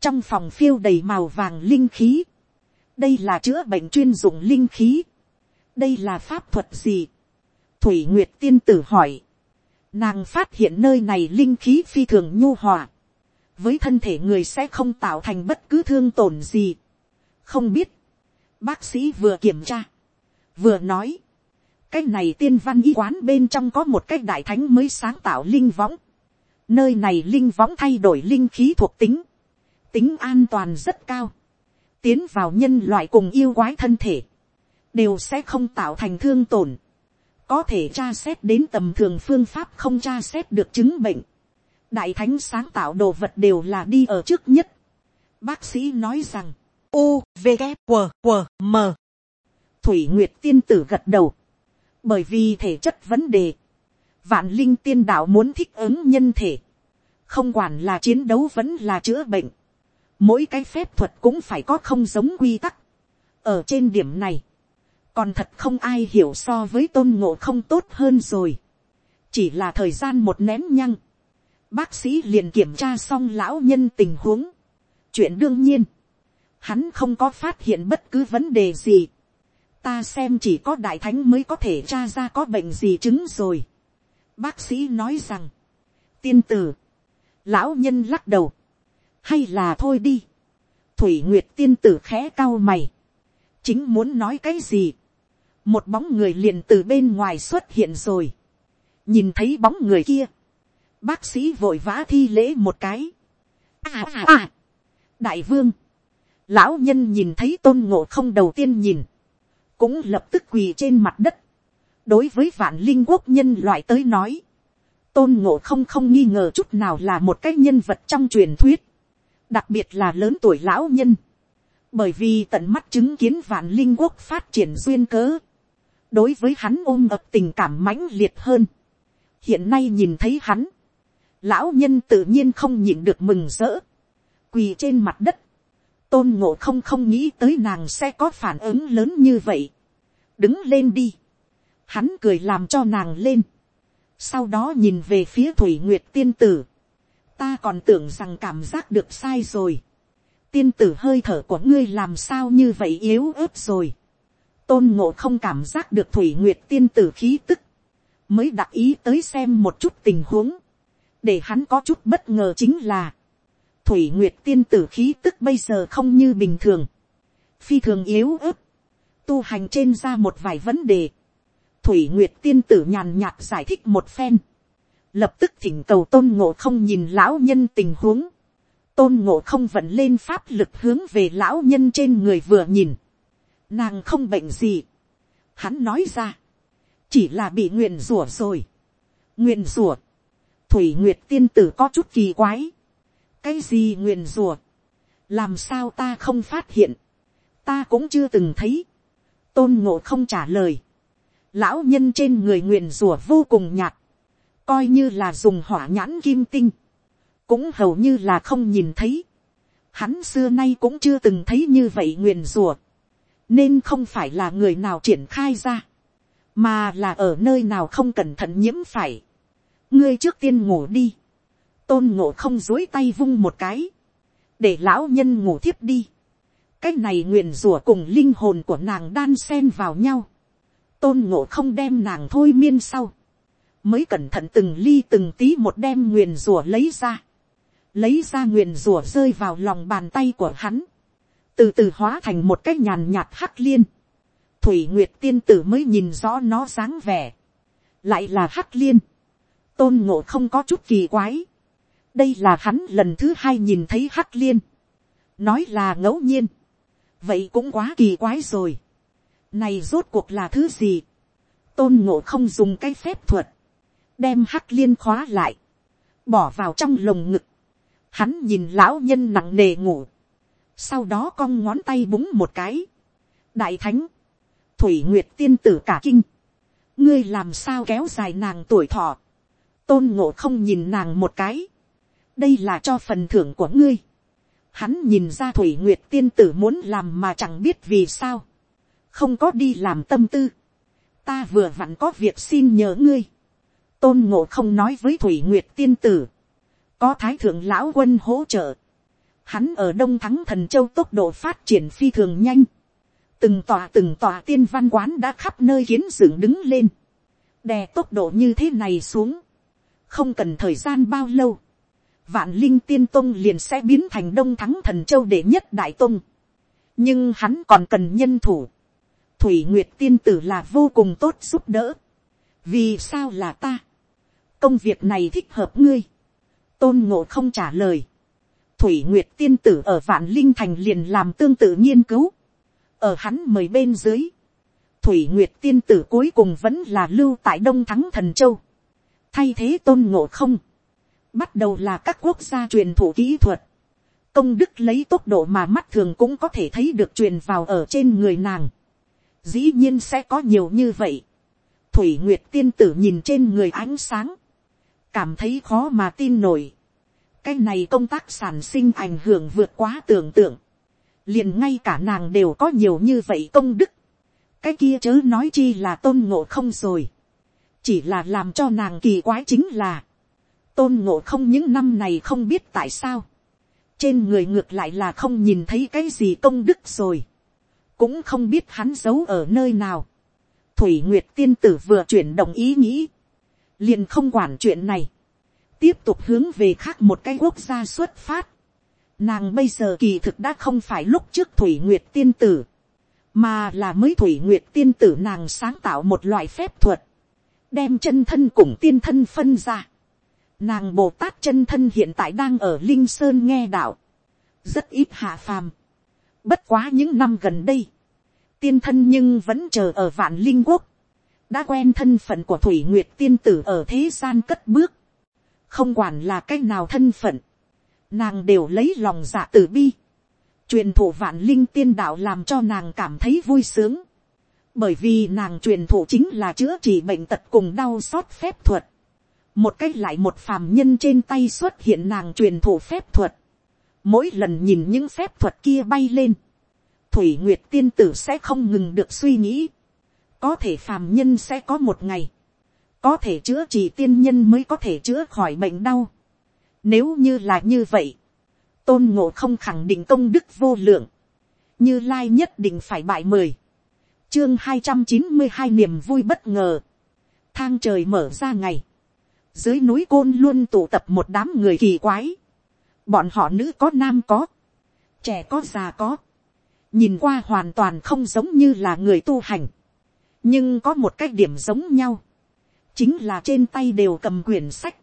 trong phòng phiêu đầy màu vàng linh khí. đây là chữa bệnh chuyên dụng linh khí. đây là pháp thuật gì. thủy nguyệt tiên tử hỏi nàng phát hiện nơi này linh khí phi thường nhu hòa. với thân thể người sẽ không tạo thành bất cứ thương tổn gì. không biết. bác sĩ vừa kiểm tra. Vừa nói, cái này tiên văn y quán bên trong có một cái đại thánh mới sáng tạo linh võng, nơi này linh võng thay đổi linh khí thuộc tính, tính an toàn rất cao, tiến vào nhân loại cùng yêu quái thân thể, đều sẽ không tạo thành thương tổn, có thể tra xét đến tầm thường phương pháp không tra xét được chứng bệnh, đại thánh sáng tạo đồ vật đều là đi ở trước nhất. Bác sĩ nói rằng, u, v, g, q, q, m. Thủy nguyệt tiên tử gật đầu, bởi vì thể chất vấn đề, vạn linh tiên đạo muốn thích ứng nhân thể, không quản là chiến đấu vẫn là chữa bệnh, mỗi cái phép thuật cũng phải có không giống quy tắc. ở trên điểm này, còn thật không ai hiểu so với tôn ngộ không tốt hơn rồi, chỉ là thời gian một nén nhăng, bác sĩ liền kiểm tra xong lão nhân tình huống, chuyện đương nhiên, hắn không có phát hiện bất cứ vấn đề gì. ta xem chỉ có đại thánh mới có thể tra ra có bệnh gì chứng rồi. bác sĩ nói rằng, tiên tử, lão nhân lắc đầu, hay là thôi đi. thủy nguyệt tiên tử khẽ cao mày, chính muốn nói cái gì một bóng người liền từ bên ngoài xuất hiện rồi. nhìn thấy bóng người kia, bác sĩ vội vã thi lễ một cái. à à à, đại vương, lão nhân nhìn thấy tôn ngộ không đầu tiên nhìn, cũng lập tức quỳ trên mặt đất. đối với vạn linh quốc nhân loại tới nói, tôn ngộ không không nghi ngờ chút nào là một cái nhân vật trong truyền thuyết, đặc biệt là lớn tuổi lão nhân, bởi vì tận mắt chứng kiến vạn linh quốc phát triển duyên cớ, đối với hắn ôm ập tình cảm mãnh liệt hơn. hiện nay nhìn thấy hắn, lão nhân tự nhiên không nhịn được mừng rỡ, quỳ trên mặt đất, tôn ngộ không không nghĩ tới nàng sẽ có phản ứng lớn như vậy. đứng lên đi. hắn cười làm cho nàng lên. sau đó nhìn về phía thủy nguyệt tiên tử. ta còn tưởng rằng cảm giác được sai rồi. tiên tử hơi thở của ngươi làm sao như vậy yếu ớt rồi tôn ngộ không cảm giác được thủy nguyệt tiên tử khí tức. mới đặt ý tới xem một chút tình huống. để hắn có chút bất ngờ chính là thủy nguyệt tiên tử khí tức bây giờ không như bình thường, phi thường yếu ớt, tu hành trên ra một vài vấn đề, thủy nguyệt tiên tử nhàn nhạt giải thích một phen, lập tức thỉnh cầu tôn ngộ không nhìn lão nhân tình huống, tôn ngộ không vẫn lên pháp lực hướng về lão nhân trên người vừa nhìn, nàng không bệnh gì, hắn nói ra, chỉ là bị nguyện rủa rồi, nguyện rủa, thủy nguyệt tiên tử có chút kỳ quái, cái gì nguyền rủa? Làm sao ta không phát hiện, ta cũng chưa từng thấy, tôn ngộ không trả lời, lão nhân trên người nguyền rủa vô cùng nhạt, coi như là dùng hỏa nhãn kim tinh, cũng hầu như là không nhìn thấy, hắn xưa nay cũng chưa từng thấy như vậy nguyền rủa nên không phải là người nào triển khai ra, mà là ở nơi nào không cẩn thận nhiễm phải, ngươi trước tiên ngủ đi, tôn ngộ không dối tay vung một cái, để lão nhân ngủ thiếp đi. cái này nguyền rủa cùng linh hồn của nàng đan xen vào nhau. tôn ngộ không đem nàng thôi miên sau, mới cẩn thận từng ly từng tí một đem nguyền rủa lấy ra, lấy ra nguyền rủa rơi vào lòng bàn tay của hắn, từ từ hóa thành một cái nhàn nhạt hắc liên, thủy nguyệt tiên tử mới nhìn rõ nó dáng vẻ, lại là hắc liên, tôn ngộ không có chút kỳ quái, đây là hắn lần thứ hai nhìn thấy hắc liên, nói là ngẫu nhiên, vậy cũng quá kỳ quái rồi, này rốt cuộc là thứ gì, tôn ngộ không dùng cái phép thuật, đem hắc liên khóa lại, bỏ vào trong lồng ngực, hắn nhìn lão nhân nặng nề ngủ, sau đó cong ngón tay búng một cái, đại thánh, thủy nguyệt tiên tử cả kinh, ngươi làm sao kéo dài nàng tuổi thọ, tôn ngộ không nhìn nàng một cái, đây là cho phần thưởng của ngươi. Hắn nhìn ra thủy nguyệt tiên tử muốn làm mà chẳng biết vì sao. không có đi làm tâm tư. ta vừa vặn có việc xin nhờ ngươi. tôn ngộ không nói với thủy nguyệt tiên tử. có thái thượng lão quân hỗ trợ. Hắn ở đông thắng thần châu tốc độ phát triển phi thường nhanh. từng tòa từng tòa tiên văn quán đã khắp nơi kiến dựng đứng lên. đè tốc độ như thế này xuống. không cần thời gian bao lâu vạn linh tiên tông liền sẽ biến thành đông thắng thần châu đệ nhất đại tông. nhưng hắn còn cần nhân thủ. thủy nguyệt tiên tử là vô cùng tốt giúp đỡ. vì sao là ta. công việc này thích hợp ngươi. tôn ngộ không trả lời thủy nguyệt tiên tử ở vạn linh thành liền làm tương tự nghiên cứu. ở hắn mời bên dưới. thủy nguyệt tiên tử cuối cùng vẫn là lưu tại đông thắng thần châu. thay thế tôn ngộ không bắt đầu là các quốc gia truyền thụ kỹ thuật, công đức lấy tốc độ mà mắt thường cũng có thể thấy được truyền vào ở trên người nàng, dĩ nhiên sẽ có nhiều như vậy. Thủy Nguyệt tiên tử nhìn trên người ánh sáng, cảm thấy khó mà tin nổi cái này công tác sản sinh ảnh hưởng vượt quá tưởng tượng, liền ngay cả nàng đều có nhiều như vậy công đức, cái kia chớ nói chi là tôn ngộ không rồi, chỉ là làm cho nàng kỳ quái chính là, tôn ngộ không những năm này không biết tại sao, trên người ngược lại là không nhìn thấy cái gì công đức rồi, cũng không biết hắn giấu ở nơi nào. Thủy Nguyệt tiên tử vừa chuyển động ý nghĩ, liền không quản chuyện này, tiếp tục hướng về khác một cái quốc gia xuất phát. Nàng bây giờ kỳ thực đã không phải lúc trước Thủy Nguyệt tiên tử, mà là mới Thủy Nguyệt tiên tử nàng sáng tạo một loại phép thuật, đem chân thân cùng tiên thân phân ra. Nàng Bồ Tát chân thân hiện tại đang ở Linh Sơn nghe đạo, rất ít hạ phàm. Bất quá những năm gần đây, tiên thân nhưng vẫn chờ ở vạn linh quốc, đã quen thân phận của Thủy Nguyệt tiên tử ở thế gian cất bước, không quản là c á c h nào thân phận, nàng đều lấy lòng dạ tử bi, truyền thụ vạn linh tiên đạo làm cho nàng cảm thấy vui sướng, bởi vì nàng truyền thụ chính là chữa trị bệnh tật cùng đau xót phép thuật, một cách lại một phàm nhân trên tay xuất hiện nàng truyền thụ phép thuật, mỗi lần nhìn những phép thuật kia bay lên, thủy nguyệt tiên tử sẽ không ngừng được suy nghĩ, có thể phàm nhân sẽ có một ngày, có thể chữa trị tiên nhân mới có thể chữa khỏi bệnh đau. Nếu như là như vậy, tôn ngộ không khẳng định công đức vô lượng, như lai nhất định phải bại mười. chương hai trăm chín mươi hai niềm vui bất ngờ, thang trời mở ra ngày, dưới núi côn luôn tụ tập một đám người kỳ quái, bọn họ nữ có nam có, trẻ có già có, nhìn qua hoàn toàn không giống như là người tu hành, nhưng có một cái điểm giống nhau, chính là trên tay đều cầm quyển sách,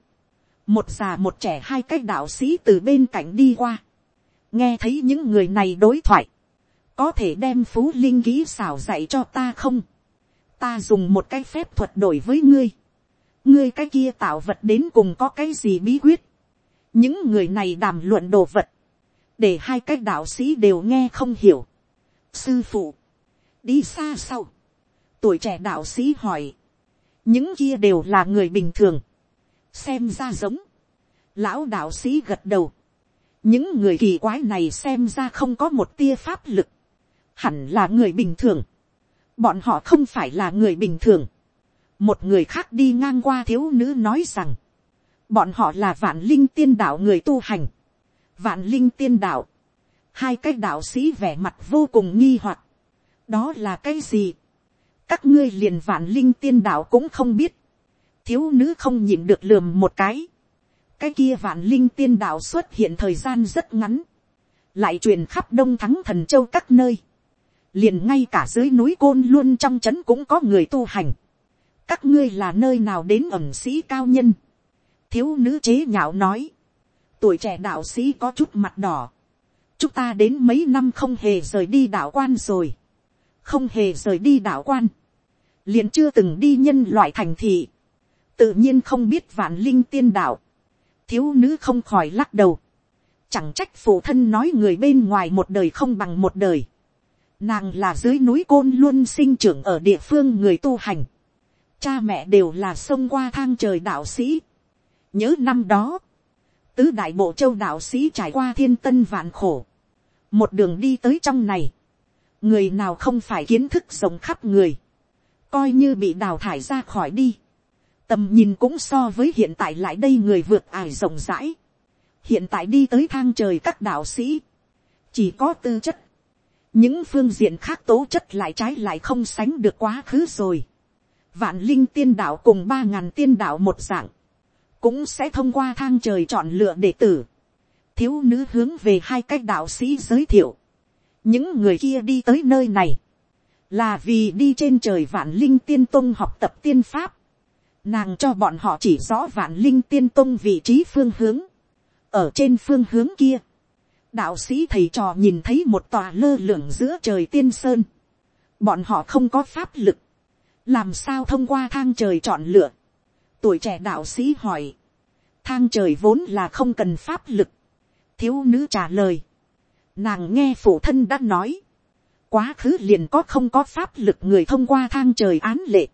một già một trẻ hai cái đạo sĩ từ bên cạnh đi qua, nghe thấy những người này đối thoại, có thể đem phú linh ký xảo dạy cho ta không, ta dùng một cái phép thuật đổi với ngươi, ngươi cái kia tạo vật đến cùng có cái gì bí quyết, những người này đàm luận đồ vật, để hai cái đạo sĩ đều nghe không hiểu. sư phụ, đi xa sau, tuổi trẻ đạo sĩ hỏi, những kia đều là người bình thường, xem ra giống, lão đạo sĩ gật đầu, những người kỳ quái này xem ra không có một tia pháp lực, hẳn là người bình thường, bọn họ không phải là người bình thường, một người khác đi ngang qua thiếu nữ nói rằng, bọn họ là vạn linh tiên đạo người tu hành, vạn linh tiên đạo, hai cái đạo sĩ vẻ mặt vô cùng nghi hoặc, đó là cái gì, các ngươi liền vạn linh tiên đạo cũng không biết, thiếu nữ không nhìn được lườm một cái, cái kia vạn linh tiên đạo xuất hiện thời gian rất ngắn, lại truyền khắp đông thắng thần châu các nơi, liền ngay cả dưới núi côn luôn trong chấn cũng có người tu hành, các ngươi là nơi nào đến ẩm sĩ cao nhân, thiếu nữ chế nhạo nói, tuổi trẻ đạo sĩ có chút mặt đỏ, chúng ta đến mấy năm không hề rời đi đạo quan rồi, không hề rời đi đạo quan, liền chưa từng đi nhân loại thành thị, tự nhiên không biết vạn linh tiên đạo, thiếu nữ không khỏi lắc đầu, chẳng trách phụ thân nói người bên ngoài một đời không bằng một đời, nàng là dưới núi côn luôn sinh trưởng ở địa phương người tu hành, cha mẹ đều là sông qua thang trời đạo sĩ, nhớ năm đó, tứ đại bộ châu đạo sĩ trải qua thiên tân vạn khổ, một đường đi tới trong này, người nào không phải kiến thức rộng khắp người, coi như bị đào thải ra khỏi đi, tầm nhìn cũng so với hiện tại lại đây người vượt ải rộng rãi, hiện tại đi tới thang trời các đạo sĩ, chỉ có tư chất, những phương diện khác tố chất lại trái lại không sánh được quá khứ rồi, vạn linh tiên đạo cùng ba ngàn tiên đạo một dạng, cũng sẽ thông qua thang trời chọn lựa đệ tử, thiếu nữ hướng về hai cách đạo sĩ giới thiệu, những người kia đi tới nơi này, là vì đi trên trời vạn linh tiên tông học tập tiên pháp, nàng cho bọn họ chỉ rõ vạn linh tiên tông vị trí phương hướng, ở trên phương hướng kia, đạo sĩ thầy trò nhìn thấy một tòa lơ lửng giữa trời tiên sơn, bọn họ không có pháp lực, làm sao thông qua thang trời chọn lựa, tuổi trẻ đạo sĩ hỏi, thang trời vốn là không cần pháp lực, thiếu nữ trả lời, nàng nghe phụ thân đã nói, quá khứ liền có không có pháp lực người thông qua thang trời án lệ.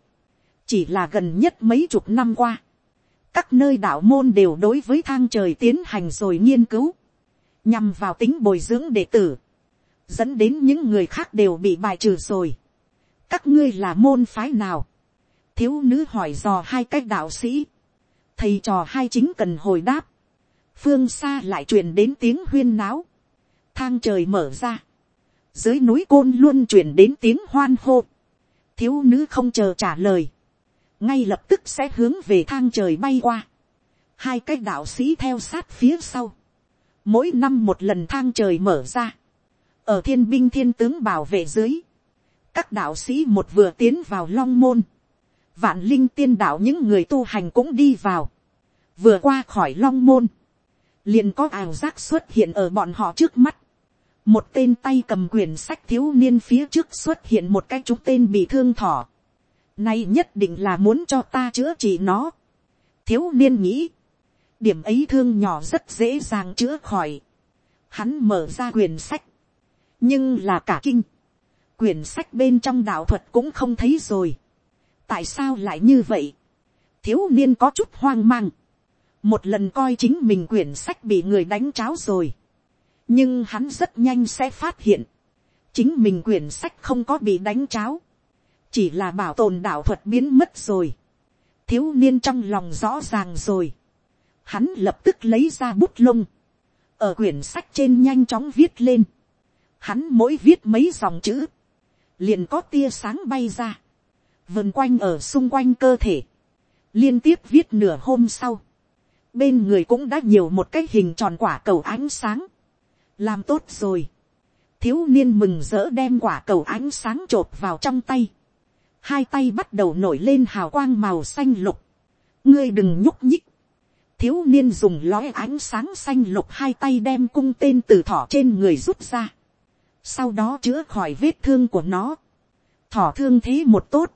Chỉ là gần nhất mấy chục năm qua. Các nơi đạo môn đều đối với thang trời tiến hành rồi nghiên cứu. Nhằm vào tính bồi dưỡng đệ tử. Dẫn đến những người khác đều bị bài trừ rồi. Các ngươi là môn phái nào? Thiếu nữ hỏi dò hai cách đạo sĩ. Thầy trò hai chính cần hồi đáp. phương xa lại truyền đến tiếng huyên náo, thang trời mở ra, dưới núi côn luôn truyền đến tiếng hoan hô, thiếu nữ không chờ trả lời, ngay lập tức sẽ hướng về thang trời bay qua, hai cái đạo sĩ theo sát phía sau, mỗi năm một lần thang trời mở ra, ở thiên binh thiên tướng bảo vệ dưới, các đạo sĩ một vừa tiến vào long môn, vạn linh tiên đạo những người tu hành cũng đi vào, vừa qua khỏi long môn, liền có ảo giác xuất hiện ở bọn họ trước mắt, một tên tay cầm quyển sách thiếu niên phía trước xuất hiện một cái chúng tên bị thương thỏ, nay nhất định là muốn cho ta chữa trị nó, thiếu niên nghĩ, điểm ấy thương nhỏ rất dễ dàng chữa khỏi, hắn mở ra quyển sách, nhưng là cả kinh, quyển sách bên trong đạo thuật cũng không thấy rồi, tại sao lại như vậy, thiếu niên có chút hoang mang, một lần coi chính mình quyển sách bị người đánh cháo rồi, nhưng hắn rất nhanh sẽ phát hiện, chính mình quyển sách không có bị đánh cháo, chỉ là bảo tồn đạo thuật biến mất rồi, thiếu niên trong lòng rõ ràng rồi, hắn lập tức lấy ra bút lông, ở quyển sách trên nhanh chóng viết lên, hắn mỗi viết mấy dòng chữ, liền có tia sáng bay ra, vần quanh ở xung quanh cơ thể, liên tiếp viết nửa hôm sau, bên người cũng đã nhiều một cái hình tròn quả cầu ánh sáng, làm tốt rồi, thiếu niên mừng rỡ đem quả cầu ánh sáng t r ộ p vào trong tay, hai tay bắt đầu nổi lên hào quang màu xanh lục, ngươi đừng nhúc nhích, thiếu niên dùng lói ánh sáng xanh lục hai tay đem cung tên từ thỏ trên người rút ra, sau đó chữa khỏi vết thương của nó, thỏ thương thế một tốt,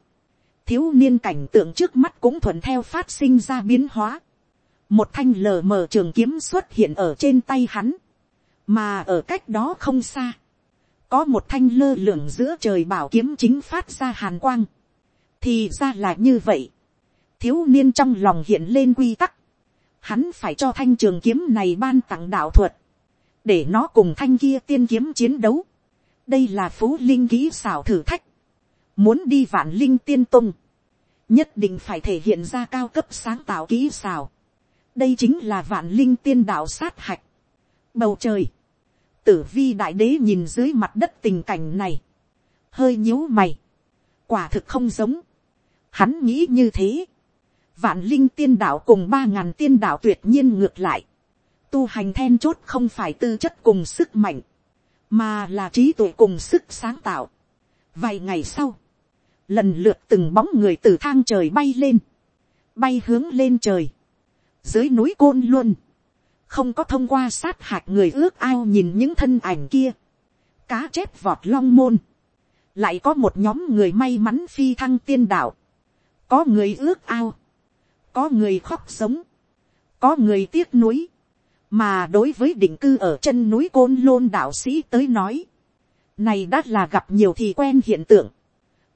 thiếu niên cảnh tượng trước mắt cũng thuận theo phát sinh ra biến hóa, một thanh lờ mờ trường kiếm xuất hiện ở trên tay hắn, mà ở cách đó không xa, có một thanh lơ lửng giữa trời bảo kiếm chính phát ra hàn quang, thì ra là như vậy, thiếu niên trong lòng hiện lên quy tắc, hắn phải cho thanh trường kiếm này ban tặng đạo thuật, để nó cùng thanh kia tiên kiếm chiến đấu, đây là phú linh kỹ xảo thử thách, muốn đi vạn linh tiên tung, nhất định phải thể hiện ra cao cấp sáng tạo kỹ xảo, đây chính là vạn linh tiên đạo sát hạch. bầu trời, tử vi đại đế nhìn dưới mặt đất tình cảnh này, hơi nhíu mày, quả thực không giống, hắn nghĩ như thế, vạn linh tiên đạo cùng ba ngàn tiên đạo tuyệt nhiên ngược lại, tu hành then chốt không phải tư chất cùng sức mạnh, mà là trí tuệ cùng sức sáng tạo. vài ngày sau, lần lượt từng bóng người từ thang trời bay lên, bay hướng lên trời, dưới núi côn luôn, không có thông qua sát hạch người ước ao nhìn những thân ảnh kia, cá chép vọt long môn, lại có một nhóm người may mắn phi thăng tiên đạo, có người ước ao, có người khóc sống, có người tiếc núi, mà đối với định cư ở chân núi côn lôn đạo sĩ tới nói, này đã là gặp nhiều thì quen hiện tượng,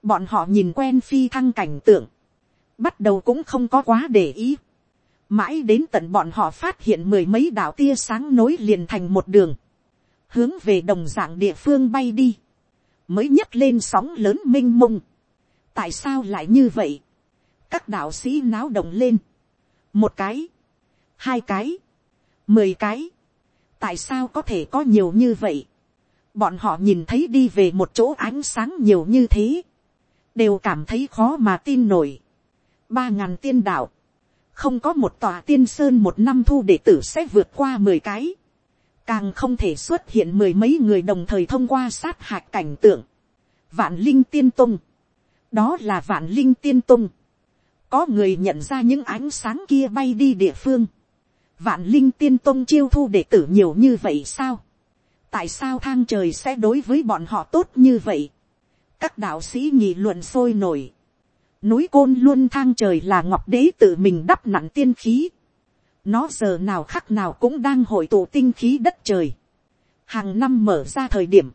bọn họ nhìn quen phi thăng cảnh tượng, bắt đầu cũng không có quá để ý, mãi đến tận bọn họ phát hiện mười mấy đạo tia sáng nối liền thành một đường, hướng về đồng dạng địa phương bay đi, mới nhấc lên sóng lớn m i n h mông. tại sao lại như vậy, các đạo sĩ náo động lên, một cái, hai cái, mười cái, tại sao có thể có nhiều như vậy, bọn họ nhìn thấy đi về một chỗ ánh sáng nhiều như thế, đều cảm thấy khó mà tin nổi. ba ngàn tiên đạo, không có một tòa tiên sơn một năm thu đệ tử sẽ vượt qua mười cái, càng không thể xuất hiện mười mấy người đồng thời thông qua sát hạch cảnh tượng, vạn linh tiên tung, đó là vạn linh tiên tung, có người nhận ra những ánh sáng kia bay đi địa phương, vạn linh tiên tung chiêu thu đệ tử nhiều như vậy sao, tại sao thang trời sẽ đối với bọn họ tốt như vậy, các đạo sĩ nghị luận sôi nổi, núi côn luôn thang trời là ngọc đế tự mình đắp nặng tiên khí. nó giờ nào khắc nào cũng đang hội tụ tinh khí đất trời. hàng năm mở ra thời điểm,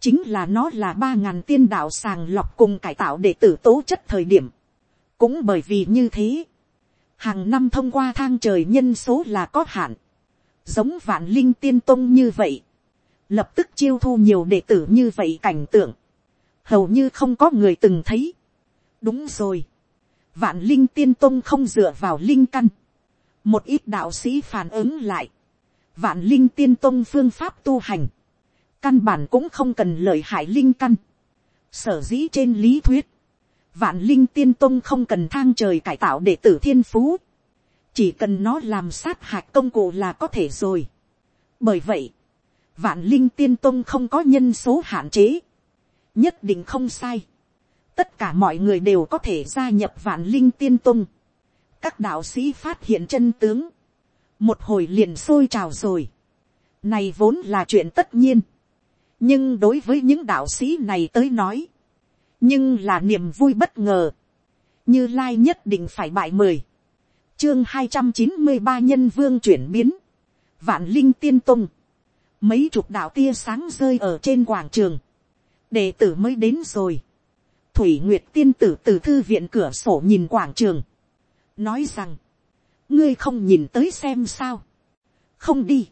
chính là nó là ba ngàn tiên đạo sàng lọc cùng cải tạo để tử tố chất thời điểm. cũng bởi vì như thế, hàng năm thông qua thang trời nhân số là có hạn, giống vạn linh tiên tông như vậy, lập tức chiêu thu nhiều đệ tử như vậy cảnh tượng, hầu như không có người từng thấy đúng rồi. vạn linh tiên tông không dựa vào linh căn. một ít đạo sĩ phản ứng lại. vạn linh tiên tông phương pháp tu hành, căn bản cũng không cần lợi hại linh căn, sở dĩ trên lý thuyết, vạn linh tiên tông không cần thang trời cải tạo đệ tử thiên phú, chỉ cần nó làm sát hạch công cụ là có thể rồi. bởi vậy, vạn linh tiên tông không có nhân số hạn chế, nhất định không sai tất cả mọi người đều có thể gia nhập vạn linh tiên tung các đạo sĩ phát hiện chân tướng, một hồi liền sôi trào rồi. này vốn là chuyện tất nhiên. nhưng đối với những đạo sĩ này tới nói, nhưng là niềm vui bất ngờ, như lai nhất định phải bại mời. Chương hai trăm chín mươi ba nhân vương chuyển biến, vạn linh tiên tung, mấy chục đạo tia sáng rơi ở trên quảng trường, đệ tử mới đến rồi, thủy nguyệt tiên tử từ thư viện cửa sổ nhìn quảng trường, nói rằng, ngươi không nhìn tới xem sao, không đi,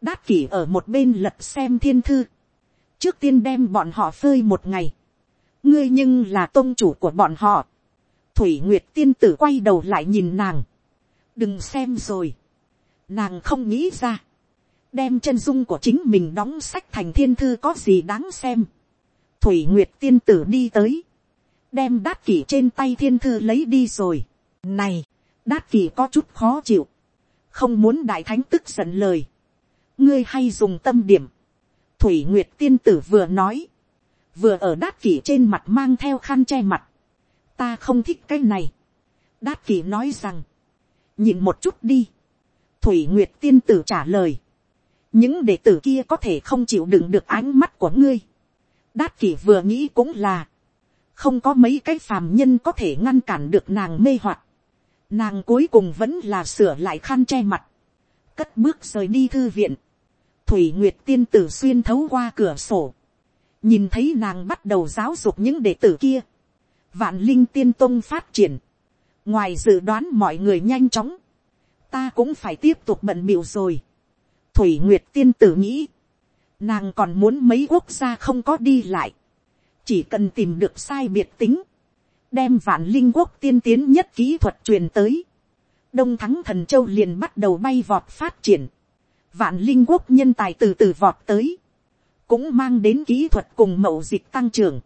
đát kỷ ở một bên lật xem thiên thư, trước tiên đem bọn họ phơi một ngày, ngươi nhưng là tôn chủ của bọn họ, thủy nguyệt tiên tử quay đầu lại nhìn nàng, đừng xem rồi, nàng không nghĩ ra, đem chân dung của chính mình đóng sách thành thiên thư có gì đáng xem, thủy nguyệt tiên tử đi tới, đem đát kỷ trên tay thiên thư lấy đi rồi, này, đát kỷ có chút khó chịu, không muốn đại thánh tức giận lời, ngươi hay dùng tâm điểm, thủy nguyệt tiên tử vừa nói, vừa ở đát kỷ trên mặt mang theo khăn che mặt, ta không thích cái này. đát kỷ nói rằng, nhìn một chút đi. thủy nguyệt tiên tử trả lời, những đệ tử kia có thể không chịu đựng được ánh mắt của ngươi. đát kỷ vừa nghĩ cũng là, không có mấy cái phàm nhân có thể ngăn cản được nàng mê hoặc. nàng cuối cùng vẫn là sửa lại khăn che mặt, cất bước rời đi thư viện. thủy nguyệt tiên tử xuyên thấu qua cửa sổ, nhìn thấy nàng bắt đầu giáo dục những đệ tử kia. Vạn linh tiên tông phát triển, ngoài dự đoán mọi người nhanh chóng, ta cũng phải tiếp tục bận biểu rồi. thủy nguyệt tiên tử nghĩ, nàng còn muốn mấy quốc gia không có đi lại, chỉ cần tìm được sai biệt tính, đem vạn linh quốc tiên tiến nhất kỹ thuật truyền tới, đông thắng thần châu liền bắt đầu bay vọt phát triển, vạn linh quốc nhân tài từ từ vọt tới, cũng mang đến kỹ thuật cùng mậu dịch tăng trưởng,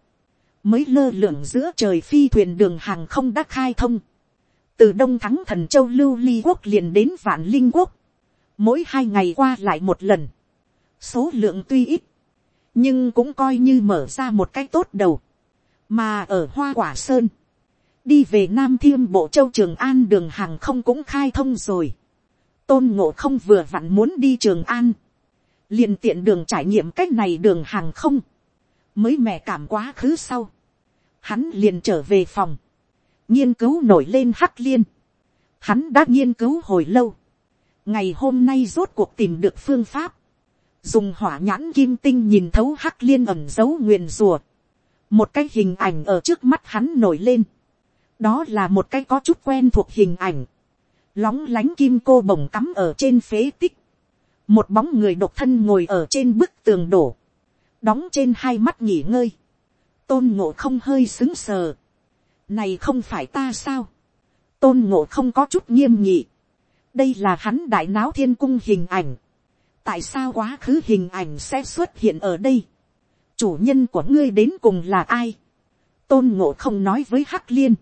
mới lơ lửng giữa trời phi thuyền đường hàng không đã khai thông, từ đông thắng thần châu lưu ly quốc liền đến vạn linh quốc, mỗi hai ngày qua lại một lần, số lượng tuy ít, nhưng cũng coi như mở ra một cái tốt đầu, mà ở hoa quả sơn, đi về nam thiêm bộ châu trường an đường hàng không cũng khai thông rồi, tôn ngộ không vừa vặn muốn đi trường an, liền tiện đường trải nghiệm cách này đường hàng không, mới mẹ cảm quá khứ sau, hắn liền trở về phòng, nghiên cứu nổi lên hắc liên, hắn đã nghiên cứu hồi lâu, ngày hôm nay rốt cuộc tìm được phương pháp, dùng hỏa nhãn kim tinh nhìn thấu hắc liên ẩm dấu nguyền rùa, một cái hình ảnh ở trước mắt hắn nổi lên, đó là một cái có chút quen thuộc hình ảnh, lóng lánh kim cô bồng cắm ở trên phế tích, một bóng người độc thân ngồi ở trên bức tường đổ, đóng trên hai mắt nghỉ ngơi, tôn ngộ không hơi xứng sờ, này không phải ta sao, tôn ngộ không có chút nghiêm nhị, đây là hắn đại náo thiên cung hình ảnh, tại sao quá khứ hình ảnh sẽ xuất hiện ở đây, chủ nhân của ngươi đến cùng là ai, tôn ngộ không nói với hắc liên,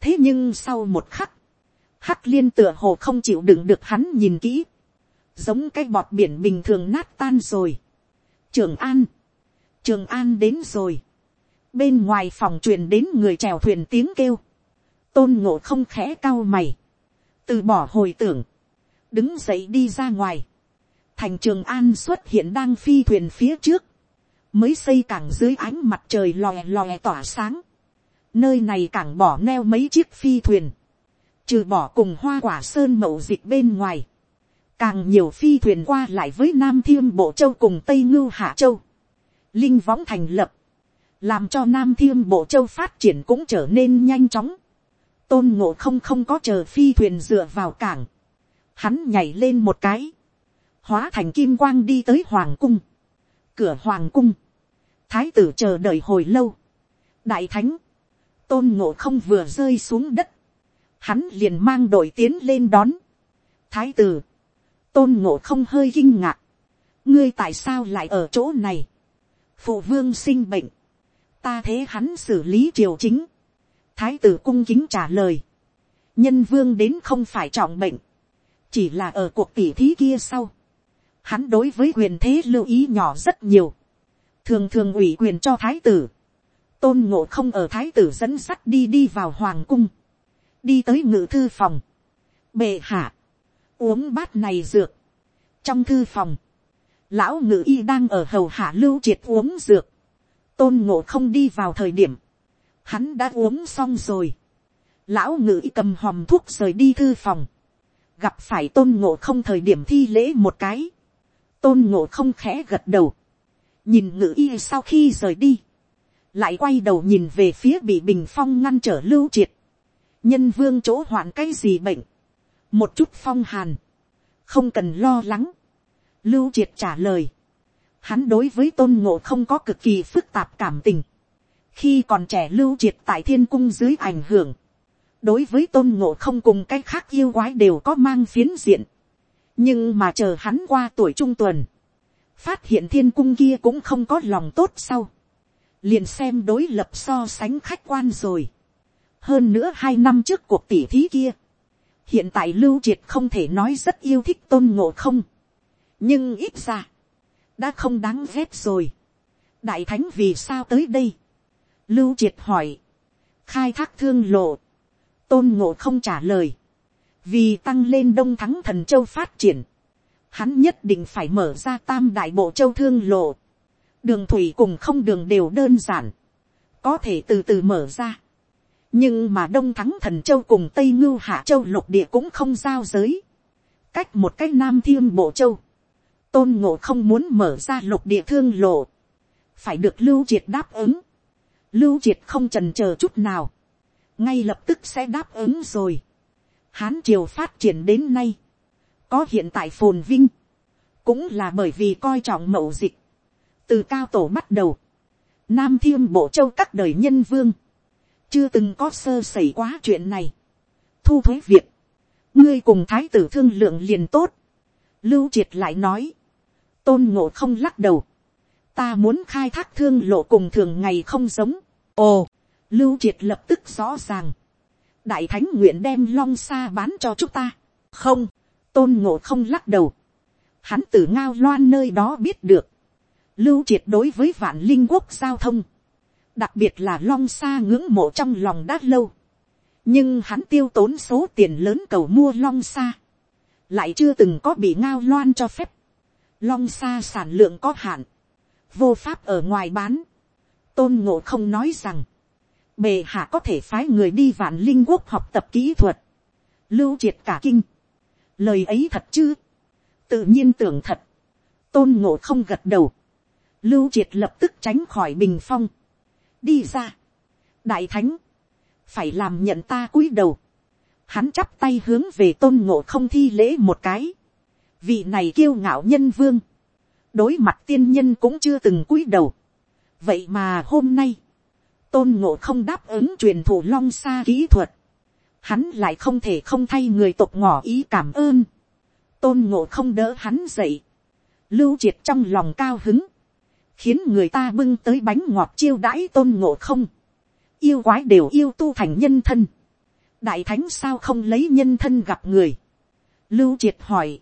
thế nhưng sau một khắc, hắc liên tựa hồ không chịu đựng được hắn nhìn kỹ, giống cái bọt biển bình thường nát tan rồi. trường an, trường an đến rồi, bên ngoài phòng truyền đến người trèo thuyền tiếng kêu, tôn ngộ không khẽ cao mày, từ bỏ hồi tưởng, đứng dậy đi ra ngoài, thành trường an xuất hiện đang phi thuyền phía trước, mới xây cảng dưới ánh mặt trời lòe lòe tỏa sáng, nơi này cảng bỏ neo mấy chiếc phi thuyền, trừ bỏ cùng hoa quả sơn mậu dịch bên ngoài, càng nhiều phi thuyền qua lại với nam thiêm bộ châu cùng tây ngưu hạ châu, linh võng thành lập, làm cho nam thiêm bộ châu phát triển cũng trở nên nhanh chóng. tôn ngộ không không có chờ phi thuyền dựa vào cảng. hắn nhảy lên một cái, hóa thành kim quang đi tới hoàng cung. cửa hoàng cung, thái tử chờ đợi hồi lâu. đại thánh, tôn ngộ không vừa rơi xuống đất, hắn liền mang đội tiến lên đón. thái tử, tôn ngộ không hơi kinh ngạc, ngươi tại sao lại ở chỗ này, phụ vương sinh bệnh, ta thế hắn xử lý triều chính, thái tử cung kính trả lời, nhân vương đến không phải trọng bệnh, chỉ là ở cuộc tỉ thí kia sau, hắn đối với quyền thế lưu ý nhỏ rất nhiều, thường thường ủy quyền cho thái tử, tôn ngộ không ở thái tử dẫn sắt đi đi vào hoàng cung, đi tới ngự thư phòng, bệ hạ, uống bát này dược, trong thư phòng, lão ngự y đang ở hầu hạ lưu triệt uống dược, tôn ngộ không đi vào thời điểm, hắn đã uống xong rồi, lão ngự y cầm hòm thuốc rời đi thư phòng, gặp phải tôn ngộ không thời điểm thi lễ một cái, tôn ngộ không khẽ gật đầu, nhìn ngự y sau khi rời đi, lại quay đầu nhìn về phía bị bình phong ngăn trở lưu triệt, nhân vương chỗ hoạn cái gì bệnh, một chút phong hàn, không cần lo lắng, lưu triệt trả lời, hắn đối với tôn ngộ không có cực kỳ phức tạp cảm tình, khi còn trẻ lưu triệt tại thiên cung dưới ảnh hưởng, đối với tôn ngộ không cùng cái khác yêu quái đều có mang phiến diện, nhưng mà chờ hắn qua tuổi trung tuần, phát hiện thiên cung kia cũng không có lòng tốt sau, liền xem đối lập so sánh khách quan rồi. hơn nữa hai năm trước cuộc tỉ thí kia, hiện tại lưu triệt không thể nói rất yêu thích tôn ngộ không, nhưng ít ra, đã không đáng ghét rồi. đại thánh vì sao tới đây, lưu triệt hỏi, khai thác thương lộ, tôn ngộ không trả lời, vì tăng lên đông thắng thần châu phát triển, hắn nhất định phải mở ra tam đại bộ châu thương lộ, đường thủy cùng không đường đều đơn giản, có thể từ từ mở ra. nhưng mà đông thắng thần châu cùng tây ngưu hạ châu lục địa cũng không giao giới, cách một cách nam thiên bộ châu, tôn ngộ không muốn mở ra lục địa thương lộ, phải được lưu triệt đáp ứng, lưu triệt không trần c h ờ chút nào, ngay lập tức sẽ đáp ứng rồi. Hán triều phát triển đến nay, có hiện tại phồn vinh, cũng là bởi vì coi trọng mậu dịch, từ cao tổ bắt đầu, nam thiêm bộ châu các đời nhân vương, chưa từng có sơ xảy quá chuyện này. thu thuế việc, ngươi cùng thái tử thương lượng liền tốt, lưu triệt lại nói, tôn ngộ không lắc đầu, ta muốn khai thác thương lộ cùng thường ngày không giống, ồ, lưu triệt lập tức rõ ràng, đại thánh nguyện đem long xa bán cho chúng ta, không, tôn ngộ không lắc đầu, hắn từ ngao loan nơi đó biết được, lưu triệt đối với vạn linh quốc giao thông, đặc biệt là long xa ngưỡng mộ trong lòng đã lâu, nhưng hắn tiêu tốn số tiền lớn cầu mua long xa, lại chưa từng có bị ngao loan cho phép, long xa sản lượng có hạn, vô pháp ở ngoài bán, tôn ngộ không nói rằng, bề hạ có thể phái người đi vạn linh quốc học tập kỹ thuật, lưu triệt cả kinh, lời ấy thật chứ, tự nhiên tưởng thật, tôn ngộ không gật đầu, lưu triệt lập tức tránh khỏi bình phong, đi ra, đại thánh, phải làm nhận ta cúi đầu, hắn chắp tay hướng về tôn ngộ không thi lễ một cái, vị này kiêu ngạo nhân vương, đối mặt tiên nhân cũng chưa từng cúi đầu, vậy mà hôm nay, tôn ngộ không đáp ứng truyền thủ long xa kỹ thuật, hắn lại không thể không thay người tộc ngỏ ý cảm ơn, tôn ngộ không đỡ hắn dậy, lưu triệt trong lòng cao hứng, khiến người ta bưng tới bánh ngọt chiêu đãi tôn ngộ không, yêu quái đều yêu tu thành nhân thân, đại thánh sao không lấy nhân thân gặp người, lưu triệt hỏi,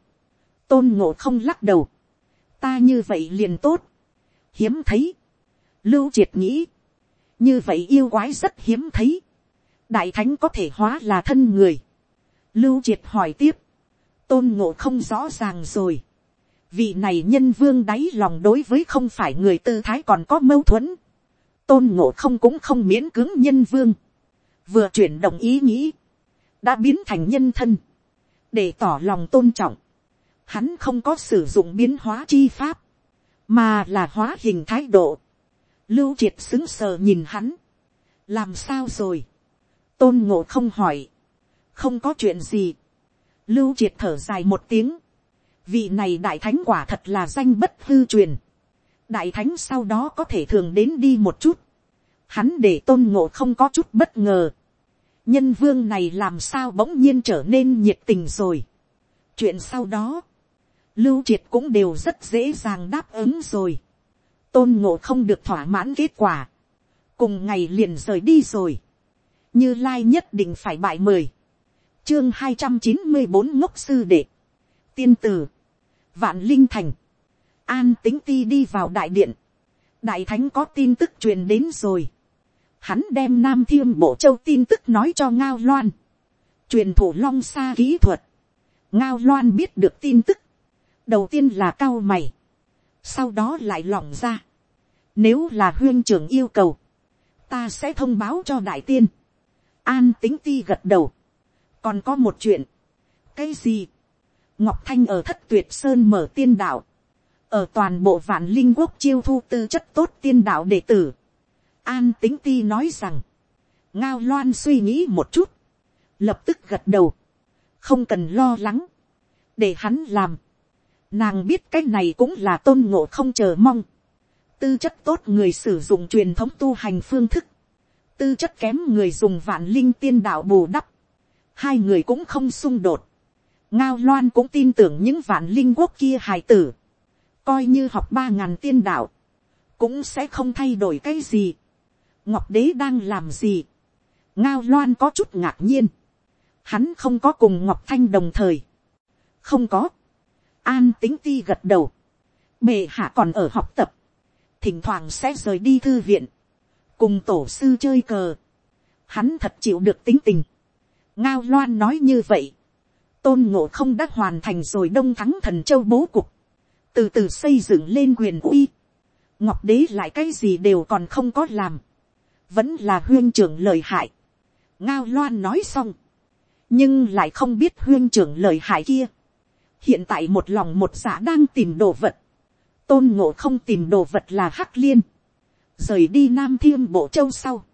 tôn ngộ không lắc đầu, ta như vậy liền tốt, hiếm thấy, lưu triệt nghĩ, như vậy yêu quái rất hiếm thấy, đại thánh có thể hóa là thân người, lưu triệt hỏi tiếp, tôn ngộ không rõ ràng rồi, vị này nhân vương đáy lòng đối với không phải người tư thái còn có mâu thuẫn, tôn ngộ không cũng không miễn cứng nhân vương, vừa chuyển động ý nghĩ, đã biến thành nhân thân, để tỏ lòng tôn trọng, hắn không có sử dụng biến hóa chi pháp, mà là hóa hình thái độ, lưu triệt xứng sờ nhìn hắn, làm sao rồi, tôn ngộ không hỏi, không có chuyện gì, lưu triệt thở dài một tiếng, vị này đại thánh quả thật là danh bất hư truyền. đại thánh sau đó có thể thường đến đi một chút. hắn để tôn ngộ không có chút bất ngờ. nhân vương này làm sao bỗng nhiên trở nên nhiệt tình rồi. chuyện sau đó, lưu triệt cũng đều rất dễ dàng đáp ứng rồi tôn ngộ không được thỏa mãn kết quả. cùng ngày liền rời đi rồi. như lai nhất định phải bại mời. chương hai trăm chín mươi bốn ngốc sư đệ. tiên tử. vạn linh thành. an tính ti đi vào đại điện. đại thánh có tin tức truyền đến rồi. hắn đem nam thiêm bộ châu tin tức nói cho ngao loan. truyền thủ long xa kỹ thuật. ngao loan biết được tin tức đầu tiên là cao mày, sau đó lại lỏng ra. Nếu là huyên trưởng yêu cầu, ta sẽ thông báo cho đại tiên. An tính ti gật đầu. còn có một chuyện. cái gì. ngọc thanh ở thất tuyệt sơn mở tiên đạo. ở toàn bộ vạn linh quốc chiêu thu tư chất tốt tiên đạo đệ tử. An tính ti nói rằng, ngao loan suy nghĩ một chút, lập tức gật đầu, không cần lo lắng, để hắn làm, Nàng biết cái này cũng là tôn ngộ không chờ mong. Tư chất tốt người sử dụng truyền thống tu hành phương thức. Tư chất kém người dùng vạn linh tiên đạo bù đắp. Hai người cũng không xung đột. Ngao loan cũng tin tưởng những vạn linh quốc kia hài tử. Coi như học ba ngàn tiên đạo. Cũng sẽ không thay đổi cái gì. Ngọc đế đang làm gì. Ngao loan có chút ngạc nhiên. Hắn không có cùng Ngọc Thanh đồng thời. Không có An tính ti gật đầu. Bệ hạ còn ở học tập. Thỉnh thoảng sẽ rời đi thư viện. Cùng tổ sư chơi cờ. Hắn thật chịu được tính tình. Ngao loan nói như vậy. Tôn ngộ không đã hoàn thành rồi đông thắng thần châu bố cục. Từ từ xây dựng lên quyền uy. Ngọc đế lại cái gì đều còn không có làm. Vẫn là huyên trưởng lời hại. Ngao loan nói xong. Nhưng lại không biết huyên trưởng lời hại kia hiện tại một lòng một giả đang tìm đồ vật, tôn ngộ không tìm đồ vật là hắc liên, rời đi nam thiên bộ châu sau,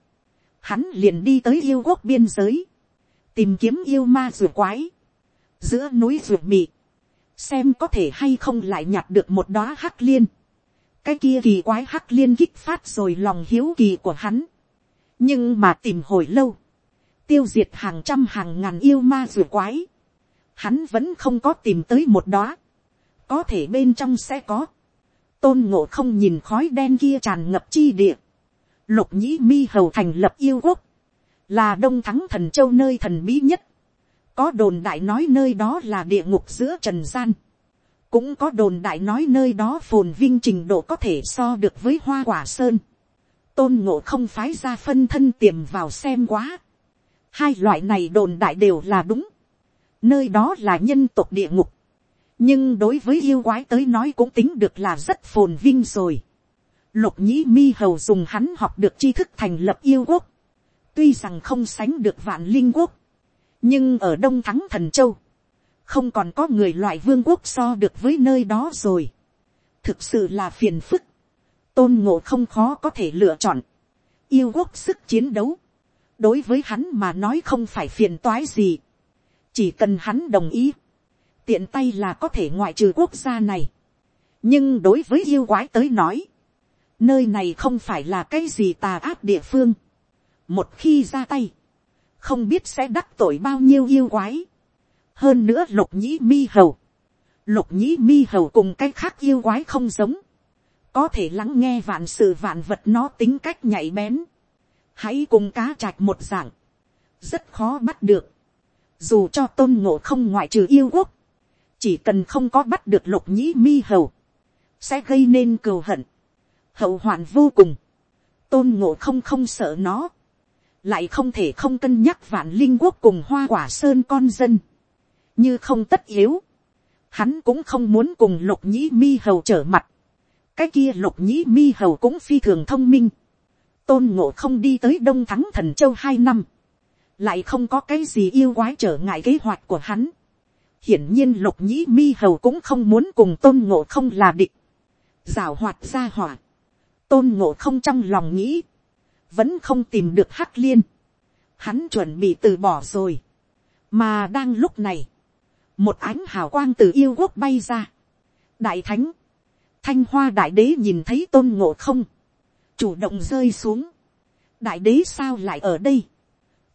hắn liền đi tới yêu quốc biên giới, tìm kiếm yêu ma ruột quái, giữa núi ruột mị, xem có thể hay không lại nhặt được một đóa hắc liên, cái kia kỳ quái hắc liên kích phát rồi lòng hiếu kỳ của hắn, nhưng mà tìm hồi lâu, tiêu diệt hàng trăm hàng ngàn yêu ma ruột quái, hắn vẫn không có tìm tới một đó, có thể bên trong sẽ có, tôn ngộ không nhìn khói đen kia tràn ngập chi địa, lục nhĩ mi hầu thành lập yêu quốc, là đông thắng thần châu nơi thần bí nhất, có đồn đại nói nơi đó là địa ngục giữa trần gian, cũng có đồn đại nói nơi đó phồn vinh trình độ có thể so được với hoa quả sơn, tôn ngộ không phái ra phân thân tiềm vào xem quá, hai loại này đồn đại đều là đúng, nơi đó là nhân tộc địa ngục, nhưng đối với yêu quái tới nói cũng tính được là rất phồn vinh rồi. Lục nhĩ mi hầu dùng hắn học được tri thức thành lập yêu quốc, tuy rằng không sánh được vạn linh quốc, nhưng ở đông thắng thần châu, không còn có người loại vương quốc so được với nơi đó rồi. thực sự là phiền phức, tôn ngộ không khó có thể lựa chọn, yêu quốc sức chiến đấu, đối với hắn mà nói không phải phiền toái gì chỉ cần hắn đồng ý, tiện tay là có thể ngoại trừ quốc gia này. nhưng đối với yêu quái tới nói, nơi này không phải là cái gì tà ác địa phương. một khi ra tay, không biết sẽ đắc tội bao nhiêu yêu quái. hơn nữa lục nhĩ mi hầu, lục nhĩ mi hầu cùng cái khác yêu quái không giống, có thể lắng nghe vạn sự vạn vật nó tính cách nhạy bén, hãy cùng cá chạch một dạng, rất khó bắt được dù cho tôn ngộ không ngoại trừ yêu quốc, chỉ cần không có bắt được lục nhĩ mi hầu, sẽ gây nên cừu hận, hậu hoạn vô cùng, tôn ngộ không không sợ nó, lại không thể không cân nhắc vạn linh quốc cùng hoa quả sơn con dân, như không tất yếu, hắn cũng không muốn cùng lục nhĩ mi hầu trở mặt, cái kia lục nhĩ mi hầu cũng phi thường thông minh, tôn ngộ không đi tới đông thắng thần châu hai năm, lại không có cái gì yêu quái trở ngại kế hoạch của hắn. hiển nhiên lục nhĩ mi hầu cũng không muốn cùng tôn ngộ không là địch. rào hoạt ra hỏa. tôn ngộ không trong lòng nghĩ. vẫn không tìm được hắc liên. hắn chuẩn bị từ bỏ rồi. mà đang lúc này, một ánh hào quang từ yêu quốc bay ra. đại thánh, thanh hoa đại đế nhìn thấy tôn ngộ không, chủ động rơi xuống. đại đế sao lại ở đây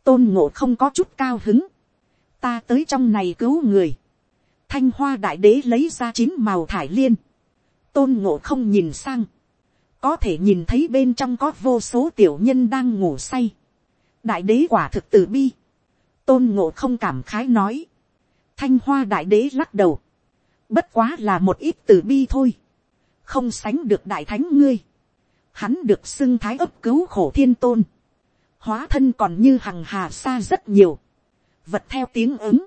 tôn ngộ không có chút cao hứng, ta tới trong này cứu người, thanh hoa đại đế lấy ra chín màu thải liên, tôn ngộ không nhìn sang, có thể nhìn thấy bên trong có vô số tiểu nhân đang ngủ say, đại đế quả thực từ bi, tôn ngộ không cảm khái nói, thanh hoa đại đế lắc đầu, bất quá là một ít từ bi thôi, không sánh được đại thánh ngươi, hắn được xưng thái ấp cứu khổ thiên tôn, hóa thân còn như hằng hà xa rất nhiều, vật theo tiếng ứng,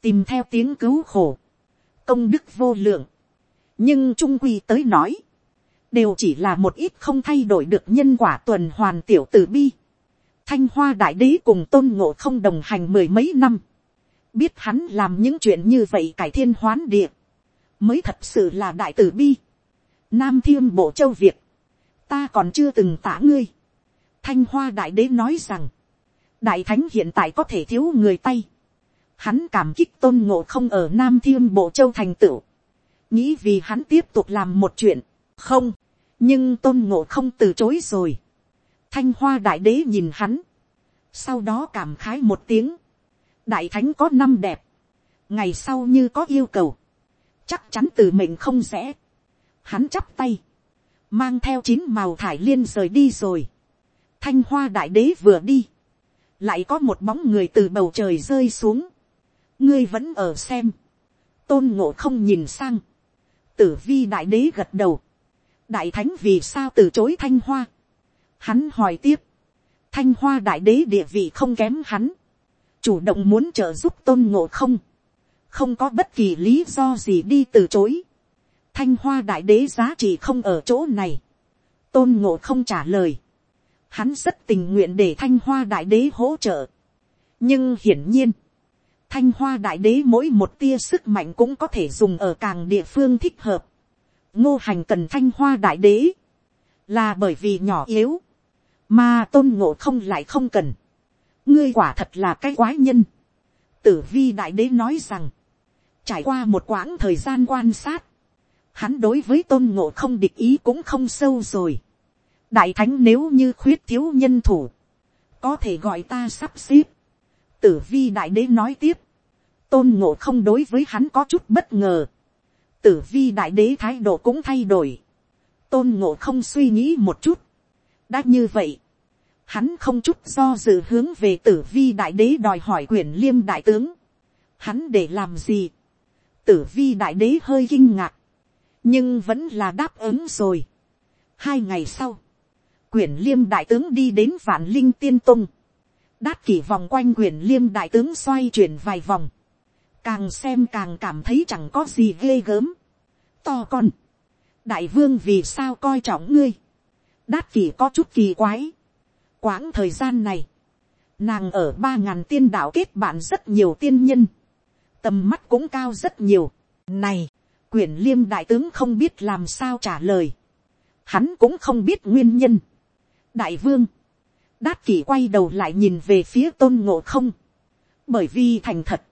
tìm theo tiếng cứu khổ, công đức vô lượng, nhưng trung quy tới nói, đều chỉ là một ít không thay đổi được nhân quả tuần hoàn tiểu tử bi. Thanh hoa đại đế cùng tôn ngộ không đồng hành mười mấy năm, biết hắn làm những chuyện như vậy cải thiên hoán địa, mới thật sự là đại tử bi. Nam thiên bộ châu Việt, ta còn chưa từng tả ngươi. Thanh hoa đại đế nói rằng, đại thánh hiện tại có thể thiếu người tay. Hắn cảm kích tôn ngộ không ở Nam thiên bộ châu thành tựu. Nghĩ vì hắn tiếp tục làm một chuyện. Không, nhưng tôn ngộ không từ chối rồi. Thanh hoa đại đế nhìn hắn. Sau đó cảm khái một tiếng. Đại thánh có năm đẹp. Ngày sau như có yêu cầu. Chắc chắn từ mệnh không rẽ. Hắn chắp tay. Mang theo chín màu thải liên rời đi rồi. Thanh hoa đại đế vừa đi. Lại có một bóng người từ bầu trời rơi xuống. Ngươi vẫn ở xem. Tôn ngộ không nhìn sang. Tử vi đại đế gật đầu. Đại thánh vì sao từ chối thanh hoa. Hắn hỏi tiếp. Thanh hoa đại đế địa vị không kém hắn. Chủ động muốn trợ giúp tôn ngộ không. Không có bất kỳ lý do gì đi từ chối. Thanh hoa đại đế giá trị không ở chỗ này. Tôn ngộ không trả lời hắn rất tình nguyện để thanh hoa đại đế hỗ trợ. nhưng hiển nhiên, thanh hoa đại đế mỗi một tia sức mạnh cũng có thể dùng ở càng địa phương thích hợp. ngô hành cần thanh hoa đại đế, là bởi vì nhỏ yếu, mà tôn ngộ không lại không cần. ngươi quả thật là cái quái nhân. tử vi đại đế nói rằng, trải qua một quãng thời gian quan sát, hắn đối với tôn ngộ không địch ý cũng không sâu rồi đại thánh nếu như khuyết thiếu nhân thủ, có thể gọi ta sắp xếp. tử vi đại đế nói tiếp, tôn ngộ không đối với hắn có chút bất ngờ. tử vi đại đế thái độ cũng thay đổi. tôn ngộ không suy nghĩ một chút. đã như vậy, hắn không chút do dự hướng về tử vi đại đế đòi hỏi quyền liêm đại tướng. hắn để làm gì. tử vi đại đế hơi kinh ngạc, nhưng vẫn là đáp ứng rồi. hai ngày sau, quyển liêm đại tướng đi đến vạn linh tiên tung. đát kỷ vòng quanh quyển liêm đại tướng xoay chuyển vài vòng. càng xem càng cảm thấy chẳng có gì ghê gớm. to con. đại vương vì sao coi trọng ngươi. đát kỷ có chút kỳ quái. quãng thời gian này, nàng ở ba ngàn tiên đạo kết bạn rất nhiều tiên nhân. tầm mắt cũng cao rất nhiều. này, quyển liêm đại tướng không biết làm sao trả lời. hắn cũng không biết nguyên nhân đại vương, đát kỷ quay đầu lại nhìn về phía tôn ngộ không, bởi vì thành thật,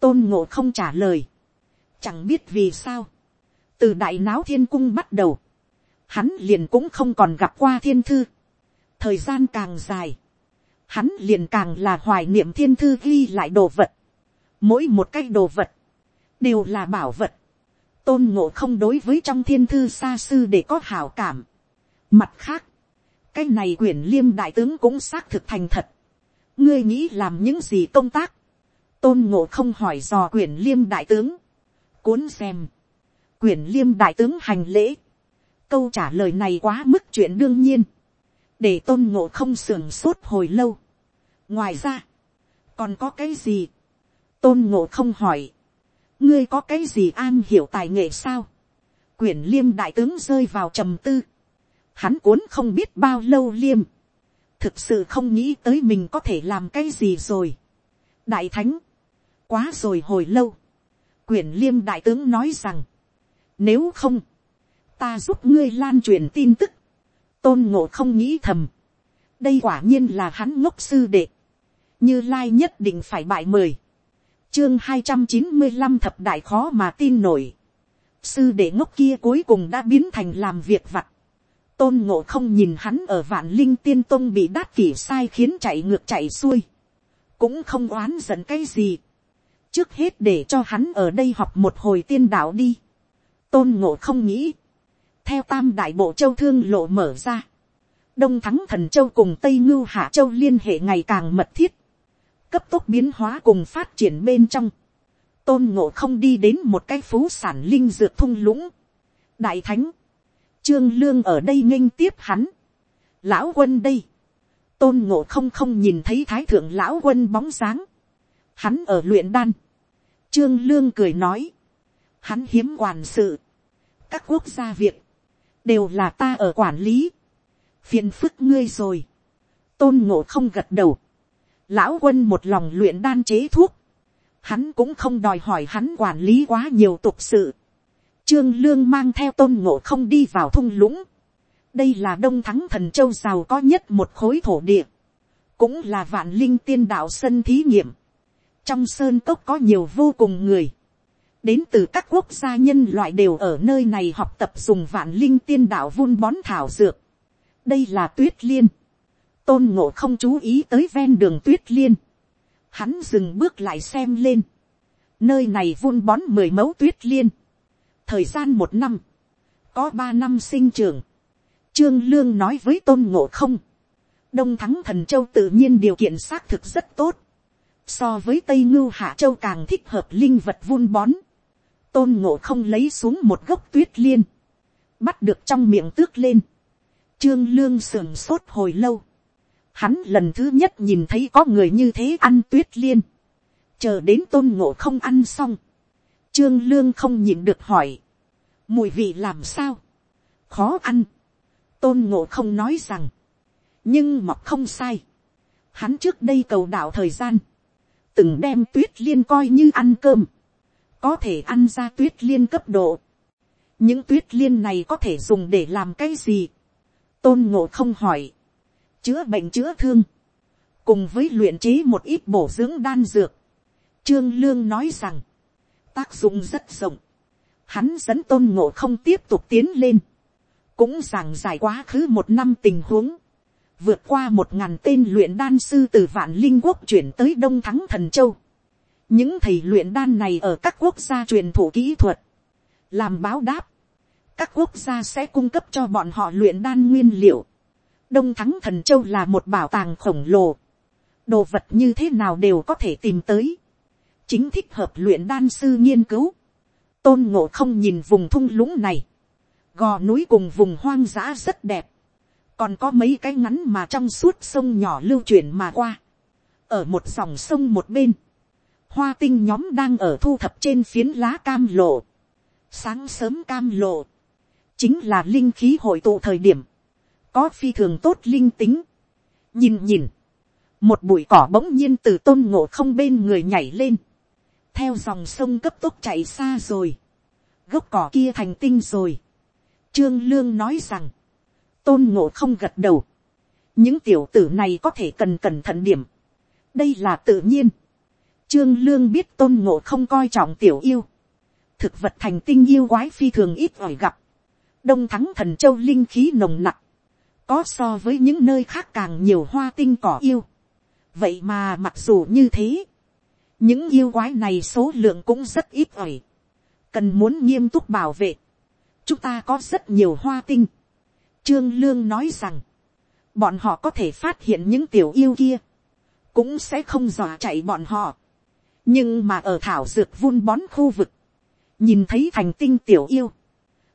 tôn ngộ không trả lời, chẳng biết vì sao, từ đại náo thiên cung bắt đầu, hắn liền cũng không còn gặp qua thiên thư, thời gian càng dài, hắn liền càng là hoài niệm thiên thư ghi lại đồ vật, mỗi một cái đồ vật, đều là bảo vật, tôn ngộ không đối với trong thiên thư xa sư để có hảo cảm. Mặt khác, cái này quyển liêm đại tướng cũng xác thực thành thật. ngươi nghĩ làm những gì công tác. tôn ngộ không hỏi dò quyển liêm đại tướng. cuốn xem. quyển liêm đại tướng hành lễ. câu trả lời này quá mức chuyện đương nhiên. để tôn ngộ không sưởng sốt hồi lâu. ngoài ra, còn có cái gì. tôn ngộ không hỏi. ngươi có cái gì an hiểu tài nghệ sao. quyển liêm đại tướng rơi vào trầm tư hắn cuốn không biết bao lâu liêm, thực sự không nghĩ tới mình có thể làm cái gì rồi. đại thánh, quá rồi hồi lâu, quyển liêm đại tướng nói rằng, nếu không, ta giúp ngươi lan truyền tin tức, tôn ngộ không nghĩ thầm, đây quả nhiên là hắn ngốc sư đệ, như lai nhất định phải bại mời, chương hai trăm chín mươi năm thập đại khó mà tin nổi, sư đệ ngốc kia cuối cùng đã biến thành làm việc vặt, tôn ngộ không nhìn hắn ở vạn linh tiên tôn bị đát kỷ sai khiến chạy ngược chạy xuôi, cũng không oán giận cái gì, trước hết để cho hắn ở đây học một hồi tiên đạo đi. tôn ngộ không nghĩ, theo tam đại bộ châu thương lộ mở ra, đông thắng thần châu cùng tây ngưu hạ châu liên hệ ngày càng mật thiết, cấp tốc biến hóa cùng phát triển bên trong, tôn ngộ không đi đến một cái phú sản linh dược thung lũng, đại thánh, trương lương ở đây nghênh tiếp hắn, lão quân đây, tôn ngộ không không nhìn thấy thái thượng lão quân bóng dáng, hắn ở luyện đan, trương lương cười nói, hắn hiếm quản sự, các quốc gia việc, đều là ta ở quản lý, phiền phức ngươi rồi, tôn ngộ không gật đầu, lão quân một lòng luyện đan chế thuốc, hắn cũng không đòi hỏi hắn quản lý quá nhiều tục sự, trương lương mang theo tôn ngộ không đi vào thung lũng, đây là đông thắng thần châu giàu có nhất một khối thổ địa, cũng là vạn linh tiên đạo sân thí nghiệm. trong sơn cốc có nhiều vô cùng người, đến từ các quốc gia nhân loại đều ở nơi này học tập dùng vạn linh tiên đạo vun bón thảo dược. đây là tuyết liên, tôn ngộ không chú ý tới ven đường tuyết liên, hắn dừng bước lại xem lên, nơi này vun bón mười mẫu tuyết liên, thời gian một năm, có ba năm sinh trường, Trương Lương nói với Tôn Ngộ không. Đông Thắng Thần Châu tự nhiên điều kiện xác thực rất tốt. So với Tây Ngưu Hạ Châu càng thích hợp linh vật vun bón. Tôn Ngộ không lấy xuống một gốc tuyết liên. Bắt được trong miệng tước lên. Trương Lương sườn sốt hồi lâu. Hắn lần thứ nhất nhìn thấy có người như thế ăn tuyết liên. Chờ đến Tôn Ngộ không ăn xong. Trương Lương không nhịn được hỏi. Mùi vị làm sao? Khó ăn tôn ngộ không nói rằng, nhưng mọc không sai. Hắn trước đây cầu đạo thời gian, từng đem tuyết liên coi như ăn cơm, có thể ăn ra tuyết liên cấp độ. những tuyết liên này có thể dùng để làm cái gì. tôn ngộ không hỏi, chữa bệnh chữa thương, cùng với luyện chế một ít bổ dưỡng đan dược. Trương Lương nói rằng, tác dụng rất rộng. Hắn dẫn tôn ngộ không tiếp tục tiến lên cũng giảng giải quá khứ một năm tình huống, vượt qua một ngàn tên luyện đan sư từ vạn linh quốc chuyển tới đông thắng thần châu. những thầy luyện đan này ở các quốc gia truyền thụ kỹ thuật, làm báo đáp, các quốc gia sẽ cung cấp cho bọn họ luyện đan nguyên liệu. đông thắng thần châu là một bảo tàng khổng lồ, đồ vật như thế nào đều có thể tìm tới, chính thích hợp luyện đan sư nghiên cứu, tôn ngộ không nhìn vùng thung lũng này, gò núi cùng vùng hoang dã rất đẹp, còn có mấy cái ngắn mà trong suốt sông nhỏ lưu chuyển mà qua, ở một dòng sông một bên, hoa tinh nhóm đang ở thu thập trên phiến lá cam lộ, sáng sớm cam lộ, chính là linh khí hội tụ thời điểm, có phi thường tốt linh tính, nhìn nhìn, một bụi cỏ bỗng nhiên từ tôn ngộ không bên người nhảy lên, theo dòng sông cấp tốc chạy xa rồi, gốc cỏ kia thành tinh rồi, Trương Lương nói rằng, tôn ngộ không gật đầu. Những tiểu tử này có thể cần cẩn thận điểm. Đây là tự nhiên. Trương Lương biết tôn ngộ không coi trọng tiểu yêu. Thực vật thành tinh yêu quái phi thường ít ỏi gặp. Đông thắng thần châu linh khí nồng nặc. Có so với những nơi khác càng nhiều hoa tinh cỏ yêu. Vậy mà mặc dù như thế. Những yêu quái này số lượng cũng rất ít ỏi. Cần muốn nghiêm túc bảo vệ chúng ta có rất nhiều hoa tinh. Trương Lương nói rằng, bọn họ có thể phát hiện những tiểu yêu kia, cũng sẽ không dò chạy bọn họ. nhưng mà ở thảo dược vun bón khu vực, nhìn thấy thành tinh tiểu yêu,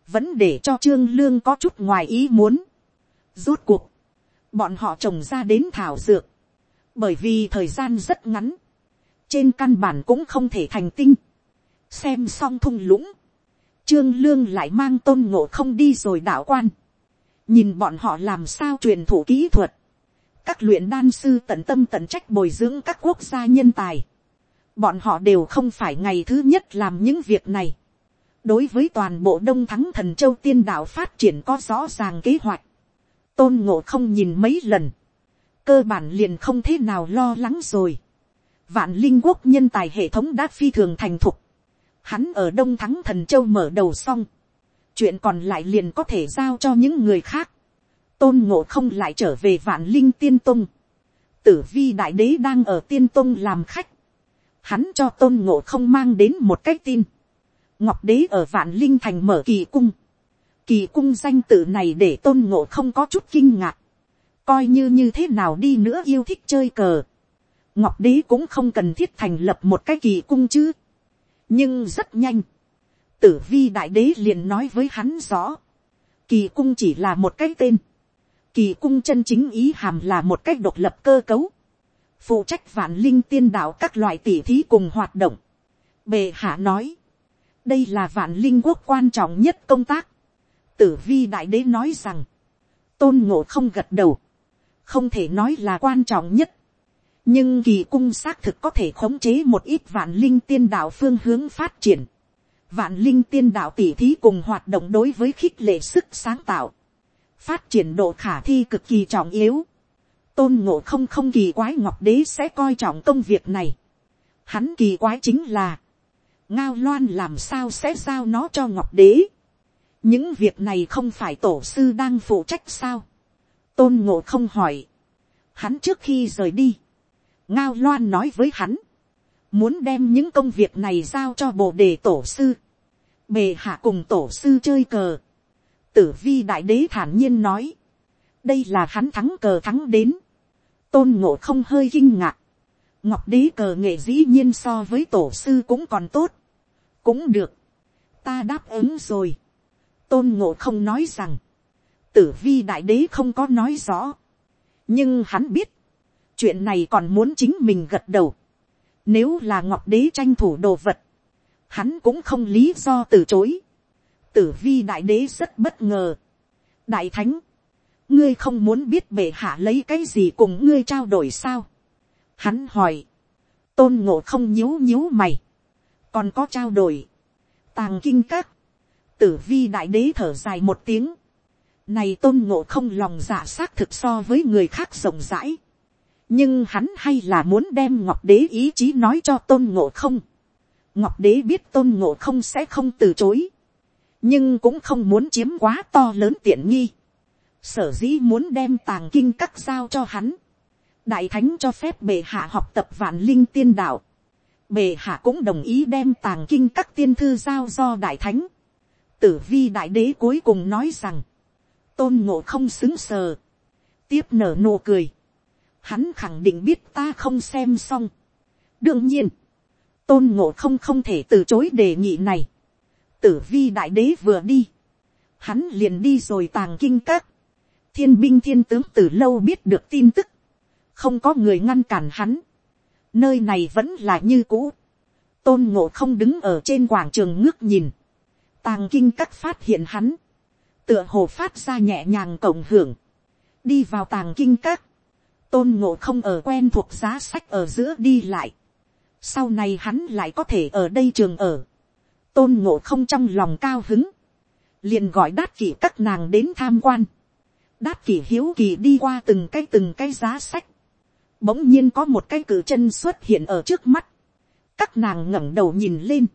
vẫn để cho trương lương có chút ngoài ý muốn. rốt cuộc, bọn họ trồng ra đến thảo dược, bởi vì thời gian rất ngắn, trên căn bản cũng không thể thành tinh. xem xong thung lũng, Trương Lương lại mang tôn ngộ không đi rồi đạo quan. Nhìn bọn họ làm sao truyền thụ kỹ thuật. Các luyện đan sư tận tâm tận trách bồi dưỡng các quốc gia nhân tài. Bọn họ đều không phải ngày thứ nhất làm những việc này. Đối với toàn bộ Đông Thắng Thần Châu tiên đạo phát triển có rõ ràng kế hoạch. Tôn ngộ không nhìn mấy lần. Cơ bản liền không thế nào lo lắng rồi. Vạn linh quốc nhân tài hệ thống đã phi thường thành thục. Hắn ở đông thắng thần châu mở đầu xong, chuyện còn lại liền có thể giao cho những người khác, tôn ngộ không lại trở về vạn linh tiên tông, tử vi đại đế đang ở tiên tông làm khách, hắn cho tôn ngộ không mang đến một cái tin, ngọc đế ở vạn linh thành mở kỳ cung, kỳ cung danh tự này để tôn ngộ không có chút kinh ngạc, coi như như thế nào đi nữa yêu thích chơi cờ, ngọc đế cũng không cần thiết thành lập một cái kỳ cung chứ, nhưng rất nhanh, tử vi đại đế liền nói với hắn rõ, kỳ cung chỉ là một cái tên, kỳ cung chân chính ý hàm là một cách độc lập cơ cấu, phụ trách vạn linh tiên đạo các loại tỉ thí cùng hoạt động. Bề hạ nói, đây là vạn linh quốc quan trọng nhất công tác. Tử vi đại đế nói rằng, tôn ngộ không gật đầu, không thể nói là quan trọng nhất nhưng kỳ cung xác thực có thể khống chế một ít vạn linh tiên đạo phương hướng phát triển. vạn linh tiên đạo tỉ thí cùng hoạt động đối với khích lệ sức sáng tạo. phát triển độ khả thi cực kỳ trọng yếu tôn ngộ không không kỳ quái ngọc đế sẽ coi trọng công việc này. Hắn kỳ quái chính là, ngao loan làm sao sẽ giao nó cho ngọc đế. những việc này không phải tổ sư đang phụ trách sao. tôn ngộ không hỏi. hắn trước khi rời đi, ngao loan nói với hắn, muốn đem những công việc này giao cho bồ đề tổ sư. bề hạ cùng tổ sư chơi cờ. tử vi đại đế thản nhiên nói, đây là hắn thắng cờ thắng đến tôn ngộ không hơi kinh ngạc. ngọc đế cờ nghệ dĩ nhiên so với tổ sư cũng còn tốt. cũng được. ta đáp ứng rồi. tôn ngộ không nói rằng, tử vi đại đế không có nói rõ. nhưng hắn biết, chuyện này còn muốn chính mình gật đầu. nếu là ngọc đế tranh thủ đồ vật, hắn cũng không lý do từ chối. tử vi đại đế rất bất ngờ. đại thánh, ngươi không muốn biết bệ hạ lấy cái gì cùng ngươi trao đổi sao. Hắn hỏi, tôn ngộ không nhíu nhíu mày, còn có trao đổi, tàng kinh các, tử vi đại đế thở dài một tiếng, này tôn ngộ không lòng dạ xác thực so với người khác rộng rãi, nhưng hắn hay là muốn đem ngọc đế ý chí nói cho tôn ngộ không. ngọc đế biết tôn ngộ không sẽ không từ chối, nhưng cũng không muốn chiếm quá to lớn tiện nghi sở dĩ muốn đem tàng kinh các giao cho hắn. đại thánh cho phép bệ hạ học tập vạn linh tiên đạo. bệ hạ cũng đồng ý đem tàng kinh các tiên thư giao do đại thánh. tử vi đại đế cuối cùng nói rằng, tôn ngộ không xứng sờ, tiếp nở nụ cười hắn khẳng định biết ta không xem xong. đương nhiên, tôn ngộ không không thể từ chối đề nghị này. tử vi đại đế vừa đi, hắn liền đi rồi tàng kinh các. Thiên binh thiên tướng từ lâu biết được tin tức, không có người ngăn cản hắn, nơi này vẫn là như cũ, tôn ngộ không đứng ở trên quảng trường ngước nhìn, tàng kinh các phát hiện hắn, tựa hồ phát ra nhẹ nhàng cộng hưởng, đi vào tàng kinh các, tôn ngộ không ở quen thuộc giá sách ở giữa đi lại, sau này hắn lại có thể ở đây trường ở, tôn ngộ không trong lòng cao hứng, liền gọi đát kỷ các nàng đến tham quan, đát kỷ hiếu kỳ đi qua từng cái từng cái giá sách. Bỗng nhiên có một cái cử chân xuất hiện ở trước mắt. Các nàng ngẩng đầu nhìn lên.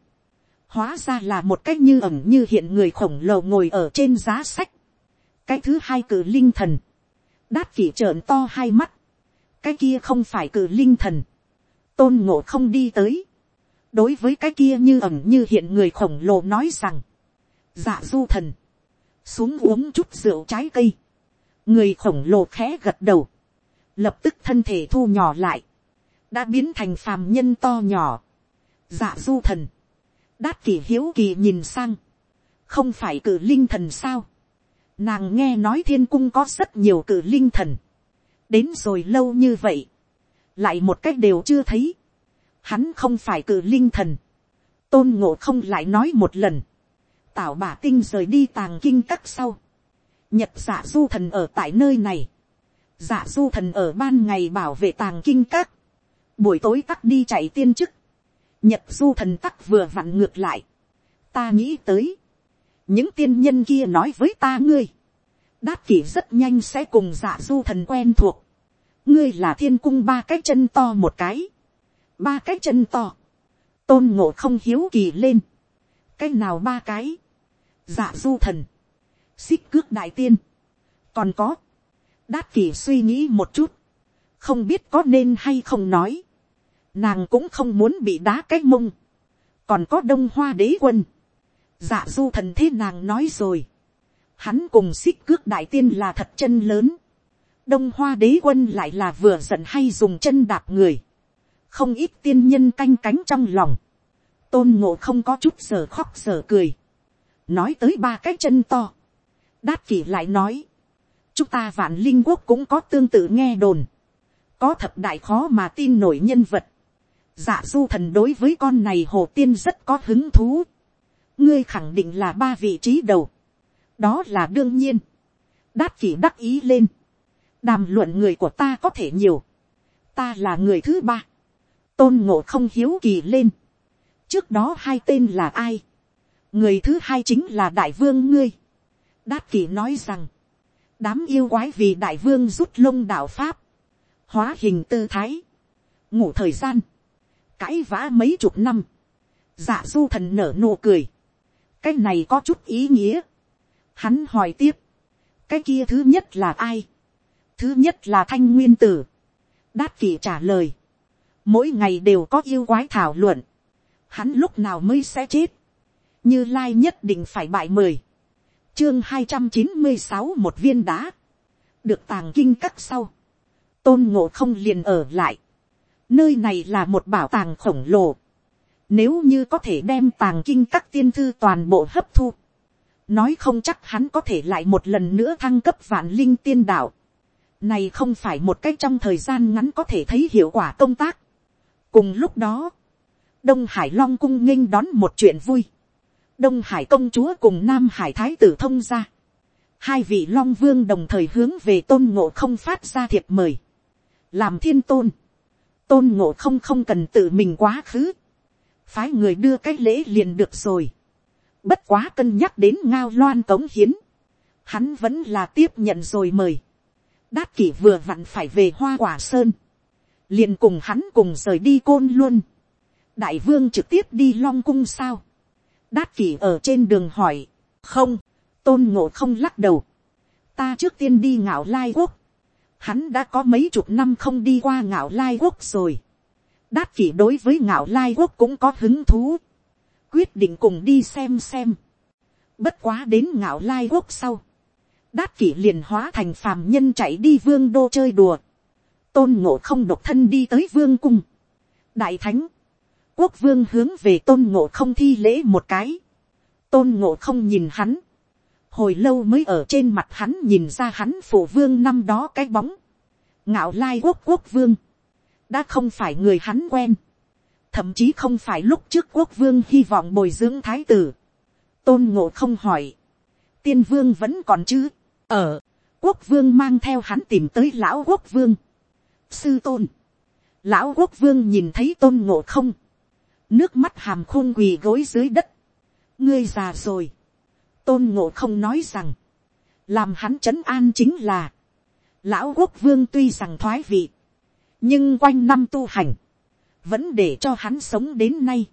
Hóa ra là một cái như ẩm như hiện người khổng lồ ngồi ở trên giá sách. Cái thứ hai cử linh thần. Đát kỷ trợn to hai mắt. Cái kia không phải cử linh thần. Tôn ngộ không đi tới. Đối với cái kia như ẩm như hiện người khổng lồ nói rằng. Dạ du thần. Xuống uống chút rượu trái cây người khổng lồ khẽ gật đầu, lập tức thân thể thu nhỏ lại, đã biến thành phàm nhân to nhỏ, dạ du thần, đát kỳ hiếu kỳ nhìn sang, không phải cử linh thần sao, nàng nghe nói thiên cung có rất nhiều cử linh thần, đến rồi lâu như vậy, lại một cách đều chưa thấy, hắn không phải cử linh thần, tôn ngộ không lại nói một lần, tảo bả tinh rời đi tàng kinh các sau, Nhật giả du thần ở tại nơi này. Giả du thần ở ban ngày bảo vệ tàng kinh các. Buổi tối tắt đi chạy tiên chức. Nhật du thần tắc vừa vặn ngược lại. Ta nghĩ tới. Những tiên nhân kia nói với ta ngươi. Đát kỷ rất nhanh sẽ cùng dạ du thần quen thuộc. Ngươi là thiên cung ba cái chân to một cái. Ba cái chân to. Tôn ngộ không hiếu kỳ lên. Cái nào ba cái. Dạ du thần xích cước đại tiên, còn có, đát kỷ suy nghĩ một chút, không biết có nên hay không nói, nàng cũng không muốn bị đá cái mông, còn có đông hoa đế quân, dạ du thần thế nàng nói rồi, hắn cùng xích cước đại tiên là thật chân lớn, đông hoa đế quân lại là vừa giận hay dùng chân đạp người, không ít tiên nhân canh cánh trong lòng, tôn ngộ không có chút giờ khóc giờ cười, nói tới ba cái chân to, đát kỷ lại nói, chúng ta vạn linh quốc cũng có tương tự nghe đồn, có thập đại khó mà tin nổi nhân vật, dạ du thần đối với con này hồ tiên rất có hứng thú, ngươi khẳng định là ba vị trí đầu, đó là đương nhiên, đát kỷ đắc ý lên, đàm luận người của ta có thể nhiều, ta là người thứ ba, tôn ngộ không hiếu kỳ lên, trước đó hai tên là ai, người thứ hai chính là đại vương ngươi, đát kỷ nói rằng, đám yêu quái vì đại vương rút lông đạo pháp, hóa hình tư thái, ngủ thời gian, cãi vã mấy chục năm, dạ du thần nở nụ cười, cái này có chút ý nghĩa, hắn hỏi tiếp, cái kia thứ nhất là ai, thứ nhất là thanh nguyên tử, đát kỷ trả lời, mỗi ngày đều có yêu quái thảo luận, hắn lúc nào mới sẽ chết, như lai nhất định phải bại mười, chương hai trăm chín mươi sáu một viên đá, được tàng kinh cắt sau, tôn ngộ không liền ở lại, nơi này là một bảo tàng khổng lồ, nếu như có thể đem tàng kinh các tiên thư toàn bộ hấp thu, nói không chắc hắn có thể lại một lần nữa thăng cấp vạn linh tiên đạo, này không phải một cách trong thời gian ngắn có thể thấy hiệu quả công tác. cùng lúc đó, đông hải long cung nghênh đón một chuyện vui, đông hải công chúa cùng nam hải thái tử thông ra, hai vị long vương đồng thời hướng về tôn ngộ không phát ra thiệp mời, làm thiên tôn, tôn ngộ không không cần tự mình quá khứ, phái người đưa cái lễ liền được rồi, bất quá cân nhắc đến ngao loan cống hiến, hắn vẫn là tiếp nhận rồi mời, đát kỷ vừa vặn phải về hoa quả sơn, liền cùng hắn cùng rời đi côn luôn, đại vương trực tiếp đi long cung sao, đát kỷ ở trên đường hỏi, không, tôn ngộ không lắc đầu, ta trước tiên đi ngạo lai quốc, hắn đã có mấy chục năm không đi qua ngạo lai quốc rồi, đát kỷ đối với ngạo lai quốc cũng có hứng thú, quyết định cùng đi xem xem, bất quá đến ngạo lai quốc sau, đát kỷ liền hóa thành phàm nhân chạy đi vương đô chơi đùa, tôn ngộ không độc thân đi tới vương cung, đại thánh, quốc vương hướng về tôn ngộ không thi lễ một cái, tôn ngộ không nhìn hắn, hồi lâu mới ở trên mặt hắn nhìn ra hắn phụ vương năm đó cái bóng, ngạo lai quốc quốc vương, đã không phải người hắn quen, thậm chí không phải lúc trước quốc vương hy vọng bồi dưỡng thái tử, tôn ngộ không hỏi, tiên vương vẫn còn chứ, ở, quốc vương mang theo hắn tìm tới lão quốc vương, sư tôn, lão quốc vương nhìn thấy tôn ngộ không, nước mắt hàm khôn quỳ gối dưới đất, ngươi già rồi, tôn ngộ không nói rằng, làm hắn c h ấ n an chính là, lão quốc vương tuy rằng thoái vị, nhưng quanh năm tu hành, vẫn để cho hắn sống đến nay,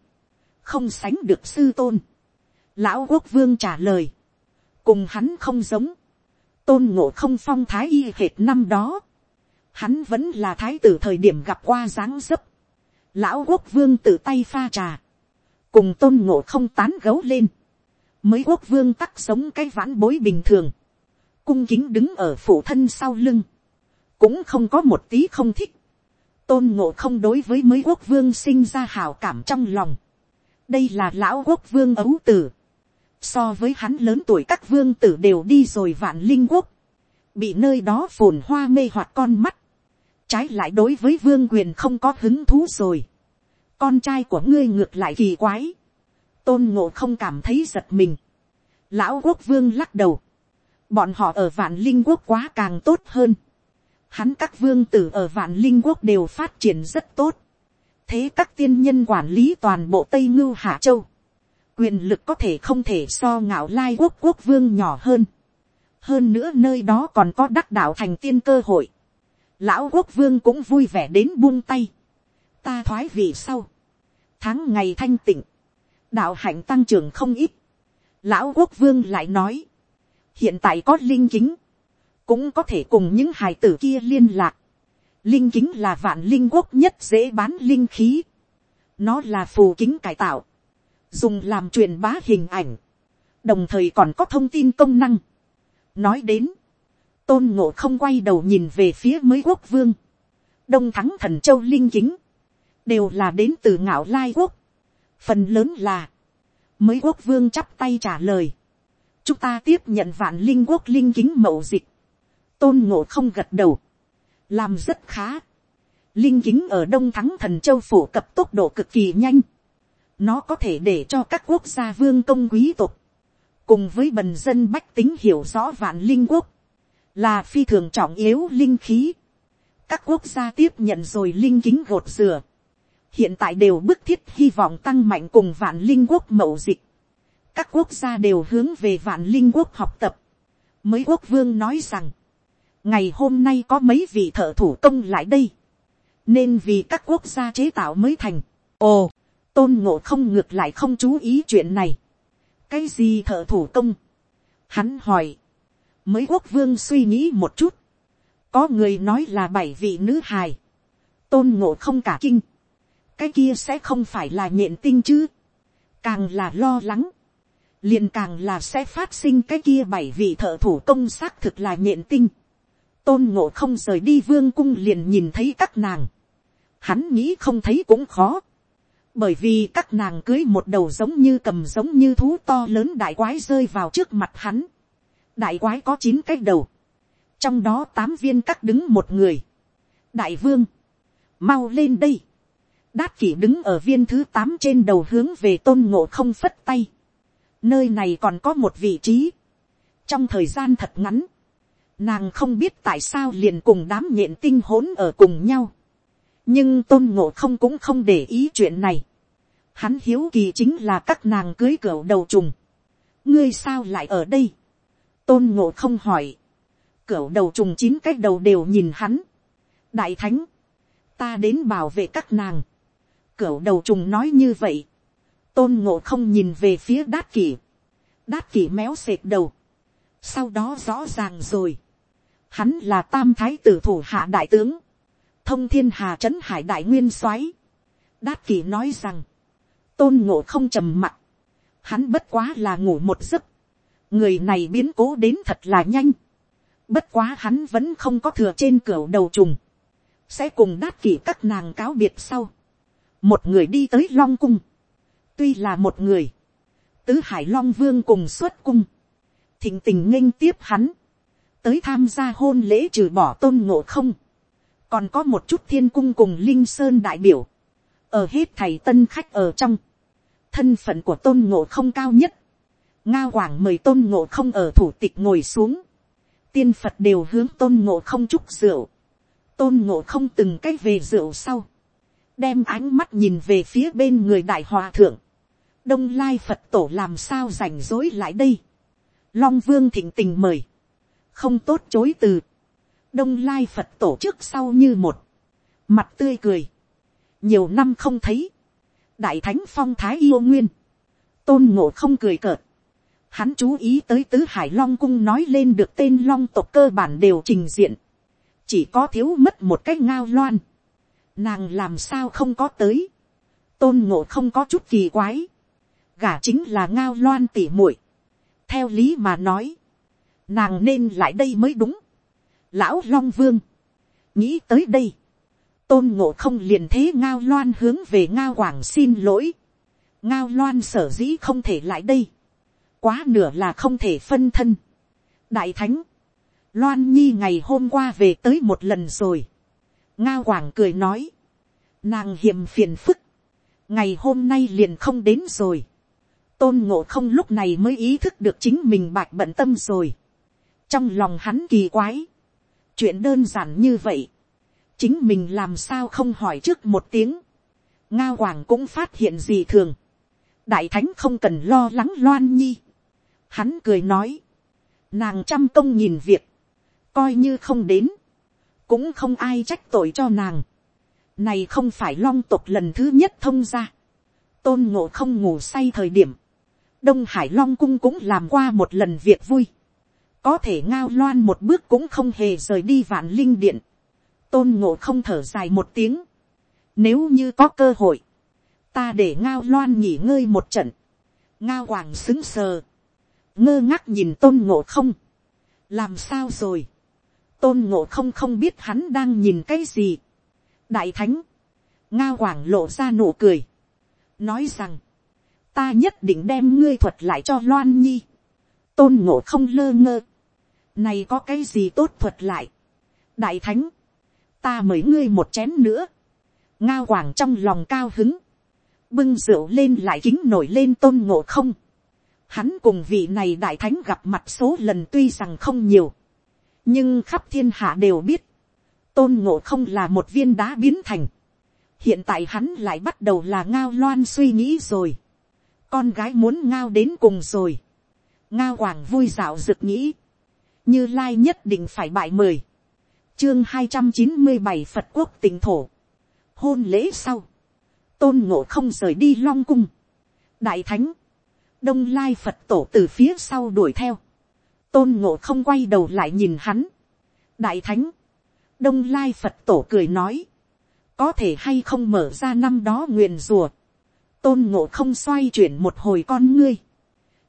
không sánh được sư tôn. Lão quốc vương trả lời, cùng hắn không giống, tôn ngộ không phong thái y hệt năm đó, hắn vẫn là thái tử thời điểm gặp qua dáng dấp, lão quốc vương tự tay pha trà, cùng tôn ngộ không tán gấu lên, mới quốc vương tắc sống cái vãn bối bình thường, cung kính đứng ở phủ thân sau lưng, cũng không có một tí không thích, tôn ngộ không đối với mới quốc vương sinh ra hào cảm trong lòng, đây là lão quốc vương ấu tử, so với hắn lớn tuổi các vương tử đều đi rồi vạn linh quốc, bị nơi đó phồn hoa mê hoặc con mắt, trái lại đối với vương quyền không có hứng thú rồi, con trai của ngươi ngược lại kỳ quái, tôn ngộ không cảm thấy giật mình. lão quốc vương lắc đầu. bọn họ ở vạn linh quốc quá càng tốt hơn hắn các vương tử ở vạn linh quốc đều phát triển rất tốt. thế các tiên nhân quản lý toàn bộ tây ngưu hạ châu. quyền lực có thể không thể so ngạo lai quốc quốc vương nhỏ hơn. hơn nữa nơi đó còn có đắc đạo thành tiên cơ hội. lão quốc vương cũng vui vẻ đến buông tay. ta thoái vị sau. tháng ngày thanh tịnh đạo hạnh tăng trưởng không ít. Lão quốc vương lại nói, hiện tại có linh kính, cũng có thể cùng những hài tử kia liên lạc. linh kính là vạn linh quốc nhất dễ bán linh khí. nó là phù kính cải tạo, dùng làm truyền bá hình ảnh, đồng thời còn có thông tin công năng. nói đến, tôn ngộ không quay đầu nhìn về phía mới quốc vương, đông thắng thần châu linh kính, đều là đến từ ngạo lai quốc, phần lớn là, mới quốc vương chắp tay trả lời, chúng ta tiếp nhận vạn linh quốc linh kính mậu dịch, tôn ngộ không gật đầu, làm rất khá, linh kính ở đông thắng thần châu phổ cập tốc độ cực kỳ nhanh, nó có thể để cho các quốc gia vương công quý tộc, cùng với bần dân bách tính hiểu rõ vạn linh quốc, là phi thường trọng yếu linh khí. các quốc gia tiếp nhận rồi linh kính gột dừa, hiện tại đều bức thiết hy vọng tăng mạnh cùng vạn linh quốc mậu dịch. các quốc gia đều hướng về vạn linh quốc học tập. mới quốc vương nói rằng, ngày hôm nay có mấy vị thợ thủ công lại đây, nên vì các quốc gia chế tạo mới thành. ồ, tôn ngộ không ngược lại không chú ý chuyện này. cái gì thợ thủ công? hắn hỏi, mới quốc vương suy nghĩ một chút, có người nói là bảy vị nữ hài, tôn ngộ không cả kinh, cái kia sẽ không phải là nhện tinh chứ, càng là lo lắng, liền càng là sẽ phát sinh cái kia bảy vị thợ thủ công xác thực là nhện tinh, tôn ngộ không rời đi vương cung liền nhìn thấy các nàng, hắn nghĩ không thấy cũng khó, bởi vì các nàng cưới một đầu giống như cầm giống như thú to lớn đại quái rơi vào trước mặt hắn, đại quái có chín cái đầu, trong đó tám viên cắt đứng một người, đại vương, mau lên đây, đát kỷ đứng ở viên thứ tám trên đầu hướng về tôn ngộ không phất tay, nơi này còn có một vị trí, trong thời gian thật ngắn, nàng không biết tại sao liền cùng đám nhện tinh hỗn ở cùng nhau, nhưng tôn ngộ không cũng không để ý chuyện này, hắn hiếu kỳ chính là các nàng cưới cửa đầu trùng, ngươi sao lại ở đây, tôn ngộ không hỏi, Cửa đầu trùng chín cái đầu đều nhìn hắn, đại thánh, ta đến bảo vệ các nàng, Cửa đầu trùng nói như vậy, tôn ngộ không nhìn về phía đát kỷ, đát kỷ méo sệt đầu, sau đó rõ ràng rồi, hắn là tam thái tử thủ hạ đại tướng, thông thiên hà trấn hải đại nguyên soái, đát kỷ nói rằng, tôn ngộ không trầm mặt hắn bất quá là ngủ một giấc, người này biến cố đến thật là nhanh. bất quá hắn vẫn không có thừa trên cửa đầu trùng. sẽ cùng đát kỷ các nàng cáo biệt sau. một người đi tới long cung. tuy là một người. tứ hải long vương cùng xuất cung. thình tình nghênh tiếp hắn tới tham gia hôn lễ trừ bỏ tôn ngộ không. còn có một chút thiên cung cùng linh sơn đại biểu. ở hết thầy tân khách ở trong. thân phận của tôn ngộ không cao nhất. Nga hoàng mời tôn ngộ không ở thủ tịch ngồi xuống, tiên phật đều hướng tôn ngộ không chúc rượu, tôn ngộ không từng cái về rượu sau, đem ánh mắt nhìn về phía bên người đại hòa thượng, đông lai phật tổ làm sao rảnh rối lại đây, long vương thịnh tình mời, không tốt chối từ, đông lai phật tổ trước sau như một, mặt tươi cười, nhiều năm không thấy, đại thánh phong thái yêu nguyên, tôn ngộ không cười cợt, Hắn chú ý tới tứ hải long cung nói lên được tên long tộc cơ bản đều trình diện. Chỉ có thiếu mất một cái ngao loan. Nàng làm sao không có tới. Tôn ngộ không có chút kỳ quái. Gả chính là ngao loan tỉ muội Theo lý mà nói. Nàng nên lại đây mới đúng. Lão Long Vương. Nghĩ tới đây. Tôn ngộ không liền thế ngao loan hướng về ngao quảng xin lỗi. Ngao loan sở dĩ không thể lại đây quá nửa là không thể phân thân. đại thánh, loan nhi ngày hôm qua về tới một lần rồi. ngao quảng cười nói, nàng hiềm phiền phức, ngày hôm nay liền không đến rồi. tôn ngộ không lúc này mới ý thức được chính mình bạch bận tâm rồi trong lòng hắn kỳ quái, chuyện đơn giản như vậy, chính mình làm sao không hỏi trước một tiếng. ngao hoàng cũng phát hiện gì thường. đại thánh không cần lo lắng loan nhi. Hắn cười nói. Nàng trăm công nhìn việc. Coi như không đến. Cũng không ai trách tội cho nàng. Này không phải long tục lần thứ nhất thông ra. Tôn ngộ không ngủ say thời điểm. Đông Hải Long Cung cũng làm qua một lần việc vui. Có thể ngao loan một bước cũng không hề rời đi vạn linh điện. tôn ngộ không thở dài một tiếng, nếu như có cơ hội, ta để ngao loan nghỉ ngơi một trận, ngao hoàng xứng sờ, ngơ ngác nhìn tôn ngộ không, làm sao rồi, tôn ngộ không không biết hắn đang nhìn cái gì, đại thánh, ngao hoàng lộ ra nụ cười, nói rằng, ta nhất định đem ngươi thuật lại cho loan nhi, tôn ngộ không lơ ngơ, này có cái gì tốt thuật lại, đại thánh, ta mời ngươi một chén nữa, ngao hoàng trong lòng cao hứng, bưng rượu lên lại kính nổi lên tôn ngộ không, hắn cùng vị này đại thánh gặp mặt số lần tuy rằng không nhiều, nhưng khắp thiên hạ đều biết, tôn ngộ không là một viên đá biến thành, hiện tại hắn lại bắt đầu là ngao loan suy nghĩ rồi, con gái muốn ngao đến cùng rồi, ngao hoàng vui dạo rực nghĩ, như lai nhất định phải bại mời, chương hai trăm chín mươi bảy phật quốc tỉnh thổ, hôn lễ sau, tôn ngộ không rời đi long cung, đại thánh, đông lai phật tổ từ phía sau đuổi theo, tôn ngộ không quay đầu lại nhìn hắn, đại thánh, đông lai phật tổ cười nói, có thể hay không mở ra năm đó nguyền rùa, tôn ngộ không xoay chuyển một hồi con ngươi,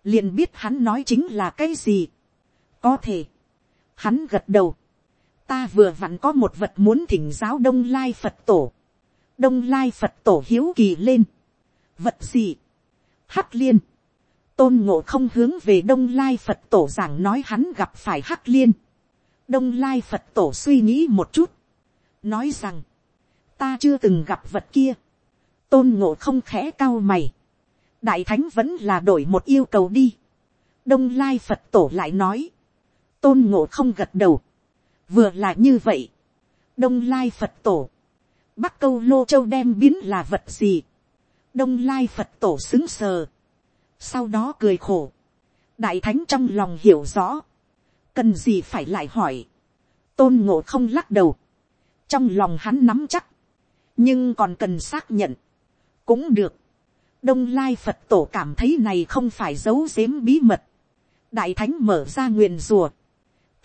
liền biết hắn nói chính là cái gì, có thể, hắn gật đầu, ta vừa vặn có một vật muốn thỉnh giáo đông lai phật tổ, đông lai phật tổ hiếu kỳ lên, vật gì, hắc liên, tôn ngộ không hướng về đông lai phật tổ giảng nói hắn gặp phải hắc liên, đông lai phật tổ suy nghĩ một chút, nói rằng, ta chưa từng gặp vật kia, tôn ngộ không khẽ cao mày, đại thánh vẫn là đổi một yêu cầu đi, đông lai phật tổ lại nói, tôn ngộ không gật đầu, vừa là như vậy, đông lai phật tổ, bắc câu lô châu đem biến là vật gì, đông lai phật tổ xứng sờ, sau đó cười khổ, đại thánh trong lòng hiểu rõ, cần gì phải lại hỏi, tôn ngộ không lắc đầu, trong lòng hắn nắm chắc, nhưng còn cần xác nhận, cũng được, đông lai phật tổ cảm thấy này không phải giấu giếm bí mật, đại thánh mở ra nguyền rùa,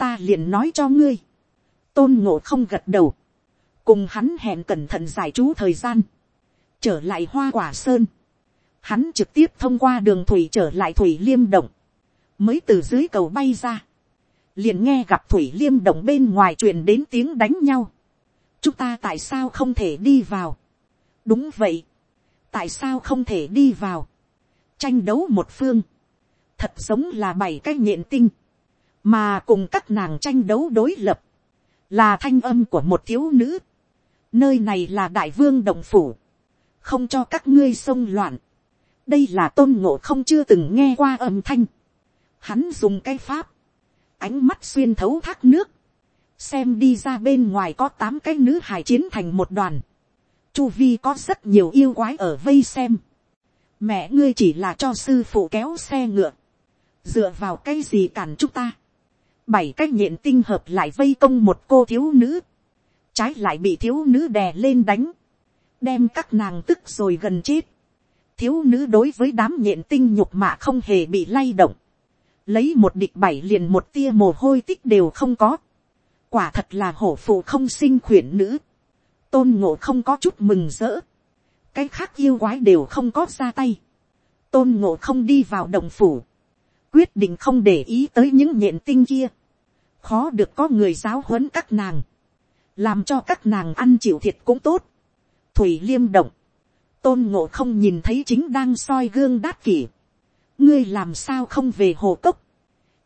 ta liền nói cho ngươi, tôn ngộ không gật đầu, cùng hắn hẹn cẩn thận giải trú thời gian, trở lại hoa quả sơn, hắn trực tiếp thông qua đường thủy trở lại thủy liêm động, mới từ dưới cầu bay ra, liền nghe gặp thủy liêm động bên ngoài truyền đến tiếng đánh nhau, chúng ta tại sao không thể đi vào, đúng vậy, tại sao không thể đi vào, tranh đấu một phương, thật giống là bảy cái nhện tinh, mà cùng các nàng tranh đấu đối lập, là thanh âm của một thiếu nữ, nơi này là đại vương đồng phủ, không cho các ngươi xông loạn, đây là tôn ngộ không chưa từng nghe qua âm thanh, hắn dùng cái pháp, ánh mắt xuyên thấu thác nước, xem đi ra bên ngoài có tám cái nữ hải chiến thành một đoàn, chu vi có rất nhiều yêu quái ở vây xem, mẹ ngươi chỉ là cho sư phụ kéo xe ngựa, dựa vào cái gì cản chúng ta, bảy cái nhện tinh hợp lại vây công một cô thiếu nữ, trái lại bị thiếu nữ đè lên đánh, đem các nàng tức rồi gần chết, thiếu nữ đối với đám nhện tinh nhục mạ không hề bị lay động, lấy một địch bảy liền một tia mồ hôi tích đều không có, quả thật là hổ phụ không sinh khuyển nữ, tôn ngộ không có chút mừng rỡ, cái khác yêu quái đều không có ra tay, tôn ngộ không đi vào đồng phủ, quyết định không để ý tới những nhện tinh kia, khó được có người giáo huấn các nàng, làm cho các nàng ăn chịu thiệt cũng tốt. Thủy liêm động, tôn ngộ không nhìn thấy chính đang soi gương đát kỷ. ngươi làm sao không về hồ cốc.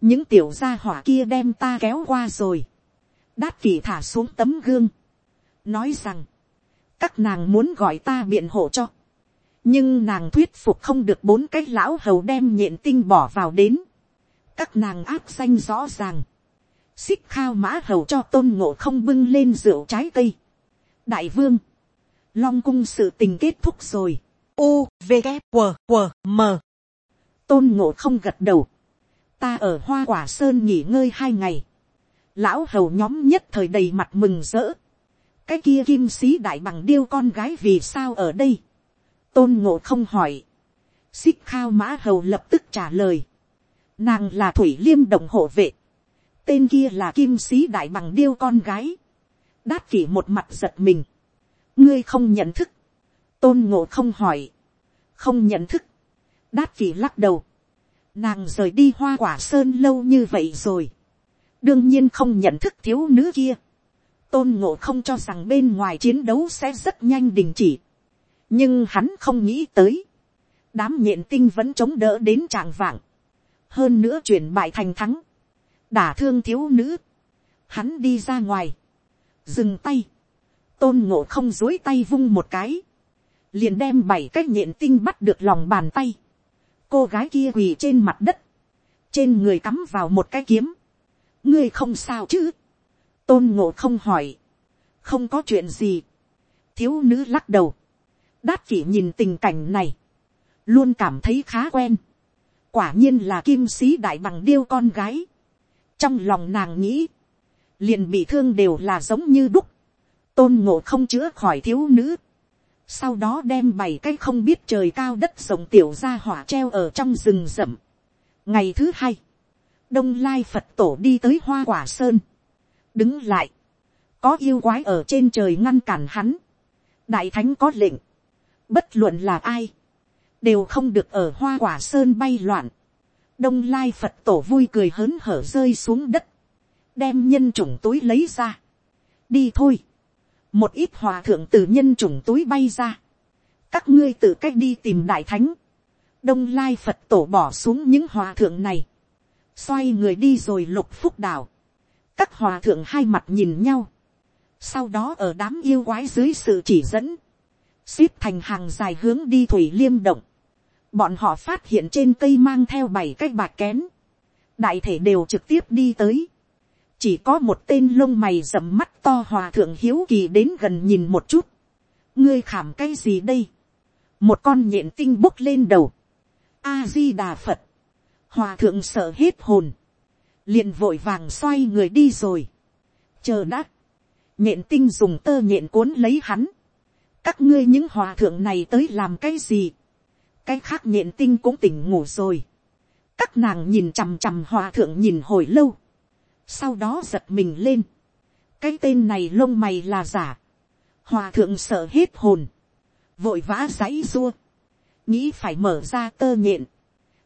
những tiểu gia hỏa kia đem ta kéo qua rồi. đát kỷ thả xuống tấm gương. nói rằng, các nàng muốn gọi ta biện hộ cho nhưng nàng thuyết phục không được bốn cái lão hầu đem nhện tinh bỏ vào đến. các nàng áp danh rõ ràng xích khao mã hầu cho tôn ngộ không bưng lên rượu trái cây. đại vương, long cung sự tình kết thúc rồi. u v g q q m tôn ngộ không gật đầu. ta ở hoa quả sơn nghỉ ngơi hai ngày. lão hầu nhóm nhất thời đầy mặt mừng rỡ. cái kia kim sĩ đại bằng điêu con gái vì sao ở đây tôn ngộ không hỏi. xích khao mã hầu lập tức trả lời. nàng là thủy liêm Đồng hộ vệ. Tên kia là kim sĩ đại bằng điêu con gái, đát kỷ một mặt giật mình, ngươi không nhận thức, tôn ngộ không hỏi, không nhận thức, đát kỷ lắc đầu, nàng rời đi hoa quả sơn lâu như vậy rồi, đương nhiên không nhận thức thiếu nữ kia, tôn ngộ không cho rằng bên ngoài chiến đấu sẽ rất nhanh đình chỉ, nhưng hắn không nghĩ tới, đám nhện tinh vẫn chống đỡ đến tràng vạng, hơn nữa chuyển bại thành thắng, đả thương thiếu nữ, hắn đi ra ngoài, dừng tay, tôn ngộ không dối tay vung một cái, liền đem bảy cái nhện tinh bắt được lòng bàn tay, cô gái kia quỳ trên mặt đất, trên người cắm vào một cái kiếm, ngươi không sao chứ, tôn ngộ không hỏi, không có chuyện gì, thiếu nữ lắc đầu, đát kỷ nhìn tình cảnh này, luôn cảm thấy khá quen, quả nhiên là kim sĩ đại bằng điêu con gái, trong lòng nàng nghĩ, liền bị thương đều là giống như đúc, tôn ngộ không chữa khỏi thiếu nữ, sau đó đem bảy cái không biết trời cao đất rộng tiểu ra hỏa treo ở trong rừng rậm. ngày thứ hai, đông lai phật tổ đi tới hoa quả sơn, đứng lại, có yêu quái ở trên trời ngăn cản hắn, đại thánh có lệnh, bất luận là ai, đều không được ở hoa quả sơn bay loạn, đông lai phật tổ vui cười hớn hở rơi xuống đất, đem nhân chủng túi lấy ra, đi thôi, một ít hòa thượng từ nhân chủng túi bay ra, các ngươi tự cách đi tìm đại thánh, đông lai phật tổ bỏ xuống những hòa thượng này, xoay người đi rồi lục phúc đảo, các hòa thượng hai mặt nhìn nhau, sau đó ở đám yêu quái dưới sự chỉ dẫn, xếp thành hàng dài hướng đi thủy liêm động, bọn họ phát hiện trên cây mang theo bảy cái bạc kén, đại thể đều trực tiếp đi tới, chỉ có một tên lông mày rậm mắt to hòa thượng hiếu kỳ đến gần nhìn một chút, ngươi khảm cái gì đây, một con nhện tinh bốc lên đầu, a di đà phật, hòa thượng sợ hết hồn, liền vội vàng xoay người đi rồi, chờ đã, nhện tinh dùng tơ nhện cuốn lấy hắn, các ngươi những hòa thượng này tới làm cái gì, cái khác nhện tinh cũng tỉnh ngủ rồi, các nàng nhìn chằm chằm hòa thượng nhìn hồi lâu, sau đó giật mình lên, cái tên này lông mày là giả, hòa thượng sợ hết hồn, vội vã giấy dua, nghĩ phải mở ra tơ nhện,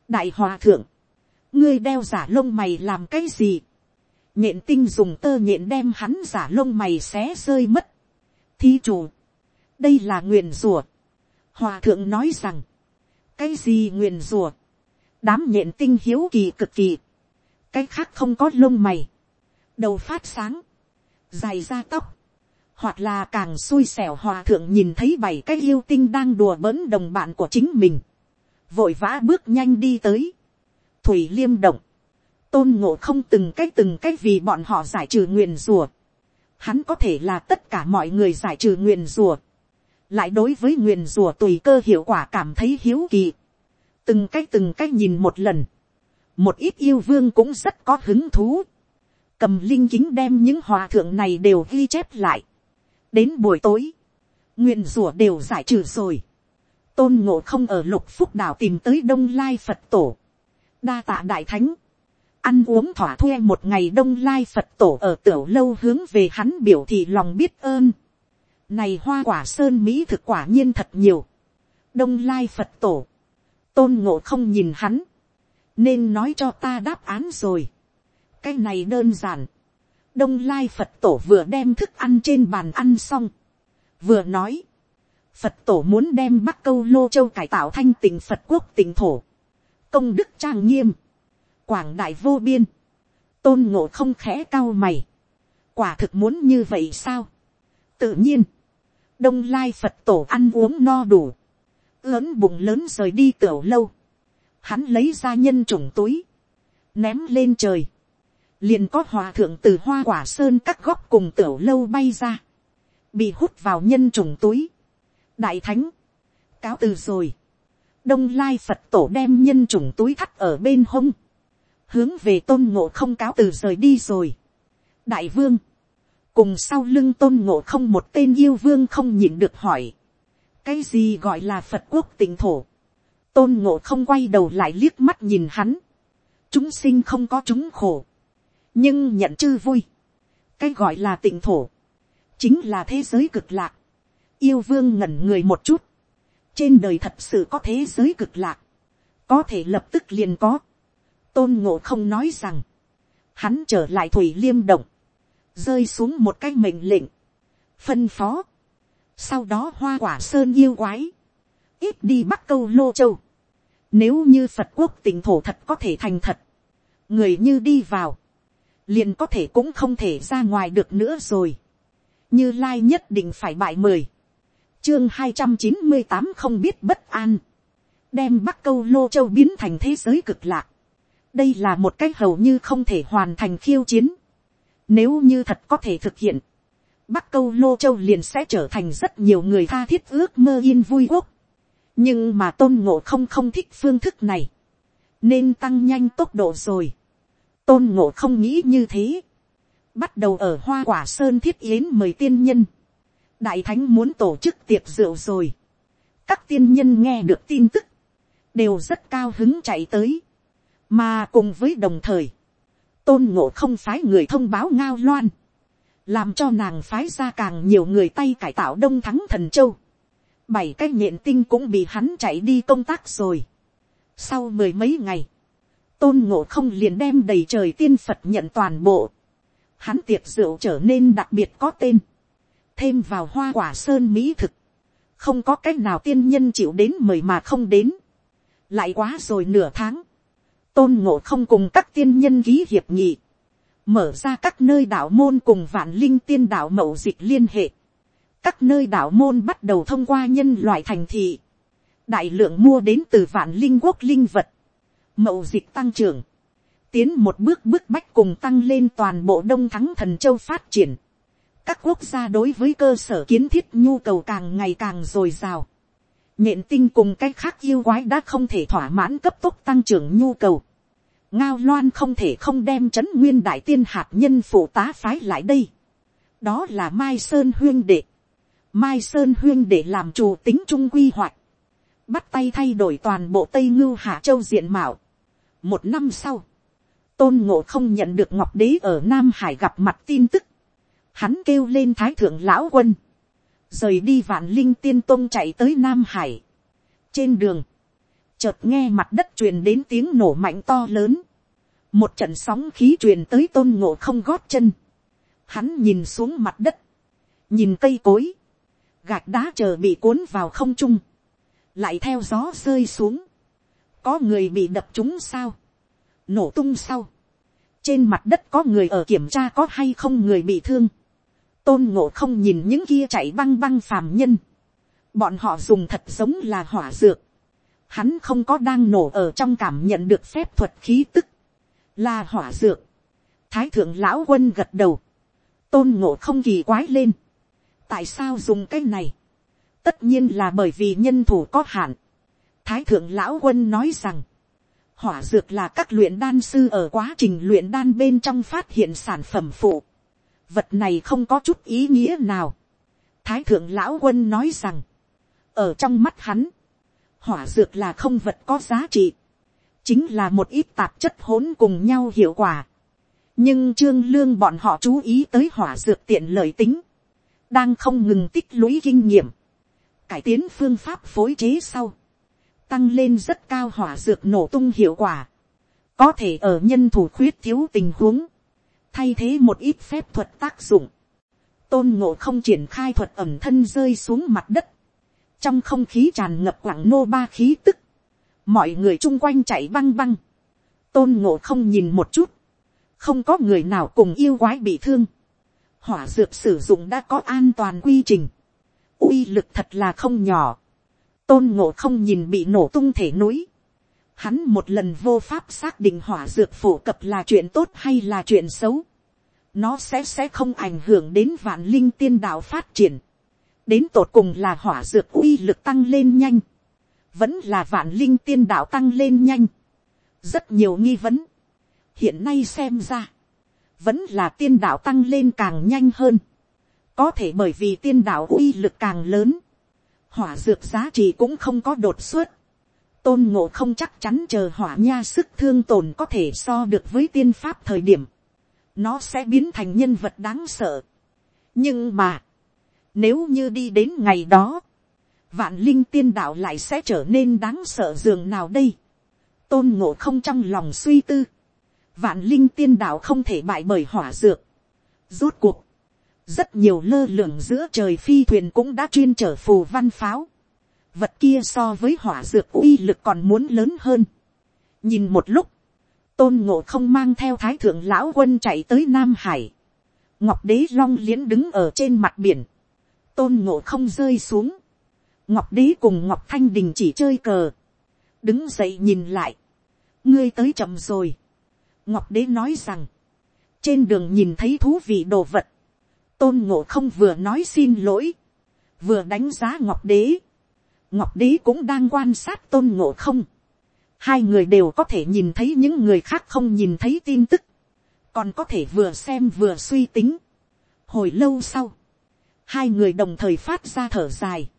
đại hòa thượng, ngươi đeo giả lông mày làm cái gì, nhện tinh dùng tơ nhện đem hắn giả lông mày xé rơi mất, thi chủ, đây là nguyền rùa, hòa thượng nói rằng, cái gì nguyền rùa, đám nhện tinh hiếu kỳ cực kỳ, cái khác không có lông mày, đầu phát sáng, dài da tóc, hoặc là càng xui xẻo hòa thượng nhìn thấy bảy cái yêu tinh đang đùa bỡn đồng bạn của chính mình, vội vã bước nhanh đi tới, thủy liêm động, tôn ngộ không từng cách từng cách vì bọn họ giải trừ nguyền rùa, hắn có thể là tất cả mọi người giải trừ nguyền rùa, lại đối với nguyền rùa tùy cơ hiệu quả cảm thấy hiếu kỳ, từng cái từng cái nhìn một lần, một ít yêu vương cũng rất có hứng thú, cầm linh kính đem những hòa thượng này đều ghi chép lại. đến buổi tối, nguyền rủa đều giải trừ rồi. tôn ngộ không ở lục phúc đảo tìm tới đông lai phật tổ. đa tạ đại thánh. ăn uống thỏa thuê một ngày đông lai phật tổ ở tiểu lâu hướng về hắn biểu thị lòng biết ơn này hoa quả sơn mỹ thực quả nhiên thật nhiều. đông lai phật tổ. tôn ngộ không nhìn hắn. nên nói cho ta đáp án rồi cái này đơn giản. đông lai phật tổ vừa đem thức ăn trên bàn ăn xong. vừa nói, phật tổ muốn đem bắc câu lô châu cải tạo thanh tỉnh phật quốc tỉnh thổ. công đức trang nghiêm. quảng đại vô biên. tôn ngộ không khẽ cao mày. quả thực muốn như vậy sao. tự nhiên, đông lai phật tổ ăn uống no đủ. lớn bụng lớn rời đi tiểu lâu. hắn lấy ra nhân chủng túi. ném lên trời liền có hòa thượng từ hoa quả sơn các góc cùng tiểu lâu bay ra, bị hút vào nhân trùng túi. đại thánh, cáo từ rồi, đông lai phật tổ đem nhân trùng túi thắt ở bên hông, hướng về tôn ngộ không cáo từ rời đi rồi. đại vương, cùng sau lưng tôn ngộ không một tên yêu vương không nhịn được hỏi, cái gì gọi là phật quốc tỉnh thổ, tôn ngộ không quay đầu lại liếc mắt nhìn hắn, chúng sinh không có chúng khổ, nhưng nhận chư vui, cái gọi là tịnh thổ, chính là thế giới cực lạc, yêu vương ngẩn người một chút, trên đời thật sự có thế giới cực lạc, có thể lập tức liền có, tôn ngộ không nói rằng, hắn trở lại thủy liêm động, rơi xuống một cái mệnh lệnh, phân phó, sau đó hoa quả sơn yêu quái, ít đi bắc câu lô châu, nếu như phật quốc tỉnh thổ thật có thể thành thật, người như đi vào, liền có thể cũng không thể ra ngoài được nữa rồi, như lai nhất định phải bại mười, chương hai trăm chín mươi tám không biết bất an, đem bắc câu lô châu biến thành thế giới cực lạc, đây là một cách hầu như không thể hoàn thành khiêu chiến, nếu như thật có thể thực hiện, bắc câu lô châu liền sẽ trở thành rất nhiều người tha thiết ước mơ yên vui quốc, nhưng mà tôn ngộ không không thích phương thức này, nên tăng nhanh tốc độ rồi, tôn ngộ không nghĩ như thế, bắt đầu ở hoa quả sơn thiết yến mời tiên nhân, đại thánh muốn tổ chức tiệc rượu rồi, các tiên nhân nghe được tin tức, đều rất cao hứng chạy tới, mà cùng với đồng thời, tôn ngộ không phái người thông báo ngao loan, làm cho nàng phái ra càng nhiều người tay cải tạo đông thắng thần châu, bảy cái nhện tinh cũng bị hắn chạy đi công tác rồi. sau mười mấy ngày, tôn ngộ không liền đem đầy trời tiên phật nhận toàn bộ, hắn tiệc rượu trở nên đặc biệt có tên, thêm vào hoa quả sơn mỹ thực, không có cách nào tiên nhân chịu đến mời mà không đến, lại quá rồi nửa tháng, tôn ngộ không cùng các tiên nhân ký hiệp nghị, mở ra các nơi đạo môn cùng vạn linh tiên đạo mậu dịch liên hệ, các nơi đạo môn bắt đầu thông qua nhân loại thành thị, đại lượng mua đến từ vạn linh quốc linh vật, mậu dịch tăng trưởng, tiến một bước bước bách cùng tăng lên toàn bộ đông thắng thần châu phát triển, các quốc gia đối với cơ sở kiến thiết nhu cầu càng ngày càng dồi dào, nhện tinh cùng cái khác yêu quái đã không thể thỏa mãn cấp tốc tăng trưởng nhu cầu, ngao loan không thể không đem c h ấ n nguyên đại tiên hạt nhân phụ tá phái lại đây, đó là mai sơn huyên đệ, Mai Sơn Huyên đệ làm chủ tính trung quy hoạch. Bắt tay thay đổi toàn bộ Tây Ngưu Hạ Châu diện mạo. Một năm sau. Tôn Ngộ không nhận được Ngọc Đế ở Nam Hải gặp mặt tin tức. Hắn kêu lên Thái Thượng Lão Quân. Rời đi vạn linh tiên tôn chạy tới Nam Hải. Trên đường. Chợt nghe mặt đất truyền đến tiếng nổ mạnh to lớn. Một trận sóng khí truyền tới tôn ngộ không gót chân. Hắn nhìn xuống mặt đất. Nhìn cây cối. Gạch đá chờ bị cuốn vào không trung, lại theo gió rơi xuống, có người bị đập trúng sao, nổ tung sau, trên mặt đất có người ở kiểm tra có hay không người bị thương, tôn ngộ không nhìn những kia chạy băng băng phàm nhân, bọn họ dùng thật giống là hỏa dược, hắn không có đang nổ ở trong cảm nhận được phép thuật khí tức, là hỏa dược, thái thượng lão quân gật đầu, tôn ngộ không kỳ quái lên, tại sao dùng cái này, tất nhiên là bởi vì nhân thủ có hạn. thái thượng lão quân nói rằng, hỏa dược là các luyện đan sư ở quá trình luyện đan bên trong phát hiện sản phẩm phụ. vật này không có chút ý nghĩa nào. thái thượng lão quân nói rằng, ở trong mắt hắn, hỏa dược là không vật có giá trị, chính là một ít tạp chất hỗn cùng nhau hiệu quả. nhưng trương lương bọn họ chú ý tới hỏa dược tiện lợi tính, đang không ngừng tích lũy kinh nghiệm, cải tiến phương pháp phối chế sau, tăng lên rất cao hỏa dược nổ tung hiệu quả, có thể ở nhân thủ khuyết thiếu tình huống, thay thế một ít phép thuật tác dụng, tôn ngộ không triển khai thuật ẩm thân rơi xuống mặt đất, trong không khí tràn ngập quảng nô ba khí tức, mọi người chung quanh chạy băng băng, tôn ngộ không nhìn một chút, không có người nào cùng yêu quái bị thương, hỏa dược sử dụng đã có an toàn quy trình, uy lực thật là không nhỏ, tôn ngộ không nhìn bị nổ tung thể núi, hắn một lần vô pháp xác định hỏa dược phổ cập là chuyện tốt hay là chuyện xấu, nó sẽ sẽ không ảnh hưởng đến vạn linh tiên đạo phát triển, đến tột cùng là hỏa dược uy lực tăng lên nhanh, vẫn là vạn linh tiên đạo tăng lên nhanh, rất nhiều nghi vấn, hiện nay xem ra, vẫn là tiên đạo tăng lên càng nhanh hơn. Có thể bởi vì tiên đạo uy lực càng lớn, hỏa dược giá trị cũng không có đột xuất. Tôn ngộ không chắc chắn chờ hỏa nha sức thương tổn có thể so được với tiên pháp thời điểm. Nó sẽ biến thành nhân vật đáng sợ. Nhưng mà, nếu như đi đến ngày đó, vạn linh tiên đạo lại sẽ trở nên đáng sợ dường nào đây. Tôn ngộ không trong lòng suy tư. Vạn linh tiên đạo không thể bại bởi hỏa dược. Rốt cuộc. Rất nhiều lơ lửng giữa trời phi thuyền cũng đã chuyên trở phù văn pháo. Vật kia so với hỏa dược uy lực còn muốn lớn hơn. Nhìn một lúc. Tôn ngộ không mang theo thái thượng lão quân chạy tới Nam Hải. Ngọc đế long liễn đứng ở trên mặt biển. Tôn ngộ không rơi xuống. Ngọc đế cùng Ngọc Thanh Đình chỉ chơi cờ. Đứng dậy nhìn lại. Ngươi tới chậm rồi. Ngọc đế nói rằng. Trên đường nhìn thấy thú vị đồ vật. Tôn ngộ không vừa nói xin lỗi. Vừa đánh giá Ngọc đế. Ngọc đế cũng đang quan sát tôn ngộ không. Hai người đều có thể nhìn thấy những người khác không nhìn thấy tin tức. Còn có thể vừa xem vừa suy tính. Hồi lâu sau. Hai người đồng thời phát ra thở dài.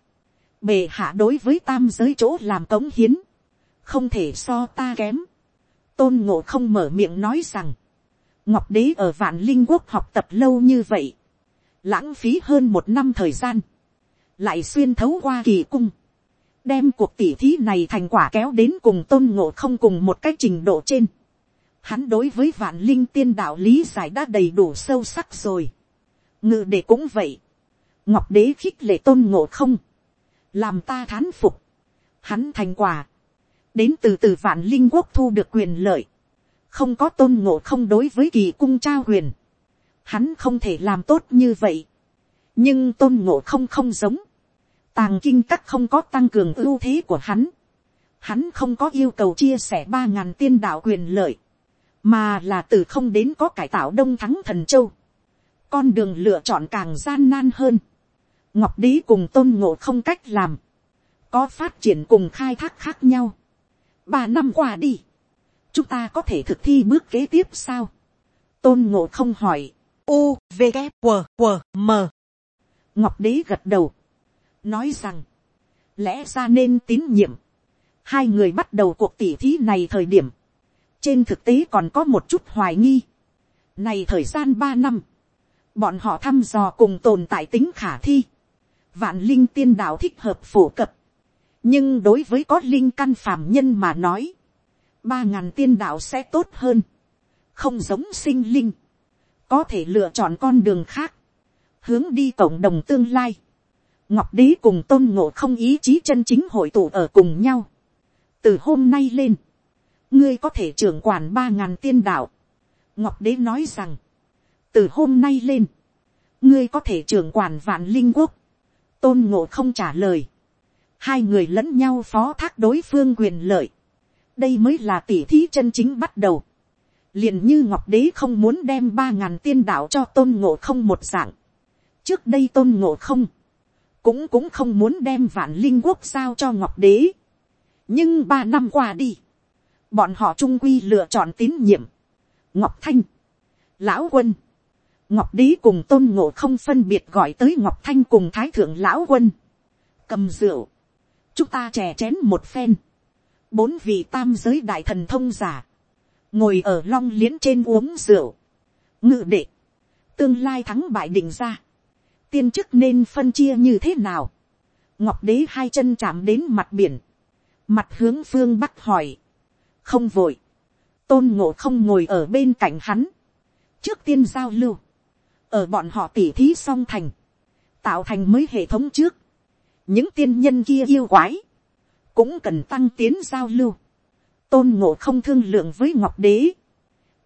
Bề hạ đối với tam giới chỗ làm cống hiến. Không thể so ta kém. Tôn ngộ không mở miệng nói rằng. Ngọc đế ở vạn linh quốc học tập lâu như vậy. Lãng phí hơn một năm thời gian. Lại xuyên thấu qua kỳ cung. Đem cuộc tỉ thí này thành quả kéo đến cùng tôn ngộ không cùng một cái trình độ trên. Hắn đối với vạn linh tiên đạo lý giải đã đầy đủ sâu sắc rồi. Ngự đệ cũng vậy. Ngọc đế khích lệ tôn ngộ không. Làm ta thán phục, hắn thành quả, đến từ từ vạn linh quốc thu được quyền lợi, không có tôn ngộ không đối với kỳ cung trao quyền, hắn không thể làm tốt như vậy, nhưng tôn ngộ không không giống, tàng kinh các không có tăng cường ưu thế của hắn, hắn không có yêu cầu chia sẻ ba ngàn tiên đạo quyền lợi, mà là từ không đến có cải tạo đông thắng thần châu, con đường lựa chọn càng gian nan hơn, ngọc đế cùng tôn ngộ không cách làm, có phát triển cùng khai thác khác nhau. ba năm qua đi, chúng ta có thể thực thi bước kế tiếp sao. tôn ngộ không hỏi, u v g q q m. Ngọc đế gật đầu, nói rằng, lẽ ra nên tín nhiệm, hai người bắt đầu cuộc tỉ thí này thời điểm, trên thực tế còn có một chút hoài nghi. Này thời gian ba năm, bọn họ thăm dò cùng tồn tại tính khả thi vạn linh tiên đạo thích hợp phổ cập. nhưng đối với có linh căn phàm nhân mà nói, ba ngàn tiên đạo sẽ tốt hơn, không giống sinh linh, có thể lựa chọn con đường khác, hướng đi cộng đồng tương lai. ngọc đế cùng tôn ngộ không ý chí chân chính hội tụ ở cùng nhau. từ hôm nay lên, ngươi có thể trưởng quản ba ngàn tiên đạo. ngọc đế nói rằng, từ hôm nay lên, ngươi có thể trưởng quản vạn linh quốc tôn ngộ không trả lời, hai người lẫn nhau phó thác đối phương quyền lợi, đây mới là tỉ thí chân chính bắt đầu, liền như ngọc đế không muốn đem ba ngàn tiên đạo cho tôn ngộ không một dạng, trước đây tôn ngộ không, cũng cũng không muốn đem vạn linh quốc giao cho ngọc đế, nhưng ba năm qua đi, bọn họ trung quy lựa chọn tín nhiệm, ngọc thanh, lão quân, ngọc đế cùng tôn ngộ không phân biệt gọi tới ngọc thanh cùng thái thượng lão quân, cầm rượu, chúng ta chè chén một phen, bốn vị tam giới đại thần thông giả, ngồi ở long liễn trên uống rượu, ngự đệ, tương lai thắng bại định ra, tiên chức nên phân chia như thế nào, ngọc đế hai chân chạm đến mặt biển, mặt hướng phương bắc hỏi, không vội, tôn ngộ không ngồi ở bên cạnh hắn, trước tiên giao lưu, ở bọn họ tỉ thí song thành, tạo thành mới hệ thống trước, những tiên nhân kia yêu quái, cũng cần tăng tiến giao lưu, tôn ngộ không thương lượng với ngọc đế,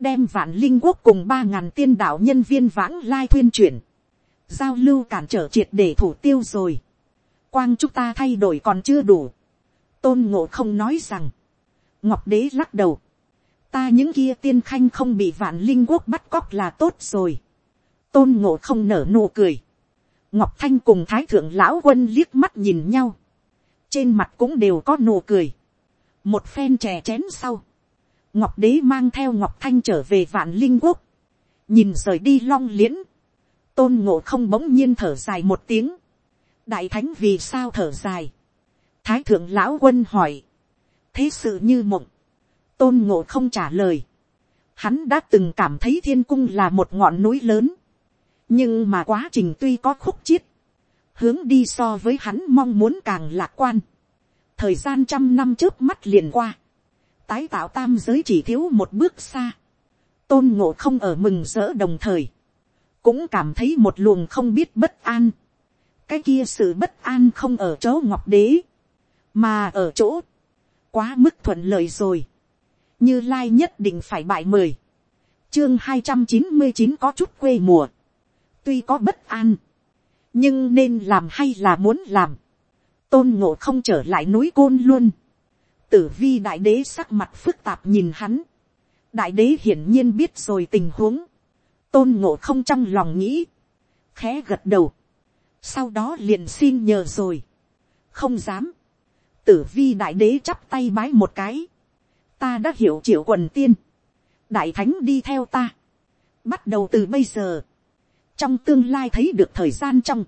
đem vạn linh quốc cùng ba ngàn tiên đạo nhân viên vãng lai thuyên chuyển, giao lưu cản trở triệt để thủ tiêu rồi, quang chúng ta thay đổi còn chưa đủ, tôn ngộ không nói rằng, ngọc đế lắc đầu, ta những kia tiên khanh không bị vạn linh quốc bắt cóc là tốt rồi, tôn ngộ không nở nụ cười. ngọc thanh cùng thái thượng lão quân liếc mắt nhìn nhau. trên mặt cũng đều có nụ cười. một phen chè chén sau. ngọc đế mang theo ngọc thanh trở về vạn linh quốc. nhìn rời đi long liễn. tôn ngộ không bỗng nhiên thở dài một tiếng. đại thánh vì sao thở dài. thái thượng lão quân hỏi. thế sự như mộng. tôn ngộ không trả lời. Hắn đã từng cảm thấy thiên cung là một ngọn núi lớn nhưng mà quá trình tuy có khúc chiết, hướng đi so với hắn mong muốn càng lạc quan. thời gian trăm năm trước mắt liền qua, tái tạo tam giới chỉ thiếu một bước xa, tôn ngộ không ở mừng rỡ đồng thời, cũng cảm thấy một luồng không biết bất an. cái kia sự bất an không ở chỗ ngọc đế, mà ở chỗ, quá mức thuận lợi rồi, như lai nhất định phải bại mười, chương hai trăm chín mươi chín có chút quê mùa, tuy có bất an, nhưng nên làm hay là muốn làm, tôn ngộ không trở lại núi côn luôn, tử vi đại đế sắc mặt phức tạp nhìn hắn, đại đế hiển nhiên biết rồi tình huống, tôn ngộ không trong lòng nghĩ, khẽ gật đầu, sau đó liền xin nhờ rồi, không dám, tử vi đại đế chắp tay bái một cái, ta đã hiểu triệu quần tiên, đại thánh đi theo ta, bắt đầu từ bây giờ, trong tương lai thấy được thời gian trong,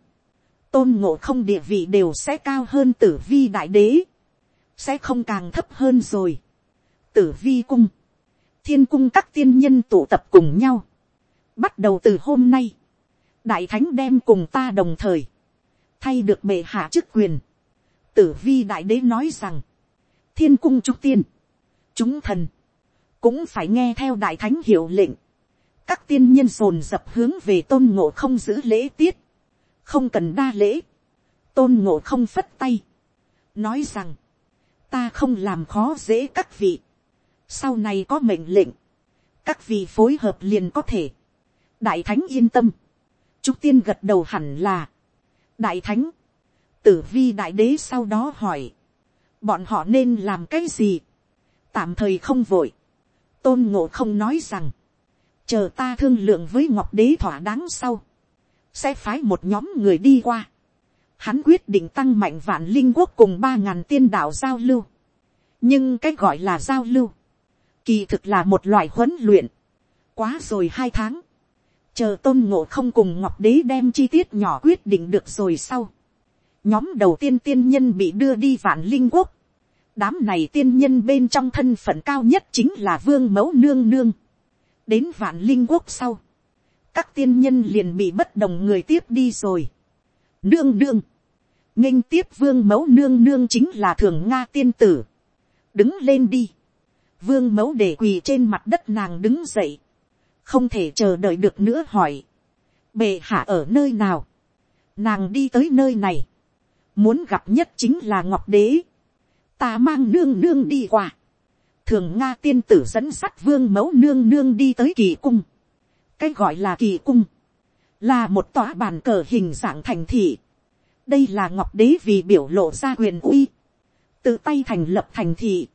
tôn ngộ không địa vị đều sẽ cao hơn tử vi đại đế, sẽ không càng thấp hơn rồi. tử vi cung, thiên cung các tiên nhân tụ tập cùng nhau, bắt đầu từ hôm nay, đại thánh đem cùng ta đồng thời, thay được bệ hạ chức quyền, tử vi đại đế nói rằng, thiên cung trúc tiên, chúng thần, cũng phải nghe theo đại thánh hiệu lệnh, các tiên nhân dồn dập hướng về tôn ngộ không giữ lễ tiết, không cần đa lễ, tôn ngộ không phất tay, nói rằng, ta không làm khó dễ các vị, sau này có mệnh lệnh, các vị phối hợp liền có thể, đại thánh yên tâm, chúc tiên gật đầu hẳn là, đại thánh, tử vi đại đế sau đó hỏi, bọn họ nên làm cái gì, tạm thời không vội, tôn ngộ không nói rằng, chờ ta thương lượng với ngọc đế thỏa đáng sau, sẽ phái một nhóm người đi qua. Hắn quyết định tăng mạnh vạn linh quốc cùng ba ngàn tiên đạo giao lưu. nhưng cái gọi là giao lưu, kỳ thực là một loại huấn luyện. quá rồi hai tháng, chờ tôn ngộ không cùng ngọc đế đem chi tiết nhỏ quyết định được rồi sau. nhóm đầu tiên tiên nhân bị đưa đi vạn linh quốc. đám này tiên nhân bên trong thân phận cao nhất chính là vương mẫu nương nương đến vạn linh quốc sau, các tiên nhân liền bị bất đồng người tiếp đi rồi. Nương nương, nghênh tiếp vương mẫu nương nương chính là thường nga tiên tử. đứng lên đi. vương mẫu để quỳ trên mặt đất nàng đứng dậy. không thể chờ đợi được nữa hỏi. bệ hạ ở nơi nào. nàng đi tới nơi này. muốn gặp nhất chính là ngọc đế. ta mang nương nương đi qua thường nga tiên tử dẫn sắt vương mẫu nương nương đi tới kỳ cung. cái gọi là kỳ cung, là một tòa bàn cờ hình dạng thành thị. đây là ngọc đế vì biểu lộ ra quyền uy, tự tay thành lập thành thị,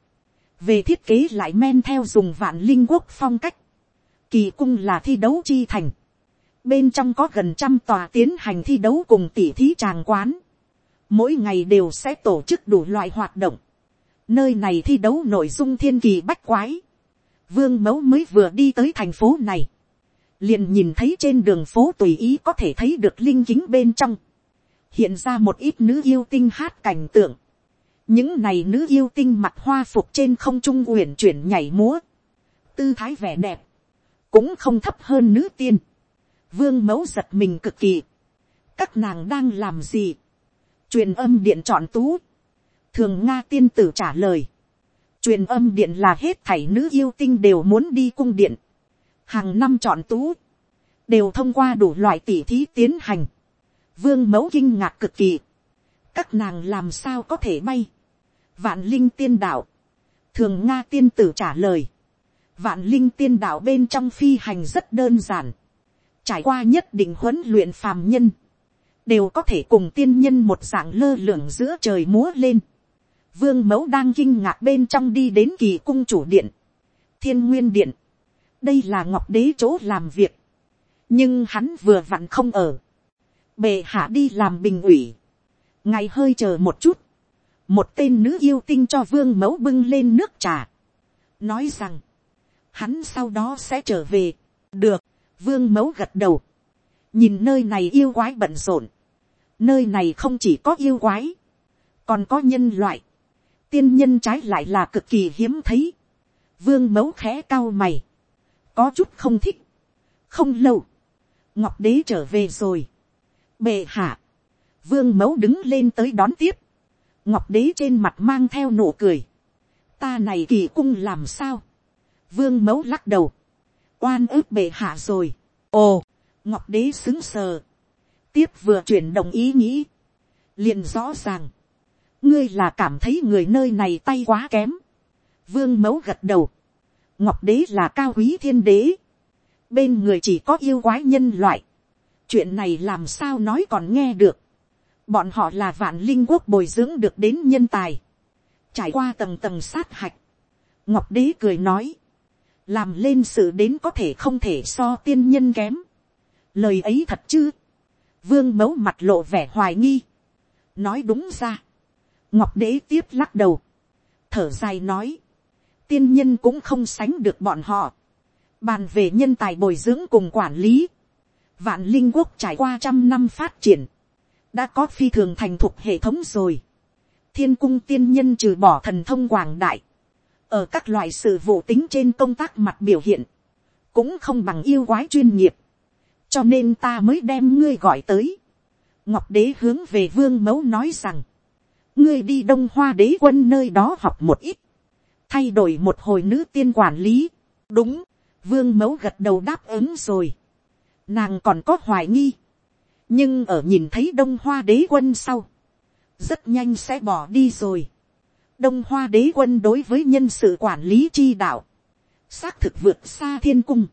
về thiết kế lại men theo dùng vạn linh quốc phong cách. kỳ cung là thi đấu chi thành, bên trong có gần trăm tòa tiến hành thi đấu cùng tỷ thí tràng quán, mỗi ngày đều sẽ tổ chức đủ loại hoạt động Nơi này thi đấu nội dung thiên kỳ bách quái. Vương mẫu mới vừa đi tới thành phố này. Liền nhìn thấy trên đường phố tùy ý có thể thấy được linh kính bên trong. Hiện ra một ít nữ yêu tinh hát cảnh tượng. Những này nữ yêu tinh mặt hoa phục trên không trung uyển chuyển nhảy múa. Tư thái vẻ đẹp. Cũng không thấp hơn nữ tiên. Vương mẫu giật mình cực kỳ. Các nàng đang làm gì? Truyền âm điện chọn tú thường nga tiên tử trả lời, truyền âm điện là hết thảy nữ yêu tinh đều muốn đi cung điện, hàng năm chọn tú, đều thông qua đủ loại tỉ thí tiến hành, vương mẫu kinh ngạc cực kỳ, các nàng làm sao có thể bay, vạn linh tiên đạo, thường nga tiên tử trả lời, vạn linh tiên đạo bên trong phi hành rất đơn giản, trải qua nhất định huấn luyện phàm nhân, đều có thể cùng tiên nhân một dạng lơ lửng giữa trời múa lên vương mẫu đang kinh ngạc bên trong đi đến kỳ cung chủ điện, thiên nguyên điện, đây là ngọc đế chỗ làm việc, nhưng hắn vừa vặn không ở, bệ hạ đi làm bình ủy, ngày hơi chờ một chút, một tên nữ yêu tinh cho vương mẫu bưng lên nước trà, nói rằng, hắn sau đó sẽ trở về, được, vương mẫu gật đầu, nhìn nơi này yêu quái bận rộn, nơi này không chỉ có yêu quái, còn có nhân loại, tiên nhân trái lại là cực kỳ hiếm thấy. vương mẫu khẽ cao mày, có chút không thích. không lâu, ngọc đế trở về rồi. bệ hạ, vương mẫu đứng lên tới đón tiếp, ngọc đế trên mặt mang theo nụ cười, ta này kỳ cung làm sao, vương mẫu lắc đầu, oan ức bệ hạ rồi, ồ, ngọc đế xứng sờ, tiếp vừa chuyển đồng ý nghĩ, liền rõ ràng, ngươi là cảm thấy người nơi này tay quá kém, vương mẫu gật đầu, ngọc đế là cao quý thiên đế, bên người chỉ có yêu quái nhân loại, chuyện này làm sao nói còn nghe được, bọn họ là vạn linh quốc bồi dưỡng được đến nhân tài, trải qua tầng tầng sát hạch, ngọc đế cười nói, làm lên sự đến có thể không thể so tiên nhân kém, lời ấy thật chứ, vương mẫu mặt lộ vẻ hoài nghi, nói đúng ra, ngọc đế tiếp lắc đầu, thở dài nói, tiên nhân cũng không sánh được bọn họ, bàn về nhân tài bồi dưỡng cùng quản lý, vạn linh quốc trải qua trăm năm phát triển, đã có phi thường thành thục hệ thống rồi, thiên cung tiên nhân trừ bỏ thần thông quảng đại, ở các loại sự vụ tính trên công tác mặt biểu hiện, cũng không bằng yêu quái chuyên nghiệp, cho nên ta mới đem ngươi gọi tới. ngọc đế hướng về vương mẫu nói rằng, ngươi đi đông hoa đế quân nơi đó học một ít, thay đổi một hồi nữ tiên quản lý, đúng, vương mẫu gật đầu đáp ứng rồi, nàng còn có hoài nghi, nhưng ở nhìn thấy đông hoa đế quân sau, rất nhanh sẽ bỏ đi rồi. đông hoa đế quân đối với nhân sự quản lý chi đạo, xác thực vượt xa thiên cung,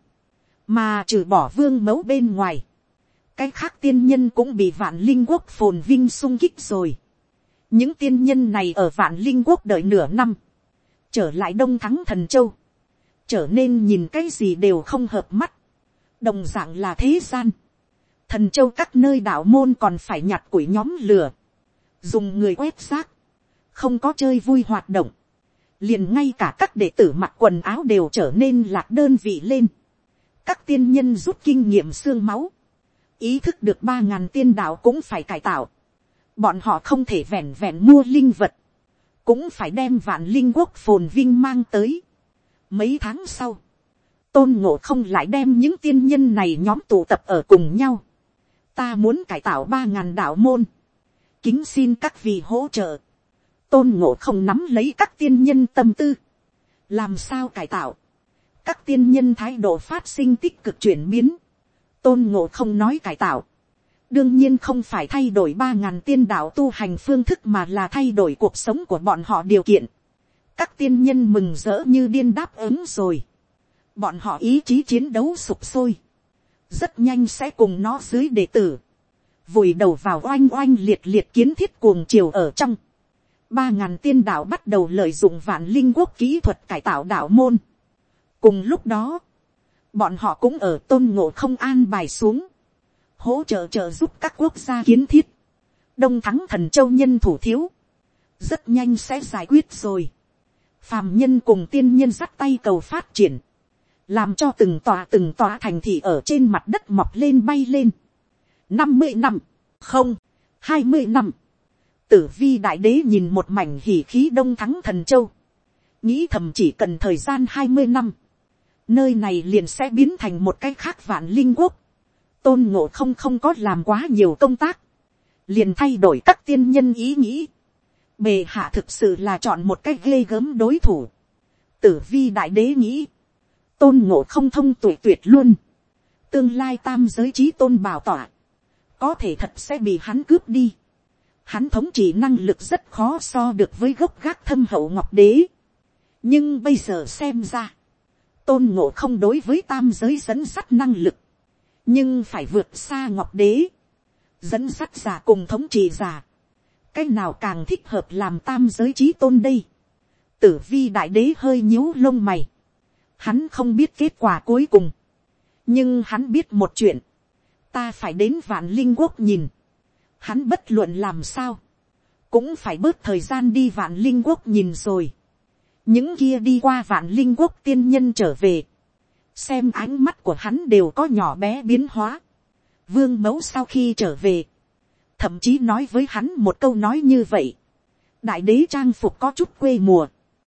mà trừ bỏ vương mẫu bên ngoài, cái khác tiên nhân cũng bị vạn linh quốc phồn vinh sung kích rồi những tiên nhân này ở vạn linh quốc đợi nửa năm, trở lại đông thắng thần châu, trở nên nhìn cái gì đều không hợp mắt, đồng d ạ n g là thế gian, thần châu các nơi đạo môn còn phải nhặt củi nhóm lửa, dùng người quét xác, không có chơi vui hoạt động, liền ngay cả các đệ tử mặc quần áo đều trở nên lạc đơn vị lên, các tiên nhân rút kinh nghiệm xương máu, ý thức được ba ngàn tiên đạo cũng phải cải tạo, bọn họ không thể vẹn vẹn mua linh vật, cũng phải đem vạn linh quốc phồn vinh mang tới. Mấy tháng sau, tôn ngộ không lại đem những tiên nhân này nhóm tụ tập ở cùng nhau. ta muốn cải tạo ba ngàn đạo môn, kính xin các vị hỗ trợ, tôn ngộ không nắm lấy các tiên nhân tâm tư, làm sao cải tạo, các tiên nhân thái độ phát sinh tích cực chuyển biến, tôn ngộ không nói cải tạo, đương nhiên không phải thay đổi ba ngàn tiên đạo tu hành phương thức mà là thay đổi cuộc sống của bọn họ điều kiện. các tiên nhân mừng rỡ như điên đáp ứng rồi. bọn họ ý chí chiến đấu sụp sôi. rất nhanh sẽ cùng nó dưới đệ tử. vùi đầu vào oanh oanh liệt liệt kiến thiết cuồng chiều ở trong. ba ngàn tiên đạo bắt đầu lợi dụng vạn linh quốc kỹ thuật cải tạo đạo môn cùng lúc đó, bọn họ cũng ở tôn ngộ không an bài xuống, hỗ trợ trợ giúp các quốc gia kiến thiết, đông thắng thần châu nhân thủ thiếu, rất nhanh sẽ giải quyết rồi. phàm nhân cùng tiên nhân dắt tay cầu phát triển, làm cho từng tòa từng tòa thành thị ở trên mặt đất mọc lên bay lên. năm mươi năm, không, hai mươi năm, tử vi đại đế nhìn một mảnh hỉ khí đông thắng thần châu, nghĩ thầm chỉ cần thời gian hai mươi năm, nơi này liền sẽ biến thành một cái khác vạn linh quốc tôn ngộ không không có làm quá nhiều công tác, liền thay đổi các tiên nhân ý nghĩ. bề hạ thực sự là chọn một cách ghê gớm đối thủ. tử vi đại đế nghĩ, tôn ngộ không thông tuổi tuyệt luôn. tương lai tam giới trí tôn bảo tỏa, có thể thật sẽ bị hắn cướp đi. Hắn thống trị năng lực rất khó so được với gốc gác thâm hậu ngọc đế. nhưng bây giờ xem ra, tôn ngộ không đối với tam giới dẫn sắt năng lực, nhưng phải vượt xa ngọc đế, dẫn sắt giả cùng thống trị giả, cái nào càng thích hợp làm tam giới trí tôn đây, tử vi đại đế hơi nhíu lông mày, hắn không biết kết quả cuối cùng, nhưng hắn biết một chuyện, ta phải đến vạn linh quốc nhìn, hắn bất luận làm sao, cũng phải bớt thời gian đi vạn linh quốc nhìn rồi. Những kia đi qua vạn linh quốc tiên nhân trở về, xem ánh mắt của hắn đều có nhỏ bé biến hóa. Vương mẫu sau khi trở về, thậm chí nói với hắn một câu nói như vậy. đại đế trang phục có chút quê mùa,